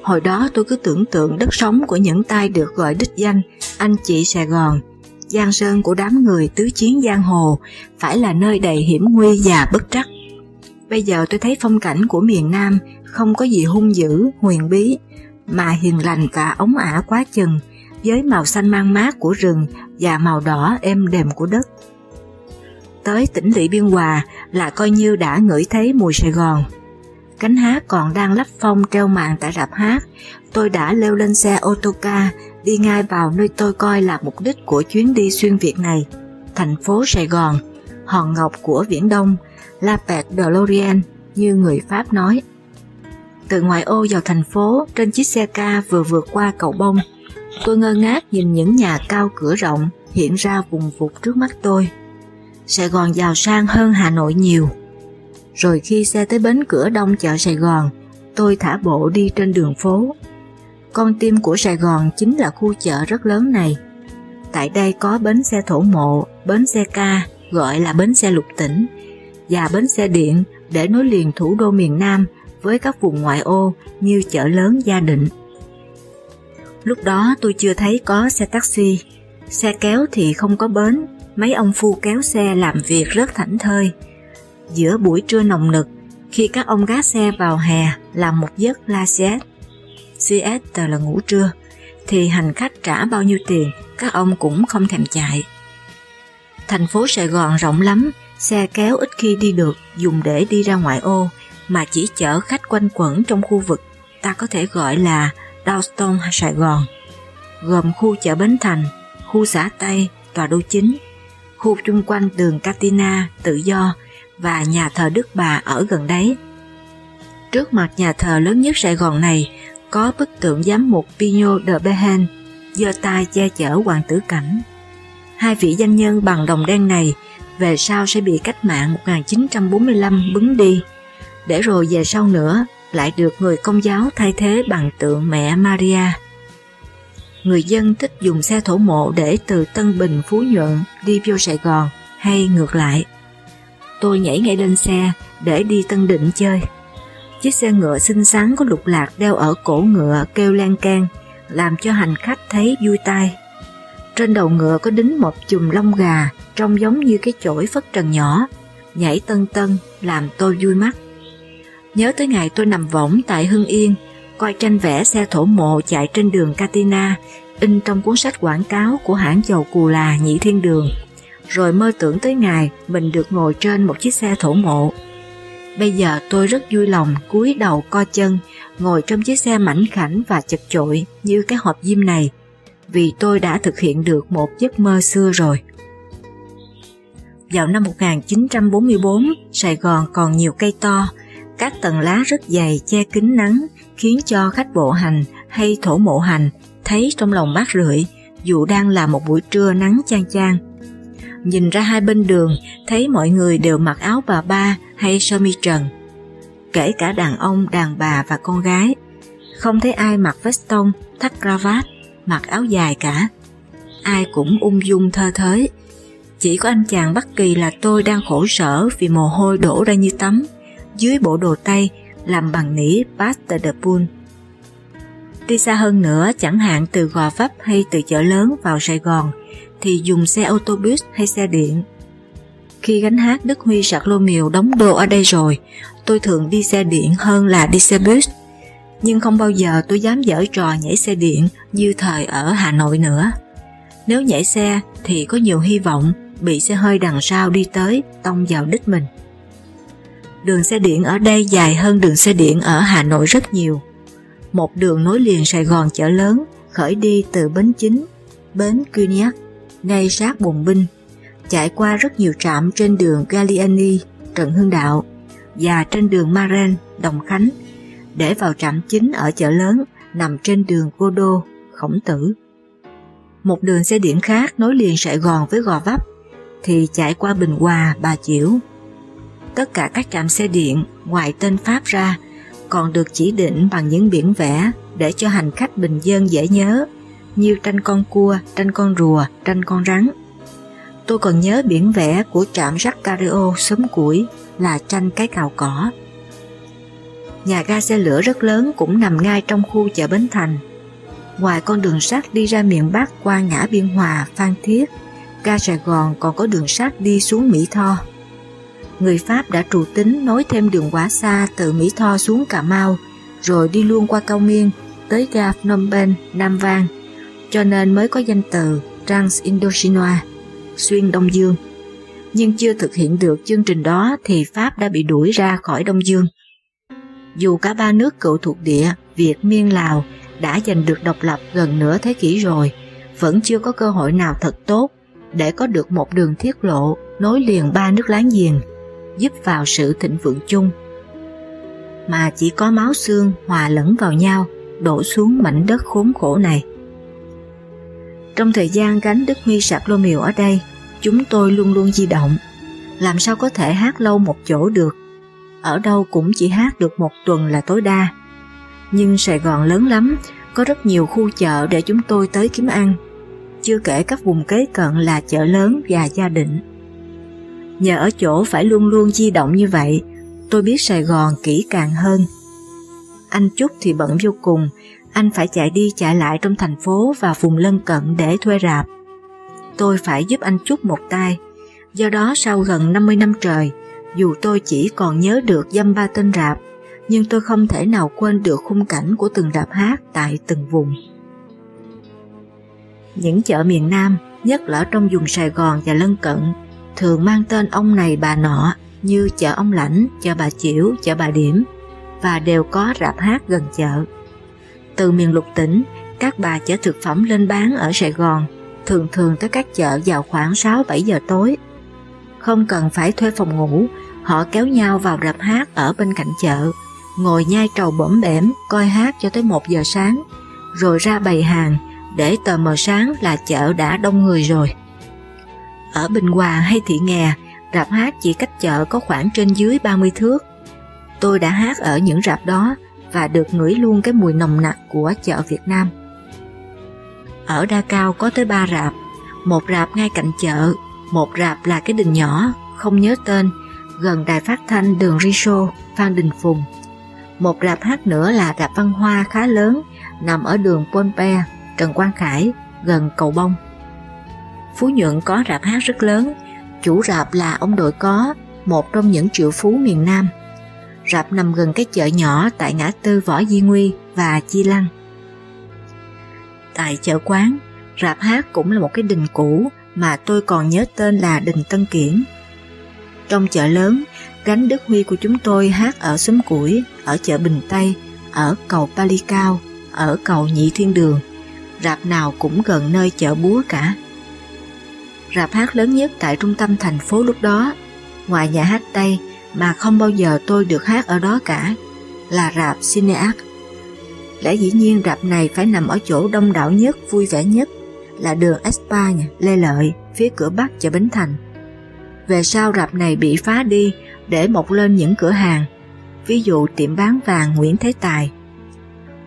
Hồi đó tôi cứ tưởng tượng đất sống của những tay được gọi đích danh anh chị Sài Gòn, giang sơn của đám người tứ chiến giang hồ, phải là nơi đầy hiểm nguy và bất trắc. Bây giờ tôi thấy phong cảnh của miền Nam không có gì hung dữ, huyền bí, mà hiền lành và ống ả quá chừng, với màu xanh mang mát của rừng và màu đỏ êm đềm của đất. Tới tỉnh lỵ Biên Hòa là coi như đã ngửi thấy mùi Sài Gòn. Cánh hát còn đang lắp phong treo màn tại rạp hát, tôi đã leo lên xe ô tô ca đi ngay vào nơi tôi coi là mục đích của chuyến đi xuyên Việt này, thành phố Sài Gòn, hòn ngọc của Viễn Đông, La Pet de l'Orient như người Pháp nói. Từ ngoài ô vào thành phố, trên chiếc xe ca vừa vượt qua cầu bông, tôi ngơ ngác nhìn những nhà cao cửa rộng hiện ra vùng vụt trước mắt tôi. Sài Gòn giàu sang hơn Hà Nội nhiều. Rồi khi xe tới bến cửa đông chợ Sài Gòn, tôi thả bộ đi trên đường phố. Con tim của Sài Gòn chính là khu chợ rất lớn này. Tại đây có bến xe thổ mộ, bến xe ca, gọi là bến xe lục tỉnh, và bến xe điện để nối liền thủ đô miền Nam với các vùng ngoại ô như chợ lớn Gia Định. Lúc đó tôi chưa thấy có xe taxi, xe kéo thì không có bến, mấy ông phu kéo xe làm việc rất thảnh thơi. Giữa buổi trưa nồng nực, khi các ông gác xe vào hè làm một giấc la siết, siesta là ngủ trưa, thì hành khách trả bao nhiêu tiền các ông cũng không thèm chạy. Thành phố Sài Gòn rộng lắm, xe kéo ít khi đi được dùng để đi ra ngoại ô mà chỉ chở khách quanh quẩn trong khu vực ta có thể gọi là Downtown Sài Gòn, gồm khu chợ Bến Thành, khu xã Tây, tòa đô chính, khu chung quanh đường Catina, tự do và nhà thờ Đức Bà ở gần đấy. Trước mặt nhà thờ lớn nhất Sài Gòn này có bức tượng giám mục Pino de Behen giơ tay che chở hoàng tử cảnh. Hai vị danh nhân bằng đồng đen này về sau sẽ bị cách mạng 1945 bứng đi, để rồi về sau nữa lại được người công giáo thay thế bằng tượng mẹ Maria. Người dân thích dùng xe thổ mộ để từ Tân Bình Phú Nhuận đi vô Sài Gòn hay ngược lại. Tôi nhảy ngay lên xe để đi Tân Định chơi. Chiếc xe ngựa xinh xắn có lục lạc đeo ở cổ ngựa kêu lan can, làm cho hành khách thấy vui tai. Trên đầu ngựa có đính một chùm lông gà trông giống như cái chổi phất trần nhỏ, nhảy tân tân làm tôi vui mắt. Nhớ tới ngày tôi nằm võng tại Hưng Yên, coi tranh vẽ xe thổ mộ chạy trên đường Katina, in trong cuốn sách quảng cáo của hãng dầu Cù Là Nhị Thiên Đường, rồi mơ tưởng tới ngày mình được ngồi trên một chiếc xe thổ mộ. Bây giờ tôi rất vui lòng cúi đầu co chân, ngồi trong chiếc xe mảnh khảnh và chật chội như cái hộp diêm này, vì tôi đã thực hiện được một giấc mơ xưa rồi. Vào năm 1944, Sài Gòn còn nhiều cây to, các tầng lá rất dày che kín nắng khiến cho khách bộ hành hay thổ mộ hành thấy trong lòng bát rượi dù đang là một buổi trưa nắng chang chang. Nhìn ra hai bên đường thấy mọi người đều mặc áo bà ba hay sơ mi trần. Kể cả đàn ông, đàn bà và con gái. Không thấy ai mặc veston, thắt cravat, mặc áo dài cả. Ai cũng ung dung thơ thới. Chỉ có anh chàng Bắc Kỳ là tôi đang khổ sở vì mồ hôi đổ ra như tắm dưới bộ đồ tay làm bằng nỉ Pasta de Pool. Đi xa hơn nữa, chẳng hạn từ Gò Vấp hay từ chợ lớn vào Sài Gòn, thì dùng xe ô tô bus hay xe điện. Khi gánh hát Đức Huy sạc lô miều đóng đồ ở đây rồi, tôi thường đi xe điện hơn là đi xe bus. Nhưng không bao giờ tôi dám dở trò nhảy xe điện như thời ở Hà Nội nữa. Nếu nhảy xe thì có nhiều hy vọng bị xe hơi đằng sau đi tới tông vào đích mình. Đường xe điện ở đây dài hơn đường xe điện ở Hà Nội rất nhiều. Một đường nối liền Sài Gòn chợ lớn khởi đi từ bến chính, bến Cuniac, ngay sát Bùng Binh, chạy qua rất nhiều trạm trên đường Galliani, Trần Hưng Đạo và trên đường Maren, Đồng Khánh để vào trạm chính ở chợ lớn nằm trên đường Cô Đô, Khổng Tử. Một đường xe điện khác nối liền Sài Gòn với Gò Vấp thì chạy qua Bình Hòa, Bà Chiểu, tất cả các trạm xe điện ngoài tên Pháp ra còn được chỉ định bằng những biển vẽ để cho hành khách bình dân dễ nhớ như tranh con cua, tranh con rùa, tranh con rắn. Tôi còn nhớ biển vẽ của trạm Jacques sớm củi là tranh cái cào cỏ. Nhà ga xe lửa rất lớn cũng nằm ngay trong khu chợ Bến Thành. Ngoài con đường sắt đi ra miền Bắc qua ngã Biên Hòa, Phan Thiết, ga Sài Gòn còn có đường sắt đi xuống Mỹ Tho người Pháp đã trù tính nối thêm đường quá xa từ Mỹ Tho xuống Cà Mau, rồi đi luôn qua Cao Miên tới ga Phnom Penh, Nam Vang, cho nên mới có danh từ Trans Indochina, xuyên Đông Dương. Nhưng chưa thực hiện được chương trình đó thì Pháp đã bị đuổi ra khỏi Đông Dương. Dù cả ba nước cựu thuộc địa Việt, Miên, Lào đã giành được độc lập gần nửa thế kỷ rồi, vẫn chưa có cơ hội nào thật tốt để có được một đường thiết lộ nối liền ba nước láng giềng, giúp vào sự thịnh vượng chung. Mà chỉ có máu xương hòa lẫn vào nhau, đổ xuống mảnh đất khốn khổ này. Trong thời gian gánh Đức Huy sạc lô miều ở đây, chúng tôi luôn luôn di động. Làm sao có thể hát lâu một chỗ được? Ở đâu cũng chỉ hát được một tuần là tối đa. Nhưng Sài Gòn lớn lắm, có rất nhiều khu chợ để chúng tôi tới kiếm ăn. Chưa kể các vùng kế cận là chợ lớn và gia định. Nhờ ở chỗ phải luôn luôn di động như vậy, tôi biết Sài Gòn kỹ càng hơn. Anh Trúc thì bận vô cùng, anh phải chạy đi chạy lại trong thành phố và vùng lân cận để thuê rạp. Tôi phải giúp anh Trúc một tay, do đó sau gần 50 năm trời, dù tôi chỉ còn nhớ được dăm ba tên rạp, nhưng tôi không thể nào quên được khung cảnh của từng rạp hát tại từng vùng. Những chợ miền Nam, nhất là trong vùng Sài Gòn và lân cận, thường mang tên ông này bà nọ như chợ ông Lãnh, chợ bà Chiểu, chợ bà Điểm và đều có rạp hát gần chợ. Từ miền lục tỉnh, các bà chở thực phẩm lên bán ở Sài Gòn, thường thường tới các chợ vào khoảng 6-7 giờ tối. Không cần phải thuê phòng ngủ, họ kéo nhau vào rạp hát ở bên cạnh chợ, ngồi nhai trầu bẩm bẻm coi hát cho tới 1 giờ sáng, rồi ra bày hàng, để tờ mờ sáng là chợ đã đông người rồi. Ở Bình Hòa hay Thị Nghè, rạp hát chỉ cách chợ có khoảng trên dưới 30 thước. Tôi đã hát ở những rạp đó và được ngửi luôn cái mùi nồng nặc của chợ Việt Nam. Ở Đa Cao có tới ba rạp, một rạp ngay cạnh chợ, một rạp là cái đình nhỏ, không nhớ tên, gần đài phát thanh đường Riso, Phan Đình Phùng. Một rạp hát nữa là rạp văn hoa khá lớn, nằm ở đường Pompe, Trần Quang Khải, gần cầu bông. Phú Nhuận có rạp hát rất lớn, chủ rạp là ông đội có, một trong những triệu phú miền Nam. Rạp nằm gần cái chợ nhỏ tại ngã tư Võ Di Nguy và Chi Lăng. Tại chợ quán, rạp hát cũng là một cái đình cũ mà tôi còn nhớ tên là Đình Tân Kiển. Trong chợ lớn, gánh Đức Huy của chúng tôi hát ở xóm củi, ở chợ Bình Tây, ở cầu Pali Cao, ở cầu Nhị Thiên Đường. Rạp nào cũng gần nơi chợ búa cả. Rạp hát lớn nhất tại trung tâm thành phố lúc đó, ngoài nhà hát Tây mà không bao giờ tôi được hát ở đó cả, là rạp Cineac. Lẽ dĩ nhiên rạp này phải nằm ở chỗ đông đảo nhất, vui vẻ nhất, là đường Espa Lê Lợi, phía cửa Bắc chợ Bến Thành. Về sau rạp này bị phá đi để mọc lên những cửa hàng, ví dụ tiệm bán vàng Nguyễn Thế Tài.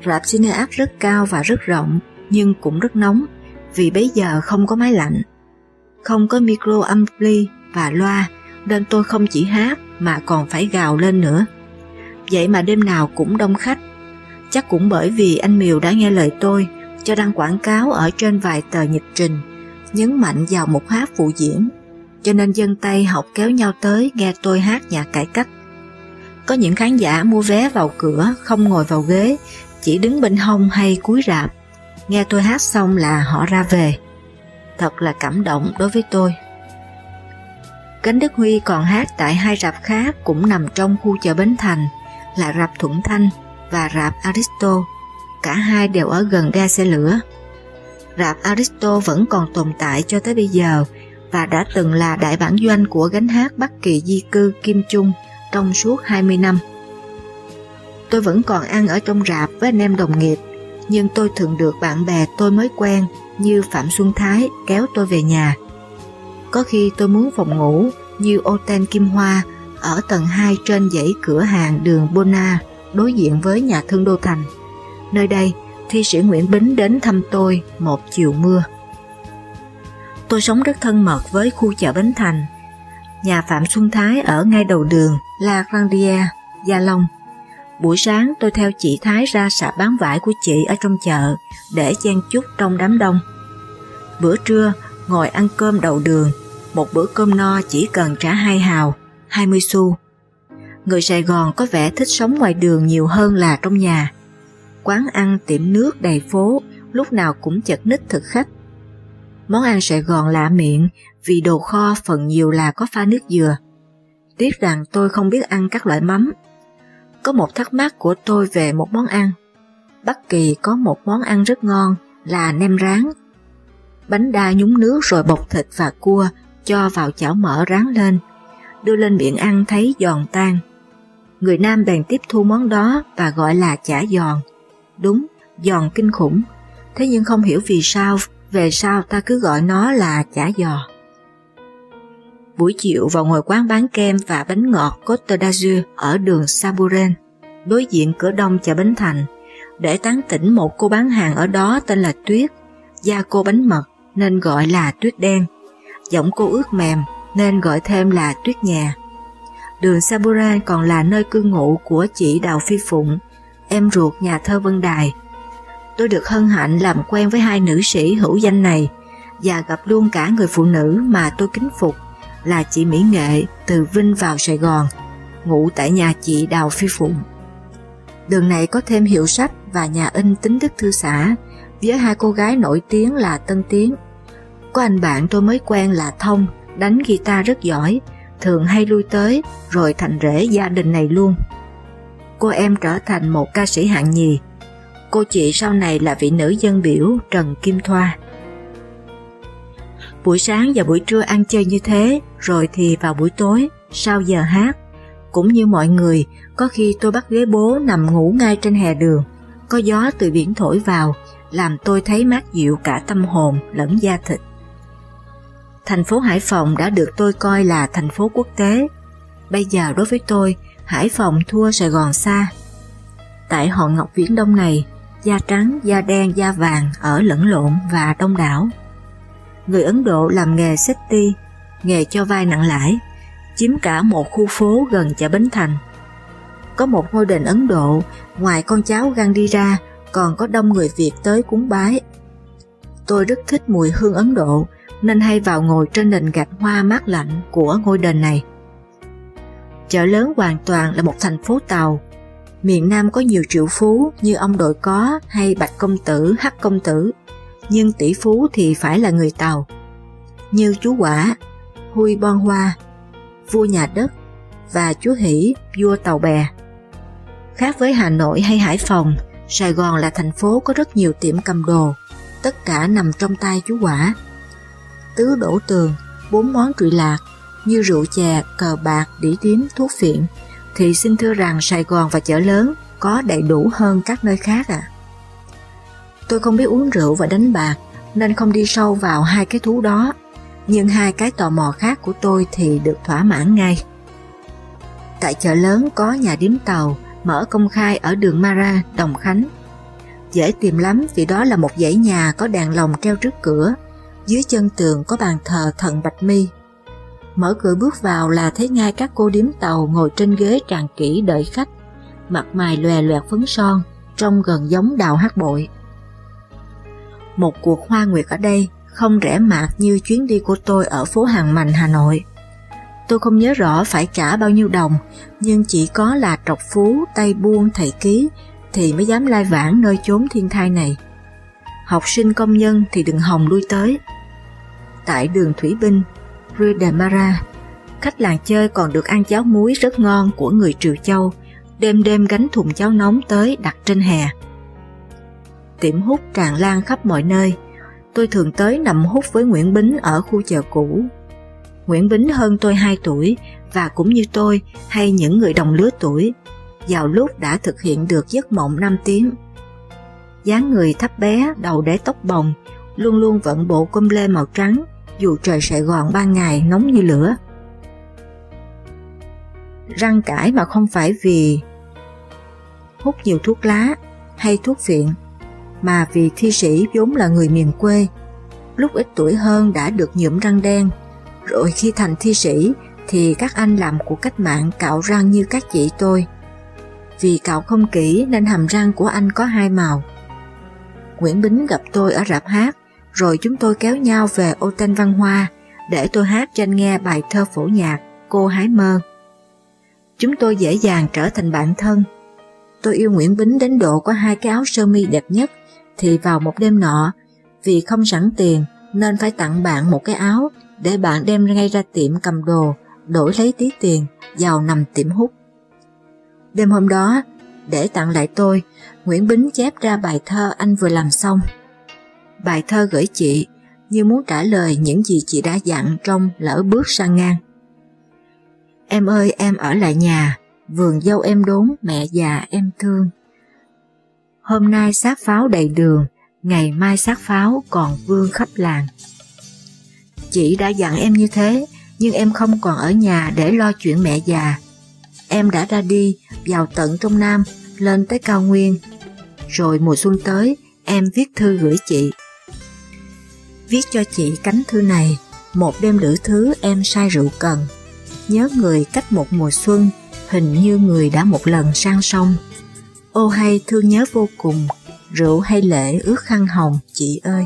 Rạp Cineac rất cao và rất rộng, nhưng cũng rất nóng, vì bấy giờ không có máy lạnh. Không có micro ampli và loa, nên tôi không chỉ hát mà còn phải gào lên nữa. Vậy mà đêm nào cũng đông khách. Chắc cũng bởi vì anh Miều đã nghe lời tôi cho đăng quảng cáo ở trên vài tờ nhật trình, nhấn mạnh vào một hát phụ diễn, cho nên dân Tây học kéo nhau tới nghe tôi hát nhạc cải cách. Có những khán giả mua vé vào cửa, không ngồi vào ghế, chỉ đứng bên hông hay cúi rạp. Nghe tôi hát xong là họ ra về. Thật là cảm động đối với tôi. Cánh Đức Huy còn hát tại hai rạp khác cũng nằm trong khu chợ Bến Thành là rạp Thuận Thanh và rạp Aristo. Cả hai đều ở gần ga xe lửa. Rạp Aristo vẫn còn tồn tại cho tới bây giờ và đã từng là đại bản doanh của gánh hát Bắc Kỳ di cư Kim Trung trong suốt 20 năm. Tôi vẫn còn ăn ở trong rạp với anh em đồng nghiệp, nhưng tôi thường được bạn bè tôi mới quen như Phạm Xuân Thái kéo tôi về nhà. Có khi tôi muốn phòng ngủ như ô ten Kim Hoa ở tầng 2 trên dãy cửa hàng đường Bona đối diện với nhà thương Đô Thành. Nơi đây, thi sĩ Nguyễn Bính đến thăm tôi một chiều mưa. Tôi sống rất thân mật với khu chợ Bến Thành. Nhà Phạm Xuân Thái ở ngay đầu đường La Grandia, Gia Long. Buổi sáng tôi theo chị Thái ra xạ bán vải của chị ở trong chợ để chen chút trong đám đông. Bữa trưa, ngồi ăn cơm đầu đường, một bữa cơm no chỉ cần trả hai hào, 20 xu. Người Sài Gòn có vẻ thích sống ngoài đường nhiều hơn là trong nhà. Quán ăn, tiệm nước đầy phố, lúc nào cũng chật ních thực khách. Món ăn Sài Gòn lạ miệng vì đồ kho phần nhiều là có pha nước dừa. Tiếc rằng tôi không biết ăn các loại mắm. Có một thắc mắc của tôi về một món ăn. Bắc Kỳ có một món ăn rất ngon là nem rán. Bánh đa nhúng nước rồi bọc thịt và cua cho vào chảo mỡ rán lên. Đưa lên miệng ăn thấy giòn tan. Người Nam bèn tiếp thu món đó và gọi là chả giòn. Đúng, giòn kinh khủng. Thế nhưng không hiểu vì sao, về sau ta cứ gọi nó là chả giò. Buổi chiều vào ngồi quán bán kem và bánh ngọt Côte d'Azur ở đường Saburen, đối diện cửa đông chợ Bến Thành, để tán tỉnh một cô bán hàng ở đó tên là Tuyết, da cô bánh mật nên gọi là Tuyết Đen, giọng cô ướt mềm nên gọi thêm là Tuyết Nhà. Đường Saburen còn là nơi cư ngụ của chị Đào Phi Phụng, em ruột nhà thơ Vân Đài. Tôi được hân hạnh làm quen với hai nữ sĩ hữu danh này và gặp luôn cả người phụ nữ mà tôi kính phục là chị Mỹ Nghệ từ Vinh vào Sài Gòn, ngủ tại nhà chị Đào Phi Phụng. Đường này có thêm hiệu sách và nhà in tính đức thư xã với hai cô gái nổi tiếng là Tân Tiến. Có anh bạn tôi mới quen là Thông, đánh guitar rất giỏi, thường hay lui tới rồi thành rễ gia đình này luôn. Cô em trở thành một ca sĩ hạng nhì. Cô chị sau này là vị nữ dân biểu Trần Kim Thoa. Buổi sáng và buổi trưa ăn chơi như thế, rồi thì vào buổi tối, sau giờ hát. Cũng như mọi người, có khi tôi bắt ghế bố nằm ngủ ngay trên hè đường, có gió từ biển thổi vào, làm tôi thấy mát dịu cả tâm hồn lẫn da thịt. Thành phố Hải Phòng đã được tôi coi là thành phố quốc tế. Bây giờ đối với tôi, Hải Phòng thua Sài Gòn xa. Tại hòn Ngọc Viễn Đông này, da trắng, da đen, da vàng ở lẫn lộn và đông đảo người Ấn Độ làm nghề setti, nghề cho vai nặng lãi, chiếm cả một khu phố gần chợ Bến Thành. Có một ngôi đền Ấn Độ, ngoài con cháu Gandhi ra, còn có đông người Việt tới cúng bái. Tôi rất thích mùi hương Ấn Độ, nên hay vào ngồi trên nền gạch hoa mát lạnh của ngôi đền này. Chợ lớn hoàn toàn là một thành phố tàu. Miền Nam có nhiều triệu phú như ông Đội Có hay Bạch Công Tử, Hắc Công Tử nhưng tỷ phú thì phải là người Tàu, như chú Quả, Hui Bon Hoa, vua nhà đất và chú Hỷ, vua tàu bè. Khác với Hà Nội hay Hải Phòng, Sài Gòn là thành phố có rất nhiều tiệm cầm đồ, tất cả nằm trong tay chú Quả. Tứ đổ tường, bốn món trụy lạc như rượu chè, cờ bạc, đĩ điếm, thuốc phiện, thì xin thưa rằng Sài Gòn và chợ lớn có đầy đủ hơn các nơi khác ạ. À. Tôi không biết uống rượu và đánh bạc nên không đi sâu vào hai cái thú đó, nhưng hai cái tò mò khác của tôi thì được thỏa mãn ngay. Tại chợ lớn có nhà điếm tàu mở công khai ở đường Mara, Đồng Khánh. Dễ tìm lắm vì đó là một dãy nhà có đèn lồng treo trước cửa, dưới chân tường có bàn thờ thần Bạch Mi. Mở cửa bước vào là thấy ngay các cô điếm tàu ngồi trên ghế tràn kỹ đợi khách, mặt mày lòe loẹt phấn son, trông gần giống đào hát bội một cuộc hoa nguyệt ở đây không rẻ mạt như chuyến đi của tôi ở phố Hàng Mành Hà Nội. Tôi không nhớ rõ phải trả bao nhiêu đồng, nhưng chỉ có là trọc phú, tay buôn, thầy ký thì mới dám lai vãng nơi chốn thiên thai này. Học sinh công nhân thì đừng hòng lui tới. Tại đường Thủy Binh, Rue de Mara, khách làng chơi còn được ăn cháo muối rất ngon của người Triều Châu, đêm đêm gánh thùng cháo nóng tới đặt trên hè tiệm hút tràn lan khắp mọi nơi. Tôi thường tới nằm hút với Nguyễn Bính ở khu chợ cũ. Nguyễn Bính hơn tôi 2 tuổi và cũng như tôi hay những người đồng lứa tuổi, vào lúc đã thực hiện được giấc mộng 5 tiếng. dáng người thấp bé, đầu để tóc bồng, luôn luôn vận bộ com lê màu trắng dù trời Sài Gòn ban ngày nóng như lửa. Răng cãi mà không phải vì hút nhiều thuốc lá hay thuốc phiện mà vì thi sĩ vốn là người miền quê, lúc ít tuổi hơn đã được nhuộm răng đen, rồi khi thành thi sĩ thì các anh làm cuộc cách mạng cạo răng như các chị tôi. Vì cạo không kỹ nên hàm răng của anh có hai màu. Nguyễn Bính gặp tôi ở rạp hát, rồi chúng tôi kéo nhau về ô tên văn hoa để tôi hát cho anh nghe bài thơ phổ nhạc Cô Hái Mơ. Chúng tôi dễ dàng trở thành bạn thân. Tôi yêu Nguyễn Bính đến độ có hai cái áo sơ mi đẹp nhất thì vào một đêm nọ, vì không sẵn tiền nên phải tặng bạn một cái áo để bạn đem ngay ra tiệm cầm đồ, đổi lấy tí tiền, vào nằm tiệm hút. Đêm hôm đó, để tặng lại tôi, Nguyễn Bính chép ra bài thơ anh vừa làm xong. Bài thơ gửi chị như muốn trả lời những gì chị đã dặn trong lỡ bước sang ngang. Em ơi em ở lại nhà, vườn dâu em đốn, mẹ già em thương. Hôm nay sát pháo đầy đường, ngày mai sát pháo còn vương khắp làng. Chị đã dặn em như thế, nhưng em không còn ở nhà để lo chuyện mẹ già. Em đã ra đi, vào tận trong Nam, lên tới cao nguyên. Rồi mùa xuân tới, em viết thư gửi chị. Viết cho chị cánh thư này, một đêm lửa thứ em say rượu cần. Nhớ người cách một mùa xuân, hình như người đã một lần sang sông. Ô hay thương nhớ vô cùng, rượu hay lệ ướt khăn hồng chị ơi.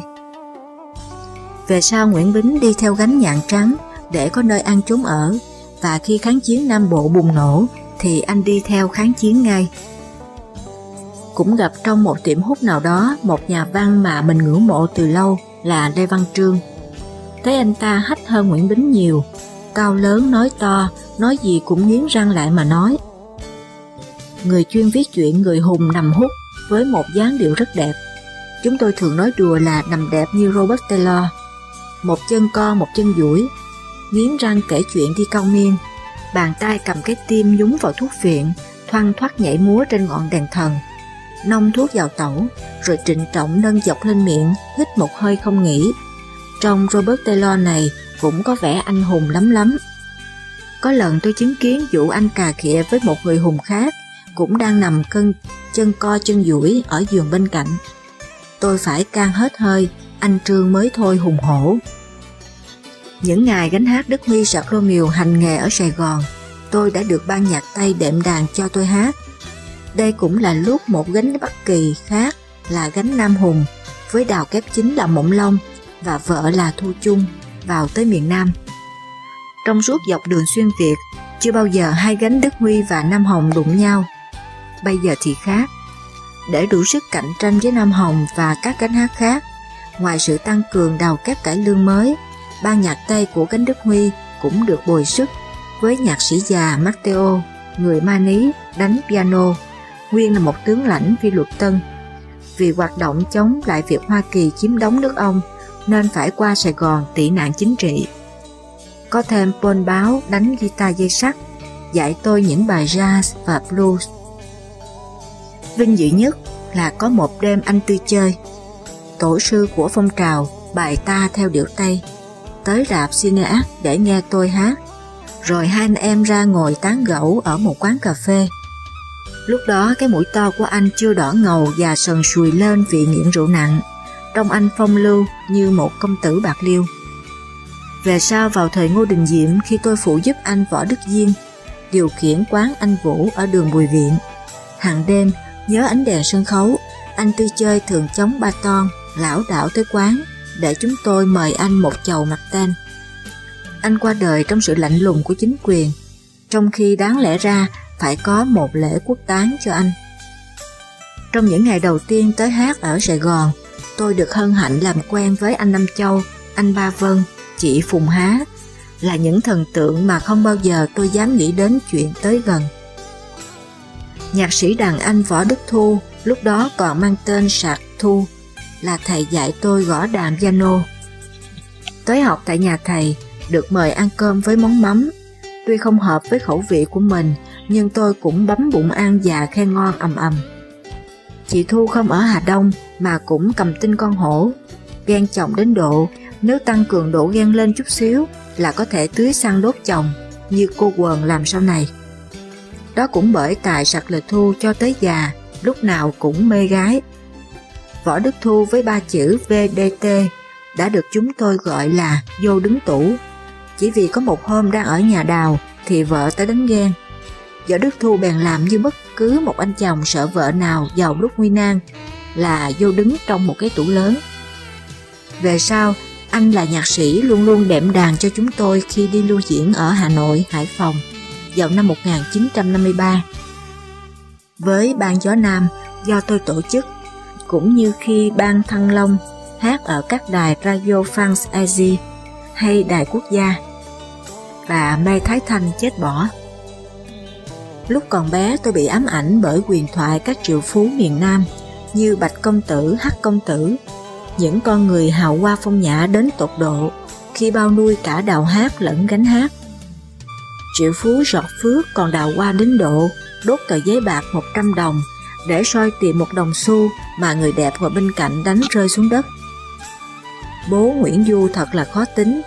Về sau Nguyễn Bính đi theo gánh nhạn trắng để có nơi ăn trốn ở và khi kháng chiến Nam Bộ bùng nổ thì anh đi theo kháng chiến ngay. Cũng gặp trong một tiệm hút nào đó một nhà văn mà mình ngưỡng mộ từ lâu là Lê Văn Trương. Thấy anh ta hách hơn Nguyễn Bính nhiều, cao lớn nói to, nói gì cũng nghiến răng lại mà nói. Người chuyên viết chuyện người hùng nằm hút với một dáng điệu rất đẹp. Chúng tôi thường nói đùa là nằm đẹp như Robert Taylor. Một chân co, một chân duỗi, nghiến răng kể chuyện đi cao miên. Bàn tay cầm cái tim nhúng vào thuốc viện, thoăn thoát nhảy múa trên ngọn đèn thần. Nông thuốc vào tẩu, rồi trịnh trọng nâng dọc lên miệng, hít một hơi không nghỉ. Trong Robert Taylor này cũng có vẻ anh hùng lắm lắm. Có lần tôi chứng kiến vụ anh cà khịa với một người hùng khác, cũng đang nằm cân chân co chân duỗi ở giường bên cạnh. Tôi phải can hết hơi, anh Trương mới thôi hùng hổ. Những ngày gánh hát Đức Huy sạc lô miều hành nghề ở Sài Gòn, tôi đã được ban nhạc tay đệm đàn cho tôi hát. Đây cũng là lúc một gánh Bắc Kỳ khác là gánh Nam Hùng, với đào kép chính là Mộng Long và vợ là Thu Chung vào tới miền Nam. Trong suốt dọc đường xuyên Việt, chưa bao giờ hai gánh Đức Huy và Nam Hồng đụng nhau. Bây giờ thì khác. Để đủ sức cạnh tranh với Nam Hồng và các gánh hát khác, ngoài sự tăng cường đào kép cải lương mới, ban nhạc Tây của gánh Đức Huy cũng được bồi sức với nhạc sĩ già Matteo, người Mani đánh piano, nguyên là một tướng lãnh phi luật tân. Vì hoạt động chống lại việc Hoa Kỳ chiếm đóng nước ông, nên phải qua Sài Gòn tị nạn chính trị. Có thêm Paul Báo đánh guitar dây sắt, dạy tôi những bài jazz và blues. Vinh dự nhất là có một đêm anh tư chơi. Tổ sư của phong trào bài ta theo điệu Tây, tới rạp Cineac để nghe tôi hát. Rồi hai anh em ra ngồi tán gẫu ở một quán cà phê. Lúc đó cái mũi to của anh chưa đỏ ngầu và sần sùi lên vì nghiện rượu nặng trong anh phong lưu như một công tử bạc liêu. Về sau vào thời Ngô Đình Diệm khi tôi phụ giúp anh Võ Đức Diên điều khiển quán anh Vũ ở đường Bùi Viện. Hàng đêm, nhớ ánh đèn sân khấu, anh Tư Chơi thường chống ba ton, lão đảo tới quán để chúng tôi mời anh một chầu mặt tên. Anh qua đời trong sự lạnh lùng của chính quyền, trong khi đáng lẽ ra phải có một lễ quốc tán cho anh. Trong những ngày đầu tiên tới hát ở Sài Gòn, tôi được hân hạnh làm quen với anh Nam Châu, anh Ba Vân, chị Phùng Há, là những thần tượng mà không bao giờ tôi dám nghĩ đến chuyện tới gần. Nhạc sĩ đàn anh Võ Đức Thu lúc đó còn mang tên Sạc Thu là thầy dạy tôi gõ đàn piano. Tới học tại nhà thầy, được mời ăn cơm với món mắm. Tuy không hợp với khẩu vị của mình, nhưng tôi cũng bấm bụng ăn và khen ngon ầm ầm. Chị Thu không ở Hà Đông mà cũng cầm tinh con hổ. Ghen chồng đến độ, nếu tăng cường độ ghen lên chút xíu là có thể tưới xăng đốt chồng như cô quần làm sau này. Đó cũng bởi tại sặc lời Thu cho tới già, lúc nào cũng mê gái. Võ Đức Thu với ba chữ VDT đã được chúng tôi gọi là vô đứng tủ. Chỉ vì có một hôm đang ở nhà đào thì vợ tới đánh ghen. Võ Đức Thu bèn làm như bất cứ một anh chồng sợ vợ nào giàu lúc nguy nan là vô đứng trong một cái tủ lớn. Về sau, anh là nhạc sĩ luôn luôn đệm đàn cho chúng tôi khi đi lưu diễn ở Hà Nội, Hải Phòng vào năm 1953. Với ban gió Nam do tôi tổ chức, cũng như khi ban Thăng Long hát ở các đài Radio France Asia hay đài quốc gia. Và Mai Thái Thanh chết bỏ. Lúc còn bé tôi bị ám ảnh bởi quyền thoại các triệu phú miền Nam như Bạch Công Tử, Hắc Công Tử, những con người hào hoa phong nhã đến tột độ khi bao nuôi cả đào hát lẫn gánh hát. Triệu phú giọt phước còn đào hoa đến độ đốt tờ giấy bạc 100 đồng để soi tìm một đồng xu mà người đẹp ngồi bên cạnh đánh rơi xuống đất. Bố Nguyễn Du thật là khó tính,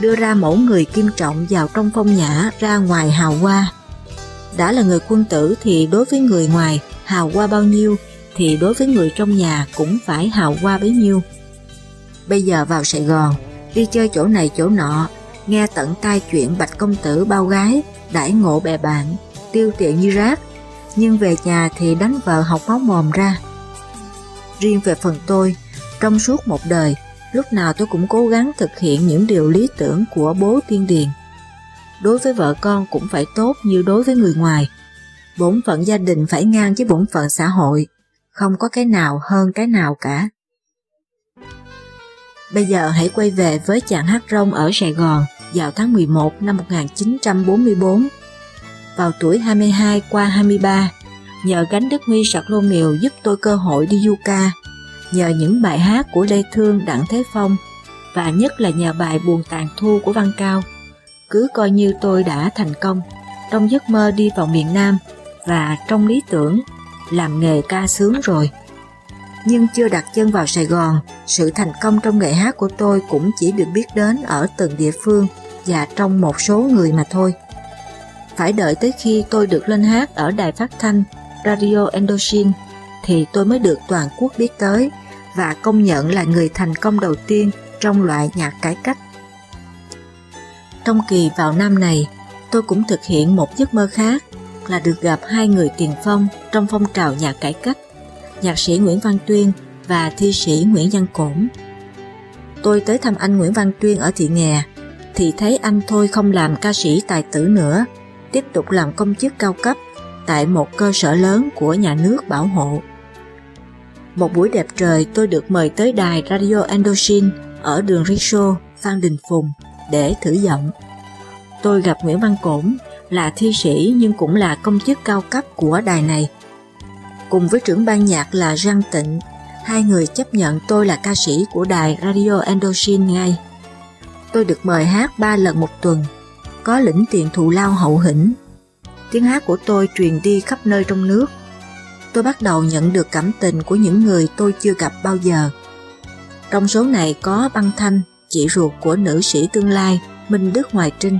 đưa ra mẫu người kim trọng vào trong phong nhã ra ngoài hào hoa. Đã là người quân tử thì đối với người ngoài hào qua bao nhiêu thì đối với người trong nhà cũng phải hào qua bấy nhiêu. Bây giờ vào Sài Gòn, đi chơi chỗ này chỗ nọ, nghe tận tai chuyện bạch công tử bao gái, đãi ngộ bè bạn, tiêu tiện như rác, nhưng về nhà thì đánh vợ học máu mồm ra. Riêng về phần tôi, trong suốt một đời, lúc nào tôi cũng cố gắng thực hiện những điều lý tưởng của bố tiên điền. Đối với vợ con cũng phải tốt như đối với người ngoài. Bổn phận gia đình phải ngang với bổn phận xã hội, không có cái nào hơn cái nào cả. Bây giờ hãy quay về với chàng hát rong ở Sài Gòn vào tháng 11 năm 1944. Vào tuổi 22 qua 23, nhờ gánh Đức Huy sạc lô miều giúp tôi cơ hội đi du ca, nhờ những bài hát của Lê Thương Đặng Thế Phong và nhất là nhờ bài Buồn Tàn Thu của Văn Cao. Cứ coi như tôi đã thành công trong giấc mơ đi vào miền Nam và trong lý tưởng làm nghề ca sướng rồi. Nhưng chưa đặt chân vào Sài Gòn, sự thành công trong nghề hát của tôi cũng chỉ được biết đến ở từng địa phương và trong một số người mà thôi. Phải đợi tới khi tôi được lên hát ở đài phát thanh Radio Endochin thì tôi mới được toàn quốc biết tới và công nhận là người thành công đầu tiên trong loại nhạc cải cách. Trong kỳ vào năm này, tôi cũng thực hiện một giấc mơ khác là được gặp hai người tiền phong trong phong trào nhà cải cách, nhạc sĩ Nguyễn Văn Tuyên và thi sĩ Nguyễn Văn Cổn. Tôi tới thăm anh Nguyễn Văn Tuyên ở Thị Nghè, thì thấy anh thôi không làm ca sĩ tài tử nữa, tiếp tục làm công chức cao cấp tại một cơ sở lớn của nhà nước bảo hộ. Một buổi đẹp trời tôi được mời tới đài Radio Andosin ở đường Riso, Phan Đình Phùng để thử giọng. Tôi gặp Nguyễn Văn Cổn là thi sĩ nhưng cũng là công chức cao cấp của đài này. Cùng với trưởng ban nhạc là Giang Tịnh, hai người chấp nhận tôi là ca sĩ của đài Radio Endochin ngay. Tôi được mời hát ba lần một tuần, có lĩnh tiền thù lao hậu hĩnh. Tiếng hát của tôi truyền đi khắp nơi trong nước. Tôi bắt đầu nhận được cảm tình của những người tôi chưa gặp bao giờ. Trong số này có băng thanh, chị ruột của nữ sĩ tương lai Minh Đức Hoài Trinh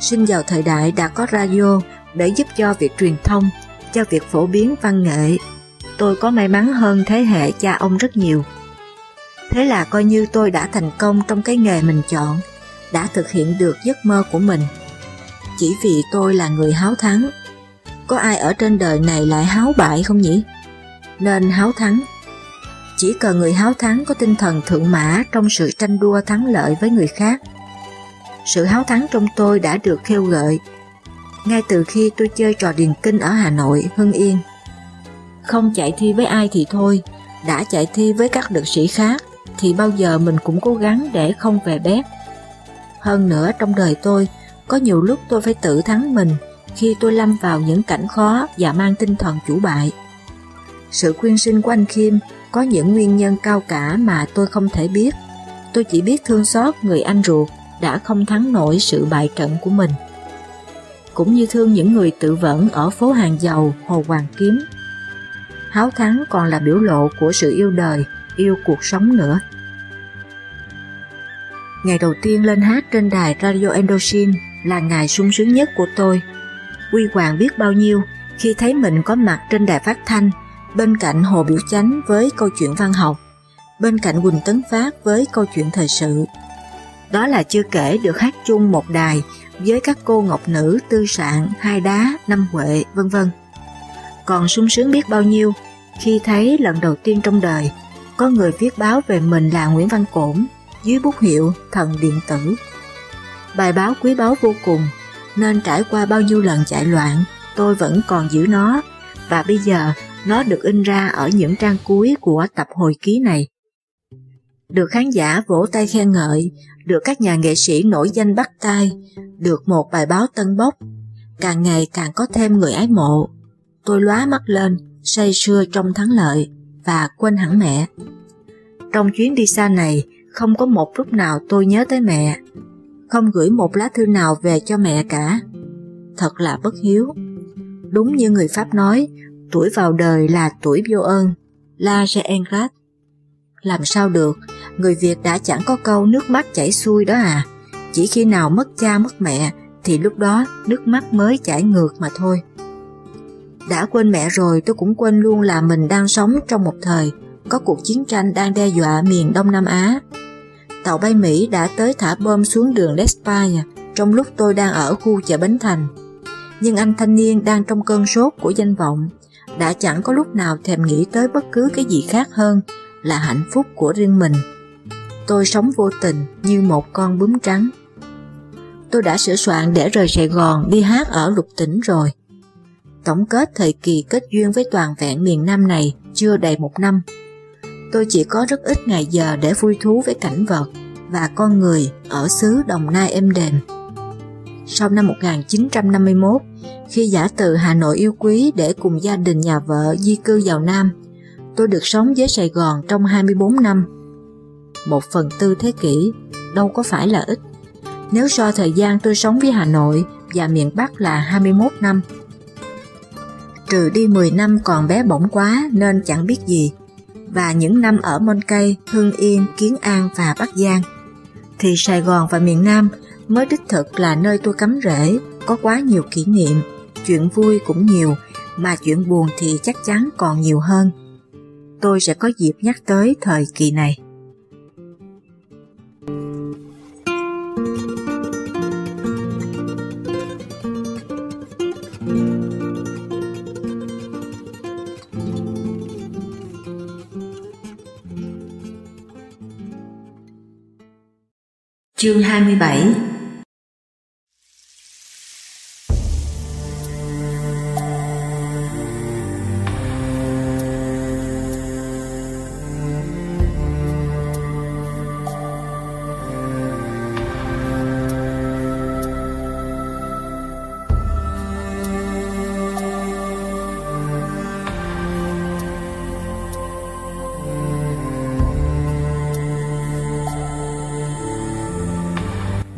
sinh vào thời đại đã có radio để giúp cho việc truyền thông, cho việc phổ biến văn nghệ. Tôi có may mắn hơn thế hệ cha ông rất nhiều. Thế là coi như tôi đã thành công trong cái nghề mình chọn, đã thực hiện được giấc mơ của mình. Chỉ vì tôi là người háo thắng. Có ai ở trên đời này lại háo bại không nhỉ? Nên háo thắng. Chỉ cần người háo thắng có tinh thần thượng mã trong sự tranh đua thắng lợi với người khác sự háo thắng trong tôi đã được khêu gợi ngay từ khi tôi chơi trò điền kinh ở Hà Nội, Hưng Yên. Không chạy thi với ai thì thôi, đã chạy thi với các lực sĩ khác thì bao giờ mình cũng cố gắng để không về bét. Hơn nữa trong đời tôi, có nhiều lúc tôi phải tự thắng mình khi tôi lâm vào những cảnh khó và mang tinh thần chủ bại. Sự quyên sinh của anh Kim có những nguyên nhân cao cả mà tôi không thể biết. Tôi chỉ biết thương xót người anh ruột đã không thắng nổi sự bại trận của mình. Cũng như thương những người tự vẫn ở phố hàng dầu Hồ Hoàng Kiếm. Háo thắng còn là biểu lộ của sự yêu đời, yêu cuộc sống nữa. Ngày đầu tiên lên hát trên đài Radio Endosin là ngày sung sướng nhất của tôi. Quy hoàng biết bao nhiêu khi thấy mình có mặt trên đài phát thanh bên cạnh Hồ Biểu Chánh với câu chuyện văn học, bên cạnh Quỳnh Tấn Phát với câu chuyện thời sự, đó là chưa kể được hát chung một đài với các cô ngọc nữ tư sạn, hai đá, năm huệ, vân vân. Còn sung sướng biết bao nhiêu khi thấy lần đầu tiên trong đời có người viết báo về mình là Nguyễn Văn Cổn dưới bút hiệu Thần Điện Tử. Bài báo quý báu vô cùng nên trải qua bao nhiêu lần chạy loạn tôi vẫn còn giữ nó và bây giờ nó được in ra ở những trang cuối của tập hồi ký này. Được khán giả vỗ tay khen ngợi, được các nhà nghệ sĩ nổi danh bắt tay, được một bài báo tân bốc, càng ngày càng có thêm người ái mộ. Tôi lóa mắt lên, say sưa trong thắng lợi và quên hẳn mẹ. Trong chuyến đi xa này, không có một lúc nào tôi nhớ tới mẹ, không gửi một lá thư nào về cho mẹ cả. Thật là bất hiếu. Đúng như người Pháp nói, tuổi vào đời là tuổi vô ơn, la re. Làm sao được, người Việt đã chẳng có câu nước mắt chảy xuôi đó à. Chỉ khi nào mất cha mất mẹ thì lúc đó nước mắt mới chảy ngược mà thôi. Đã quên mẹ rồi tôi cũng quên luôn là mình đang sống trong một thời có cuộc chiến tranh đang đe dọa miền Đông Nam Á. Tàu bay Mỹ đã tới thả bom xuống đường Despaya trong lúc tôi đang ở khu chợ Bến Thành. Nhưng anh thanh niên đang trong cơn sốt của danh vọng đã chẳng có lúc nào thèm nghĩ tới bất cứ cái gì khác hơn là hạnh phúc của riêng mình. Tôi sống vô tình như một con bướm trắng. Tôi đã sửa soạn để rời Sài Gòn đi hát ở lục tỉnh rồi. Tổng kết thời kỳ kết duyên với toàn vẹn miền Nam này chưa đầy một năm. Tôi chỉ có rất ít ngày giờ để vui thú với cảnh vật và con người ở xứ Đồng Nai êm đềm. Sau năm 1951, khi giả từ Hà Nội yêu quý để cùng gia đình nhà vợ di cư vào Nam, tôi được sống với Sài Gòn trong 24 năm. Một phần tư thế kỷ, đâu có phải là ít. Nếu so thời gian tôi sống với Hà Nội và miền Bắc là 21 năm. Trừ đi 10 năm còn bé bỏng quá nên chẳng biết gì, và những năm ở Môn Cây, Hưng Yên, Kiến An và Bắc Giang, thì Sài Gòn và miền Nam mới đích thực là nơi tôi cắm rễ, có quá nhiều kỷ niệm, chuyện vui cũng nhiều, mà chuyện buồn thì chắc chắn còn nhiều hơn. Tôi sẽ có dịp nhắc tới thời kỳ này. Chương 27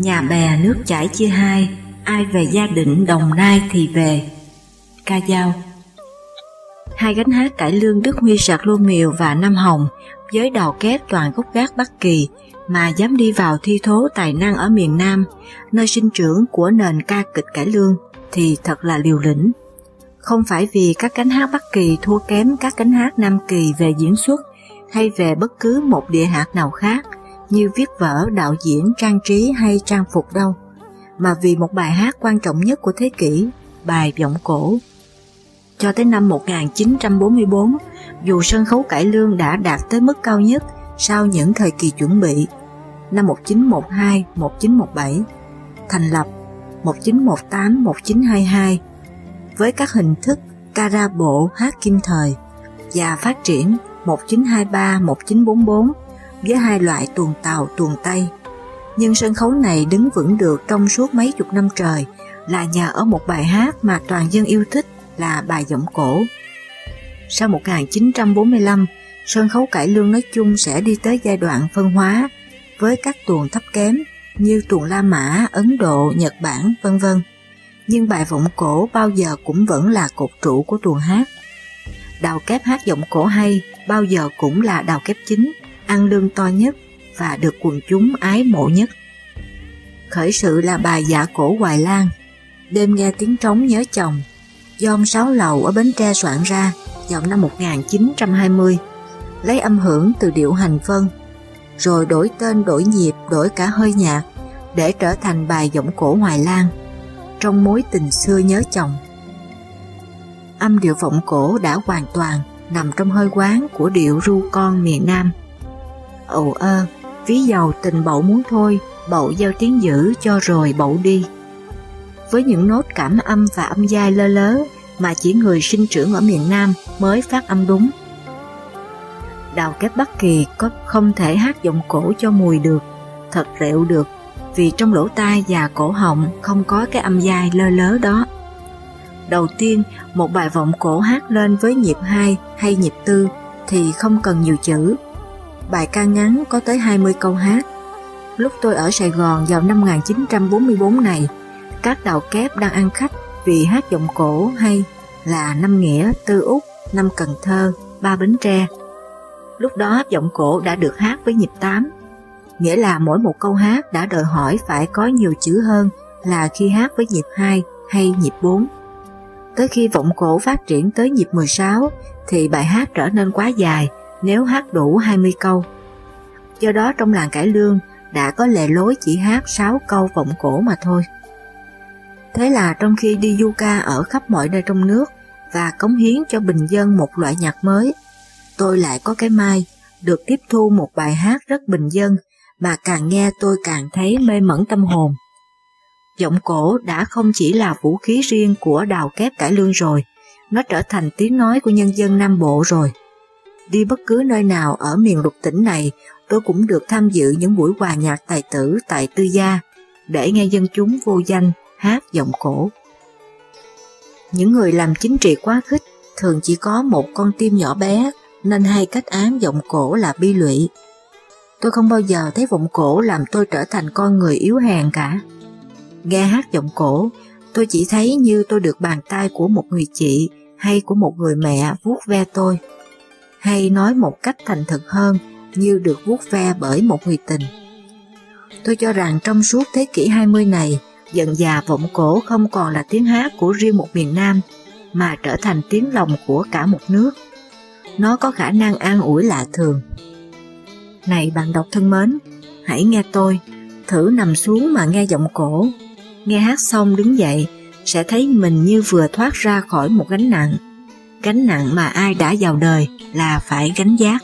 Nhà bè nước chảy chia hai, ai về gia định Đồng Nai thì về. Ca dao Hai gánh hát cải lương Đức Huy Sạc Lô Miều và Nam Hồng với đầu kép toàn gốc gác Bắc Kỳ mà dám đi vào thi thố tài năng ở miền Nam, nơi sinh trưởng của nền ca kịch cải lương, thì thật là liều lĩnh. Không phải vì các cánh hát Bắc Kỳ thua kém các cánh hát Nam Kỳ về diễn xuất hay về bất cứ một địa hạt nào khác, như viết vở, đạo diễn, trang trí hay trang phục đâu, mà vì một bài hát quan trọng nhất của thế kỷ, bài Vọng Cổ. Cho tới năm 1944, dù sân khấu cải lương đã đạt tới mức cao nhất sau những thời kỳ chuẩn bị, năm 1912, 1917, thành lập 1918, 1922, với các hình thức cara bộ hát kim thời và phát triển 1923, 1944 với hai loại tuồng tàu tuồng Tây. Nhưng sân khấu này đứng vững được trong suốt mấy chục năm trời là nhờ ở một bài hát mà toàn dân yêu thích là bài giọng cổ. Sau 1945, sân khấu cải lương nói chung sẽ đi tới giai đoạn phân hóa với các tuồng thấp kém như tuồng La Mã, Ấn Độ, Nhật Bản, vân vân. Nhưng bài vọng cổ bao giờ cũng vẫn là cột trụ của tuồng hát. Đào kép hát giọng cổ hay bao giờ cũng là đào kép chính ăn lương to nhất và được quần chúng ái mộ nhất. Khởi sự là bài giả cổ Hoài Lan, đêm nghe tiếng trống nhớ chồng, do Sáu Lầu ở Bến Tre soạn ra vào năm 1920, lấy âm hưởng từ điệu hành vân, rồi đổi tên đổi nhịp đổi cả hơi nhạc để trở thành bài giọng cổ Hoài Lan trong mối tình xưa nhớ chồng. Âm điệu vọng cổ đã hoàn toàn nằm trong hơi quán của điệu ru con miền Nam ầu ơ, ví giàu tình bậu muốn thôi, bậu giao tiếng dữ cho rồi bậu đi. Với những nốt cảm âm và âm dai lơ lớ, mà chỉ người sinh trưởng ở miền Nam mới phát âm đúng. Đào kép Bắc Kỳ có không thể hát giọng cổ cho mùi được, thật rệu được, vì trong lỗ tai và cổ họng không có cái âm dài lơ lớ đó. Đầu tiên, một bài vọng cổ hát lên với nhịp 2 hay nhịp 4 thì không cần nhiều chữ. Bài ca ngắn có tới 20 câu hát. Lúc tôi ở Sài Gòn vào năm 1944 này, các đạo kép đang ăn khách vì hát giọng cổ hay là Năm Nghĩa, Tư Úc, Năm Cần Thơ, Ba Bến Tre. Lúc đó giọng cổ đã được hát với nhịp 8, nghĩa là mỗi một câu hát đã đòi hỏi phải có nhiều chữ hơn là khi hát với nhịp 2 hay nhịp 4. Tới khi vọng cổ phát triển tới nhịp 16 thì bài hát trở nên quá dài nếu hát đủ 20 câu. Do đó trong làng cải lương đã có lệ lối chỉ hát 6 câu vọng cổ mà thôi. Thế là trong khi đi du ca ở khắp mọi nơi trong nước và cống hiến cho bình dân một loại nhạc mới, tôi lại có cái mai được tiếp thu một bài hát rất bình dân mà càng nghe tôi càng thấy mê mẩn tâm hồn. Giọng cổ đã không chỉ là vũ khí riêng của đào kép cải lương rồi, nó trở thành tiếng nói của nhân dân Nam Bộ rồi. Đi bất cứ nơi nào ở miền lục tỉnh này, tôi cũng được tham dự những buổi hòa nhạc tài tử tại Tư Gia, để nghe dân chúng vô danh hát giọng cổ. Những người làm chính trị quá khích thường chỉ có một con tim nhỏ bé nên hay cách án giọng cổ là bi lụy. Tôi không bao giờ thấy vọng cổ làm tôi trở thành con người yếu hèn cả. Nghe hát giọng cổ, tôi chỉ thấy như tôi được bàn tay của một người chị hay của một người mẹ vuốt ve tôi. Hay nói một cách thành thực hơn như được vuốt ve bởi một người tình. Tôi cho rằng trong suốt thế kỷ 20 này, dần già vọng cổ không còn là tiếng hát của riêng một miền Nam, mà trở thành tiếng lòng của cả một nước. Nó có khả năng an ủi lạ thường. Này bạn đọc thân mến, hãy nghe tôi, thử nằm xuống mà nghe giọng cổ. Nghe hát xong đứng dậy, sẽ thấy mình như vừa thoát ra khỏi một gánh nặng. Gánh nặng mà ai đã vào đời là phải gánh giác.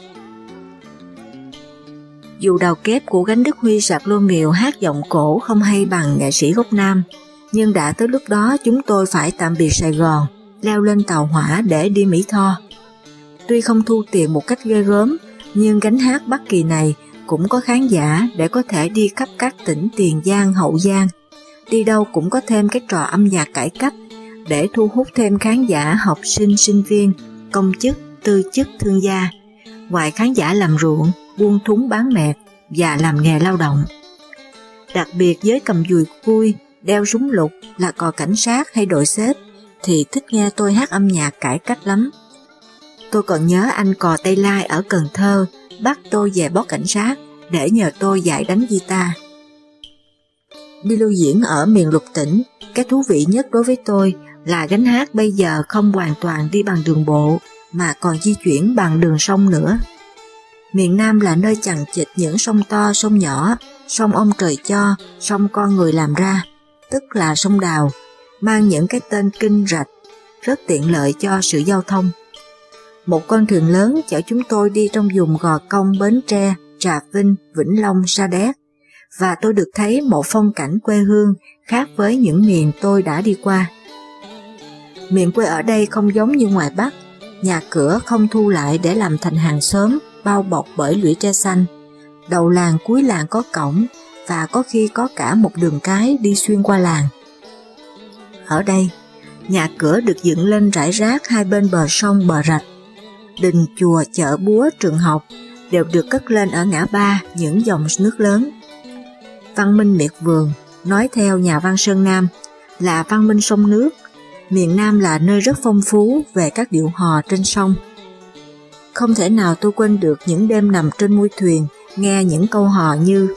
Dù đầu kép của gánh Đức Huy sạc lô miều hát giọng cổ không hay bằng nghệ sĩ gốc Nam, nhưng đã tới lúc đó chúng tôi phải tạm biệt Sài Gòn, leo lên tàu hỏa để đi Mỹ Tho. Tuy không thu tiền một cách ghê gớm, nhưng gánh hát Bắc Kỳ này cũng có khán giả để có thể đi khắp các tỉnh Tiền Giang, Hậu Giang. Đi đâu cũng có thêm cái trò âm nhạc cải cách để thu hút thêm khán giả học sinh, sinh viên, công chức, tư chức, thương gia. Ngoài khán giả làm ruộng, buôn thúng bán mẹt và làm nghề lao động. Đặc biệt với cầm dùi cui, đeo súng lục là cò cảnh sát hay đội xếp thì thích nghe tôi hát âm nhạc cải cách lắm. Tôi còn nhớ anh cò Tây Lai ở Cần Thơ bắt tôi về bó cảnh sát để nhờ tôi dạy đánh guitar. Đi lưu diễn ở miền lục tỉnh, cái thú vị nhất đối với tôi là gánh hát bây giờ không hoàn toàn đi bằng đường bộ mà còn di chuyển bằng đường sông nữa. Miền Nam là nơi chằng chịt những sông to, sông nhỏ, sông ông trời cho, sông con người làm ra, tức là sông đào, mang những cái tên kinh rạch, rất tiện lợi cho sự giao thông. Một con thuyền lớn chở chúng tôi đi trong vùng Gò Công, Bến Tre, Trà Vinh, Vĩnh Long, Sa Đéc, và tôi được thấy một phong cảnh quê hương khác với những miền tôi đã đi qua miệng quê ở đây không giống như ngoài Bắc, nhà cửa không thu lại để làm thành hàng xóm, bao bọc bởi lũy tre xanh. Đầu làng cuối làng có cổng và có khi có cả một đường cái đi xuyên qua làng. Ở đây, nhà cửa được dựng lên rải rác hai bên bờ sông bờ rạch. Đình chùa, chợ búa, trường học đều được cất lên ở ngã ba những dòng nước lớn. Văn minh miệt vườn, nói theo nhà văn Sơn Nam, là văn minh sông nước. Miền Nam là nơi rất phong phú về các điệu hò trên sông. Không thể nào tôi quên được những đêm nằm trên mui thuyền, nghe những câu hò như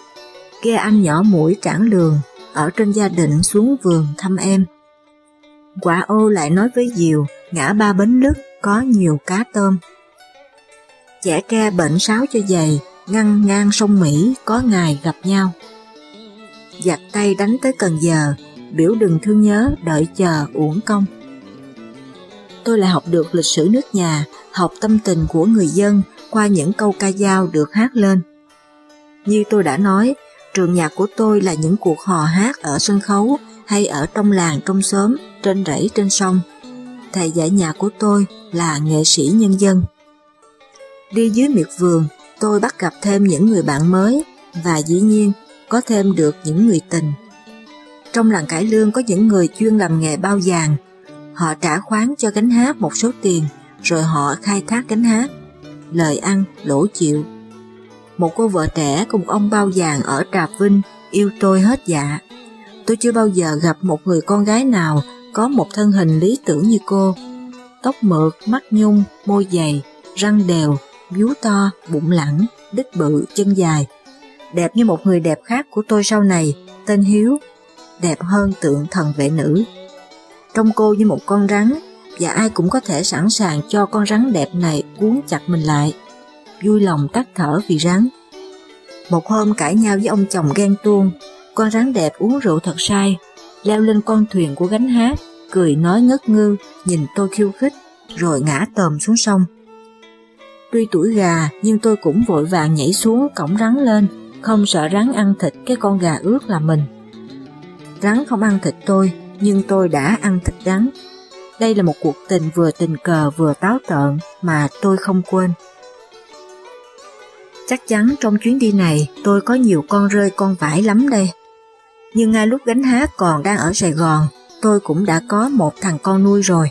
Ghe anh nhỏ mũi trảng lường, ở trên gia đình xuống vườn thăm em. Quả ô lại nói với Diều, ngã ba bến lức có nhiều cá tôm. Chẻ ke bệnh sáo cho dày, ngăn ngang sông Mỹ có ngày gặp nhau. Giặt tay đánh tới Cần Giờ, biểu đừng thương nhớ đợi chờ uổng công. Tôi lại học được lịch sử nước nhà, học tâm tình của người dân qua những câu ca dao được hát lên. Như tôi đã nói, trường nhạc của tôi là những cuộc hò hát ở sân khấu hay ở trong làng trong xóm, trên rẫy trên sông. thầy dạy nhạc của tôi là nghệ sĩ nhân dân. Đi dưới miệt vườn, tôi bắt gặp thêm những người bạn mới và dĩ nhiên có thêm được những người tình. Trong làng cải lương có những người chuyên làm nghề bao vàng. Họ trả khoán cho gánh hát một số tiền, rồi họ khai thác gánh hát. Lời ăn, lỗ chịu. Một cô vợ trẻ cùng ông bao vàng ở Trà Vinh yêu tôi hết dạ. Tôi chưa bao giờ gặp một người con gái nào có một thân hình lý tưởng như cô. Tóc mượt, mắt nhung, môi dày, răng đều, vú to, bụng lẳng, đít bự, chân dài. Đẹp như một người đẹp khác của tôi sau này, tên Hiếu, đẹp hơn tượng thần vệ nữ. Trong cô như một con rắn, và ai cũng có thể sẵn sàng cho con rắn đẹp này cuốn chặt mình lại. Vui lòng tắt thở vì rắn. Một hôm cãi nhau với ông chồng ghen tuông, con rắn đẹp uống rượu thật say, leo lên con thuyền của gánh hát, cười nói ngất ngư, nhìn tôi khiêu khích, rồi ngã tòm xuống sông. Tuy tuổi gà nhưng tôi cũng vội vàng nhảy xuống cổng rắn lên, không sợ rắn ăn thịt cái con gà ướt là mình. Rắn không ăn thịt tôi, nhưng tôi đã ăn thịt rắn. Đây là một cuộc tình vừa tình cờ vừa táo tợn mà tôi không quên. Chắc chắn trong chuyến đi này tôi có nhiều con rơi con vải lắm đây. Nhưng ngay lúc gánh hát còn đang ở Sài Gòn, tôi cũng đã có một thằng con nuôi rồi.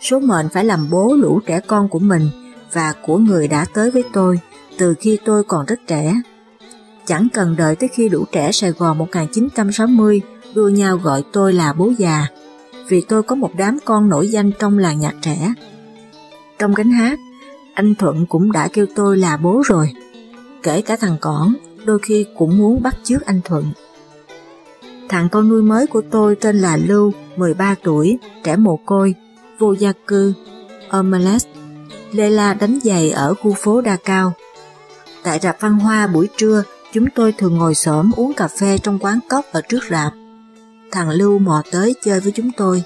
Số mệnh phải làm bố lũ trẻ con của mình và của người đã tới với tôi từ khi tôi còn rất trẻ. Chẳng cần đợi tới khi đủ trẻ Sài Gòn 1960 đua nhau gọi tôi là bố già, vì tôi có một đám con nổi danh trong làng nhạc trẻ. Trong gánh hát, anh Thuận cũng đã kêu tôi là bố rồi. Kể cả thằng Cỏn, đôi khi cũng muốn bắt chước anh Thuận. Thằng con nuôi mới của tôi tên là Lưu, 13 tuổi, trẻ mồ côi, vô gia cư, Omelette. Lê La đánh giày ở khu phố Đa Cao. Tại rạp văn hoa buổi trưa, chúng tôi thường ngồi xổm uống cà phê trong quán cốc ở trước rạp. Thằng Lưu mò tới chơi với chúng tôi,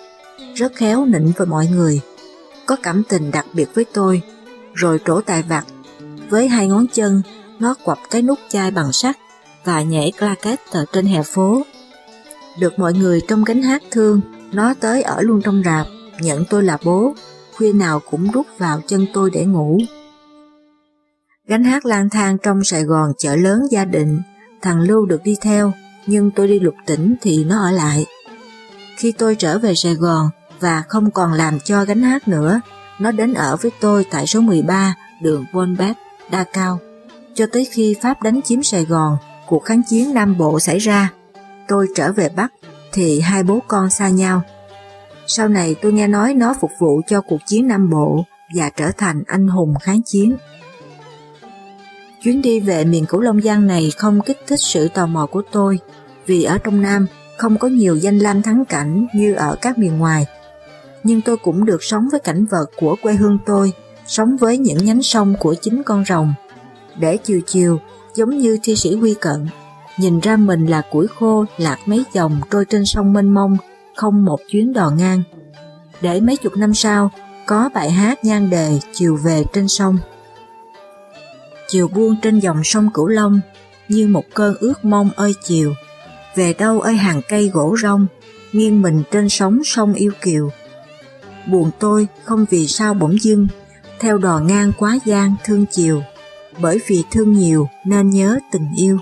rất khéo nịnh với mọi người, có cảm tình đặc biệt với tôi, rồi trổ tài vặt. Với hai ngón chân, nó quặp cái nút chai bằng sắt và nhảy claquette ở trên hè phố. Được mọi người trong gánh hát thương, nó tới ở luôn trong rạp, nhận tôi là bố, khuya nào cũng rút vào chân tôi để ngủ. Gánh hát lang thang trong Sài Gòn chợ lớn gia đình, thằng Lưu được đi theo, nhưng tôi đi lục tỉnh thì nó ở lại. Khi tôi trở về Sài Gòn và không còn làm cho gánh hát nữa, nó đến ở với tôi tại số 13 đường Volbeth, Đa Cao. Cho tới khi Pháp đánh chiếm Sài Gòn, cuộc kháng chiến Nam Bộ xảy ra, tôi trở về Bắc thì hai bố con xa nhau. Sau này tôi nghe nói nó phục vụ cho cuộc chiến Nam Bộ và trở thành anh hùng kháng chiến. Chuyến đi về miền Cửu Long Giang này không kích thích sự tò mò của tôi, vì ở trong Nam không có nhiều danh lam thắng cảnh như ở các miền ngoài. Nhưng tôi cũng được sống với cảnh vật của quê hương tôi, sống với những nhánh sông của chính con rồng. Để chiều chiều, giống như thi sĩ Huy Cận, nhìn ra mình là củi khô lạc mấy dòng trôi trên sông mênh mông, không một chuyến đò ngang. Để mấy chục năm sau, có bài hát nhan đề chiều về trên sông chiều buông trên dòng sông Cửu Long, như một cơn ước mong ơi chiều. Về đâu ơi hàng cây gỗ rong, nghiêng mình trên sóng sông yêu kiều. Buồn tôi không vì sao bỗng dưng, theo đò ngang quá gian thương chiều, bởi vì thương nhiều nên nhớ tình yêu.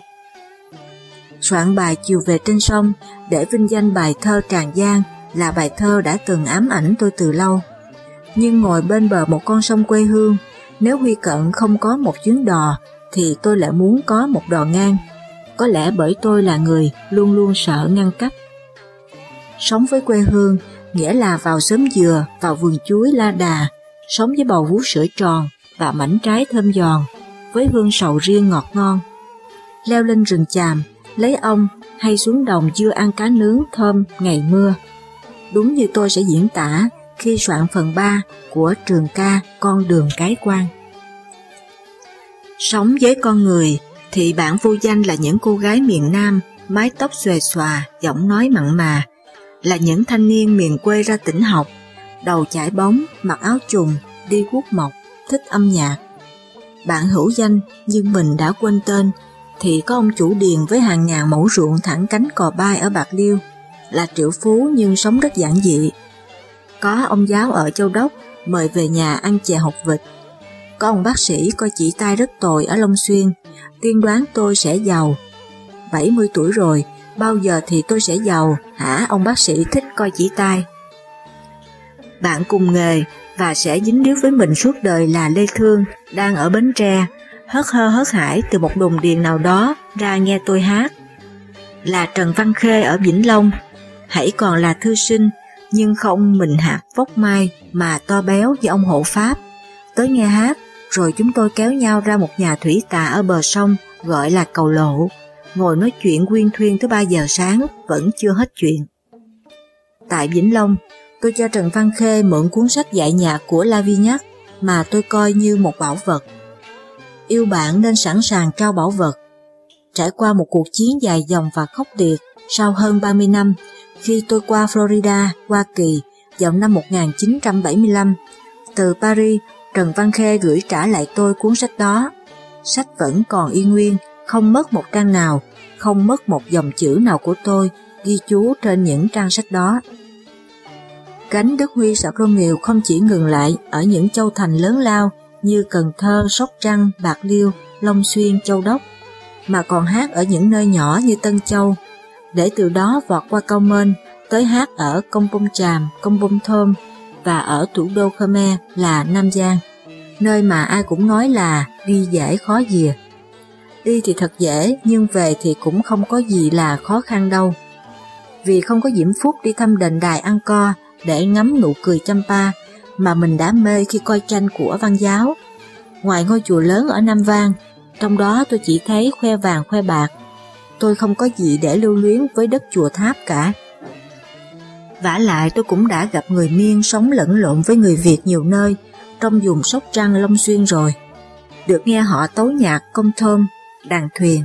Soạn bài chiều về trên sông để vinh danh bài thơ Tràng Giang là bài thơ đã từng ám ảnh tôi từ lâu. Nhưng ngồi bên bờ một con sông quê hương nếu Huy Cận không có một chuyến đò, thì tôi lại muốn có một đò ngang. Có lẽ bởi tôi là người luôn luôn sợ ngăn cách. Sống với quê hương, nghĩa là vào sớm dừa, vào vườn chuối la đà, sống với bầu vú sữa tròn và mảnh trái thơm giòn, với hương sầu riêng ngọt ngon. Leo lên rừng chàm, lấy ong hay xuống đồng dưa ăn cá nướng thơm ngày mưa. Đúng như tôi sẽ diễn tả khi soạn phần 3 của trường ca Con đường cái quan. Sống với con người thì bạn vô danh là những cô gái miền Nam, mái tóc xòe xòa, giọng nói mặn mà, là những thanh niên miền quê ra tỉnh học, đầu chải bóng, mặc áo trùng, đi guốc mộc, thích âm nhạc. Bạn hữu danh nhưng mình đã quên tên, thì có ông chủ điền với hàng ngàn mẫu ruộng thẳng cánh cò bay ở Bạc Liêu, là triệu phú nhưng sống rất giản dị, có ông giáo ở Châu Đốc mời về nhà ăn chè hột vịt. Có ông bác sĩ coi chỉ tay rất tồi ở Long Xuyên, tiên đoán tôi sẽ giàu. 70 tuổi rồi, bao giờ thì tôi sẽ giàu, hả ông bác sĩ thích coi chỉ tay. Bạn cùng nghề và sẽ dính líu với mình suốt đời là Lê Thương, đang ở Bến Tre, hớt hơ hớt hải từ một đồn điền nào đó ra nghe tôi hát. Là Trần Văn Khê ở Vĩnh Long, hãy còn là thư sinh, nhưng không mình hạt vóc mai mà to béo với ông hộ pháp. Tới nghe hát, rồi chúng tôi kéo nhau ra một nhà thủy tạ ở bờ sông gọi là cầu lộ, ngồi nói chuyện quyên thuyên tới 3 giờ sáng vẫn chưa hết chuyện. Tại Vĩnh Long, tôi cho Trần Văn Khê mượn cuốn sách dạy nhạc của Lavignac mà tôi coi như một bảo vật. Yêu bạn nên sẵn sàng trao bảo vật. Trải qua một cuộc chiến dài dòng và khốc liệt sau hơn 30 năm, khi tôi qua Florida, Hoa Kỳ vào năm 1975, từ Paris, Trần Văn Khê gửi trả lại tôi cuốn sách đó. Sách vẫn còn y nguyên, không mất một trang nào, không mất một dòng chữ nào của tôi ghi chú trên những trang sách đó. Cánh Đức Huy sở Rô nghèo không chỉ ngừng lại ở những châu thành lớn lao như Cần Thơ, Sóc Trăng, Bạc Liêu, Long Xuyên, Châu Đốc, mà còn hát ở những nơi nhỏ như Tân Châu, để từ đó vọt qua Cao Mên, tới hát ở Công Bông Tràm, Công Bông Thơm và ở thủ đô Khmer là Nam Giang, nơi mà ai cũng nói là đi dễ khó dìa. Đi thì thật dễ, nhưng về thì cũng không có gì là khó khăn đâu. Vì không có Diễm Phúc đi thăm đền đài ăn co để ngắm nụ cười Champa mà mình đã mê khi coi tranh của văn giáo. Ngoài ngôi chùa lớn ở Nam Vang, trong đó tôi chỉ thấy khoe vàng khoe bạc. Tôi không có gì để lưu luyến với đất chùa tháp cả. vả lại tôi cũng đã gặp người miên sống lẫn lộn với người Việt nhiều nơi, trong vùng Sóc Trăng Long Xuyên rồi. Được nghe họ tấu nhạc công thơm, đàn thuyền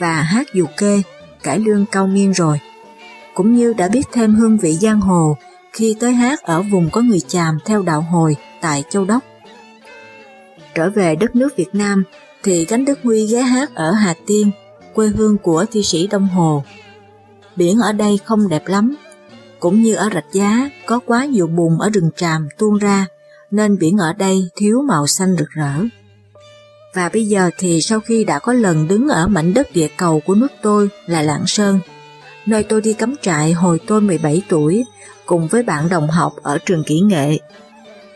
và hát dù kê, cải lương cao miên rồi. Cũng như đã biết thêm hương vị giang hồ khi tới hát ở vùng có người chàm theo đạo hồi tại Châu Đốc. Trở về đất nước Việt Nam thì Cánh Đức Huy ghé hát ở Hà Tiên, quê hương của thi sĩ Đông Hồ. Biển ở đây không đẹp lắm, cũng như ở Rạch Giá có quá nhiều bùn ở rừng tràm tuôn ra nên biển ở đây thiếu màu xanh rực rỡ. Và bây giờ thì sau khi đã có lần đứng ở mảnh đất địa cầu của nước tôi là Lạng Sơn, nơi tôi đi cắm trại hồi tôi 17 tuổi cùng với bạn đồng học ở trường kỹ nghệ.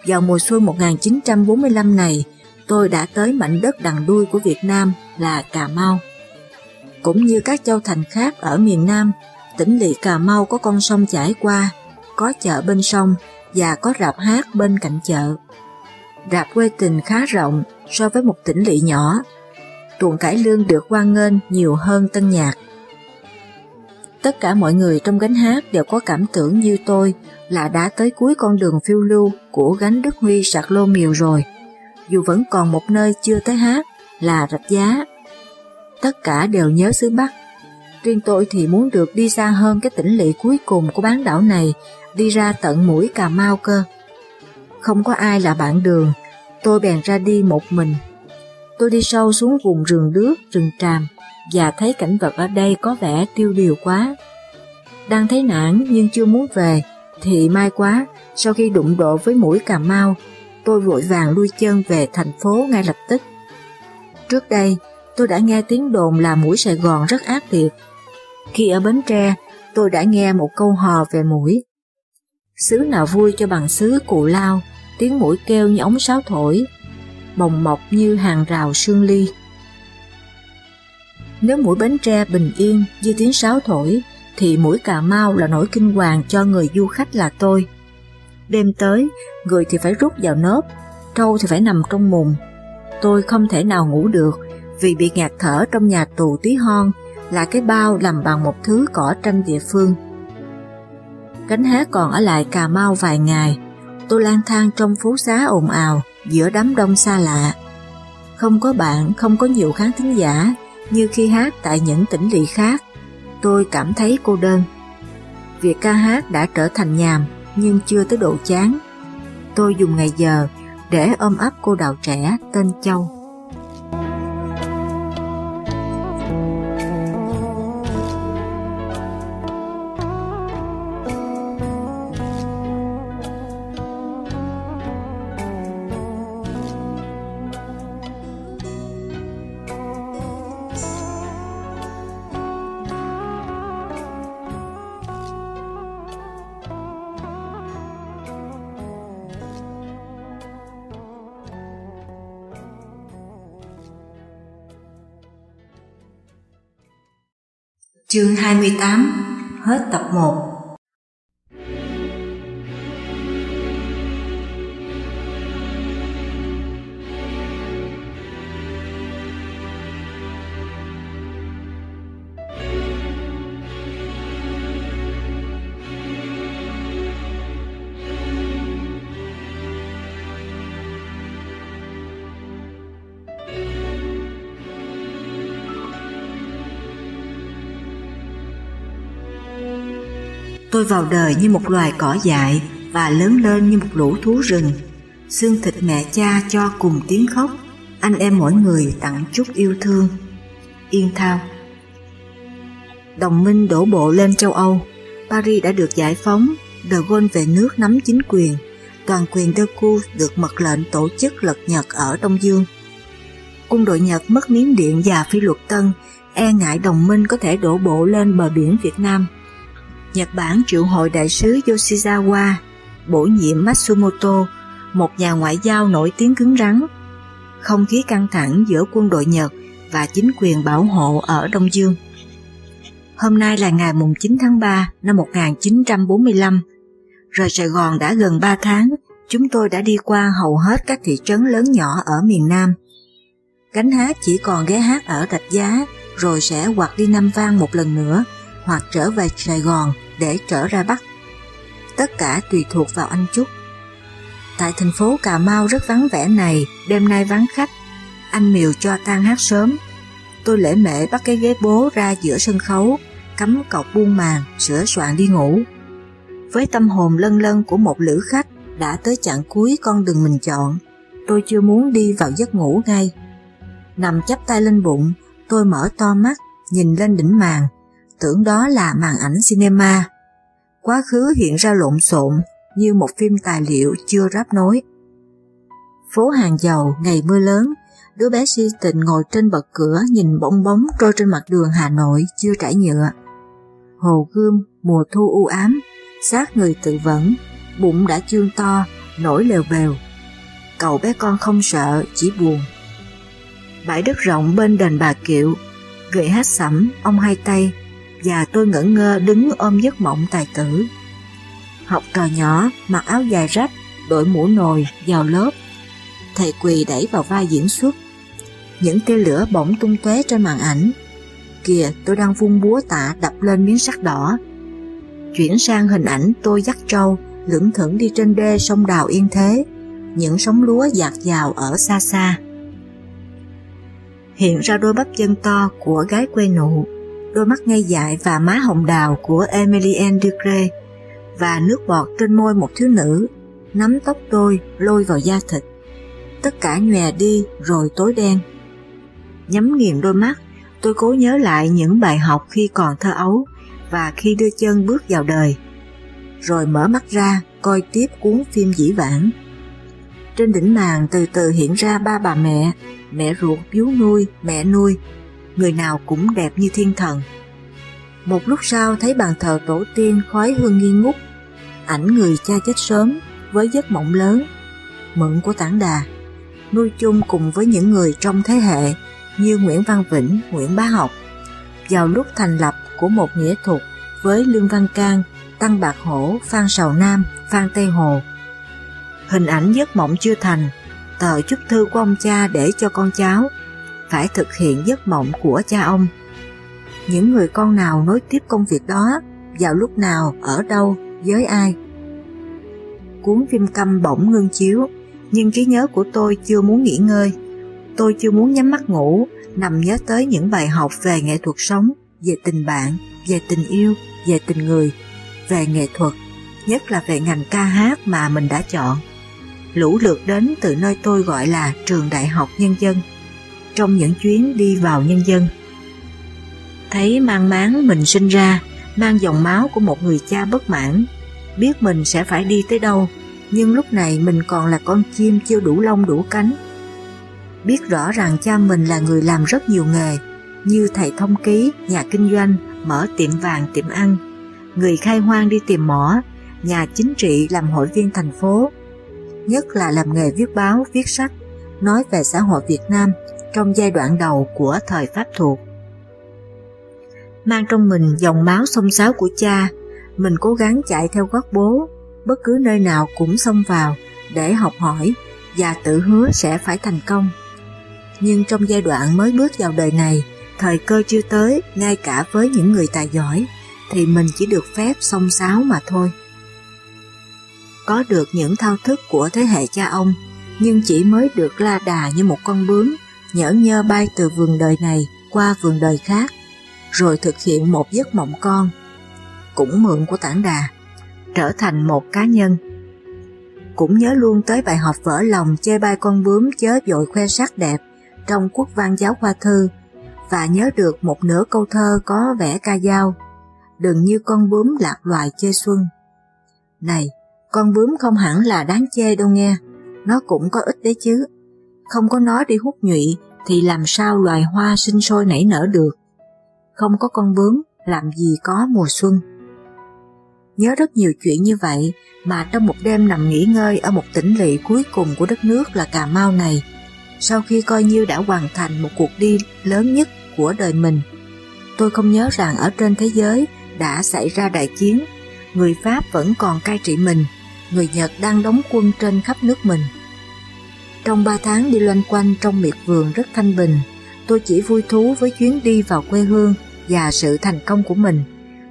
Vào mùa xuân 1945 này, tôi đã tới mảnh đất đằng đuôi của Việt Nam là Cà Mau. Cũng như các châu thành khác ở miền Nam, tỉnh lỵ Cà Mau có con sông chảy qua, có chợ bên sông và có rạp hát bên cạnh chợ. Rạp quê tình khá rộng so với một tỉnh lỵ nhỏ. Tuồng cải lương được hoan nghênh nhiều hơn tân nhạc. Tất cả mọi người trong gánh hát đều có cảm tưởng như tôi là đã tới cuối con đường phiêu lưu của gánh Đức Huy sạc lô miều rồi, dù vẫn còn một nơi chưa tới hát là rạch giá. Tất cả đều nhớ xứ Bắc. Riêng tôi thì muốn được đi xa hơn cái tỉnh lỵ cuối cùng của bán đảo này, đi ra tận mũi Cà Mau cơ. Không có ai là bạn đường, tôi bèn ra đi một mình. Tôi đi sâu xuống vùng rừng đước, rừng tràm, và thấy cảnh vật ở đây có vẻ tiêu điều quá. Đang thấy nản nhưng chưa muốn về, thì may quá, sau khi đụng độ với mũi Cà Mau, tôi vội vàng lui chân về thành phố ngay lập tức. Trước đây, tôi đã nghe tiếng đồn là mũi Sài Gòn rất ác liệt. Khi ở Bến Tre, tôi đã nghe một câu hò về mũi. Xứ nào vui cho bằng xứ cụ lao, tiếng mũi kêu như ống sáo thổi, bồng mọc như hàng rào sương ly. Nếu mũi Bến Tre bình yên như tiếng sáo thổi, thì mũi Cà Mau là nỗi kinh hoàng cho người du khách là tôi. Đêm tới, người thì phải rút vào nớp, trâu thì phải nằm trong mùng. Tôi không thể nào ngủ được vì bị ngạt thở trong nhà tù tí hon là cái bao làm bằng một thứ cỏ tranh địa phương. Cánh hé còn ở lại Cà Mau vài ngày, tôi lang thang trong phố xá ồn ào giữa đám đông xa lạ. Không có bạn, không có nhiều khán thính giả, như khi hát tại những tỉnh lỵ khác, tôi cảm thấy cô đơn. Việc ca hát đã trở thành nhàm nhưng chưa tới độ chán. Tôi dùng ngày giờ để ôm ấp cô đào trẻ tên Châu. Chương 28 Hết tập 1 Tôi vào đời như một loài cỏ dại và lớn lên như một lũ thú rừng. Xương thịt mẹ cha cho cùng tiếng khóc, anh em mỗi người tặng chút yêu thương. Yên Thao Đồng minh đổ bộ lên châu Âu, Paris đã được giải phóng, De Gaulle về nước nắm chính quyền, toàn quyền De Gaulle được mật lệnh tổ chức lật Nhật ở Đông Dương. Quân đội Nhật mất miếng điện và phi luật tân, e ngại đồng minh có thể đổ bộ lên bờ biển Việt Nam Nhật Bản triệu hội đại sứ Yoshizawa, bổ nhiệm Matsumoto, một nhà ngoại giao nổi tiếng cứng rắn. Không khí căng thẳng giữa quân đội Nhật và chính quyền bảo hộ ở Đông Dương. Hôm nay là ngày 9 tháng 3 năm 1945. Rời Sài Gòn đã gần 3 tháng, chúng tôi đã đi qua hầu hết các thị trấn lớn nhỏ ở miền Nam. Gánh hát chỉ còn ghé hát ở Rạch Giá, rồi sẽ hoặc đi Nam Vang một lần nữa hoặc trở về Sài Gòn để trở ra Bắc. Tất cả tùy thuộc vào anh Trúc. Tại thành phố Cà Mau rất vắng vẻ này, đêm nay vắng khách. Anh Miều cho tan hát sớm. Tôi lễ mễ bắt cái ghế bố ra giữa sân khấu, cắm cọc buông màn, sửa soạn đi ngủ. Với tâm hồn lân lân của một lữ khách đã tới chặng cuối con đường mình chọn, tôi chưa muốn đi vào giấc ngủ ngay. Nằm chắp tay lên bụng, tôi mở to mắt, nhìn lên đỉnh màn, tưởng đó là màn ảnh cinema. Quá khứ hiện ra lộn xộn như một phim tài liệu chưa ráp nối. Phố hàng dầu ngày mưa lớn, đứa bé si tình ngồi trên bậc cửa nhìn bong bóng trôi trên mặt đường Hà Nội chưa trải nhựa. Hồ Gươm, mùa thu u ám, sát người tự vẫn, bụng đã chương to, nổi lèo bèo. Cậu bé con không sợ, chỉ buồn. Bãi đất rộng bên đền bà Kiệu, gậy hát sẩm, ông hai tay, và tôi ngẩn ngơ đứng ôm giấc mộng tài tử. Học trò nhỏ, mặc áo dài rách, đội mũ nồi, vào lớp. Thầy quỳ đẩy vào vai diễn xuất. Những tia lửa bỗng tung tóe trên màn ảnh. Kìa, tôi đang vung búa tạ đập lên miếng sắt đỏ. Chuyển sang hình ảnh tôi dắt trâu, lững thững đi trên đê sông đào yên thế. Những sóng lúa dạt dào ở xa xa. Hiện ra đôi bắp chân to của gái quê nụ đôi mắt ngây dại và má hồng đào của Emilienne Ducre và nước bọt trên môi một thiếu nữ, nắm tóc tôi lôi vào da thịt. Tất cả nhòe đi rồi tối đen. Nhắm nghiền đôi mắt, tôi cố nhớ lại những bài học khi còn thơ ấu và khi đưa chân bước vào đời. Rồi mở mắt ra, coi tiếp cuốn phim dĩ vãng. Trên đỉnh màn từ từ hiện ra ba bà mẹ, mẹ ruột, vú nuôi, mẹ nuôi người nào cũng đẹp như thiên thần. Một lúc sau thấy bàn thờ tổ tiên khói hương nghi ngút, ảnh người cha chết sớm với giấc mộng lớn, mượn của tảng đà, nuôi chung cùng với những người trong thế hệ như Nguyễn Văn Vĩnh, Nguyễn Bá Học, vào lúc thành lập của một nghĩa thuật với Lương Văn Can, Tăng Bạc Hổ, Phan Sầu Nam, Phan Tây Hồ. Hình ảnh giấc mộng chưa thành, tờ chúc thư của ông cha để cho con cháu phải thực hiện giấc mộng của cha ông. Những người con nào nối tiếp công việc đó, vào lúc nào, ở đâu, với ai. Cuốn phim câm bỗng ngưng chiếu, nhưng trí nhớ của tôi chưa muốn nghỉ ngơi. Tôi chưa muốn nhắm mắt ngủ, nằm nhớ tới những bài học về nghệ thuật sống, về tình bạn, về tình yêu, về tình người, về nghệ thuật, nhất là về ngành ca hát mà mình đã chọn. Lũ lượt đến từ nơi tôi gọi là trường đại học nhân dân trong những chuyến đi vào nhân dân. Thấy mang máng mình sinh ra, mang dòng máu của một người cha bất mãn, biết mình sẽ phải đi tới đâu, nhưng lúc này mình còn là con chim chưa đủ lông đủ cánh. Biết rõ rằng cha mình là người làm rất nhiều nghề, như thầy thông ký, nhà kinh doanh, mở tiệm vàng, tiệm ăn, người khai hoang đi tìm mỏ, nhà chính trị làm hội viên thành phố, nhất là làm nghề viết báo, viết sách, nói về xã hội Việt Nam trong giai đoạn đầu của thời Pháp thuộc. mang trong mình dòng máu sông sáo của cha, mình cố gắng chạy theo gót bố, bất cứ nơi nào cũng xông vào để học hỏi và tự hứa sẽ phải thành công. Nhưng trong giai đoạn mới bước vào đời này, thời cơ chưa tới ngay cả với những người tài giỏi, thì mình chỉ được phép xông sáo mà thôi. Có được những thao thức của thế hệ cha ông, nhưng chỉ mới được la đà như một con bướm, nhỡ nhơ bay từ vườn đời này qua vườn đời khác, rồi thực hiện một giấc mộng con, cũng mượn của tảng đà, trở thành một cá nhân. Cũng nhớ luôn tới bài học vỡ lòng chơi bay con bướm chớ dội khoe sắc đẹp trong quốc văn giáo khoa thư và nhớ được một nửa câu thơ có vẻ ca dao đừng như con bướm lạc loài chê xuân. Này, con bướm không hẳn là đáng chê đâu nghe, nó cũng có ích đấy chứ. Không có nó đi hút nhụy thì làm sao loài hoa sinh sôi nảy nở được. Không có con bướm, làm gì có mùa xuân. Nhớ rất nhiều chuyện như vậy mà trong một đêm nằm nghỉ ngơi ở một tỉnh lỵ cuối cùng của đất nước là Cà Mau này, sau khi coi như đã hoàn thành một cuộc đi lớn nhất của đời mình, tôi không nhớ rằng ở trên thế giới đã xảy ra đại chiến, người Pháp vẫn còn cai trị mình, người Nhật đang đóng quân trên khắp nước mình. Trong ba tháng đi loanh quanh trong miệt vườn rất thanh bình, tôi chỉ vui thú với chuyến đi vào quê hương và sự thành công của mình,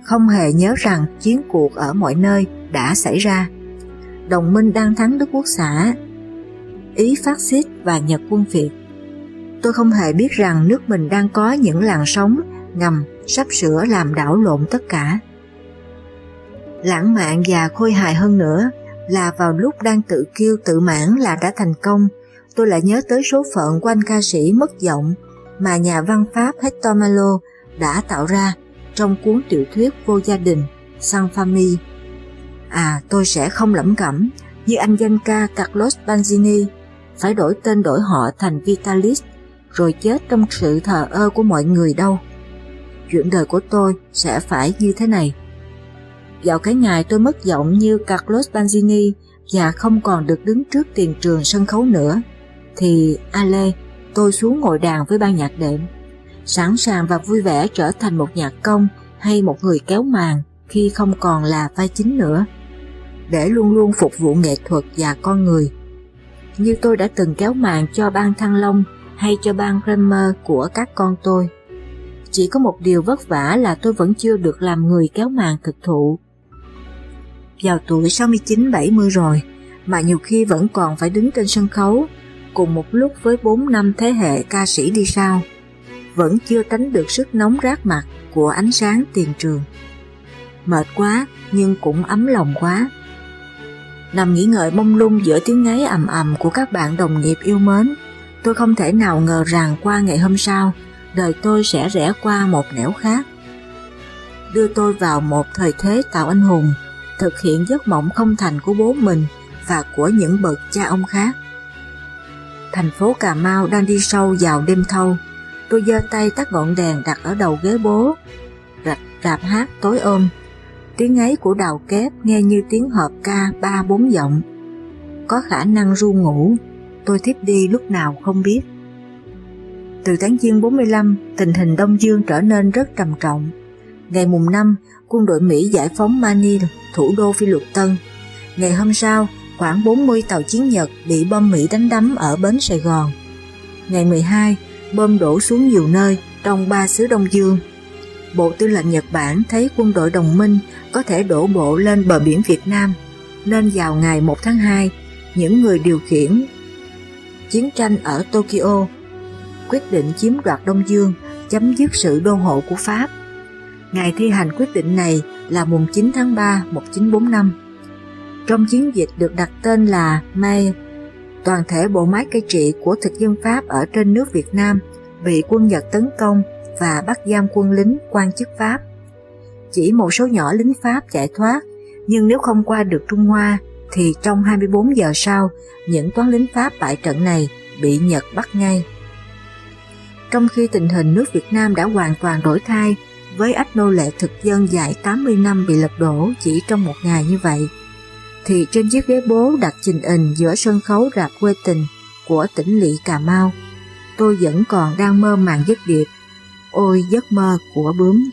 không hề nhớ rằng chiến cuộc ở mọi nơi đã xảy ra. Đồng minh đang thắng Đức Quốc xã, Ý phát xít và Nhật quân Việt. Tôi không hề biết rằng nước mình đang có những làn sóng ngầm sắp sửa làm đảo lộn tất cả. Lãng mạn và khôi hài hơn nữa là vào lúc đang tự kêu tự mãn là đã thành công, tôi lại nhớ tới số phận của anh ca sĩ mất giọng mà nhà văn Pháp Hector Malo đã tạo ra trong cuốn tiểu thuyết vô gia đình San Fami. À, tôi sẽ không lẩm cẩm như anh danh ca Carlos Banzini phải đổi tên đổi họ thành Vitalis rồi chết trong sự thờ ơ của mọi người đâu chuyện đời của tôi sẽ phải như thế này. Dạo cái ngày tôi mất giọng như Carlos Banzini và không còn được đứng trước tiền trường sân khấu nữa, thì A Lê, tôi xuống ngồi đàn với ban nhạc đệm, sẵn sàng và vui vẻ trở thành một nhạc công hay một người kéo màn khi không còn là vai chính nữa, để luôn luôn phục vụ nghệ thuật và con người. Như tôi đã từng kéo màn cho ban Thăng Long hay cho ban Kramer của các con tôi. Chỉ có một điều vất vả là tôi vẫn chưa được làm người kéo màn thực thụ. Vào tuổi 69-70 rồi, mà nhiều khi vẫn còn phải đứng trên sân khấu, cùng một lúc với 4 năm thế hệ ca sĩ đi sau, vẫn chưa tránh được sức nóng rát mặt của ánh sáng tiền trường. Mệt quá, nhưng cũng ấm lòng quá. Nằm nghỉ ngợi mông lung giữa tiếng ngáy ầm ầm của các bạn đồng nghiệp yêu mến, tôi không thể nào ngờ rằng qua ngày hôm sau, đời tôi sẽ rẽ qua một nẻo khác. Đưa tôi vào một thời thế tạo anh hùng, thực hiện giấc mộng không thành của bố mình và của những bậc cha ông khác. Thành phố Cà Mau đang đi sâu vào đêm thâu, tôi giơ tay tắt ngọn đèn đặt ở đầu ghế bố, rạch rạp hát tối ôm. Tiếng ấy của đào kép nghe như tiếng hợp ca ba bốn giọng. Có khả năng ru ngủ, tôi thiếp đi lúc nào không biết. Từ tháng Giêng 45, tình hình Đông Dương trở nên rất trầm trọng. Ngày mùng 5, quân đội Mỹ giải phóng Manila, thủ đô Phi Luật Tân. Ngày hôm sau, khoảng 40 tàu chiến Nhật bị bom Mỹ đánh đắm ở bến Sài Gòn. Ngày 12, bom đổ xuống nhiều nơi trong ba xứ Đông Dương. Bộ Tư lệnh Nhật Bản thấy quân đội đồng minh có thể đổ bộ lên bờ biển Việt Nam, nên vào ngày 1 tháng 2, những người điều khiển chiến tranh ở Tokyo quyết định chiếm đoạt Đông Dương, chấm dứt sự đô hộ của Pháp. Ngày thi hành quyết định này là mùng 9 tháng 3 1945. Trong chiến dịch được đặt tên là May, toàn thể bộ máy cai trị của thực dân Pháp ở trên nước Việt Nam bị quân Nhật tấn công và bắt giam quân lính quan chức Pháp. Chỉ một số nhỏ lính Pháp chạy thoát, nhưng nếu không qua được Trung Hoa thì trong 24 giờ sau, những toán lính Pháp bại trận này bị Nhật bắt ngay. Trong khi tình hình nước Việt Nam đã hoàn toàn đổi thay với ách nô lệ thực dân dài 80 năm bị lật đổ chỉ trong một ngày như vậy, thì trên chiếc ghế bố đặt trình hình giữa sân khấu rạp quê tình của tỉnh lỵ Cà Mau, tôi vẫn còn đang mơ màng giấc điệp, ôi giấc mơ của bướm.